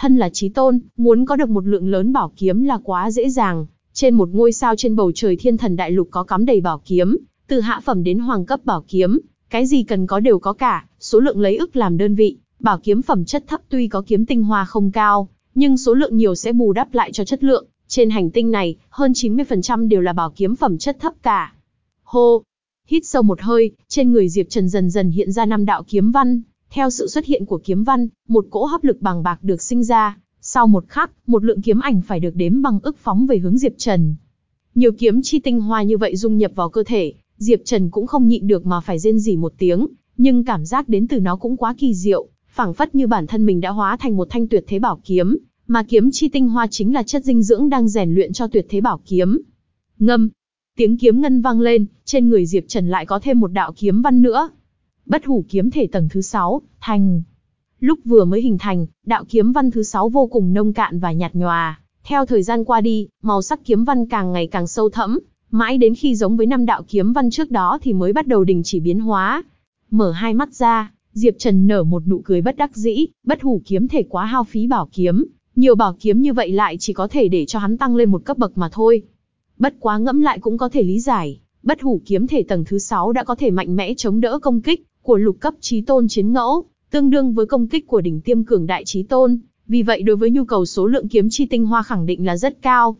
Thân là chí tôn, muốn có được một lượng lớn bảo kiếm là quá dễ dàng. Trên một ngôi sao trên bầu trời Thiên Thần Đại Lục có cắm đầy bảo kiếm, từ hạ phẩm đến hoàng cấp bảo kiếm, cái gì cần có đều có cả, số lượng lấy ức làm đơn vị, bảo kiếm phẩm chất thấp tuy có kiếm tinh hoa không cao, nhưng số lượng nhiều sẽ bù đắp lại cho chất lượng, trên hành tinh này, hơn 90% đều là bảo kiếm phẩm chất thấp cả. Hô! Hít sâu một hơi, trên người Diệp Trần dần dần hiện ra năm đạo kiếm văn. Theo sự xuất hiện của kiếm văn, một cỗ hấp lực bằng bạc được sinh ra. Sau một khắc, một lượng kiếm ảnh phải được đếm bằng ức phóng về hướng Diệp Trần. Nhiều kiếm chi tinh hoa như vậy dung nhập vào cơ thể, Diệp Trần cũng không nhịn được mà phải rên rỉ một tiếng, nhưng cảm giác đến từ nó cũng quá kỳ diệu, phảng phất như bản thân mình đã hóa thành một thanh tuyệt thế bảo kiếm, mà kiếm chi tinh hoa chính là chất dinh dưỡng đang rèn luyện cho tuyệt thế bảo kiếm. Ngâm, tiếng kiếm ngân vang lên, trên người Diệp Trần lại có thêm một đạo kiếm văn nữa. Bất hủ kiếm thể tầng thứ 6, thành. Lúc vừa mới hình thành, đạo kiếm văn thứ 6 vô cùng nông cạn và nhạt nhòa. Theo thời gian qua đi, màu sắc kiếm văn càng ngày càng sâu thẫm, mãi đến khi giống với năm đạo kiếm văn trước đó thì mới bắt đầu đình chỉ biến hóa. Mở hai mắt ra, Diệp Trần nở một nụ cười bất đắc dĩ, bất hủ kiếm thể quá hao phí bảo kiếm, nhiều bảo kiếm như vậy lại chỉ có thể để cho hắn tăng lên một cấp bậc mà thôi. Bất quá ngẫm lại cũng có thể lý giải, bất hủ kiếm thể tầng thứ 6 đã có thể mạnh mẽ chống đỡ công kích của lục cấp trí tôn chiến ngẫu, tương đương với công kích của đỉnh tiêm cường đại trí tôn, vì vậy đối với nhu cầu số lượng kiếm chi tinh hoa khẳng định là rất cao.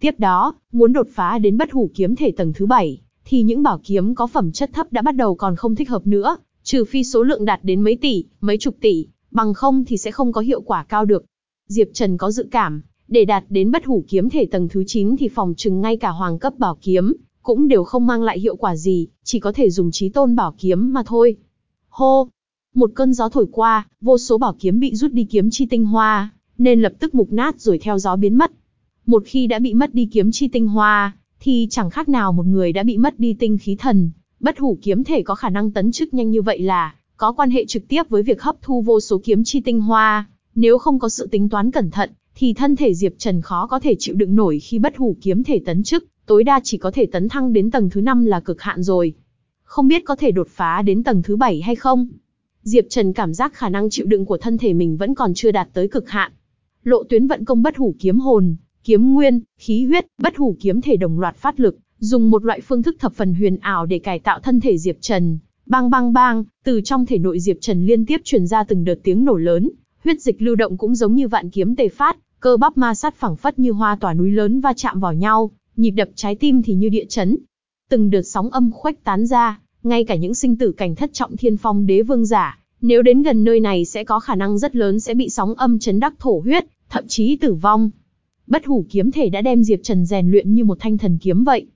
Tiếp đó, muốn đột phá đến bất hủ kiếm thể tầng thứ 7, thì những bảo kiếm có phẩm chất thấp đã bắt đầu còn không thích hợp nữa, trừ phi số lượng đạt đến mấy tỷ, mấy chục tỷ, bằng không thì sẽ không có hiệu quả cao được. Diệp Trần có dự cảm, để đạt đến bất hủ kiếm thể tầng thứ 9 thì phòng trừng ngay cả hoàng cấp bảo kiếm, cũng đều không mang lại hiệu quả gì, chỉ có thể dùng trí tôn bảo kiếm mà thôi. Hô! Một cơn gió thổi qua, vô số bảo kiếm bị rút đi kiếm chi tinh hoa, nên lập tức mục nát rồi theo gió biến mất. Một khi đã bị mất đi kiếm chi tinh hoa, thì chẳng khác nào một người đã bị mất đi tinh khí thần. Bất hủ kiếm thể có khả năng tấn chức nhanh như vậy là, có quan hệ trực tiếp với việc hấp thu vô số kiếm chi tinh hoa. Nếu không có sự tính toán cẩn thận, thì thân thể Diệp Trần khó có thể chịu đựng nổi khi bất hủ kiếm thể tấn chức, tối đa chỉ có thể tấn thăng đến tầng thứ 5 là cực hạn rồi. Không biết có thể đột phá đến tầng thứ bảy hay không? Diệp Trần cảm giác khả năng chịu đựng của thân thể mình vẫn còn chưa đạt tới cực hạn. Lộ tuyến vận công bất hủ kiếm hồn, kiếm nguyên, khí huyết, bất hủ kiếm thể đồng loạt phát lực, dùng một loại phương thức thập phần huyền ảo để cải tạo thân thể Diệp Trần. Bang bang bang, từ trong thể nội Diệp Trần liên tiếp truyền ra từng đợt tiếng nổ lớn, huyết dịch lưu động cũng giống như vạn kiếm tề phát, cơ bắp ma sát phẳng phất như hoa tỏa núi lớn va chạm vào nhau, nhịp đập trái tim thì như địa chấn. Từng đợt sóng âm khuếch tán ra, ngay cả những sinh tử cảnh thất trọng thiên phong đế vương giả, nếu đến gần nơi này sẽ có khả năng rất lớn sẽ bị sóng âm chấn đắc thổ huyết, thậm chí tử vong. Bất hủ kiếm thể đã đem Diệp Trần rèn luyện như một thanh thần kiếm vậy.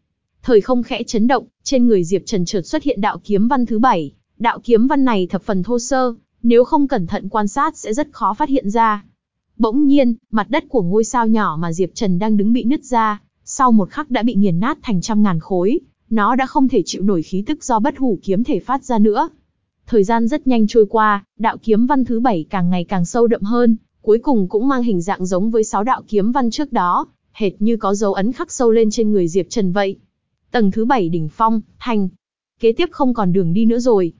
Thời không khẽ chấn động, trên người Diệp Trần chợt xuất hiện đạo kiếm văn thứ bảy. Đạo kiếm văn này thập phần thô sơ, nếu không cẩn thận quan sát sẽ rất khó phát hiện ra. Bỗng nhiên, mặt đất của ngôi sao nhỏ mà Diệp Trần đang đứng bị nứt ra, sau một khắc đã bị nghiền nát thành trăm ngàn khối, nó đã không thể chịu nổi khí tức do bất hủ kiếm thể phát ra nữa. Thời gian rất nhanh trôi qua, đạo kiếm văn thứ bảy càng ngày càng sâu đậm hơn, cuối cùng cũng mang hình dạng giống với sáu đạo kiếm văn trước đó, hệt như có dấu ấn khắc sâu lên trên người Diệp Trần vậy. Tầng thứ bảy đỉnh phong, thành. Kế tiếp không còn đường đi nữa rồi.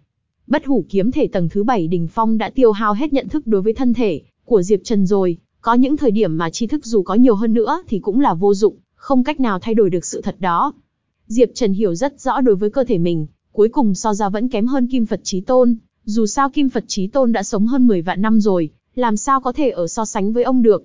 Bất hủ kiếm thể tầng thứ bảy đỉnh phong đã tiêu hao hết nhận thức đối với thân thể của Diệp Trần rồi, có những thời điểm mà tri thức dù có nhiều hơn nữa thì cũng là vô dụng, không cách nào thay đổi được sự thật đó. Diệp Trần hiểu rất rõ đối với cơ thể mình, cuối cùng so ra vẫn kém hơn Kim Phật Chí Tôn, dù sao Kim Phật Chí Tôn đã sống hơn 10 vạn năm rồi, làm sao có thể ở so sánh với ông được.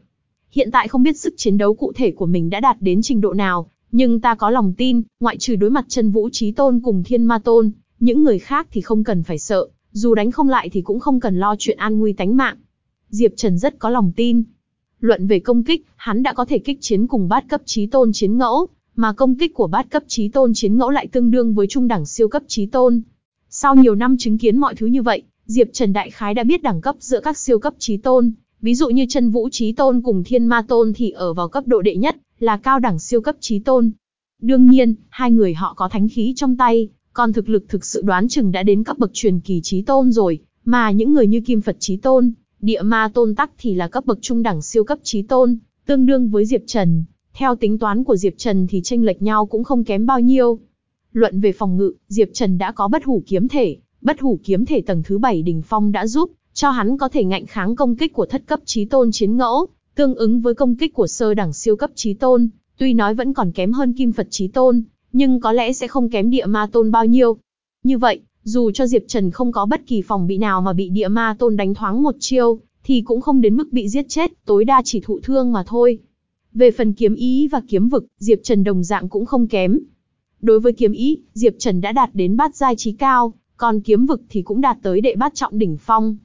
Hiện tại không biết sức chiến đấu cụ thể của mình đã đạt đến trình độ nào, nhưng ta có lòng tin, ngoại trừ đối mặt chân vũ Chí Tôn cùng Thiên Ma Tôn, những người khác thì không cần phải sợ, dù đánh không lại thì cũng không cần lo chuyện an nguy tánh mạng. Diệp Trần rất có lòng tin. Luận về công kích, hắn đã có thể kích chiến cùng bát cấp Chí Tôn chiến ngẫu, mà công kích của bát cấp Chí Tôn chiến ngẫu lại tương đương với trung đẳng siêu cấp Chí Tôn. Sau nhiều năm chứng kiến mọi thứ như vậy, Diệp Trần đại khái đã biết đẳng cấp giữa các siêu cấp Chí Tôn, ví dụ như chân vũ Chí Tôn cùng Thiên Ma Tôn thì ở vào cấp độ đệ nhất, là cao đẳng siêu cấp Chí Tôn. Đương nhiên, hai người họ có thánh khí trong tay, còn thực lực thực sự đoán chừng đã đến cấp bậc truyền kỳ Chí Tôn rồi, mà những người như Kim Phật Chí Tôn, Địa Ma Tôn Tắc thì là cấp bậc trung đẳng siêu cấp Chí Tôn, tương đương với Diệp Trần. Theo tính toán của Diệp Trần thì tranh lệch nhau cũng không kém bao nhiêu. Luận về phòng ngự, Diệp Trần đã có bất hủ kiếm thể, bất hủ kiếm thể tầng thứ 7 đỉnh phong đã giúp cho hắn có thể ngạnh kháng công kích của thất cấp trí tôn chiến ngẫu, tương ứng với công kích của sơ đẳng siêu cấp trí tôn, tuy nói vẫn còn kém hơn kim Phật trí tôn, nhưng có lẽ sẽ không kém địa ma tôn bao nhiêu. Như vậy, dù cho Diệp Trần không có bất kỳ phòng bị nào mà bị địa ma tôn đánh thoáng một chiêu, thì cũng không đến mức bị giết chết, tối đa chỉ thụ thương mà thôi. Về phần kiếm ý và kiếm vực, Diệp Trần đồng dạng cũng không kém. Đối với kiếm ý, Diệp Trần đã đạt đến bát giai trí cao, còn kiếm vực thì cũng đạt tới đệ bát trọng đỉnh phong.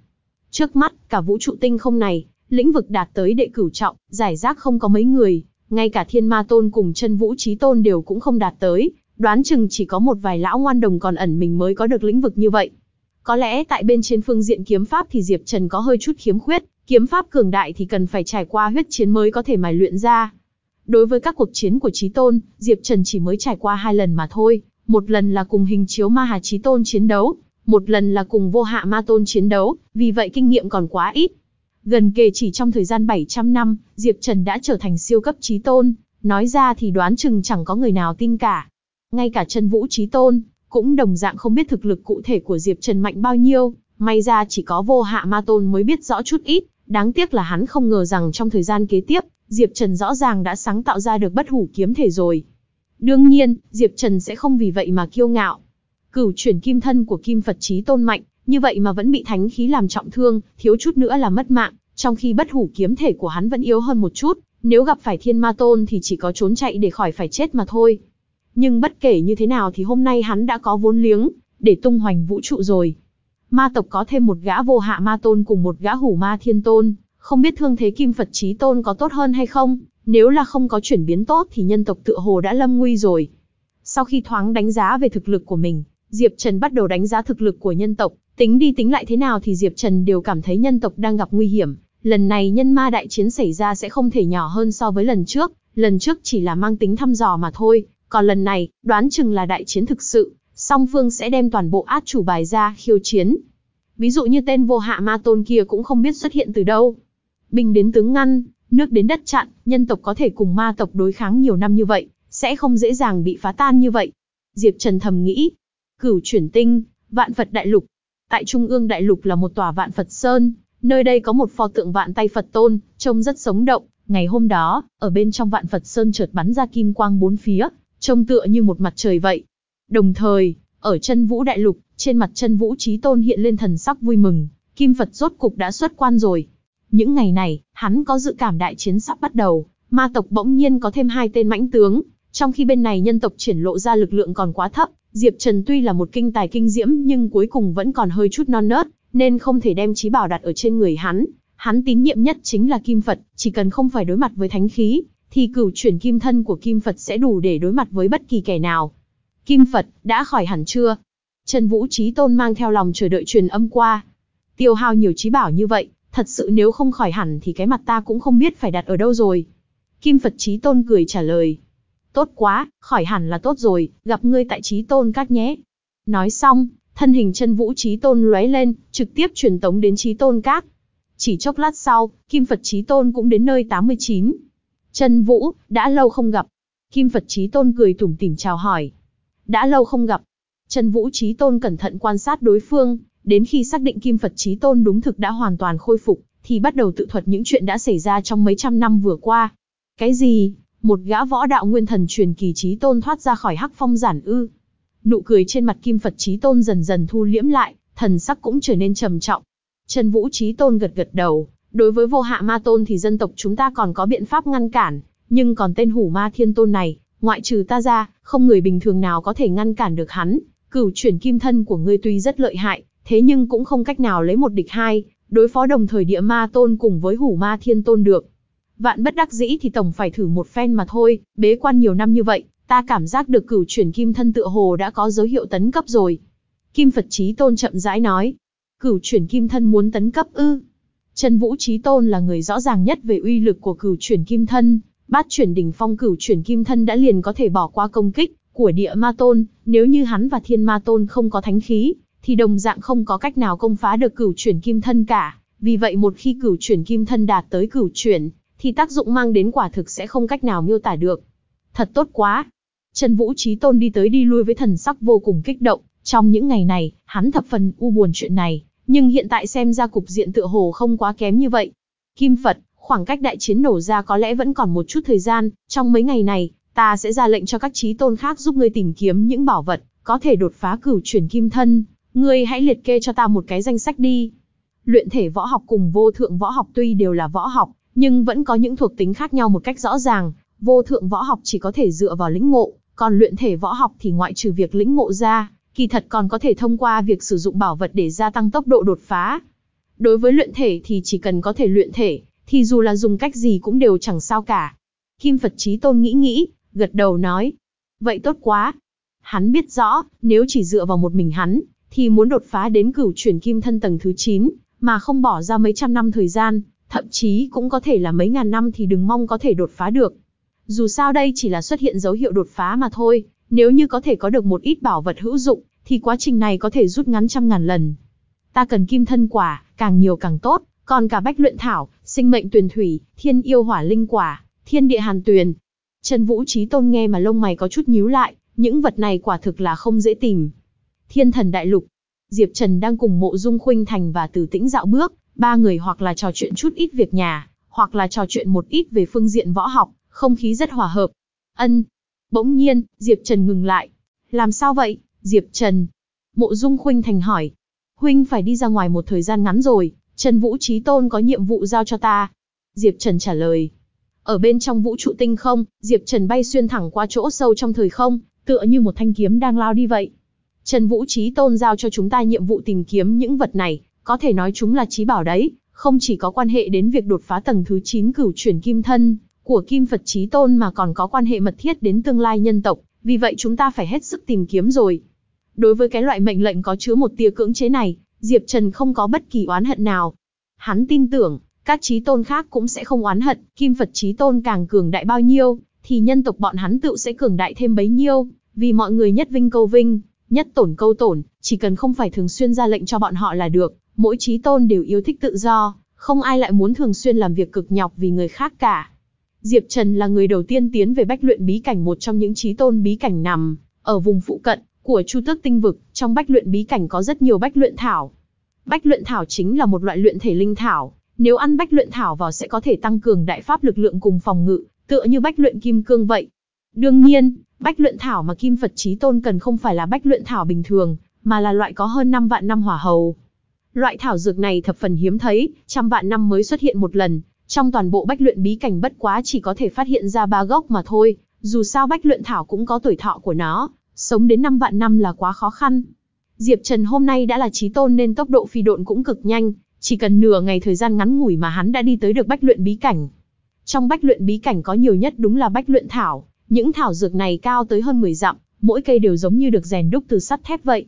Trước mắt, cả vũ trụ tinh không này, lĩnh vực đạt tới đệ cửu trọng, giải rác không có mấy người, ngay cả thiên ma tôn cùng chân vũ trí tôn đều cũng không đạt tới, đoán chừng chỉ có một vài lão ngoan đồng còn ẩn mình mới có được lĩnh vực như vậy. Có lẽ tại bên trên phương diện kiếm pháp thì Diệp Trần có hơi chút khiếm khuyết, kiếm pháp cường đại thì cần phải trải qua huyết chiến mới có thể mài luyện ra. Đối với các cuộc chiến của Chí Tôn, Diệp Trần chỉ mới trải qua hai lần mà thôi, một lần là cùng hình chiếu Ma Hà Chí Tôn chiến đấu, một lần là cùng vô hạ Ma Tôn chiến đấu, vì vậy kinh nghiệm còn quá ít. Gần kề chỉ trong thời gian 700 năm, Diệp Trần đã trở thành siêu cấp Chí Tôn, nói ra thì đoán chừng chẳng có người nào tin cả. Ngay cả chân vũ Chí Tôn, cũng đồng dạng không biết thực lực cụ thể của Diệp Trần mạnh bao nhiêu, may ra chỉ có vô hạ ma tôn mới biết rõ chút ít, đáng tiếc là hắn không ngờ rằng trong thời gian kế tiếp, Diệp Trần rõ ràng đã sáng tạo ra được bất hủ kiếm thể rồi. Đương nhiên, Diệp Trần sẽ không vì vậy mà kiêu ngạo. Cửu chuyển kim thân của kim Phật trí tôn mạnh, như vậy mà vẫn bị thánh khí làm trọng thương, thiếu chút nữa là mất mạng, trong khi bất hủ kiếm thể của hắn vẫn yếu hơn một chút, nếu gặp phải thiên ma tôn thì chỉ có trốn chạy để khỏi phải chết mà thôi. Nhưng bất kể như thế nào thì hôm nay hắn đã có vốn liếng, để tung hoành vũ trụ rồi. Ma tộc có thêm một gã vô hạ ma tôn cùng một gã hủ ma thiên tôn, không biết thương thế kim Phật trí tôn có tốt hơn hay không, nếu là không có chuyển biến tốt thì nhân tộc tựa hồ đã lâm nguy rồi. Sau khi thoáng đánh giá về thực lực của mình, Diệp Trần bắt đầu đánh giá thực lực của nhân tộc, tính đi tính lại thế nào thì Diệp Trần đều cảm thấy nhân tộc đang gặp nguy hiểm. Lần này nhân ma đại chiến xảy ra sẽ không thể nhỏ hơn so với lần trước, lần trước chỉ là mang tính thăm dò mà thôi, còn lần này, đoán chừng là đại chiến thực sự, song phương sẽ đem toàn bộ át chủ bài ra khiêu chiến. Ví dụ như tên vô hạ ma tôn kia cũng không biết xuất hiện từ đâu. Binh đến tướng ngăn, nước đến đất chặn, nhân tộc có thể cùng ma tộc đối kháng nhiều năm như vậy, sẽ không dễ dàng bị phá tan như vậy. Diệp Trần thầm nghĩ. Cửu chuyển tinh, vạn Phật đại lục. Tại trung ương đại lục là một tòa vạn Phật Sơn, nơi đây có một pho tượng vạn tay Phật tôn, trông rất sống động. Ngày hôm đó, ở bên trong vạn Phật Sơn chợt bắn ra kim quang bốn phía, trông tựa như một mặt trời vậy. Đồng thời, ở chân vũ đại lục, trên mặt chân vũ trí tôn hiện lên thần sắc vui mừng, Kim Phật rốt cục đã xuất quan rồi. Những ngày này, hắn có dự cảm đại chiến sắp bắt đầu, ma tộc bỗng nhiên có thêm hai tên mãnh tướng, trong khi bên này nhân tộc triển lộ ra lực lượng còn quá thấp, Diệp Trần tuy là một kinh tài kinh diễm nhưng cuối cùng vẫn còn hơi chút non nớt, nên không thể đem trí bảo đặt ở trên người hắn. Hắn tín nhiệm nhất chính là Kim Phật, chỉ cần không phải đối mặt với thánh khí, thì cửu chuyển kim thân của Kim Phật sẽ đủ để đối mặt với bất kỳ kẻ nào. Kim Phật, đã khỏi hẳn chưa? Trần Vũ Trí Tôn mang theo lòng chờ đợi truyền âm qua. Tiêu hao nhiều trí bảo như vậy, thật sự nếu không khỏi hẳn thì cái mặt ta cũng không biết phải đặt ở đâu rồi. Kim Phật Trí Tôn cười trả lời. Tốt quá, khỏi hẳn là tốt rồi, gặp ngươi tại Trí Tôn các nhé. Nói xong, thân hình chân vũ trí tôn lóe lên, trực tiếp truyền tống đến trí tôn các. Chỉ chốc lát sau, Kim Phật trí tôn cũng đến nơi 89. Chân vũ, đã lâu không gặp. Kim Phật trí tôn cười tủm tỉm chào hỏi. Đã lâu không gặp. Trần vũ trí tôn cẩn thận quan sát đối phương, đến khi xác định Kim Phật trí tôn đúng thực đã hoàn toàn khôi phục, thì bắt đầu tự thuật những chuyện đã xảy ra trong mấy trăm năm vừa qua. Cái gì? Một gã võ đạo nguyên thần truyền kỳ trí tôn thoát ra khỏi hắc phong giản ư. Nụ cười trên mặt Kim Phật trí tôn dần dần thu liễm lại, thần sắc cũng trở nên trầm trọng. Trần Vũ trí tôn gật gật đầu, đối với vô hạ ma tôn thì dân tộc chúng ta còn có biện pháp ngăn cản, nhưng còn tên hủ ma thiên tôn này, ngoại trừ ta ra, không người bình thường nào có thể ngăn cản được hắn. Cửu chuyển kim thân của ngươi tuy rất lợi hại, thế nhưng cũng không cách nào lấy một địch hai, đối phó đồng thời địa ma tôn cùng với hủ ma thiên tôn được. Vạn bất đắc dĩ thì tổng phải thử một phen mà thôi, bế quan nhiều năm như vậy, ta cảm giác được cửu chuyển kim thân tựa hồ đã có dấu hiệu tấn cấp rồi. Kim Phật Chí Tôn chậm rãi nói, cửu chuyển kim thân muốn tấn cấp ư. Trần Vũ Chí Tôn là người rõ ràng nhất về uy lực của cửu chuyển kim thân, bát chuyển đỉnh phong cửu chuyển kim thân đã liền có thể bỏ qua công kích của địa ma tôn, nếu như hắn và thiên ma tôn không có thánh khí, thì đồng dạng không có cách nào công phá được cửu chuyển kim thân cả. Vì vậy một khi cửu chuyển kim thân đạt tới cửu chuyển, thì tác dụng mang đến quả thực sẽ không cách nào miêu tả được. Thật tốt quá. Trần Vũ Chí Tôn đi tới đi lui với thần sắc vô cùng kích động, trong những ngày này, hắn thập phần u buồn chuyện này, nhưng hiện tại xem ra cục diện tựa hồ không quá kém như vậy. Kim Phật, khoảng cách đại chiến nổ ra có lẽ vẫn còn một chút thời gian, trong mấy ngày này, ta sẽ ra lệnh cho các chí tôn khác giúp ngươi tìm kiếm những bảo vật, có thể đột phá cửu chuyển kim thân. Ngươi hãy liệt kê cho ta một cái danh sách đi. Luyện thể võ học cùng vô thượng võ học tuy đều là võ học, nhưng vẫn có những thuộc tính khác nhau một cách rõ ràng. Vô thượng võ học chỉ có thể dựa vào lĩnh ngộ, còn luyện thể võ học thì ngoại trừ việc lĩnh ngộ ra, kỳ thật còn có thể thông qua việc sử dụng bảo vật để gia tăng tốc độ đột phá. Đối với luyện thể thì chỉ cần có thể luyện thể, thì dù là dùng cách gì cũng đều chẳng sao cả. Kim Phật Chí Tôn nghĩ nghĩ, gật đầu nói. Vậy tốt quá. Hắn biết rõ, nếu chỉ dựa vào một mình hắn, thì muốn đột phá đến cửu chuyển kim thân tầng thứ 9, mà không bỏ ra mấy trăm năm thời gian, thậm chí cũng có thể là mấy ngàn năm thì đừng mong có thể đột phá được. Dù sao đây chỉ là xuất hiện dấu hiệu đột phá mà thôi, nếu như có thể có được một ít bảo vật hữu dụng, thì quá trình này có thể rút ngắn trăm ngàn lần. Ta cần kim thân quả, càng nhiều càng tốt, còn cả bách luyện thảo, sinh mệnh tuyền thủy, thiên yêu hỏa linh quả, thiên địa hàn tuyền. Trần Vũ Trí Tôn nghe mà lông mày có chút nhíu lại, những vật này quả thực là không dễ tìm. Thiên thần đại lục, Diệp Trần đang cùng mộ dung khuynh thành và tử tĩnh dạo bước, ba người hoặc là trò chuyện chút ít việc nhà, hoặc là trò chuyện một ít về phương diện võ học, không khí rất hòa hợp. Ân. Bỗng nhiên, Diệp Trần ngừng lại. Làm sao vậy, Diệp Trần? Mộ Dung Khuynh Thành hỏi. Huynh phải đi ra ngoài một thời gian ngắn rồi, Trần Vũ Trí Tôn có nhiệm vụ giao cho ta. Diệp Trần trả lời. Ở bên trong vũ trụ tinh không, Diệp Trần bay xuyên thẳng qua chỗ sâu trong thời không, tựa như một thanh kiếm đang lao đi vậy. Trần Vũ Trí Tôn giao cho chúng ta nhiệm vụ tìm kiếm những vật này, có thể nói chúng là trí bảo đấy, không chỉ có quan hệ đến việc đột phá tầng thứ 9 cửu chuyển kim thân của Kim Phật Trí Tôn mà còn có quan hệ mật thiết đến tương lai nhân tộc, vì vậy chúng ta phải hết sức tìm kiếm rồi. Đối với cái loại mệnh lệnh có chứa một tia cưỡng chế này, Diệp Trần không có bất kỳ oán hận nào. Hắn tin tưởng, các trí tôn khác cũng sẽ không oán hận, Kim Phật Trí Tôn càng cường đại bao nhiêu, thì nhân tộc bọn hắn tự sẽ cường đại thêm bấy nhiêu, vì mọi người nhất vinh câu vinh, nhất tổn câu tổn, chỉ cần không phải thường xuyên ra lệnh cho bọn họ là được, mỗi trí tôn đều yêu thích tự do, không ai lại muốn thường xuyên làm việc cực nhọc vì người khác cả. Diệp Trần là người đầu tiên tiến về bách luyện bí cảnh một trong những trí tôn bí cảnh nằm, ở vùng phụ cận, của Chu Tước Tinh Vực, trong bách luyện bí cảnh có rất nhiều bách luyện thảo. Bách luyện thảo chính là một loại luyện thể linh thảo, nếu ăn bách luyện thảo vào sẽ có thể tăng cường đại pháp lực lượng cùng phòng ngự, tựa như bách luyện kim cương vậy. Đương nhiên, bách luyện thảo mà Kim Phật Chí Tôn cần không phải là bách luyện thảo bình thường, mà là loại có hơn 5 vạn năm hỏa hầu. Loại thảo dược này thập phần hiếm thấy, trăm vạn năm mới xuất hiện một lần, trong toàn bộ bách luyện bí cảnh bất quá chỉ có thể phát hiện ra ba gốc mà thôi, dù sao bách luyện thảo cũng có tuổi thọ của nó, sống đến 5 vạn năm là quá khó khăn. Diệp Trần hôm nay đã là trí tôn nên tốc độ phi độn cũng cực nhanh, chỉ cần nửa ngày thời gian ngắn ngủi mà hắn đã đi tới được bách luyện bí cảnh. Trong bách luyện bí cảnh có nhiều nhất đúng là bách luyện thảo, những thảo dược này cao tới hơn 10 dặm, mỗi cây đều giống như được rèn đúc từ sắt thép vậy.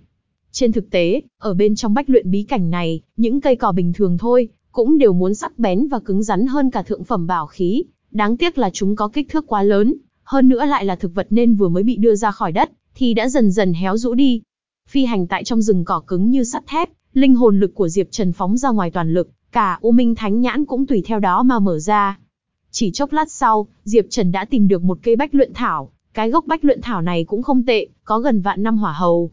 Trên thực tế, ở bên trong bách luyện bí cảnh này, những cây cỏ bình thường thôi, cũng đều muốn sắc bén và cứng rắn hơn cả thượng phẩm bảo khí. Đáng tiếc là chúng có kích thước quá lớn, hơn nữa lại là thực vật nên vừa mới bị đưa ra khỏi đất, thì đã dần dần héo rũ đi. Phi hành tại trong rừng cỏ cứng như sắt thép, linh hồn lực của Diệp Trần phóng ra ngoài toàn lực, cả U Minh Thánh Nhãn cũng tùy theo đó mà mở ra. Chỉ chốc lát sau, Diệp Trần đã tìm được một cây bách luyện thảo, cái gốc bách luyện thảo này cũng không tệ, có gần vạn năm hỏa hầu.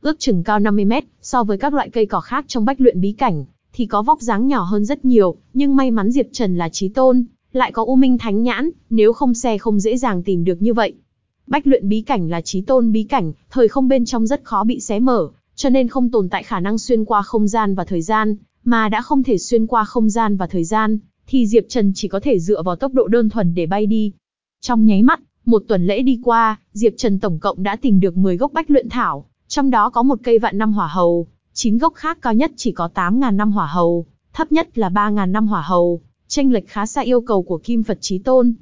Ước chừng cao 50 mét, so với các loại cây cỏ khác trong bách luyện bí cảnh, thì có vóc dáng nhỏ hơn rất nhiều, nhưng may mắn Diệp Trần là trí tôn, lại có U Minh Thánh Nhãn, nếu không xe không dễ dàng tìm được như vậy. Bách luyện bí cảnh là trí tôn bí cảnh, thời không bên trong rất khó bị xé mở, cho nên không tồn tại khả năng xuyên qua không gian và thời gian, mà đã không thể xuyên qua không gian và thời gian, thì Diệp Trần chỉ có thể dựa vào tốc độ đơn thuần để bay đi. Trong nháy mắt, một tuần lễ đi qua, Diệp Trần tổng cộng đã tìm được 10 gốc bách luyện thảo, trong đó có một cây vạn năm hỏa hầu, 9 gốc khác cao nhất chỉ có 8.000 năm hỏa hầu, thấp nhất là 3.000 năm hỏa hầu, tranh lệch khá xa yêu cầu của Kim Phật Chí Tôn.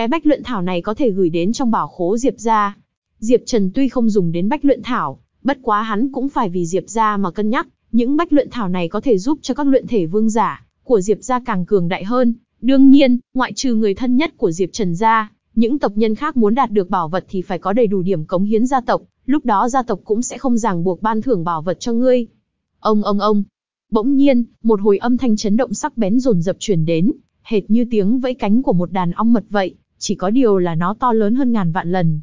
Cái bách luyện thảo này có thể gửi đến trong bảo khố Diệp gia. Diệp Trần tuy không dùng đến bách luyện thảo, bất quá hắn cũng phải vì Diệp gia mà cân nhắc, những bách luyện thảo này có thể giúp cho các luyện thể vương giả của Diệp gia càng cường đại hơn. Đương nhiên, ngoại trừ người thân nhất của Diệp Trần gia, những tộc nhân khác muốn đạt được bảo vật thì phải có đầy đủ điểm cống hiến gia tộc, lúc đó gia tộc cũng sẽ không ràng buộc ban thưởng bảo vật cho ngươi. Ông ông ông. Bỗng nhiên, một hồi âm thanh chấn động sắc bén rồn rập truyền đến, hệt như tiếng vẫy cánh của một đàn ong mật vậy, chỉ có điều là nó to lớn hơn ngàn vạn lần.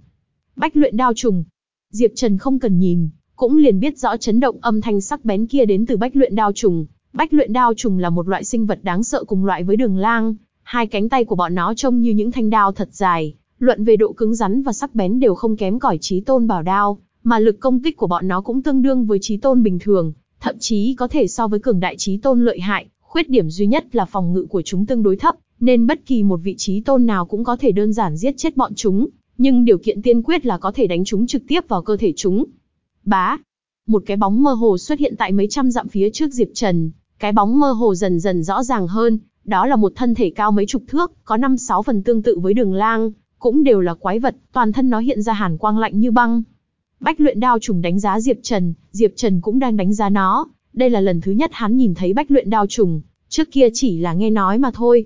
Bách luyện đao trùng. Diệp Trần không cần nhìn, cũng liền biết rõ chấn động âm thanh sắc bén kia đến từ bách luyện đao trùng. Bách luyện đao trùng là một loại sinh vật đáng sợ cùng loại với đường lang, hai cánh tay của bọn nó trông như những thanh đao thật dài, luận về độ cứng rắn và sắc bén đều không kém cỏi trí tôn bảo đao, mà lực công kích của bọn nó cũng tương đương với trí tôn bình thường, thậm chí có thể so với cường đại trí tôn lợi hại, khuyết điểm duy nhất là phòng ngự của chúng tương đối thấp, nên bất kỳ một vị trí tôn nào cũng có thể đơn giản giết chết bọn chúng, nhưng điều kiện tiên quyết là có thể đánh chúng trực tiếp vào cơ thể chúng. Bá, một cái bóng mơ hồ xuất hiện tại mấy trăm dặm phía trước Diệp Trần, cái bóng mơ hồ dần dần rõ ràng hơn, đó là một thân thể cao mấy chục thước, có năm sáu phần tương tự với đường lang, cũng đều là quái vật, toàn thân nó hiện ra hàn quang lạnh như băng. Bách luyện đao trùng đánh giá Diệp Trần, Diệp Trần cũng đang đánh giá nó, đây là lần thứ nhất hắn nhìn thấy bách luyện đao trùng, trước kia chỉ là nghe nói mà thôi.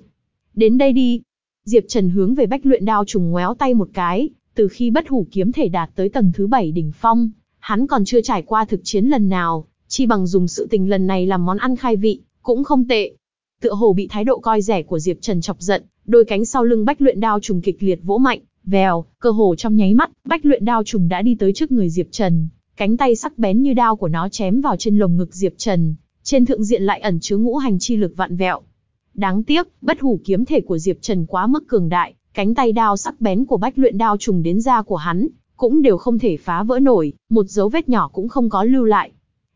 Đến đây đi. Diệp Trần hướng về bách luyện đao trùng ngoéo tay một cái, từ khi bất hủ kiếm thể đạt tới tầng thứ bảy đỉnh phong, hắn còn chưa trải qua thực chiến lần nào, chi bằng dùng sự tình lần này làm món ăn khai vị, cũng không tệ. Tựa hồ bị thái độ coi rẻ của Diệp Trần chọc giận, đôi cánh sau lưng bách luyện đao trùng kịch liệt vỗ mạnh, vèo, cơ hồ trong nháy mắt, bách luyện đao trùng đã đi tới trước người Diệp Trần, cánh tay sắc bén như đao của nó chém vào trên lồng ngực Diệp Trần, trên thượng diện lại ẩn chứa ngũ hành chi lực vạn vẹo. Đáng tiếc, bất hủ kiếm thể của Diệp Trần quá mức cường đại, cánh tay đao sắc bén của bách luyện đao trùng đến da của hắn, cũng đều không thể phá vỡ nổi, một dấu vết nhỏ cũng không có lưu lại.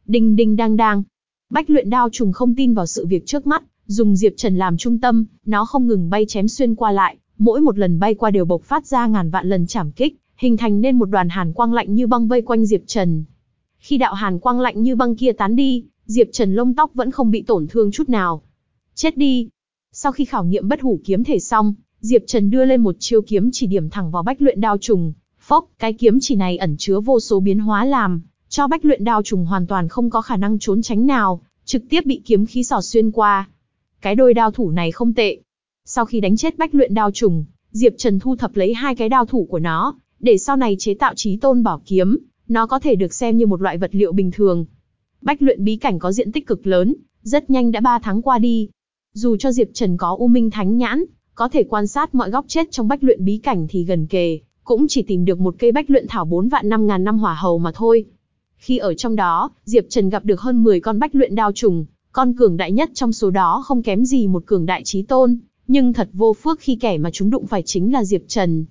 Đinh đinh đang đang. Bách luyện đao trùng không tin vào sự việc trước mắt, dùng Diệp Trần làm trung tâm, nó không ngừng bay chém xuyên qua lại, mỗi một lần bay qua đều bộc phát ra ngàn vạn lần chảm kích, hình thành nên một đoàn hàn quang lạnh như băng vây quanh Diệp Trần. Khi đạo hàn quang lạnh như băng kia tán đi, Diệp Trần lông tóc vẫn không bị tổn thương chút nào. Chết đi. Sau khi khảo nghiệm bất hủ kiếm thể xong, Diệp Trần đưa lên một chiêu kiếm chỉ điểm thẳng vào bách luyện đao trùng. Phốc, cái kiếm chỉ này ẩn chứa vô số biến hóa làm, cho bách luyện đao trùng hoàn toàn không có khả năng trốn tránh nào, trực tiếp bị kiếm khí sỏ xuyên qua. Cái đôi đao thủ này không tệ. Sau khi đánh chết bách luyện đao trùng, Diệp Trần thu thập lấy hai cái đao thủ của nó, để sau này chế tạo trí tôn bảo kiếm, nó có thể được xem như một loại vật liệu bình thường. Bách luyện bí cảnh có diện tích cực lớn, rất nhanh đã 3 tháng qua đi. Dù cho Diệp Trần có U Minh Thánh Nhãn, có thể quan sát mọi góc chết trong bách luyện bí cảnh thì gần kề, cũng chỉ tìm được một cây bách luyện thảo 4 vạn 5 ngàn năm hỏa hầu mà thôi. Khi ở trong đó, Diệp Trần gặp được hơn 10 con bách luyện đao trùng, con cường đại nhất trong số đó không kém gì một cường đại trí tôn, nhưng thật vô phước khi kẻ mà chúng đụng phải chính là Diệp Trần.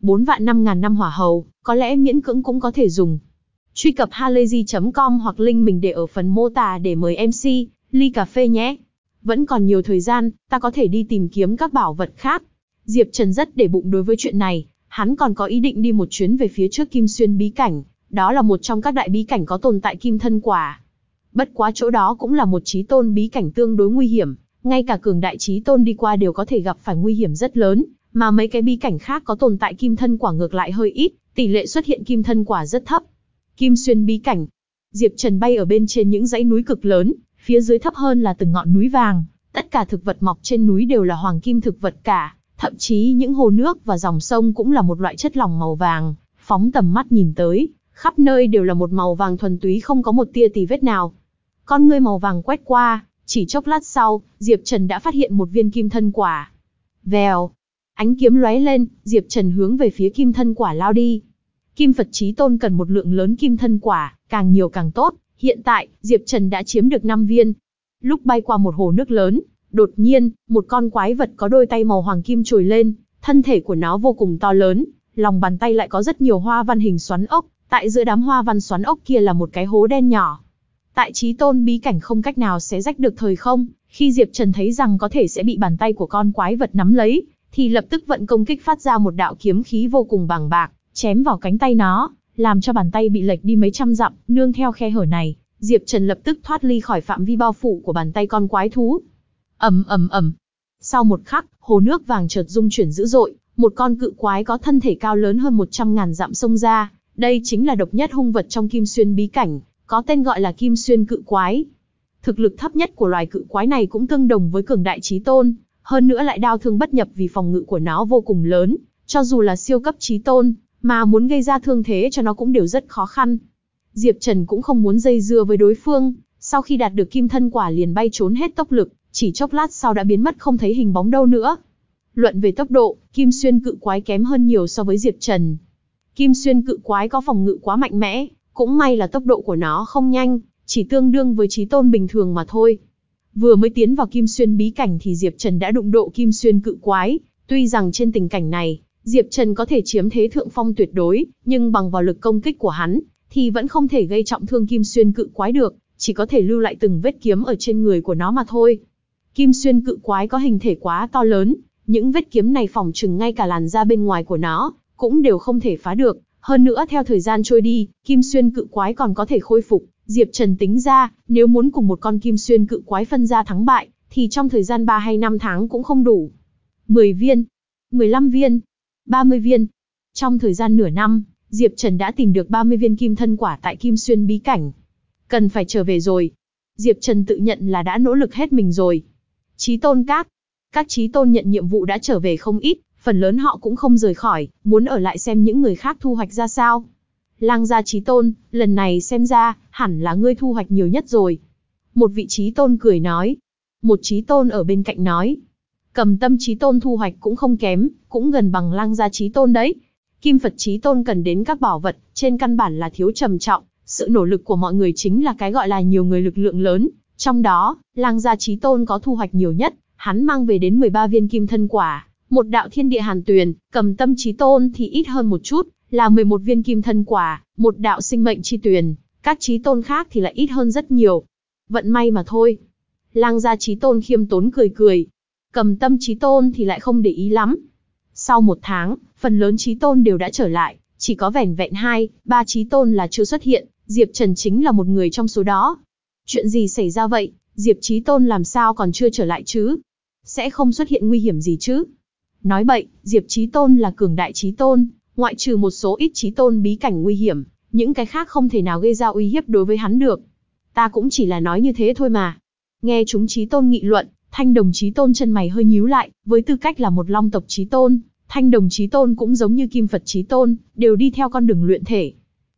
4 vạn 5 ngàn năm hỏa hầu, có lẽ miễn cưỡng cũng có thể dùng. Truy cập halayzi.com hoặc link mình để ở phần mô tả để mời MC, ly cà phê nhé. Vẫn còn nhiều thời gian, ta có thể đi tìm kiếm các bảo vật khác. Diệp Trần rất để bụng đối với chuyện này, hắn còn có ý định đi một chuyến về phía trước Kim Xuyên bí cảnh, đó là một trong các đại bí cảnh có tồn tại kim thân quả. Bất quá chỗ đó cũng là một trí tôn bí cảnh tương đối nguy hiểm, ngay cả cường đại trí tôn đi qua đều có thể gặp phải nguy hiểm rất lớn, mà mấy cái bí cảnh khác có tồn tại kim thân quả ngược lại hơi ít, tỷ lệ xuất hiện kim thân quả rất thấp. Kim xuyên bí cảnh. Diệp Trần bay ở bên trên những dãy núi cực lớn, phía dưới thấp hơn là từng ngọn núi vàng, tất cả thực vật mọc trên núi đều là hoàng kim thực vật cả, thậm chí những hồ nước và dòng sông cũng là một loại chất lỏng màu vàng, phóng tầm mắt nhìn tới, khắp nơi đều là một màu vàng thuần túy không có một tia tì vết nào. Con ngươi màu vàng quét qua, chỉ chốc lát sau, Diệp Trần đã phát hiện một viên kim thân quả. Vèo, ánh kiếm lóe lên, Diệp Trần hướng về phía kim thân quả lao đi. Kim Phật Chí Tôn cần một lượng lớn kim thân quả, càng nhiều càng tốt. Hiện tại, Diệp Trần đã chiếm được 5 viên. Lúc bay qua một hồ nước lớn, đột nhiên, một con quái vật có đôi tay màu hoàng kim trồi lên, thân thể của nó vô cùng to lớn, lòng bàn tay lại có rất nhiều hoa văn hình xoắn ốc, tại giữa đám hoa văn xoắn ốc kia là một cái hố đen nhỏ. Tại Chí Tôn bí cảnh không cách nào xé rách được thời không, khi Diệp Trần thấy rằng có thể sẽ bị bàn tay của con quái vật nắm lấy, thì lập tức vận công kích phát ra một đạo kiếm khí vô cùng bằng bạc, chém vào cánh tay nó, làm cho bàn tay bị lệch đi mấy trăm dặm, nương theo khe hở này, Diệp Trần lập tức thoát ly khỏi phạm vi bao phủ của bàn tay con quái thú. ầm ầm ầm. Sau một khắc, hồ nước vàng chợt rung chuyển dữ dội, một con cự quái có thân thể cao lớn hơn 100 ngàn dặm xông ra, đây chính là độc nhất hung vật trong Kim Xuyên bí cảnh, có tên gọi là Kim Xuyên cự quái. Thực lực thấp nhất của loài cự quái này cũng tương đồng với cường đại chí tôn, hơn nữa lại đao thương bất nhập vì phòng ngự của nó vô cùng lớn, cho dù là siêu cấp chí tôn, mà muốn gây ra thương thế cho nó cũng đều rất khó khăn. Diệp Trần cũng không muốn dây dưa với đối phương, sau khi đạt được kim thân quả liền bay trốn hết tốc lực, chỉ chốc lát sau đã biến mất không thấy hình bóng đâu nữa. Luận về tốc độ, Kim Xuyên cự quái kém hơn nhiều so với Diệp Trần. Kim Xuyên cự quái có phòng ngự quá mạnh mẽ, cũng may là tốc độ của nó không nhanh, chỉ tương đương với trí tôn bình thường mà thôi. Vừa mới tiến vào Kim Xuyên bí cảnh thì Diệp Trần đã đụng độ Kim Xuyên cự quái, tuy rằng trên tình cảnh này, Diệp Trần có thể chiếm thế thượng phong tuyệt đối, nhưng bằng vào lực công kích của hắn, thì vẫn không thể gây trọng thương Kim Xuyên cự quái được, chỉ có thể lưu lại từng vết kiếm ở trên người của nó mà thôi. Kim Xuyên cự quái có hình thể quá to lớn, những vết kiếm này phòng trừng ngay cả làn da bên ngoài của nó, cũng đều không thể phá được. Hơn nữa theo thời gian trôi đi, Kim Xuyên cự quái còn có thể khôi phục. Diệp Trần tính ra, nếu muốn cùng một con Kim Xuyên cự quái phân ra thắng bại, thì trong thời gian 3 hay 5 tháng cũng không đủ. 10 viên, 15 viên, 30 viên. Trong thời gian nửa năm, Diệp Trần đã tìm được 30 viên kim thân quả tại Kim Xuyên bí cảnh. Cần phải trở về rồi. Diệp Trần tự nhận là đã nỗ lực hết mình rồi. Chí tôn các. Các chí tôn nhận nhiệm vụ đã trở về không ít, phần lớn họ cũng không rời khỏi, muốn ở lại xem những người khác thu hoạch ra sao. Lang gia chí tôn, lần này xem ra, hẳn là ngươi thu hoạch nhiều nhất rồi. Một vị chí tôn cười nói. Một chí tôn ở bên cạnh nói. Cầm tâm chí tôn thu hoạch cũng không kém, cũng gần bằng lang gia chí tôn đấy. Kim Phật chí tôn cần đến các bảo vật, trên căn bản là thiếu trầm trọng, sự nỗ lực của mọi người chính là cái gọi là nhiều người lực lượng lớn. Trong đó, lang gia chí tôn có thu hoạch nhiều nhất, hắn mang về đến 13 viên kim thân quả, một đạo thiên địa hàn tuyền, cầm tâm chí tôn thì ít hơn một chút, là 11 viên kim thân quả, một đạo sinh mệnh chi tuyền, các chí tôn khác thì lại ít hơn rất nhiều. Vận may mà thôi. Lang gia chí tôn khiêm tốn cười cười. Cầm tâm trí tôn thì lại không để ý lắm. Sau một tháng, phần lớn trí tôn đều đã trở lại, chỉ có vẻn vẹn hai, ba trí tôn là chưa xuất hiện, Diệp Trần chính là một người trong số đó. Chuyện gì xảy ra vậy, Diệp trí Tôn làm sao còn chưa trở lại chứ? Sẽ không xuất hiện nguy hiểm gì chứ? Nói bậy, Diệp trí Tôn là cường đại trí Tôn, ngoại trừ một số ít trí Tôn bí cảnh nguy hiểm, những cái khác không thể nào gây ra uy hiếp đối với hắn được. Ta cũng chỉ là nói như thế thôi mà. Nghe chúng trí Tôn nghị luận, Thanh Đồng Chí Tôn chân mày hơi nhíu lại, với tư cách là một long tộc Chí Tôn, Thanh Đồng Chí Tôn cũng giống như Kim Phật Chí Tôn, đều đi theo con đường luyện thể.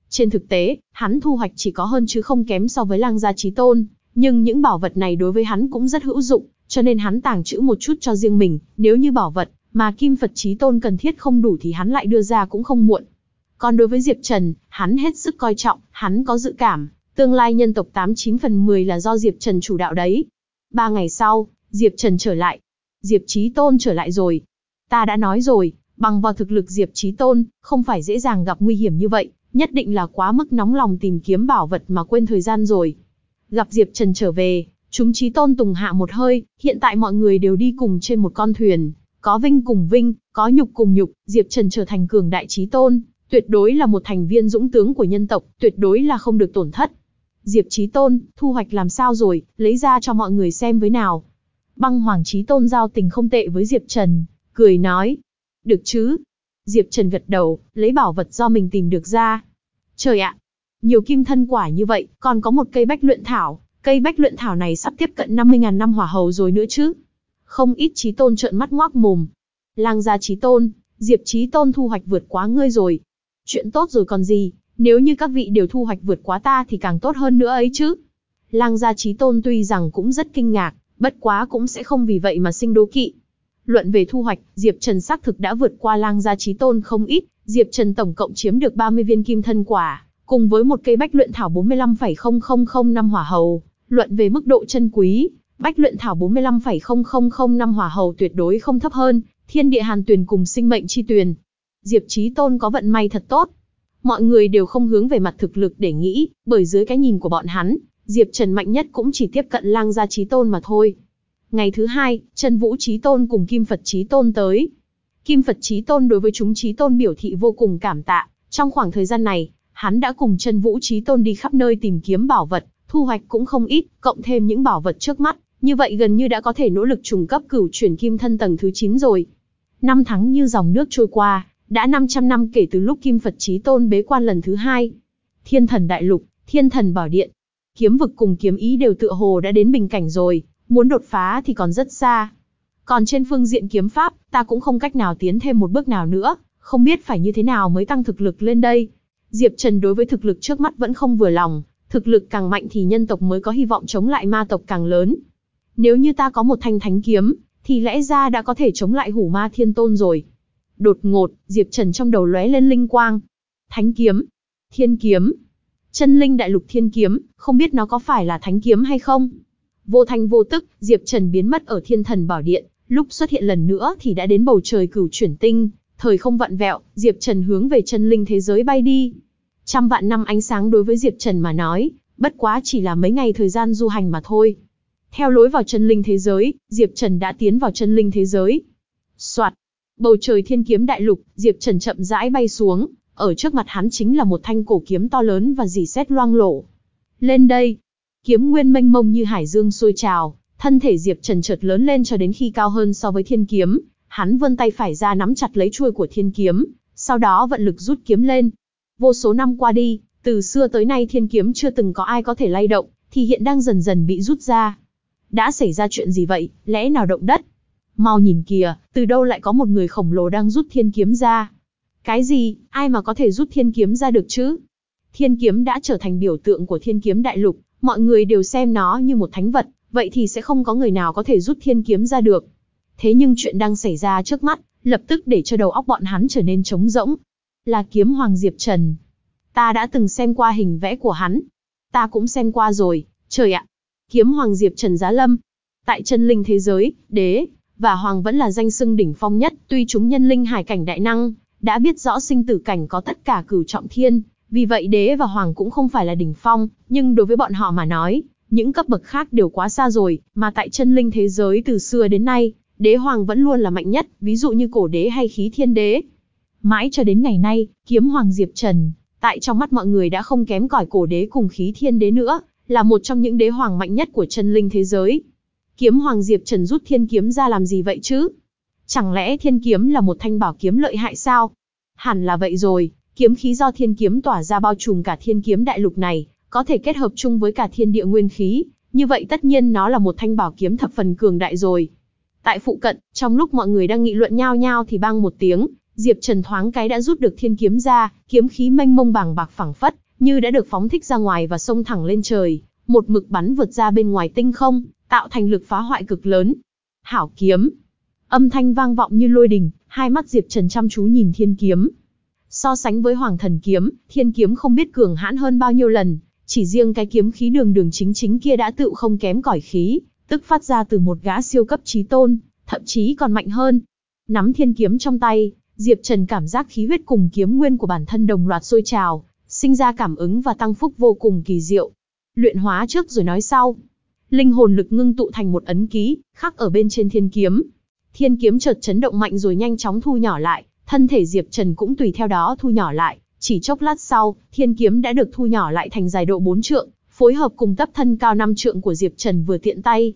Trên thực tế, hắn thu hoạch chỉ có hơn chứ không kém so với Lang gia Chí Tôn, nhưng những bảo vật này đối với hắn cũng rất hữu dụng, cho nên hắn tàng trữ một chút cho riêng mình, nếu như bảo vật mà Kim Phật Chí Tôn cần thiết không đủ thì hắn lại đưa ra cũng không muộn. Còn đối với Diệp Trần, hắn hết sức coi trọng, hắn có dự cảm, tương lai nhân tộc 89 phần 10 là do Diệp Trần chủ đạo đấy. Ba ngày sau, Diệp Trần trở lại. Diệp Chí Tôn trở lại rồi. Ta đã nói rồi, bằng vào thực lực Diệp Chí Tôn, không phải dễ dàng gặp nguy hiểm như vậy, nhất định là quá mức nóng lòng tìm kiếm bảo vật mà quên thời gian rồi. Gặp Diệp Trần trở về, chúng Chí Tôn tùng hạ một hơi, hiện tại mọi người đều đi cùng trên một con thuyền, có vinh cùng vinh, có nhục cùng nhục, Diệp Trần trở thành cường đại Chí Tôn, tuyệt đối là một thành viên dũng tướng của nhân tộc, tuyệt đối là không được tổn thất. Diệp Chí Tôn, thu hoạch làm sao rồi, lấy ra cho mọi người xem với nào. Băng Hoàng Chí Tôn giao tình không tệ với Diệp Trần, cười nói. Được chứ? Diệp Trần gật đầu, lấy bảo vật do mình tìm được ra. Trời ạ! nhiều kim thân quả như vậy, còn có một cây bách luyện thảo. Cây bách luyện thảo này sắp tiếp cận 50.000 năm hỏa hầu rồi nữa chứ. Không ít trí tôn trợn mắt ngoác mồm. Lang gia trí tôn, Diệp trí tôn thu hoạch vượt quá ngươi rồi. Chuyện tốt rồi còn gì, Nếu như các vị đều thu hoạch vượt quá ta thì càng tốt hơn nữa ấy chứ. Lang gia trí tôn tuy rằng cũng rất kinh ngạc, bất quá cũng sẽ không vì vậy mà sinh đố kỵ. Luận về thu hoạch, Diệp Trần xác thực đã vượt qua lang gia trí tôn không ít, Diệp Trần tổng cộng chiếm được 30 viên kim thân quả, cùng với một cây bách luyện thảo 45,0005 năm hỏa hầu. Luận về mức độ chân quý, bách luyện thảo 45,0005 năm hỏa hầu tuyệt đối không thấp hơn, thiên địa hàn tuyền cùng sinh mệnh chi tuyền. Diệp trí Tôn có vận may thật tốt. Mọi người đều không hướng về mặt thực lực để nghĩ, bởi dưới cái nhìn của bọn hắn, Diệp Trần mạnh nhất cũng chỉ tiếp cận lang gia Chí Tôn mà thôi. Ngày thứ hai, Trần Vũ Chí Tôn cùng Kim Phật Chí Tôn tới. Kim Phật Chí Tôn đối với chúng Chí Tôn biểu thị vô cùng cảm tạ. Trong khoảng thời gian này, hắn đã cùng Trần Vũ Chí Tôn đi khắp nơi tìm kiếm bảo vật, thu hoạch cũng không ít, cộng thêm những bảo vật trước mắt, như vậy gần như đã có thể nỗ lực trùng cấp cửu chuyển kim thân tầng thứ 9 rồi. Năm tháng như dòng nước trôi qua, đã 500 năm kể từ lúc Kim Phật Chí Tôn bế quan lần thứ hai. Thiên thần đại lục, thiên thần bảo điện, kiếm vực cùng kiếm ý đều tựa hồ đã đến bình cảnh rồi, muốn đột phá thì còn rất xa. Còn trên phương diện kiếm pháp, ta cũng không cách nào tiến thêm một bước nào nữa, không biết phải như thế nào mới tăng thực lực lên đây. Diệp Trần đối với thực lực trước mắt vẫn không vừa lòng, thực lực càng mạnh thì nhân tộc mới có hy vọng chống lại ma tộc càng lớn. Nếu như ta có một thanh thánh kiếm, thì lẽ ra đã có thể chống lại hủ ma thiên tôn rồi. Đột ngột, Diệp Trần trong đầu lóe lên linh quang. Thánh kiếm, thiên kiếm, chân linh đại lục thiên kiếm, không biết nó có phải là thánh kiếm hay không? Vô thanh vô tức, Diệp Trần biến mất ở thiên thần bảo điện, lúc xuất hiện lần nữa thì đã đến bầu trời cửu chuyển tinh, thời không vặn vẹo, Diệp Trần hướng về chân linh thế giới bay đi. Trăm vạn năm ánh sáng đối với Diệp Trần mà nói, bất quá chỉ là mấy ngày thời gian du hành mà thôi. Theo lối vào chân linh thế giới, Diệp Trần đã tiến vào chân linh thế giới. Soạt, bầu trời thiên kiếm đại lục, Diệp Trần chậm rãi bay xuống, ở trước mặt hắn chính là một thanh cổ kiếm to lớn và dì xét loang lổ. Lên đây, kiếm nguyên mênh mông như hải dương sôi trào, thân thể Diệp Trần chợt lớn lên cho đến khi cao hơn so với thiên kiếm, hắn vươn tay phải ra nắm chặt lấy chuôi của thiên kiếm, sau đó vận lực rút kiếm lên. Vô số năm qua đi, từ xưa tới nay thiên kiếm chưa từng có ai có thể lay động, thì hiện đang dần dần bị rút ra. Đã xảy ra chuyện gì vậy, lẽ nào động đất? Mau nhìn kìa, từ đâu lại có một người khổng lồ đang rút thiên kiếm ra? Cái gì, ai mà có thể rút thiên kiếm ra được chứ? Thiên kiếm đã trở thành biểu tượng của thiên kiếm đại lục, mọi người đều xem nó như một thánh vật, vậy thì sẽ không có người nào có thể rút thiên kiếm ra được. Thế nhưng chuyện đang xảy ra trước mắt, lập tức để cho đầu óc bọn hắn trở nên trống rỗng. Là kiếm Hoàng Diệp Trần. Ta đã từng xem qua hình vẽ của hắn. Ta cũng xem qua rồi, trời ạ. Kiếm Hoàng Diệp Trần Giá Lâm. Tại chân linh thế giới, đế, và Hoàng vẫn là danh xưng đỉnh phong nhất, tuy chúng nhân linh hải cảnh đại năng, đã biết rõ sinh tử cảnh có tất cả cửu trọng thiên, vì vậy đế và hoàng cũng không phải là đỉnh phong, nhưng đối với bọn họ mà nói, những cấp bậc khác đều quá xa rồi, mà tại chân linh thế giới từ xưa đến nay, đế hoàng vẫn luôn là mạnh nhất, ví dụ như cổ đế hay khí thiên đế. Mãi cho đến ngày nay, kiếm hoàng Diệp Trần, tại trong mắt mọi người đã không kém cỏi cổ đế cùng khí thiên đế nữa, là một trong những đế hoàng mạnh nhất của chân linh thế giới. Kiếm hoàng Diệp Trần rút thiên kiếm ra làm gì vậy chứ? Chẳng lẽ thiên kiếm là một thanh bảo kiếm lợi hại sao? Hẳn là vậy rồi, kiếm khí do thiên kiếm tỏa ra bao trùm cả thiên kiếm đại lục này, có thể kết hợp chung với cả thiên địa nguyên khí, như vậy tất nhiên nó là một thanh bảo kiếm thập phần cường đại rồi. Tại phụ cận, trong lúc mọi người đang nghị luận nhau nhau thì bang một tiếng, Diệp Trần thoáng cái đã rút được thiên kiếm ra, kiếm khí mênh mông bàng bạc phẳng phất, như đã được phóng thích ra ngoài và xông thẳng lên trời, một mực bắn vượt ra bên ngoài tinh không, tạo thành lực phá hoại cực lớn. Hảo kiếm, Âm thanh vang vọng như lôi đình, hai mắt Diệp Trần chăm chú nhìn thiên kiếm. So sánh với Hoàng Thần kiếm, thiên kiếm không biết cường hãn hơn bao nhiêu lần, chỉ riêng cái kiếm khí đường đường chính chính kia đã tự không kém cỏi khí, tức phát ra từ một gã siêu cấp trí tôn, thậm chí còn mạnh hơn. Nắm thiên kiếm trong tay, Diệp Trần cảm giác khí huyết cùng kiếm nguyên của bản thân đồng loạt sôi trào, sinh ra cảm ứng và tăng phúc vô cùng kỳ diệu. Luyện hóa trước rồi nói sau. Linh hồn lực ngưng tụ thành một ấn ký, khắc ở bên trên thiên kiếm, Thiên kiếm chợt chấn động mạnh rồi nhanh chóng thu nhỏ lại, thân thể Diệp Trần cũng tùy theo đó thu nhỏ lại, chỉ chốc lát sau, thiên kiếm đã được thu nhỏ lại thành dài độ 4 trượng, phối hợp cùng tấp thân cao 5 trượng của Diệp Trần vừa tiện tay.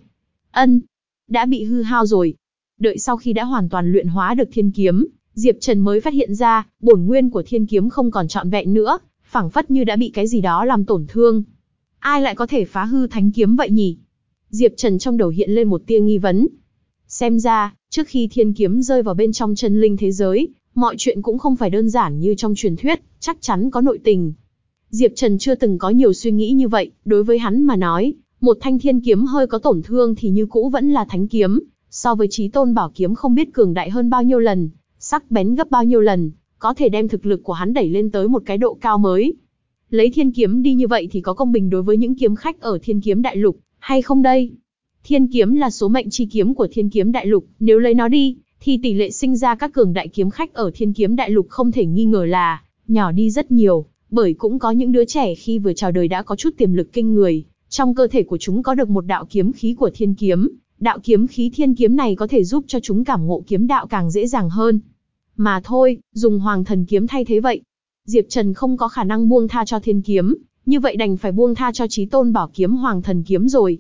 Ân, đã bị hư hao rồi. Đợi sau khi đã hoàn toàn luyện hóa được thiên kiếm, Diệp Trần mới phát hiện ra, bổn nguyên của thiên kiếm không còn trọn vẹn nữa, phảng phất như đã bị cái gì đó làm tổn thương. Ai lại có thể phá hư thánh kiếm vậy nhỉ? Diệp Trần trong đầu hiện lên một tia nghi vấn. Xem ra, Trước khi thiên kiếm rơi vào bên trong chân linh thế giới, mọi chuyện cũng không phải đơn giản như trong truyền thuyết, chắc chắn có nội tình. Diệp Trần chưa từng có nhiều suy nghĩ như vậy, đối với hắn mà nói, một thanh thiên kiếm hơi có tổn thương thì như cũ vẫn là thánh kiếm, so với trí tôn bảo kiếm không biết cường đại hơn bao nhiêu lần, sắc bén gấp bao nhiêu lần, có thể đem thực lực của hắn đẩy lên tới một cái độ cao mới. Lấy thiên kiếm đi như vậy thì có công bình đối với những kiếm khách ở thiên kiếm đại lục, hay không đây? Thiên kiếm là số mệnh chi kiếm của thiên kiếm đại lục, nếu lấy nó đi, thì tỷ lệ sinh ra các cường đại kiếm khách ở thiên kiếm đại lục không thể nghi ngờ là nhỏ đi rất nhiều, bởi cũng có những đứa trẻ khi vừa chào đời đã có chút tiềm lực kinh người, trong cơ thể của chúng có được một đạo kiếm khí của thiên kiếm, đạo kiếm khí thiên kiếm này có thể giúp cho chúng cảm ngộ kiếm đạo càng dễ dàng hơn. Mà thôi, dùng hoàng thần kiếm thay thế vậy. Diệp Trần không có khả năng buông tha cho thiên kiếm, như vậy đành phải buông tha cho trí tôn bảo kiếm hoàng thần kiếm rồi.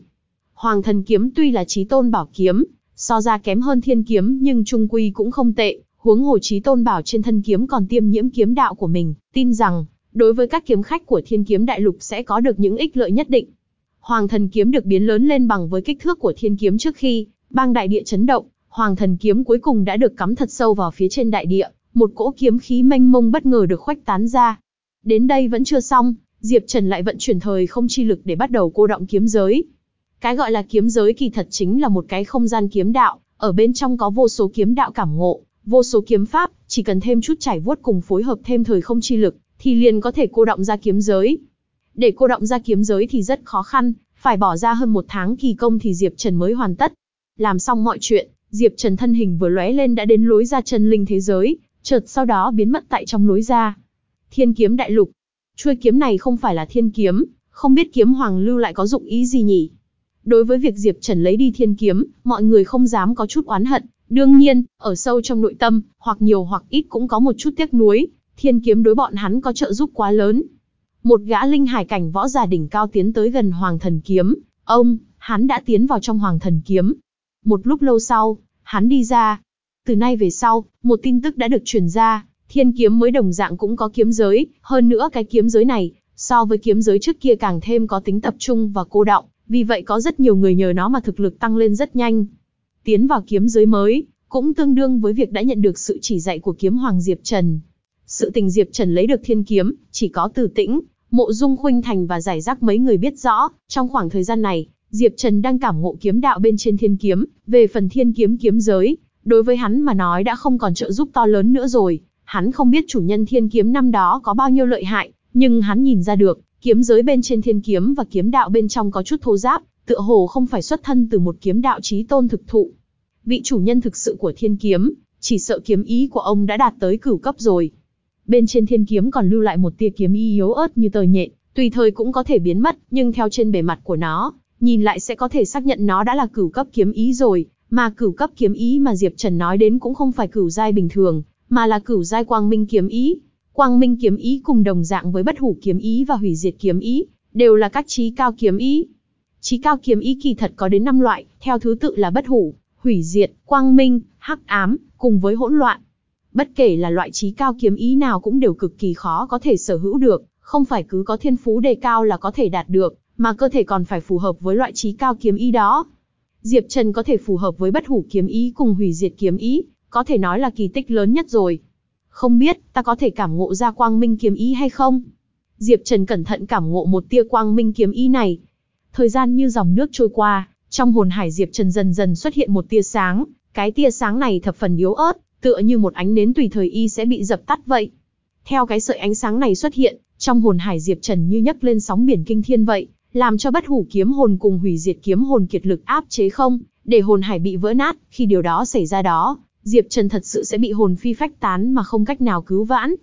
Hoàng thần kiếm tuy là trí tôn bảo kiếm, so ra kém hơn thiên kiếm nhưng trung quy cũng không tệ, huống hồ trí tôn bảo trên thân kiếm còn tiêm nhiễm kiếm đạo của mình, tin rằng, đối với các kiếm khách của thiên kiếm đại lục sẽ có được những ích lợi nhất định. Hoàng thần kiếm được biến lớn lên bằng với kích thước của thiên kiếm trước khi, bang đại địa chấn động, hoàng thần kiếm cuối cùng đã được cắm thật sâu vào phía trên đại địa, một cỗ kiếm khí mênh mông bất ngờ được khuếch tán ra. Đến đây vẫn chưa xong, Diệp Trần lại vận chuyển thời không chi lực để bắt đầu cô động kiếm giới. Cái gọi là kiếm giới kỳ thật chính là một cái không gian kiếm đạo, ở bên trong có vô số kiếm đạo cảm ngộ, vô số kiếm pháp, chỉ cần thêm chút trải vuốt cùng phối hợp thêm thời không chi lực, thì liền có thể cô động ra kiếm giới. Để cô động ra kiếm giới thì rất khó khăn, phải bỏ ra hơn một tháng kỳ công thì Diệp Trần mới hoàn tất. Làm xong mọi chuyện, Diệp Trần thân hình vừa lóe lên đã đến lối ra chân linh thế giới, chợt sau đó biến mất tại trong lối ra. Thiên kiếm đại lục. Chuôi kiếm này không phải là thiên kiếm, không biết kiếm hoàng lưu lại có dụng ý gì nhỉ? Đối với việc Diệp Trần lấy đi thiên kiếm, mọi người không dám có chút oán hận. Đương nhiên, ở sâu trong nội tâm, hoặc nhiều hoặc ít cũng có một chút tiếc nuối. Thiên kiếm đối bọn hắn có trợ giúp quá lớn. Một gã linh hải cảnh võ giả đỉnh cao tiến tới gần Hoàng Thần Kiếm. Ông, hắn đã tiến vào trong Hoàng Thần Kiếm. Một lúc lâu sau, hắn đi ra. Từ nay về sau, một tin tức đã được truyền ra. Thiên kiếm mới đồng dạng cũng có kiếm giới, hơn nữa cái kiếm giới này, so với kiếm giới trước kia càng thêm có tính tập trung và cô động, vì vậy có rất nhiều người nhờ nó mà thực lực tăng lên rất nhanh. Tiến vào kiếm giới mới, cũng tương đương với việc đã nhận được sự chỉ dạy của kiếm hoàng Diệp Trần. Sự tình Diệp Trần lấy được thiên kiếm, chỉ có từ tĩnh, mộ dung khuynh thành và giải rác mấy người biết rõ, trong khoảng thời gian này, Diệp Trần đang cảm ngộ kiếm đạo bên trên thiên kiếm, về phần thiên kiếm kiếm giới, đối với hắn mà nói đã không còn trợ giúp to lớn nữa rồi, hắn không biết chủ nhân thiên kiếm năm đó có bao nhiêu lợi hại, nhưng hắn nhìn ra được, Kiếm giới bên trên thiên kiếm và kiếm đạo bên trong có chút thô giáp, tựa hồ không phải xuất thân từ một kiếm đạo chí tôn thực thụ. Vị chủ nhân thực sự của thiên kiếm, chỉ sợ kiếm ý của ông đã đạt tới cửu cấp rồi. Bên trên thiên kiếm còn lưu lại một tia kiếm ý yếu ớt như tờ nhện, tùy thời cũng có thể biến mất, nhưng theo trên bề mặt của nó, nhìn lại sẽ có thể xác nhận nó đã là cửu cấp kiếm ý rồi, mà cửu cấp kiếm ý mà Diệp Trần nói đến cũng không phải cửu giai bình thường, mà là cửu giai quang minh kiếm ý. Quang Minh kiếm ý cùng đồng dạng với bất hủ kiếm ý và hủy diệt kiếm ý, đều là các trí cao kiếm ý. Trí cao kiếm ý kỳ thật có đến 5 loại, theo thứ tự là bất hủ, hủy diệt, quang minh, hắc ám, cùng với hỗn loạn. Bất kể là loại trí cao kiếm ý nào cũng đều cực kỳ khó có thể sở hữu được, không phải cứ có thiên phú đề cao là có thể đạt được, mà cơ thể còn phải phù hợp với loại trí cao kiếm ý đó. Diệp Trần có thể phù hợp với bất hủ kiếm ý cùng hủy diệt kiếm ý, có thể nói là kỳ tích lớn nhất rồi. Không biết, ta có thể cảm ngộ ra quang minh kiếm ý hay không? Diệp Trần cẩn thận cảm ngộ một tia quang minh kiếm ý này. Thời gian như dòng nước trôi qua, trong hồn hải Diệp Trần dần dần xuất hiện một tia sáng, cái tia sáng này thập phần yếu ớt, tựa như một ánh nến tùy thời y sẽ bị dập tắt vậy. Theo cái sợi ánh sáng này xuất hiện, trong hồn hải Diệp Trần như nhấc lên sóng biển kinh thiên vậy, làm cho bất hủ kiếm hồn cùng hủy diệt kiếm hồn kiệt lực áp chế không, để hồn hải bị vỡ nát, khi điều đó xảy ra đó, Diệp Trần thật sự sẽ bị hồn phi phách tán mà không cách nào cứu vãn.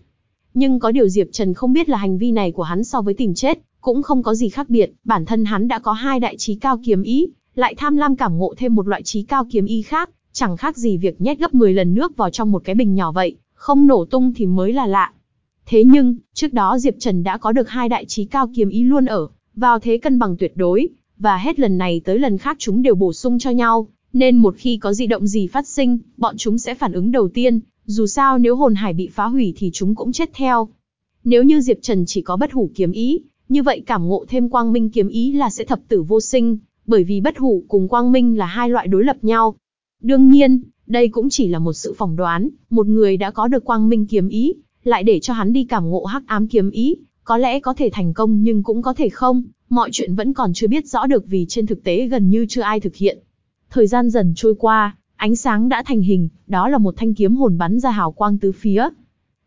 Nhưng có điều Diệp Trần không biết là hành vi này của hắn so với tìm chết, cũng không có gì khác biệt, bản thân hắn đã có hai đại trí cao kiếm ý, lại tham lam cảm ngộ thêm một loại trí cao kiếm ý khác, chẳng khác gì việc nhét gấp 10 lần nước vào trong một cái bình nhỏ vậy, không nổ tung thì mới là lạ. Thế nhưng, trước đó Diệp Trần đã có được hai đại trí cao kiếm ý luôn ở, vào thế cân bằng tuyệt đối, và hết lần này tới lần khác chúng đều bổ sung cho nhau, nên một khi có dị động gì phát sinh, bọn chúng sẽ phản ứng đầu tiên, dù sao nếu hồn hải bị phá hủy thì chúng cũng chết theo. Nếu như Diệp Trần chỉ có bất hủ kiếm ý, như vậy cảm ngộ thêm quang minh kiếm ý là sẽ thập tử vô sinh, bởi vì bất hủ cùng quang minh là hai loại đối lập nhau. Đương nhiên, đây cũng chỉ là một sự phỏng đoán, một người đã có được quang minh kiếm ý, lại để cho hắn đi cảm ngộ hắc ám kiếm ý, có lẽ có thể thành công nhưng cũng có thể không, mọi chuyện vẫn còn chưa biết rõ được vì trên thực tế gần như chưa ai thực hiện. Thời gian dần trôi qua, ánh sáng đã thành hình, đó là một thanh kiếm hồn bắn ra hào quang tứ phía.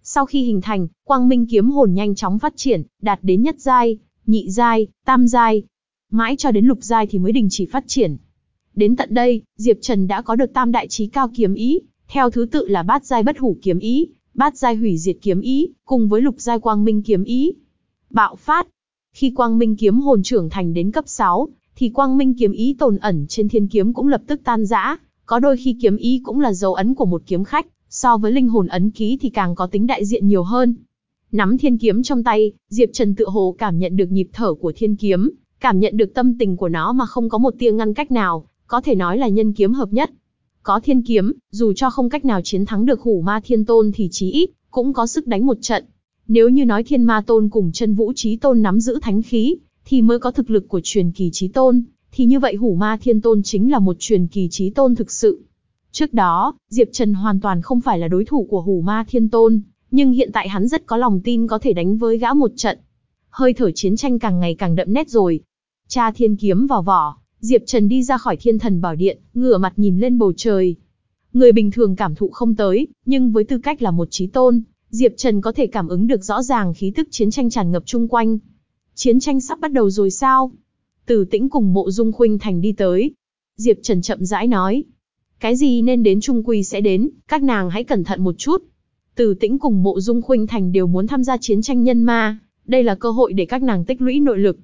Sau khi hình thành, quang minh kiếm hồn nhanh chóng phát triển, đạt đến nhất giai, nhị giai, tam giai. Mãi cho đến lục giai thì mới đình chỉ phát triển. Đến tận đây, Diệp Trần đã có được tam đại trí cao kiếm ý, theo thứ tự là bát giai bất hủ kiếm ý, bát giai hủy diệt kiếm ý, cùng với lục giai quang minh kiếm ý. Bạo phát. Khi quang minh kiếm hồn trưởng thành đến cấp 6, thì quang minh kiếm ý tồn ẩn trên thiên kiếm cũng lập tức tan rã, có đôi khi kiếm ý cũng là dấu ấn của một kiếm khách, so với linh hồn ấn ký thì càng có tính đại diện nhiều hơn. Nắm thiên kiếm trong tay, Diệp Trần tự hồ cảm nhận được nhịp thở của thiên kiếm, cảm nhận được tâm tình của nó mà không có một tia ngăn cách nào, có thể nói là nhân kiếm hợp nhất. Có thiên kiếm, dù cho không cách nào chiến thắng được hủ ma thiên tôn thì chí ít, cũng có sức đánh một trận. Nếu như nói thiên ma tôn cùng chân vũ trí tôn nắm giữ thánh khí, thì mới có thực lực của truyền kỳ trí tôn, thì như vậy hủ ma thiên tôn chính là một truyền kỳ trí tôn thực sự. Trước đó, Diệp Trần hoàn toàn không phải là đối thủ của hủ ma thiên tôn, nhưng hiện tại hắn rất có lòng tin có thể đánh với gã một trận. Hơi thở chiến tranh càng ngày càng đậm nét rồi. Cha thiên kiếm vào vỏ, Diệp Trần đi ra khỏi thiên thần bảo điện, ngửa mặt nhìn lên bầu trời. Người bình thường cảm thụ không tới, nhưng với tư cách là một trí tôn, Diệp Trần có thể cảm ứng được rõ ràng khí tức chiến tranh tràn ngập chung quanh. Chiến tranh sắp bắt đầu rồi sao? Từ tĩnh cùng mộ dung khuynh thành đi tới. Diệp Trần chậm rãi nói. Cái gì nên đến trung quy sẽ đến, các nàng hãy cẩn thận một chút. Từ tĩnh cùng mộ dung khuynh thành đều muốn tham gia chiến tranh nhân ma, đây là cơ hội để các nàng tích lũy nội lực.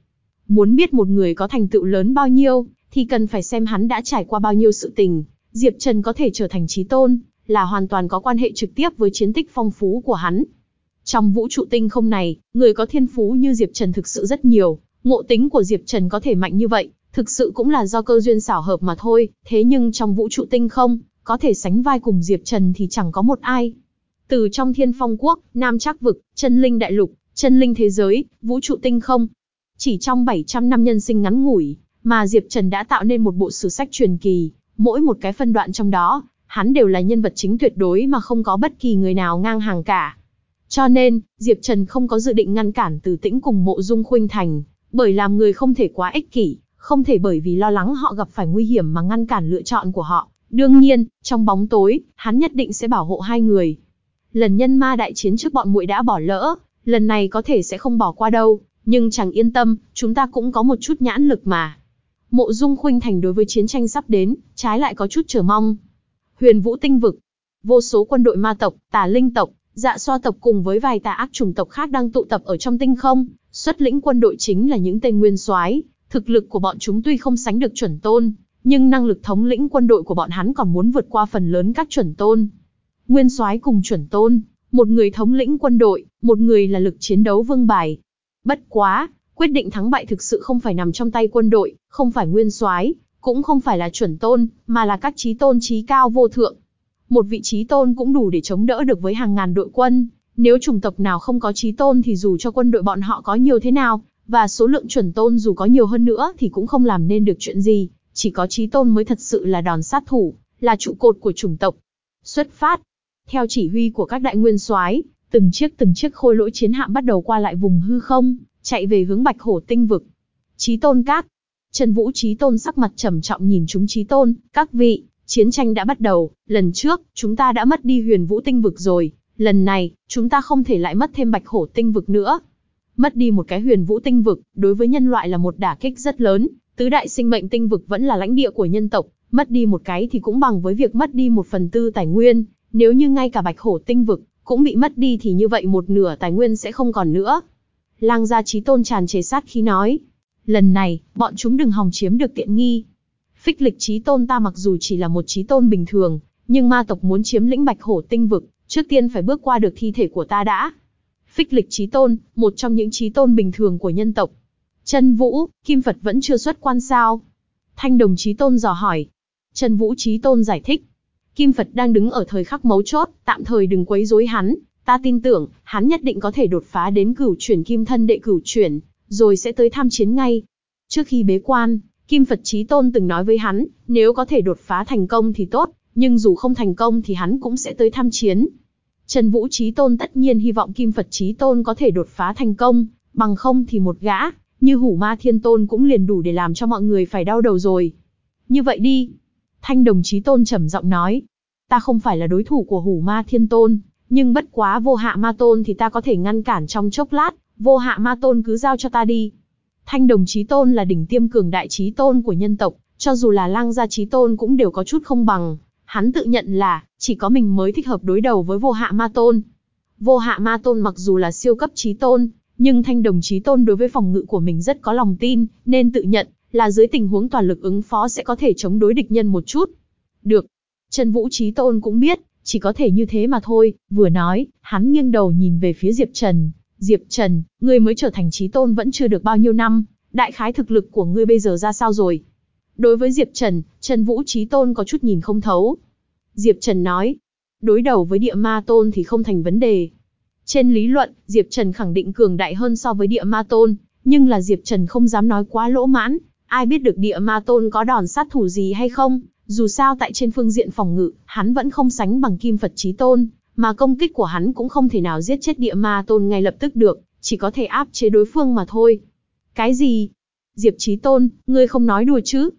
Muốn biết một người có thành tựu lớn bao nhiêu, thì cần phải xem hắn đã trải qua bao nhiêu sự tình. Diệp Trần có thể trở thành trí tôn, là hoàn toàn có quan hệ trực tiếp với chiến tích phong phú của hắn. Trong vũ trụ tinh không này, người có thiên phú như Diệp Trần thực sự rất nhiều, ngộ tính của Diệp Trần có thể mạnh như vậy, thực sự cũng là do cơ duyên xảo hợp mà thôi, thế nhưng trong vũ trụ tinh không, có thể sánh vai cùng Diệp Trần thì chẳng có một ai. Từ trong thiên phong quốc, nam trác vực, chân linh đại lục, chân linh thế giới, vũ trụ tinh không. Chỉ trong 700 năm nhân sinh ngắn ngủi, mà Diệp Trần đã tạo nên một bộ sử sách truyền kỳ, mỗi một cái phân đoạn trong đó, hắn đều là nhân vật chính tuyệt đối mà không có bất kỳ người nào ngang hàng cả. Cho nên, Diệp Trần không có dự định ngăn cản Từ Tĩnh cùng Mộ Dung Khuynh Thành, bởi làm người không thể quá ích kỷ, không thể bởi vì lo lắng họ gặp phải nguy hiểm mà ngăn cản lựa chọn của họ. Đương nhiên, trong bóng tối, hắn nhất định sẽ bảo hộ hai người. Lần nhân ma đại chiến trước bọn muội đã bỏ lỡ, lần này có thể sẽ không bỏ qua đâu, nhưng chẳng yên tâm, chúng ta cũng có một chút nhãn lực mà. Mộ Dung Khuynh Thành đối với chiến tranh sắp đến, trái lại có chút chờ mong. Huyền Vũ Tinh Vực, vô số quân đội ma tộc, tà linh tộc, dạ so tộc cùng với vài tà ác chủng tộc khác đang tụ tập ở trong tinh không, xuất lĩnh quân đội chính là những tên nguyên soái. Thực lực của bọn chúng tuy không sánh được chuẩn tôn, nhưng năng lực thống lĩnh quân đội của bọn hắn còn muốn vượt qua phần lớn các chuẩn tôn. Nguyên soái cùng chuẩn tôn, một người thống lĩnh quân đội, một người là lực chiến đấu vương bài. Bất quá, quyết định thắng bại thực sự không phải nằm trong tay quân đội, không phải nguyên soái, cũng không phải là chuẩn tôn, mà là các trí tôn trí cao vô thượng. Một vị trí tôn cũng đủ để chống đỡ được với hàng ngàn đội quân, nếu chủng tộc nào không có trí tôn thì dù cho quân đội bọn họ có nhiều thế nào, và số lượng chuẩn tôn dù có nhiều hơn nữa thì cũng không làm nên được chuyện gì, chỉ có trí tôn mới thật sự là đòn sát thủ, là trụ cột của chủng tộc. Xuất phát. Theo chỉ huy của các đại nguyên soái, từng chiếc từng chiếc khôi lỗi chiến hạm bắt đầu qua lại vùng hư không, chạy về hướng Bạch Hổ tinh vực. Chí Tôn Các. Trần Vũ Chí Tôn sắc mặt trầm trọng nhìn chúng Chí Tôn, các vị, chiến tranh đã bắt đầu, lần trước, chúng ta đã mất đi huyền vũ tinh vực rồi, lần này, chúng ta không thể lại mất thêm Bạch Hổ tinh vực nữa. Mất đi một cái huyền vũ tinh vực, đối với nhân loại là một đả kích rất lớn, tứ đại sinh mệnh tinh vực vẫn là lãnh địa của nhân tộc, mất đi một cái thì cũng bằng với việc mất đi một phần tư tài nguyên, nếu như ngay cả Bạch Hổ tinh vực cũng bị mất đi thì như vậy một nửa tài nguyên sẽ không còn nữa. Lang gia trí tôn tràn chế sát khí nói. Lần này, bọn chúng đừng hòng chiếm được tiện nghi. Phích lịch trí tôn ta mặc dù chỉ là một trí tôn bình thường, nhưng ma tộc muốn chiếm lĩnh bạch hổ tinh vực, trước tiên phải bước qua được thi thể của ta đã. Phích lịch trí tôn, một trong những trí tôn bình thường của nhân tộc. Trần Vũ, Kim Phật vẫn chưa xuất quan sao? Thanh đồng trí tôn dò hỏi. Trần Vũ trí tôn giải thích. Kim Phật đang đứng ở thời khắc mấu chốt, tạm thời đừng quấy rối hắn, Ta tin tưởng, hắn nhất định có thể đột phá đến cửu chuyển kim thân đệ cửu chuyển, rồi sẽ tới tham chiến ngay. Trước khi bế quan, Kim Phật Chí Tôn từng nói với hắn, nếu có thể đột phá thành công thì tốt, nhưng dù không thành công thì hắn cũng sẽ tới tham chiến. Trần Vũ Chí Tôn tất nhiên hy vọng Kim Phật Chí Tôn có thể đột phá thành công, Bằng không thì một gã, như hủ ma thiên tôn cũng liền đủ để làm cho mọi người phải đau đầu rồi. Như vậy đi. Thanh đồng chí tôn trầm giọng nói. Ta không phải là đối thủ của hủ ma thiên tôn, nhưng bất quá vô hạ ma tôn thì ta có thể ngăn cản trong chốc lát, vô hạ ma tôn cứ giao cho ta đi. Thanh đồng chí tôn là đỉnh tiêm cường đại chí tôn của nhân tộc, cho dù là lang gia chí tôn cũng đều có chút không bằng. Hắn tự nhận là, chỉ có mình mới thích hợp đối đầu với vô hạ ma tôn. Vô hạ ma tôn mặc dù là siêu cấp chí tôn, nhưng thanh đồng chí tôn đối với phòng ngự của mình rất có lòng tin, nên tự nhận là dưới tình huống toàn lực ứng phó sẽ có thể chống đối địch nhân một chút. Được. Trần Vũ Chí Tôn cũng biết, chỉ có thể như thế mà thôi, vừa nói, hắn nghiêng đầu nhìn về phía Diệp Trần. Diệp Trần, ngươi mới trở thành Chí Tôn vẫn chưa được bao nhiêu năm, đại khái thực lực của ngươi bây giờ ra sao rồi? Đối với Diệp Trần, Trần Vũ Chí Tôn có chút nhìn không thấu. Diệp Trần nói, đối đầu với địa ma tôn thì không thành vấn đề. Trên lý luận, Diệp Trần khẳng định cường đại hơn so với địa ma tôn, nhưng là Diệp Trần không dám nói quá lỗ mãn, ai biết được địa ma tôn có đòn sát thủ gì hay không, dù sao tại trên phương diện phòng ngự, hắn vẫn không sánh bằng kim Phật Chí Tôn, mà công kích của hắn cũng không thể nào giết chết địa ma tôn ngay lập tức được, chỉ có thể áp chế đối phương mà thôi. Cái gì? Diệp Chí Tôn, ngươi không nói đùa chứ?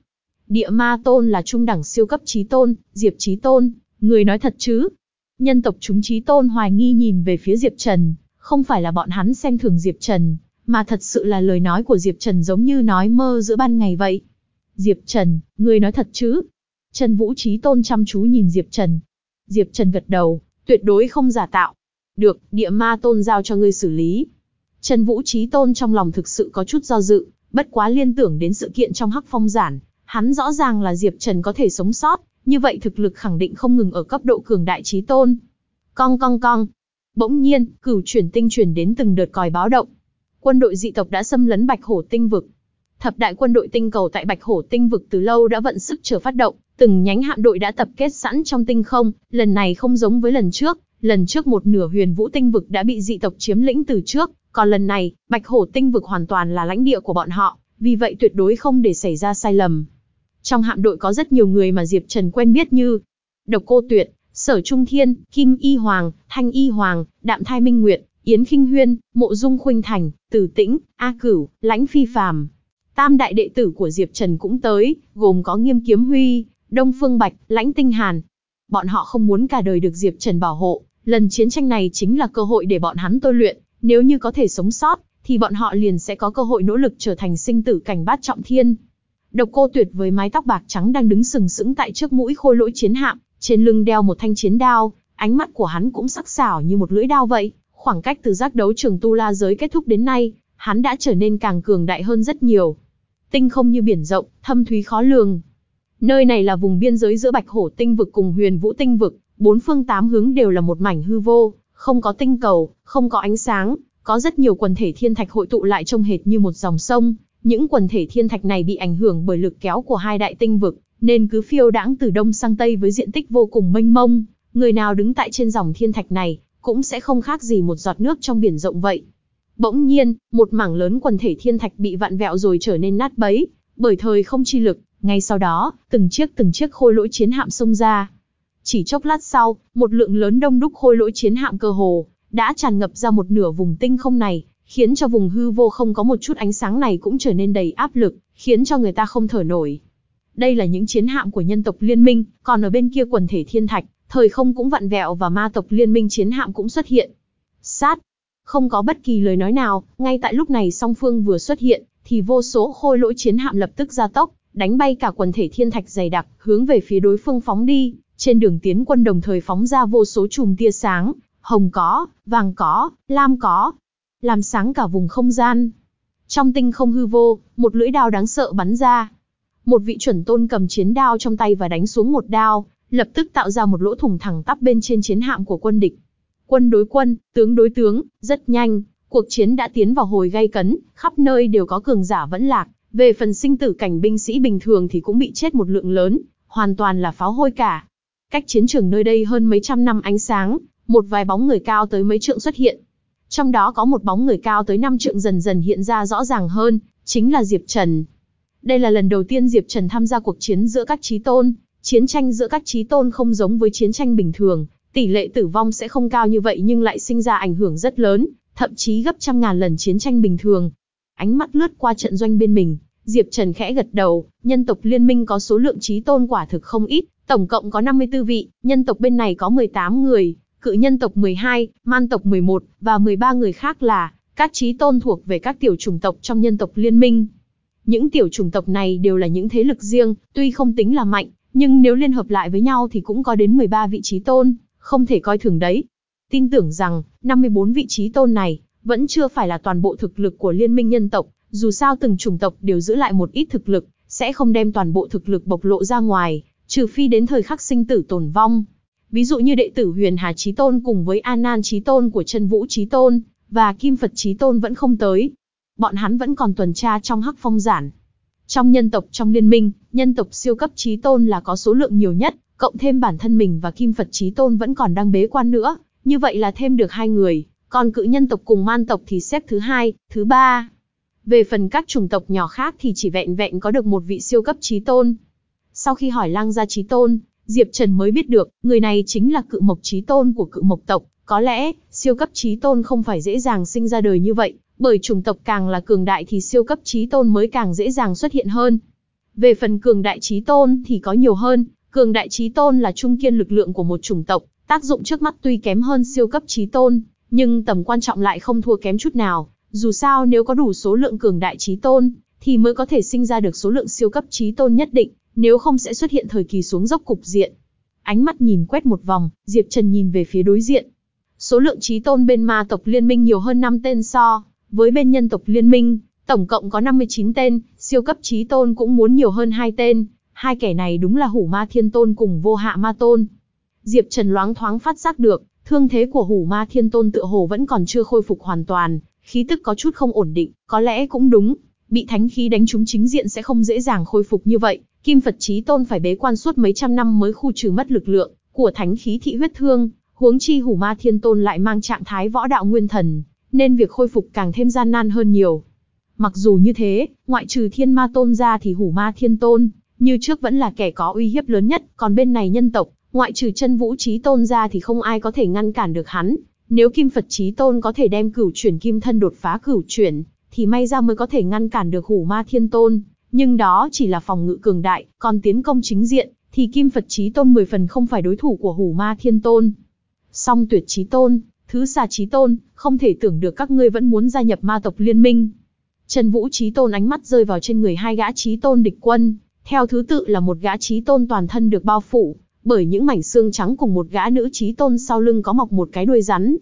Địa ma tôn là trung đẳng siêu cấp Chí Tôn, Diệp Chí Tôn, ngươi nói thật chứ? Nhân tộc chúng Chí Tôn hoài nghi nhìn về phía Diệp Trần, không phải là bọn hắn xem thường Diệp Trần, mà thật sự là lời nói của Diệp Trần giống như nói mơ giữa ban ngày vậy. Diệp Trần, ngươi nói thật chứ? Trần Vũ chí Tôn chăm chú nhìn Diệp Trần. Diệp Trần gật đầu, tuyệt đối không giả tạo. Được, địa ma tôn giao cho ngươi xử lý. Trần Vũ Trí Tôn trong lòng thực sự có chút do dự, bất quá liên tưởng đến sự kiện trong hắc phong giản. Hắn rõ ràng là Diệp Trần có thể sống sót, như vậy thực lực khẳng định không ngừng ở cấp độ cường đại trí tôn. Cong cong cong. Bỗng nhiên, cửu chuyển tinh chuyển đến từng đợt còi báo động. Quân đội dị tộc đã xâm lấn Bạch Hổ tinh vực. Thập đại quân đội tinh cầu tại Bạch Hổ tinh vực từ lâu đã vận sức chờ phát động, từng nhánh hạm đội đã tập kết sẵn trong tinh không, lần này không giống với lần trước, lần trước một nửa huyền vũ tinh vực đã bị dị tộc chiếm lĩnh từ trước, còn lần này, Bạch Hổ tinh vực hoàn toàn là lãnh địa của bọn họ, vì vậy tuyệt đối không để xảy ra sai lầm. Trong hạm đội có rất nhiều người mà Diệp Trần quen biết như Độc Cô Tuyệt, Sở Trung Thiên, Kim Y Hoàng, Thanh Y Hoàng, Đạm Thai Minh Nguyệt, Yến Kinh Huyên, Mộ Dung Khuynh Thành, Từ Tĩnh, A Cửu, Lãnh Phi Phàm. Tam đại đệ tử của Diệp Trần cũng tới, gồm có Nghiêm Kiếm Huy, Đông Phương Bạch, Lãnh Tinh Hàn. Bọn họ không muốn cả đời được Diệp Trần bảo hộ, lần chiến tranh này chính là cơ hội để bọn hắn tôi luyện, nếu như có thể sống sót, thì bọn họ liền sẽ có cơ hội nỗ lực trở thành sinh tử cảnh bát trọng thiên. Độc cô tuyệt với mái tóc bạc trắng đang đứng sừng sững tại trước mũi khôi lỗi chiến hạm, trên lưng đeo một thanh chiến đao, ánh mắt của hắn cũng sắc sảo như một lưỡi đao vậy. Khoảng cách từ giác đấu trường tu la giới kết thúc đến nay, hắn đã trở nên càng cường đại hơn rất nhiều. Tinh không như biển rộng, thâm thúy khó lường. Nơi này là vùng biên giới giữa Bạch Hổ tinh vực cùng Huyền Vũ tinh vực, bốn phương tám hướng đều là một mảnh hư vô, không có tinh cầu, không có ánh sáng, có rất nhiều quần thể thiên thạch hội tụ lại trông hệt như một dòng sông, những quần thể thiên thạch này bị ảnh hưởng bởi lực kéo của hai đại tinh vực, nên cứ phiêu đãng từ đông sang tây với diện tích vô cùng mênh mông, người nào đứng tại trên dòng thiên thạch này, cũng sẽ không khác gì một giọt nước trong biển rộng vậy. Bỗng nhiên, một mảng lớn quần thể thiên thạch bị vặn vẹo rồi trở nên nát bấy, bởi thời không chi lực, ngay sau đó, từng chiếc từng chiếc khôi lỗi chiến hạm xông ra. Chỉ chốc lát sau, một lượng lớn đông đúc khôi lỗi chiến hạm cơ hồ, đã tràn ngập ra một nửa vùng tinh không này, khiến cho vùng hư vô không có một chút ánh sáng này cũng trở nên đầy áp lực, khiến cho người ta không thở nổi. Đây là những chiến hạm của nhân tộc liên minh, còn ở bên kia quần thể thiên thạch, thời không cũng vặn vẹo và ma tộc liên minh chiến hạm cũng xuất hiện. Sát! Không có bất kỳ lời nói nào, ngay tại lúc này song phương vừa xuất hiện, thì vô số khôi lỗi chiến hạm lập tức ra tốc, đánh bay cả quần thể thiên thạch dày đặc, hướng về phía đối phương phóng đi. Trên đường tiến quân đồng thời phóng ra vô số chùm tia sáng, hồng có, vàng có, lam có, làm sáng cả vùng không gian. Trong tinh không hư vô, một lưỡi đao đáng sợ bắn ra. Một vị chuẩn tôn cầm chiến đao trong tay và đánh xuống một đao, lập tức tạo ra một lỗ thủng thẳng tắp bên trên chiến hạm của quân địch. Quân đối quân, tướng đối tướng, rất nhanh, cuộc chiến đã tiến vào hồi gay cấn, khắp nơi đều có cường giả vẫn lạc. Về phần sinh tử cảnh binh sĩ bình thường thì cũng bị chết một lượng lớn, hoàn toàn là pháo hôi cả. Cách chiến trường nơi đây hơn mấy trăm năm ánh sáng, một vài bóng người cao tới mấy trượng xuất hiện, trong đó có một bóng người cao tới 5 trượng dần dần hiện ra rõ ràng hơn, chính là Diệp Trần. Đây là lần đầu tiên Diệp Trần tham gia cuộc chiến giữa các trí tôn, chiến tranh giữa các trí tôn không giống với chiến tranh bình thường, tỷ lệ tử vong sẽ không cao như vậy nhưng lại sinh ra ảnh hưởng rất lớn, thậm chí gấp trăm ngàn lần chiến tranh bình thường. Ánh mắt lướt qua trận doanh bên mình, Diệp Trần khẽ gật đầu, nhân tộc liên minh có số lượng trí tôn quả thực không ít, tổng cộng có 54 vị, nhân tộc bên này có 18 người, cự nhân tộc 12, man tộc 11, và 13 người khác là các trí tôn thuộc về các tiểu chủng tộc trong nhân tộc liên minh. Những tiểu chủng tộc này đều là những thế lực riêng, tuy không tính là mạnh, nhưng nếu liên hợp lại với nhau thì cũng có đến 13 vị trí tôn, không thể coi thường đấy. Tin tưởng rằng, 54 vị trí tôn này, vẫn chưa phải là toàn bộ thực lực của liên minh nhân tộc, dù sao từng chủng tộc đều giữ lại một ít thực lực, sẽ không đem toàn bộ thực lực bộc lộ ra ngoài, trừ phi đến thời khắc sinh tử tồn vong. Ví dụ như đệ tử Huyền Hà Chí Tôn cùng với An Nan Chí Tôn của Chân Vũ Chí Tôn, và Kim Phật Chí Tôn vẫn không tới. Bọn hắn vẫn còn tuần tra trong hắc phong giản. Trong nhân tộc trong liên minh, nhân tộc siêu cấp Chí Tôn là có số lượng nhiều nhất, cộng thêm bản thân mình và Kim Phật Chí Tôn vẫn còn đang bế quan nữa, như vậy là thêm được hai người, còn cự nhân tộc cùng man tộc thì xếp thứ hai, thứ ba. Về phần các chủng tộc nhỏ khác thì chỉ vẹn vẹn có được một vị siêu cấp Chí Tôn. Sau khi hỏi lang gia Chí Tôn, Diệp Trần mới biết được, người này chính là cự mộc Chí Tôn của cự mộc tộc, có lẽ, siêu cấp Chí Tôn không phải dễ dàng sinh ra đời như vậy, bởi chủng tộc càng là cường đại thì siêu cấp Chí Tôn mới càng dễ dàng xuất hiện hơn. Về phần cường đại Chí Tôn thì có nhiều hơn, cường đại Chí Tôn là trung kiên lực lượng của một chủng tộc, tác dụng trước mắt tuy kém hơn siêu cấp Chí Tôn, nhưng tầm quan trọng lại không thua kém chút nào, dù sao nếu có đủ số lượng cường đại Chí Tôn, thì mới có thể sinh ra được số lượng siêu cấp Chí Tôn nhất định, nếu không sẽ xuất hiện thời kỳ xuống dốc cục diện. Ánh mắt nhìn quét một vòng, Diệp Trần nhìn về phía đối diện. Số lượng trí tôn bên ma tộc liên minh nhiều hơn 5 tên so, với bên nhân tộc liên minh, tổng cộng có 59 tên, siêu cấp trí tôn cũng muốn nhiều hơn hai tên, hai kẻ này đúng là hủ ma thiên tôn cùng vô hạ ma tôn. Diệp Trần loáng thoáng phát giác được, thương thế của hủ ma thiên tôn tựa hồ vẫn còn chưa khôi phục hoàn toàn, khí tức có chút không ổn định, có lẽ cũng đúng, bị thánh khí đánh trúng chính diện sẽ không dễ dàng khôi phục như vậy, Kim Phật Chí Tôn phải bế quan suốt mấy trăm năm mới khu trừ mất lực lượng của thánh khí thị huyết thương, huống chi Hủ Ma Thiên Tôn lại mang trạng thái võ đạo nguyên thần, nên việc khôi phục càng thêm gian nan hơn nhiều. Mặc dù như thế, ngoại trừ Thiên Ma Tôn ra thì Hủ Ma Thiên Tôn, như trước vẫn là kẻ có uy hiếp lớn nhất, còn bên này nhân tộc, ngoại trừ chân vũ chí tôn ra thì không ai có thể ngăn cản được hắn. Nếu Kim Phật Chí Tôn có thể đem cửu chuyển kim thân đột phá cửu chuyển, thì may ra mới có thể ngăn cản được Hủ Ma Thiên Tôn. Nhưng đó chỉ là phòng ngự cường đại, còn tiến công chính diện, thì Kim Phật Chí Tôn 10 phần không phải đối thủ của Hủ Ma Thiên Tôn. Song Tuyệt Chí Tôn, Thứ Xà Chí Tôn, không thể tưởng được các ngươi vẫn muốn gia nhập ma tộc liên minh. Trần Vũ Chí Tôn ánh mắt rơi vào trên người hai gã Chí Tôn địch quân, theo thứ tự là một gã Chí Tôn toàn thân được bao phủ, bởi những mảnh xương trắng cùng một gã nữ Chí Tôn sau lưng có mọc một cái đuôi rắn.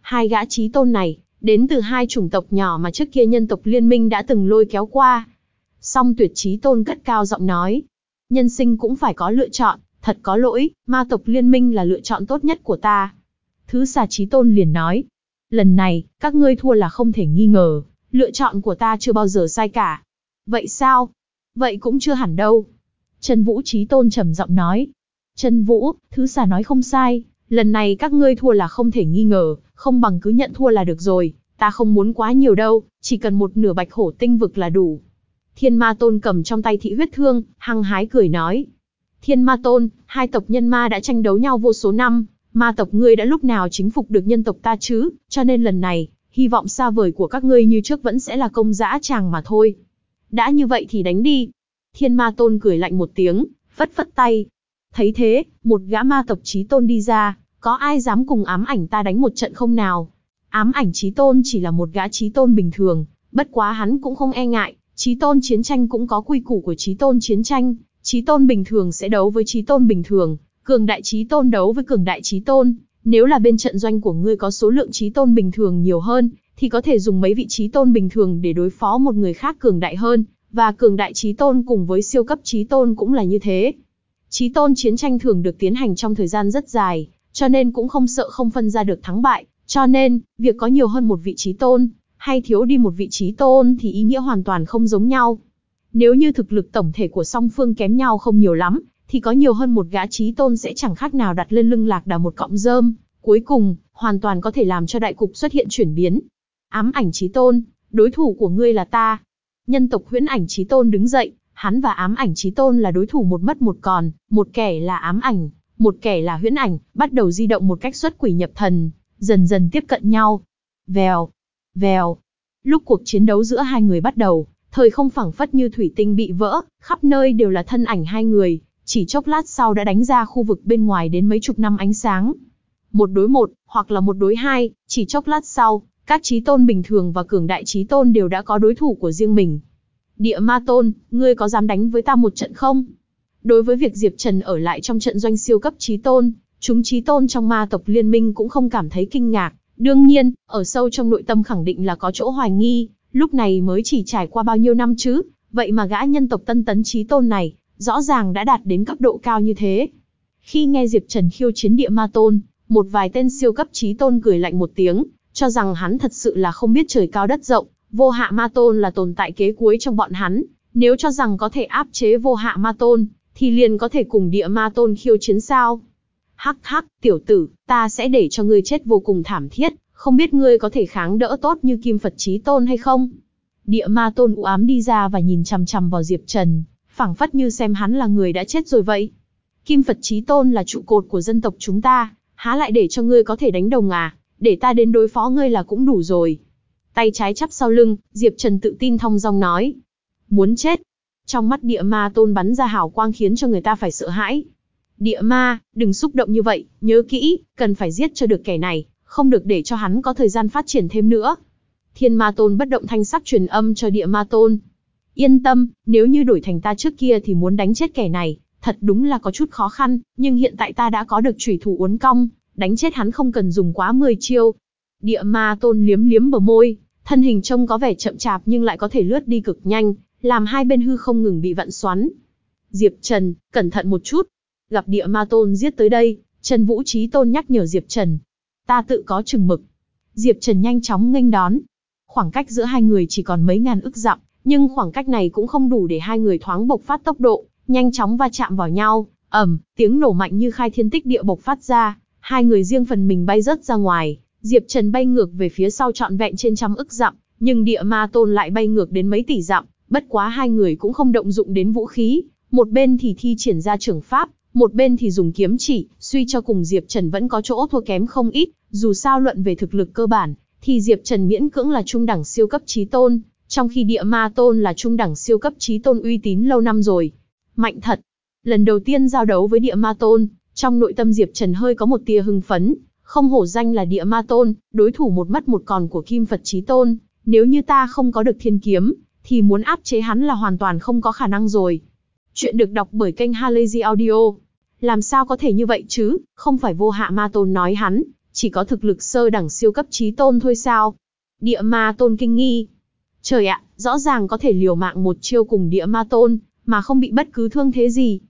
Hai gã Chí Tôn này, đến từ hai chủng tộc nhỏ mà trước kia nhân tộc liên minh đã từng lôi kéo qua, Song tuyệt trí tôn cất cao giọng nói. Nhân sinh cũng phải có lựa chọn, thật có lỗi, ma tộc liên minh là lựa chọn tốt nhất của ta. Thứ xà trí tôn liền nói. Lần này, các ngươi thua là không thể nghi ngờ, lựa chọn của ta chưa bao giờ sai cả. Vậy sao? Vậy cũng chưa hẳn đâu. Trần Vũ Trí Tôn trầm giọng nói. Trần Vũ, thứ xà nói không sai, lần này các ngươi thua là không thể nghi ngờ, không bằng cứ nhận thua là được rồi, ta không muốn quá nhiều đâu, chỉ cần một nửa bạch hổ tinh vực là đủ. Thiên Ma Tôn cầm trong tay thị huyết thương, hăng hái cười nói. Thiên Ma Tôn, hai tộc nhân ma đã tranh đấu nhau vô số năm, ma tộc ngươi đã lúc nào chính phục được nhân tộc ta chứ, cho nên lần này, hy vọng xa vời của các ngươi như trước vẫn sẽ là công dã tràng mà thôi. Đã như vậy thì đánh đi. Thiên Ma Tôn cười lạnh một tiếng, vất vất tay. Thấy thế, một gã ma tộc trí tôn đi ra, có ai dám cùng ám ảnh ta đánh một trận không nào? Ám ảnh trí tôn chỉ là một gã trí tôn bình thường, bất quá hắn cũng không e ngại, Chí tôn chiến tranh cũng có quy củ của chí tôn chiến tranh, chí tôn bình thường sẽ đấu với chí tôn bình thường, cường đại chí tôn đấu với cường đại chí tôn. Nếu là bên trận doanh của ngươi có số lượng chí tôn bình thường nhiều hơn, thì có thể dùng mấy vị trí tôn bình thường để đối phó một người khác cường đại hơn, và cường đại chí tôn cùng với siêu cấp chí tôn cũng là như thế. Chí tôn chiến tranh thường được tiến hành trong thời gian rất dài, cho nên cũng không sợ không phân ra được thắng bại, cho nên, việc có nhiều hơn một vị trí tôn, hay thiếu đi một vị trí tôn thì ý nghĩa hoàn toàn không giống nhau. Nếu như thực lực tổng thể của song phương kém nhau không nhiều lắm, thì có nhiều hơn một gã trí tôn sẽ chẳng khác nào đặt lên lưng lạc đà một cọng rơm. Cuối cùng, hoàn toàn có thể làm cho đại cục xuất hiện chuyển biến. Ám ảnh trí tôn, đối thủ của ngươi là ta. Nhân tộc huyễn ảnh trí tôn đứng dậy, hắn và ám ảnh trí tôn là đối thủ một mất một còn, một kẻ là ám ảnh, một kẻ là huyễn ảnh, bắt đầu di động một cách xuất quỷ nhập thần, dần dần tiếp cận nhau. Vèo, vèo. Lúc cuộc chiến đấu giữa hai người bắt đầu, thời không phẳng phất như thủy tinh bị vỡ, khắp nơi đều là thân ảnh hai người, chỉ chốc lát sau đã đánh ra khu vực bên ngoài đến mấy chục năm ánh sáng. Một đối một, hoặc là một đối hai, chỉ chốc lát sau, các trí tôn bình thường và cường đại trí tôn đều đã có đối thủ của riêng mình. Địa ma tôn, ngươi có dám đánh với ta một trận không? Đối với việc Diệp Trần ở lại trong trận doanh siêu cấp trí tôn, chúng trí tôn trong ma tộc liên minh cũng không cảm thấy kinh ngạc. Đương nhiên, ở sâu trong nội tâm khẳng định là có chỗ hoài nghi, lúc này mới chỉ trải qua bao nhiêu năm chứ, vậy mà gã nhân tộc tân tấn trí tôn này, rõ ràng đã đạt đến cấp độ cao như thế. Khi nghe Diệp Trần khiêu chiến địa ma tôn, một vài tên siêu cấp trí tôn cười lạnh một tiếng, cho rằng hắn thật sự là không biết trời cao đất rộng, vô hạ ma tôn là tồn tại kế cuối trong bọn hắn, nếu cho rằng có thể áp chế vô hạ ma tôn, thì liền có thể cùng địa ma tôn khiêu chiến sao. Hắc hắc, tiểu tử, ta sẽ để cho ngươi chết vô cùng thảm thiết, không biết ngươi có thể kháng đỡ tốt như kim Phật trí tôn hay không? Địa ma tôn u ám đi ra và nhìn chằm chằm vào Diệp Trần, phảng phất như xem hắn là người đã chết rồi vậy. Kim Phật trí tôn là trụ cột của dân tộc chúng ta, há lại để cho ngươi có thể đánh đồng à, để ta đến đối phó ngươi là cũng đủ rồi. Tay trái chắp sau lưng, Diệp Trần tự tin thong dong nói. Muốn chết. Trong mắt địa ma tôn bắn ra hào quang khiến cho người ta phải sợ hãi. Địa ma, đừng xúc động như vậy, nhớ kỹ, cần phải giết cho được kẻ này, không được để cho hắn có thời gian phát triển thêm nữa. Thiên ma tôn bất động thanh sắc truyền âm cho địa ma tôn. Yên tâm, nếu như đổi thành ta trước kia thì muốn đánh chết kẻ này, thật đúng là có chút khó khăn, nhưng hiện tại ta đã có được chủy thủ uốn cong, đánh chết hắn không cần dùng quá 10 chiêu. Địa ma tôn liếm liếm bờ môi, thân hình trông có vẻ chậm chạp nhưng lại có thể lướt đi cực nhanh, làm hai bên hư không ngừng bị vặn xoắn. Diệp Trần, cẩn thận một chút. Gặp địa ma tôn giết tới đây, Trần Vũ Trí Tôn nhắc nhở Diệp Trần. Ta tự có chừng mực. Diệp Trần nhanh chóng nghênh đón. Khoảng cách giữa hai người chỉ còn mấy ngàn ức dặm, nhưng khoảng cách này cũng không đủ để hai người thoáng bộc phát tốc độ, nhanh chóng va chạm vào nhau. ầm, tiếng nổ mạnh như khai thiên tích địa bộc phát ra, hai người riêng phần mình bay rớt ra ngoài. Diệp Trần bay ngược về phía sau trọn vẹn trên trăm ức dặm, nhưng địa ma tôn lại bay ngược đến mấy tỷ dặm, bất quá hai người cũng không động dụng đến vũ khí, một bên thì thi triển ra trưởng pháp, một bên thì dùng kiếm chỉ, suy cho cùng Diệp Trần vẫn có chỗ thua kém không ít, dù sao luận về thực lực cơ bản, thì Diệp Trần miễn cưỡng là trung đẳng siêu cấp trí tôn, trong khi địa ma tôn là trung đẳng siêu cấp trí tôn uy tín lâu năm rồi. Mạnh thật. Lần đầu tiên giao đấu với địa ma tôn, trong nội tâm Diệp Trần hơi có một tia hưng phấn, không hổ danh là địa ma tôn, đối thủ một mất một còn của kim Phật trí tôn, nếu như ta không có được thiên kiếm, thì muốn áp chế hắn là hoàn toàn không có khả năng rồi. Chuyện được đọc bởi kênh Halazy Audio. Làm sao có thể như vậy chứ, không phải vô hạ ma tôn nói hắn, chỉ có thực lực sơ đẳng siêu cấp trí tôn thôi sao? Địa ma tôn kinh nghi. Trời ạ, rõ ràng có thể liều mạng một chiêu cùng địa ma tôn, mà không bị bất cứ thương thế gì.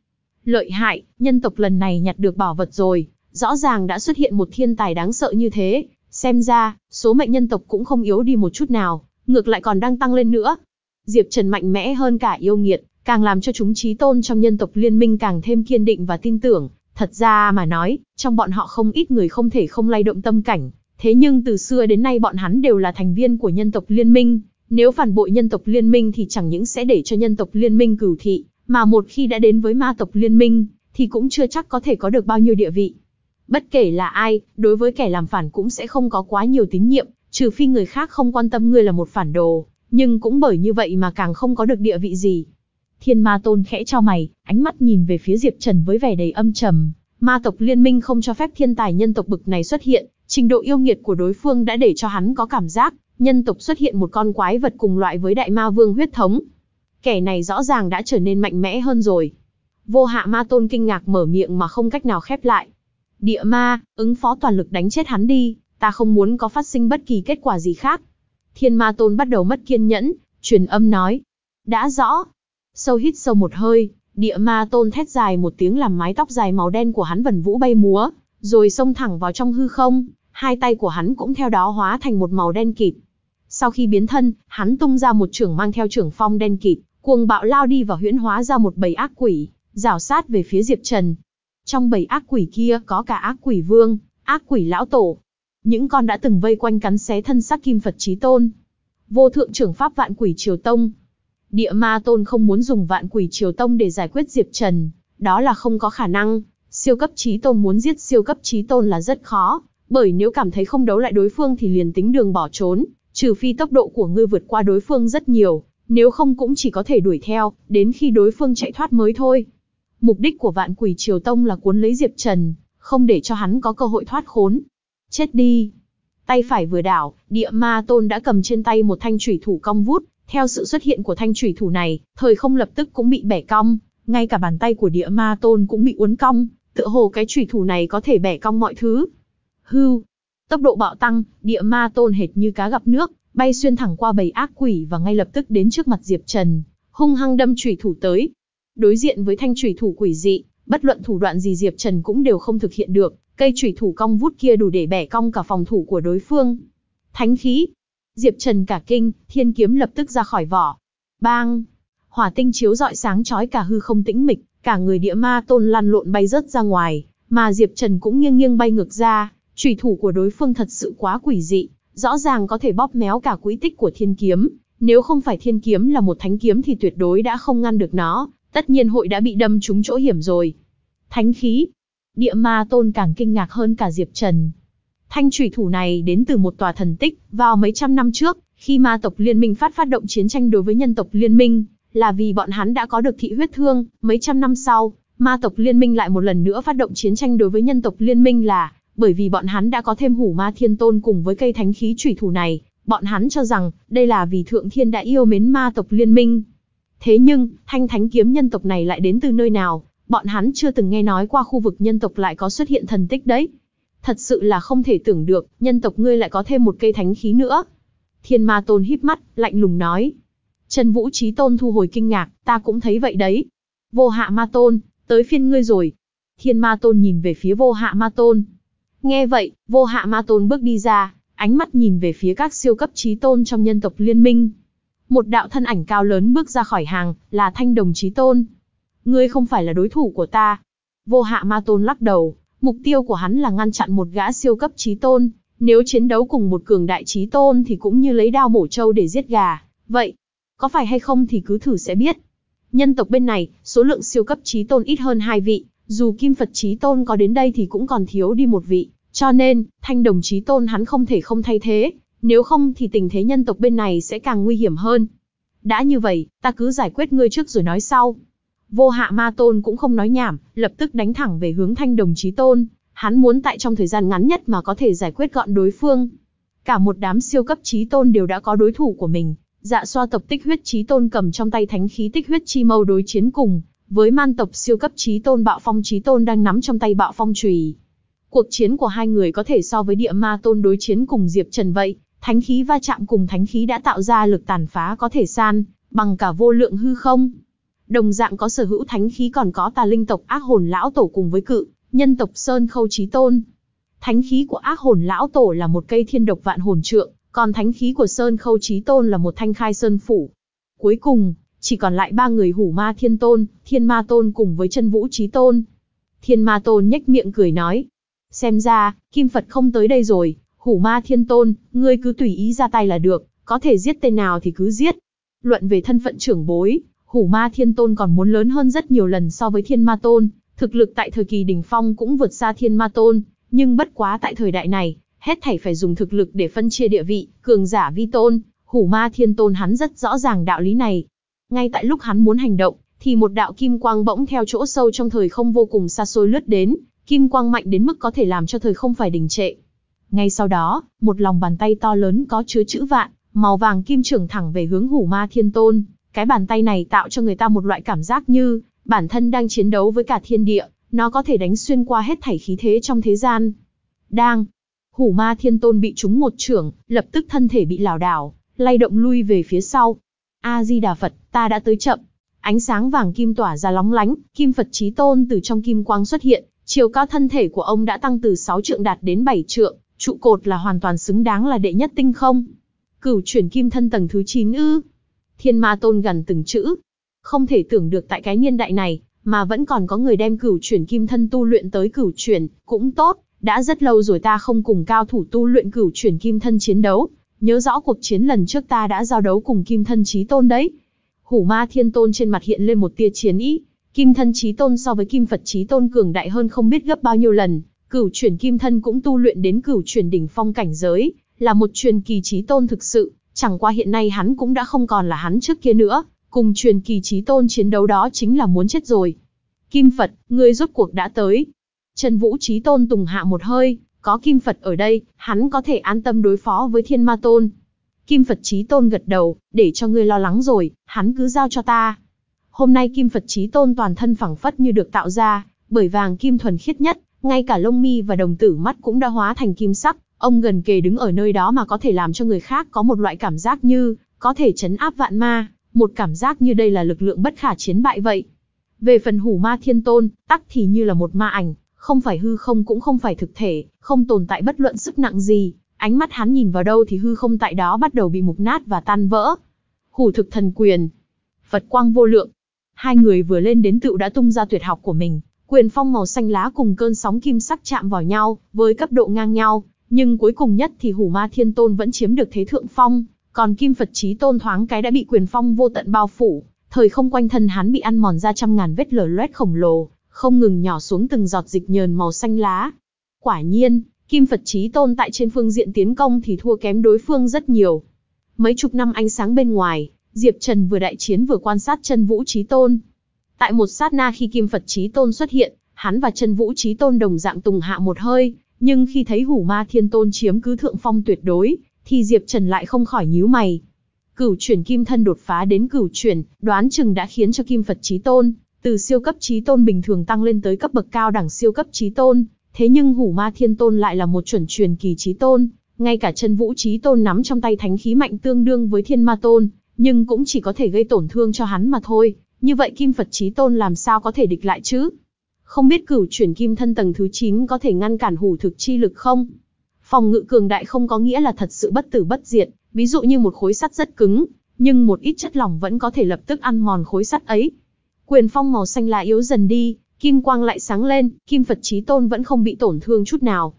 Lợi hại, nhân tộc lần này nhặt được bảo vật rồi, rõ ràng đã xuất hiện một thiên tài đáng sợ như thế, xem ra, số mệnh nhân tộc cũng không yếu đi một chút nào, ngược lại còn đang tăng lên nữa. Diệp Trần mạnh mẽ hơn cả yêu nghiệt, càng làm cho chúng trí tôn trong nhân tộc liên minh càng thêm kiên định và tin tưởng. Thật ra mà nói, trong bọn họ không ít người không thể không lay động tâm cảnh, thế nhưng từ xưa đến nay bọn hắn đều là thành viên của nhân tộc liên minh, nếu phản bội nhân tộc liên minh thì chẳng những sẽ để cho nhân tộc liên minh cửu thị, mà một khi đã đến với ma tộc liên minh, thì cũng chưa chắc có thể có được bao nhiêu địa vị. Bất kể là ai, đối với kẻ làm phản cũng sẽ không có quá nhiều tín nhiệm, trừ phi người khác không quan tâm ngươi là một phản đồ, nhưng cũng bởi như vậy mà càng không có được địa vị gì. Thiên ma tôn khẽ cho mày, ánh mắt nhìn về phía Diệp Trần với vẻ đầy âm trầm. Ma tộc liên minh không cho phép thiên tài nhân tộc bực này xuất hiện, trình độ yêu nghiệt của đối phương đã để cho hắn có cảm giác, nhân tộc xuất hiện một con quái vật cùng loại với đại ma vương huyết thống. Kẻ này rõ ràng đã trở nên mạnh mẽ hơn rồi. Vô hạ ma tôn kinh ngạc mở miệng mà không cách nào khép lại. Địa ma, ứng phó toàn lực đánh chết hắn đi, ta không muốn có phát sinh bất kỳ kết quả gì khác. Thiên ma tôn bắt đầu mất kiên nhẫn, truyền âm nói. Đã rõ. Sâu hít sâu một hơi, địa ma tôn thét dài một tiếng làm mái tóc dài màu đen của hắn vần vũ bay múa, rồi xông thẳng vào trong hư không, hai tay của hắn cũng theo đó hóa thành một màu đen kịt. Sau khi biến thân, hắn tung ra một trưởng mang theo trưởng phong đen kịt, cuồng bạo lao đi và huyễn hóa ra một bầy ác quỷ, rảo sát về phía Diệp Trần. Trong bầy ác quỷ kia có cả ác quỷ vương, ác quỷ lão tổ. Những con đã từng vây quanh cắn xé thân xác kim Phật trí tôn. Vô thượng trưởng pháp vạn quỷ triều tông. Địa ma tôn không muốn dùng vạn quỷ triều tông để giải quyết Diệp Trần. Đó là không có khả năng. Siêu cấp trí tôn muốn giết siêu cấp trí tôn là rất khó. Bởi nếu cảm thấy không đấu lại đối phương thì liền tính đường bỏ trốn, trừ phi tốc độ của ngươi vượt qua đối phương rất nhiều, nếu không cũng chỉ có thể đuổi theo, đến khi đối phương chạy thoát mới thôi. Mục đích của vạn quỷ triều tông là cuốn lấy Diệp Trần, không để cho hắn có cơ hội thoát khốn. Chết đi! Tay phải vừa đảo, địa ma tôn đã cầm trên tay một thanh thủy thủ cong vút, theo sự xuất hiện của thanh thủy thủ này, thời không lập tức cũng bị bẻ cong, ngay cả bàn tay của địa ma tôn cũng bị uốn cong, tựa hồ cái thủy thủ này có thể bẻ cong mọi thứ. Hưu! Tốc độ bạo tăng, địa ma tôn hệt như cá gặp nước, bay xuyên thẳng qua bầy ác quỷ và ngay lập tức đến trước mặt Diệp Trần, hung hăng đâm chủy thủ tới. Đối diện với thanh chủy thủ quỷ dị, bất luận thủ đoạn gì Diệp Trần cũng đều không thực hiện được, cây chủy thủ cong vút kia đủ để bẻ cong cả phòng thủ của đối phương. Thánh khí. Diệp Trần cả kinh, thiên kiếm lập tức ra khỏi vỏ. Bang! Hỏa tinh chiếu rọi sáng chói cả hư không tĩnh mịch, cả người địa ma tôn lăn lộn bay rớt ra ngoài, mà Diệp Trần cũng nghiêng nghiêng bay ngược ra, chủy thủ của đối phương thật sự quá quỷ dị, rõ ràng có thể bóp méo cả quỹ tích của thiên kiếm, nếu không phải thiên kiếm là một thánh kiếm thì tuyệt đối đã không ngăn được nó, tất nhiên hội đã bị đâm trúng chỗ hiểm rồi. Thánh khí. Địa ma tôn càng kinh ngạc hơn cả Diệp Trần. Thanh trùy thủ này đến từ một tòa thần tích, vào mấy trăm năm trước, khi ma tộc liên minh phát phát động chiến tranh đối với nhân tộc liên minh, là vì bọn hắn đã có được thị huyết thương, mấy trăm năm sau, ma tộc liên minh lại một lần nữa phát động chiến tranh đối với nhân tộc liên minh là, bởi vì bọn hắn đã có thêm hủ ma thiên tôn cùng với cây thánh khí trùy thủ này, bọn hắn cho rằng, đây là vì thượng thiên đã yêu mến ma tộc liên minh. Thế nhưng, thanh thánh kiếm nhân tộc này lại đến từ nơi nào, bọn hắn chưa từng nghe nói qua khu vực nhân tộc lại có xuất hiện thần tích đấy. Thật sự là không thể tưởng được, nhân tộc ngươi lại có thêm một cây thánh khí nữa. Thiên ma tôn híp mắt, lạnh lùng nói. Trần Vũ Trí Tôn thu hồi kinh ngạc, ta cũng thấy vậy đấy. Vô hạ ma tôn, tới phiên ngươi rồi. Thiên ma tôn nhìn về phía vô hạ ma tôn. Nghe vậy, vô hạ ma tôn bước đi ra, ánh mắt nhìn về phía các siêu cấp trí tôn trong nhân tộc liên minh. Một đạo thân ảnh cao lớn bước ra khỏi hàng, là thanh đồng trí tôn. Ngươi không phải là đối thủ của ta. Vô hạ ma tôn lắc đầu, mục tiêu của hắn là ngăn chặn một gã siêu cấp trí tôn. Nếu chiến đấu cùng một cường đại trí tôn thì cũng như lấy đao mổ trâu để giết gà. Vậy, có phải hay không thì cứ thử sẽ biết. Nhân tộc bên này, số lượng siêu cấp trí tôn ít hơn hai vị, dù Kim Phật Chí tôn có đến đây thì cũng còn thiếu đi một vị, cho nên, thanh đồng Chí tôn hắn không thể không thay thế, nếu không thì tình thế nhân tộc bên này sẽ càng nguy hiểm hơn. Đã như vậy, ta cứ giải quyết ngươi trước rồi nói sau. Vô hạ ma tôn cũng không nói nhảm, lập tức đánh thẳng về hướng thanh đồng chí tôn. Hắn muốn tại trong thời gian ngắn nhất mà có thể giải quyết gọn đối phương. Cả một đám siêu cấp Chí tôn đều đã có đối thủ của mình. Dạ xoa tộc tích huyết Chí tôn cầm trong tay thánh khí tích huyết chi mâu đối chiến cùng, với man tộc siêu cấp trí tôn bạo phong trí tôn đang nắm trong tay bạo phong trùy. Cuộc chiến của hai người có thể so với địa ma tôn đối chiến cùng Diệp Trần vậy, thánh khí va chạm cùng thánh khí đã tạo ra lực tàn phá có thể san, bằng cả vô lượng hư không. Đồng dạng có sở hữu thánh khí còn có tà linh tộc ác hồn lão tổ cùng với cự, nhân tộc Sơn Khâu trí Tôn. Thánh khí của ác hồn lão tổ là một cây thiên độc vạn hồn trượng, còn thánh khí của Sơn Khâu trí Tôn là một thanh khai sơn phủ. Cuối cùng, chỉ còn lại ba người hủ ma thiên tôn, thiên ma tôn cùng với chân vũ Chí Tôn. Thiên ma tôn nhếch miệng cười nói. Xem ra, Kim Phật không tới đây rồi, hủ ma thiên tôn, ngươi cứ tùy ý ra tay là được, có thể giết tên nào thì cứ giết. Luận về thân phận trưởng bối, Hủ Ma Thiên Tôn còn muốn lớn hơn rất nhiều lần so với Thiên Ma Tôn, thực lực tại thời kỳ đỉnh phong cũng vượt xa Thiên Ma Tôn, nhưng bất quá tại thời đại này, hết thảy phải dùng thực lực để phân chia địa vị, cường giả vi tôn, Hủ Ma Thiên Tôn hắn rất rõ ràng đạo lý này. Ngay tại lúc hắn muốn hành động, thì một đạo kim quang bỗng theo chỗ sâu trong thời không vô cùng xa xôi lướt đến, kim quang mạnh đến mức có thể làm cho thời không phải đình trệ. Ngay sau đó, một lòng bàn tay to lớn có chứa chữ vạn, màu vàng kim trưởng thẳng về hướng Hủ Ma Thiên Tôn, cái bàn tay này tạo cho người ta một loại cảm giác như, bản thân đang chiến đấu với cả thiên địa, nó có thể đánh xuyên qua hết thảy khí thế trong thế gian. Đang, hủ ma thiên tôn bị trúng một trưởng, lập tức thân thể bị lảo đảo, lay động lui về phía sau. A-di-đà Phật, ta đã tới chậm. Ánh sáng vàng kim tỏa ra lóng lánh, kim Phật chí tôn từ trong kim quang xuất hiện, chiều cao thân thể của ông đã tăng từ 6 trượng đạt đến 7 trượng, trụ cột là hoàn toàn xứng đáng là đệ nhất tinh không. Cửu chuyển kim thân tầng thứ 9 ư? Thiên ma tôn gần từng chữ. Không thể tưởng được tại cái niên đại này, mà vẫn còn có người đem cửu chuyển kim thân tu luyện tới cửu chuyển, cũng tốt, đã rất lâu rồi ta không cùng cao thủ tu luyện cửu chuyển kim thân chiến đấu, nhớ rõ cuộc chiến lần trước ta đã giao đấu cùng kim thân chí tôn đấy. Hủ ma thiên tôn trên mặt hiện lên một tia chiến ý, kim thân chí tôn so với kim Phật chí tôn cường đại hơn không biết gấp bao nhiêu lần, Cửu chuyển kim thân cũng tu luyện đến cửu chuyển đỉnh phong cảnh giới, là một truyền kỳ trí tôn thực sự, chẳng qua hiện nay hắn cũng đã không còn là hắn trước kia nữa, cùng truyền kỳ trí tôn chiến đấu đó chính là muốn chết rồi. Kim Phật, ngươi rốt cuộc đã tới. Trần Vũ trí tôn tùng hạ một hơi, có Kim Phật ở đây, hắn có thể an tâm đối phó với Thiên Ma Tôn. Kim Phật chí tôn gật đầu, để cho ngươi lo lắng rồi, hắn cứ giao cho ta. Hôm nay Kim Phật chí tôn toàn thân phẳng phất như được tạo ra, bởi vàng kim thuần khiết nhất, ngay cả lông mi và đồng tử mắt cũng đã hóa thành kim sắc, ông gần kề đứng ở nơi đó mà có thể làm cho người khác có một loại cảm giác như có thể chấn áp vạn ma, một cảm giác như đây là lực lượng bất khả chiến bại vậy. Về phần hủ ma thiên tôn, tắc thì như là một ma ảnh, không phải hư không cũng không phải thực thể, không tồn tại bất luận sức nặng gì, ánh mắt hắn nhìn vào đâu thì hư không tại đó bắt đầu bị mục nát và tan vỡ. Hủ thực thần quyền, Phật quang vô lượng. Hai người vừa lên đến tựu đã tung ra tuyệt học của mình, quyền phong màu xanh lá cùng cơn sóng kim sắc chạm vào nhau, với cấp độ ngang nhau, nhưng cuối cùng nhất thì Hủ Ma Thiên Tôn vẫn chiếm được thế thượng phong, còn Kim Phật Chí Tôn thoáng cái đã bị quyền phong vô tận bao phủ, thời không quanh thân hắn bị ăn mòn ra trăm ngàn vết lở loét khổng lồ, không ngừng nhỏ xuống từng giọt dịch nhờn màu xanh lá. Quả nhiên, Kim Phật Chí Tôn tại trên phương diện tiến công thì thua kém đối phương rất nhiều. Mấy chục năm ánh sáng bên ngoài, Diệp Trần vừa đại chiến vừa quan sát chân Vũ Chí Tôn. Tại một sát na khi Kim Phật Chí Tôn xuất hiện, hắn và chân Vũ Chí Tôn đồng dạng tùng hạ một hơi, nhưng khi thấy Hủ Ma Thiên Tôn chiếm cứ thượng phong tuyệt đối, thì Diệp Trần lại không khỏi nhíu mày. Cửu chuyển kim thân đột phá đến cửu chuyển, đoán chừng đã khiến cho Kim Phật Chí Tôn, từ siêu cấp trí Tôn bình thường tăng lên tới cấp bậc cao đẳng siêu cấp trí Tôn, thế nhưng Hủ Ma Thiên Tôn lại là một chuẩn truyền kỳ trí Tôn, ngay cả chân Vũ trí Tôn nắm trong tay thánh khí mạnh tương đương với Thiên Ma Tôn, nhưng cũng chỉ có thể gây tổn thương cho hắn mà thôi, như vậy Kim Phật trí Tôn làm sao có thể địch lại chứ? Không biết cửu chuyển kim thân tầng thứ 9 có thể ngăn cản hủ thực chi lực không? Phòng ngự cường đại không có nghĩa là thật sự bất tử bất diệt, ví dụ như một khối sắt rất cứng, nhưng một ít chất lỏng vẫn có thể lập tức ăn mòn khối sắt ấy. Quyền phong màu xanh lá yếu dần đi, kim quang lại sáng lên, kim Phật chí tôn vẫn không bị tổn thương chút nào.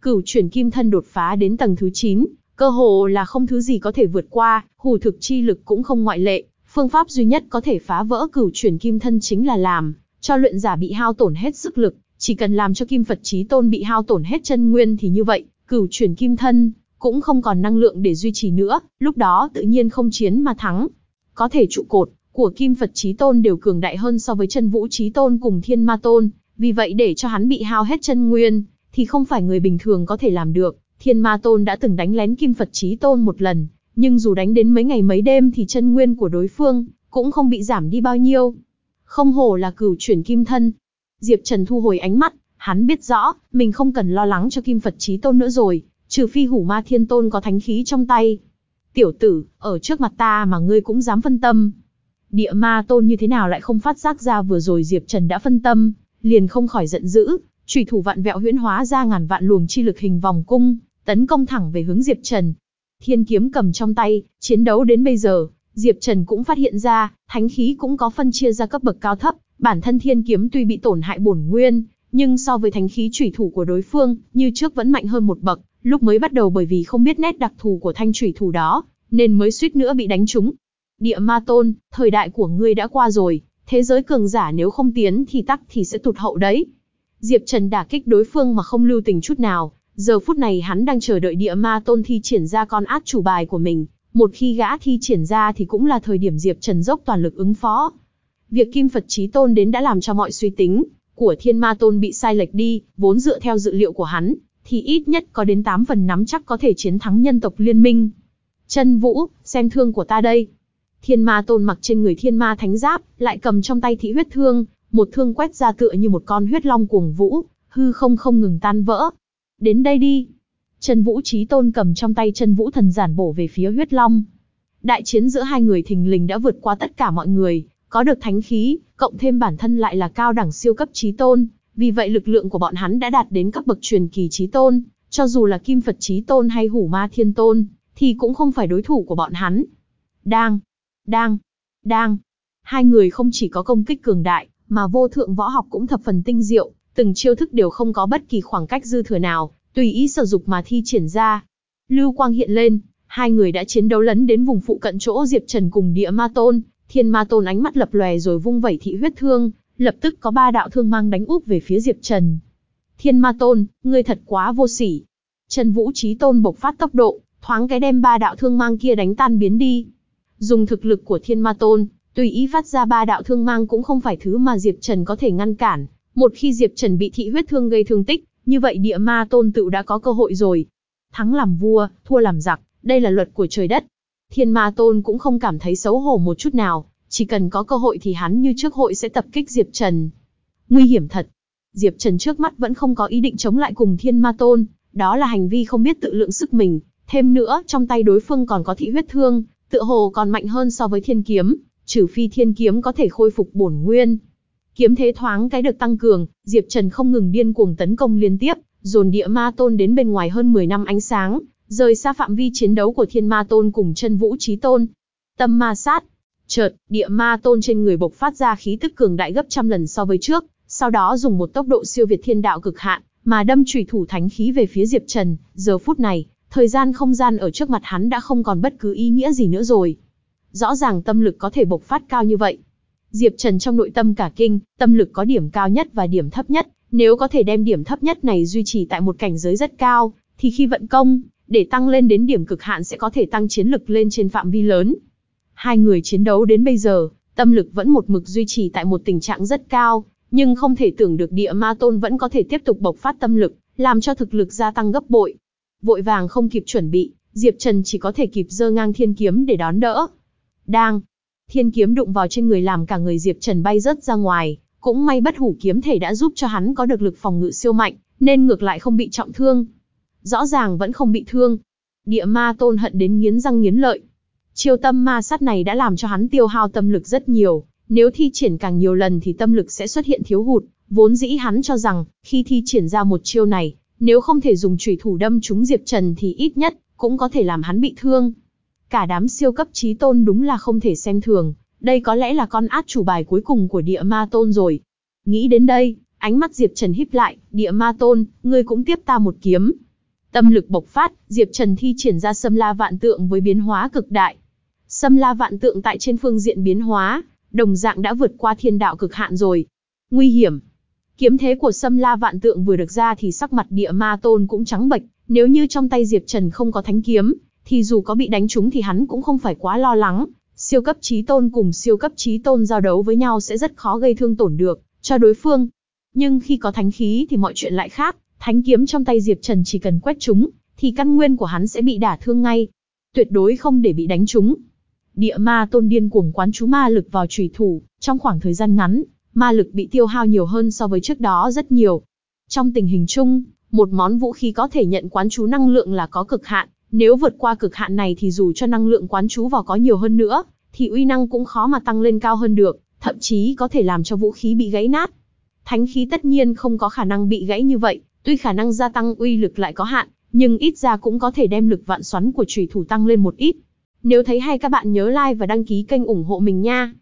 Cửu chuyển kim thân đột phá đến tầng thứ 9, cơ hồ là không thứ gì có thể vượt qua, hủ thực chi lực cũng không ngoại lệ. Phương pháp duy nhất có thể phá vỡ cửu chuyển kim thân chính là làm cho luyện giả bị hao tổn hết sức lực, chỉ cần làm cho kim Phật chí tôn bị hao tổn hết chân nguyên thì như vậy, cửu chuyển kim thân, cũng không còn năng lượng để duy trì nữa, lúc đó tự nhiên không chiến mà thắng. Có thể trụ cột của kim Phật chí tôn đều cường đại hơn so với chân vũ chí tôn cùng thiên ma tôn, vì vậy để cho hắn bị hao hết chân nguyên, thì không phải người bình thường có thể làm được. Thiên ma tôn đã từng đánh lén kim Phật chí tôn một lần, nhưng dù đánh đến mấy ngày mấy đêm thì chân nguyên của đối phương cũng không bị giảm đi bao nhiêu. Không hổ là cửu chuyển kim thân. Diệp Trần thu hồi ánh mắt, hắn biết rõ, mình không cần lo lắng cho kim Phật Chí Tôn nữa rồi, trừ phi hủ ma thiên tôn có thánh khí trong tay. Tiểu tử, ở trước mặt ta mà ngươi cũng dám phân tâm. Địa ma tôn như thế nào lại không phát giác ra vừa rồi Diệp Trần đã phân tâm, liền không khỏi giận dữ, chủy thủ vạn vẹo huyễn hóa ra ngàn vạn luồng chi lực hình vòng cung, tấn công thẳng về hướng Diệp Trần. Thiên kiếm cầm trong tay, chiến đấu đến bây giờ, Diệp Trần cũng phát hiện ra, thánh khí cũng có phân chia ra cấp bậc cao thấp, bản thân thiên kiếm tuy bị tổn hại bổn nguyên, nhưng so với thánh khí chủy thủ của đối phương, như trước vẫn mạnh hơn một bậc, lúc mới bắt đầu bởi vì không biết nét đặc thù của thanh chủy thủ đó, nên mới suýt nữa bị đánh trúng. Địa ma tôn, thời đại của ngươi đã qua rồi, thế giới cường giả nếu không tiến thì tắc thì sẽ tụt hậu đấy. Diệp Trần đả kích đối phương mà không lưu tình chút nào, giờ phút này hắn đang chờ đợi địa ma tôn thi triển ra con át chủ bài của mình, một khi gã thi triển ra thì cũng là thời điểm Diệp Trần dốc toàn lực ứng phó. Việc Kim Phật Chí Tôn đến đã làm cho mọi suy tính của Thiên Ma Tôn bị sai lệch đi, vốn dựa theo dự liệu của hắn, thì ít nhất có đến 8 phần nắm chắc có thể chiến thắng nhân tộc liên minh. Chân Vũ, xem thương của ta đây. Thiên Ma Tôn mặc trên người Thiên Ma Thánh Giáp, lại cầm trong tay thị huyết thương, một thương quét ra tựa như một con huyết long cuồng vũ, hư không không ngừng tan vỡ. Đến đây đi. Chân Vũ Chí Tôn cầm trong tay chân Vũ Thần giản bổ về phía huyết long. Đại chiến giữa hai người thình lình đã vượt qua tất cả mọi người, có được thánh khí, cộng thêm bản thân lại là cao đẳng siêu cấp Chí Tôn, vì vậy lực lượng của bọn hắn đã đạt đến các bậc truyền kỳ Chí Tôn, cho dù là Kim Phật Chí Tôn hay Hủ Ma Thiên Tôn, thì cũng không phải đối thủ của bọn hắn. Đang, đang, đang. Hai người không chỉ có công kích cường đại, mà vô thượng võ học cũng thập phần tinh diệu, từng chiêu thức đều không có bất kỳ khoảng cách dư thừa nào, tùy ý sử dụng mà thi triển ra. Lưu quang hiện lên, hai người đã chiến đấu lấn đến vùng phụ cận chỗ Diệp Trần cùng Địa Ma Tôn, Thiên Ma Tôn ánh mắt lập lòe rồi vung vẩy thị huyết thương, lập tức có ba đạo thương mang đánh úp về phía Diệp Trần. Thiên Ma Tôn, ngươi thật quá vô sỉ. Trần Vũ Chí Tôn bộc phát tốc độ, thoáng cái đem ba đạo thương mang kia đánh tan biến đi. Dùng thực lực của Thiên Ma Tôn, tùy ý phát ra ba đạo thương mang cũng không phải thứ mà Diệp Trần có thể ngăn cản. Một khi Diệp Trần bị thị huyết thương gây thương tích, như vậy địa ma tôn tự đã có cơ hội rồi. Thắng làm vua, thua làm giặc, đây là luật của trời đất. Thiên ma tôn cũng không cảm thấy xấu hổ một chút nào, chỉ cần có cơ hội thì hắn như trước hội sẽ tập kích Diệp Trần. Nguy hiểm thật. Diệp Trần trước mắt vẫn không có ý định chống lại cùng thiên ma tôn, đó là hành vi không biết tự lượng sức mình. Thêm nữa, trong tay đối phương còn có thị huyết thương, tựa hồ còn mạnh hơn so với thiên kiếm, trừ phi thiên kiếm có thể khôi phục bổn nguyên. Kiếm thế thoáng cái được tăng cường, Diệp Trần không ngừng điên cuồng tấn công liên tiếp, dồn địa ma tôn đến bên ngoài hơn 10 năm ánh sáng, rời xa phạm vi chiến đấu của thiên ma tôn cùng chân vũ trí tôn. Tâm ma sát. Chợt, địa ma tôn trên người bộc phát ra khí tức cường đại gấp trăm lần so với trước, sau đó dùng một tốc độ siêu việt thiên đạo cực hạn, mà đâm chủy thủ thánh khí về phía Diệp Trần. Giờ phút này, thời gian không gian ở trước mặt hắn đã không còn bất cứ ý nghĩa gì nữa rồi. Rõ ràng tâm lực có thể bộc phát cao như vậy. Diệp Trần trong nội tâm cả kinh, tâm lực có điểm cao nhất và điểm thấp nhất, nếu có thể đem điểm thấp nhất này duy trì tại một cảnh giới rất cao, thì khi vận công, để tăng lên đến điểm cực hạn sẽ có thể tăng chiến lực lên trên phạm vi lớn. Hai người chiến đấu đến bây giờ, tâm lực vẫn một mực duy trì tại một tình trạng rất cao, nhưng không thể tưởng được địa ma tôn vẫn có thể tiếp tục bộc phát tâm lực, làm cho thực lực gia tăng gấp bội. Vội vàng không kịp chuẩn bị, Diệp Trần chỉ có thể kịp giơ ngang thiên kiếm để đón đỡ. Đang, thiên kiếm đụng vào trên người làm cả người Diệp Trần bay rớt ra ngoài, cũng may bất hủ kiếm thể đã giúp cho hắn có được lực phòng ngự siêu mạnh, nên ngược lại không bị trọng thương. Rõ ràng vẫn không bị thương. Địa ma tôn hận đến nghiến răng nghiến lợi. Chiêu tâm ma sát này đã làm cho hắn tiêu hao tâm lực rất nhiều, nếu thi triển càng nhiều lần thì tâm lực sẽ xuất hiện thiếu hụt, vốn dĩ hắn cho rằng, khi thi triển ra một chiêu này, nếu không thể dùng chủy thủ đâm trúng Diệp Trần thì ít nhất, cũng có thể làm hắn bị thương. Cả đám siêu cấp trí tôn đúng là không thể xem thường, đây có lẽ là con át chủ bài cuối cùng của địa ma tôn rồi. Nghĩ đến đây, ánh mắt Diệp Trần híp lại, địa ma tôn, ngươi cũng tiếp ta một kiếm. Tâm lực bộc phát, Diệp Trần thi triển ra sâm la vạn tượng với biến hóa cực đại. Sâm la vạn tượng tại trên phương diện biến hóa, đồng dạng đã vượt qua thiên đạo cực hạn rồi. Nguy hiểm. Kiếm thế của sâm la vạn tượng vừa được ra thì sắc mặt địa ma tôn cũng trắng bệch, nếu như trong tay Diệp Trần không có thánh kiếm, thì dù có bị đánh trúng thì hắn cũng không phải quá lo lắng. Siêu cấp trí tôn cùng siêu cấp trí tôn giao đấu với nhau sẽ rất khó gây thương tổn được cho đối phương. Nhưng khi có thánh khí thì mọi chuyện lại khác, thánh kiếm trong tay Diệp Trần chỉ cần quét trúng, thì căn nguyên của hắn sẽ bị đả thương ngay. Tuyệt đối không để bị đánh trúng. Địa ma tôn điên cuồng quán chú ma lực vào trùy thủ, trong khoảng thời gian ngắn, ma lực bị tiêu hao nhiều hơn so với trước đó rất nhiều. Trong tình hình chung, một món vũ khí có thể nhận quán chú năng lượng là có cực hạn, nếu vượt qua cực hạn này thì dù cho năng lượng quán chú vào có nhiều hơn nữa, thì uy năng cũng khó mà tăng lên cao hơn được, thậm chí có thể làm cho vũ khí bị gãy nát. Thánh khí tất nhiên không có khả năng bị gãy như vậy, tuy khả năng gia tăng uy lực lại có hạn, nhưng ít ra cũng có thể đem lực vạn xoắn của chủy thủ tăng lên một ít. Nếu thấy hay các bạn nhớ like và đăng ký kênh ủng hộ mình nha.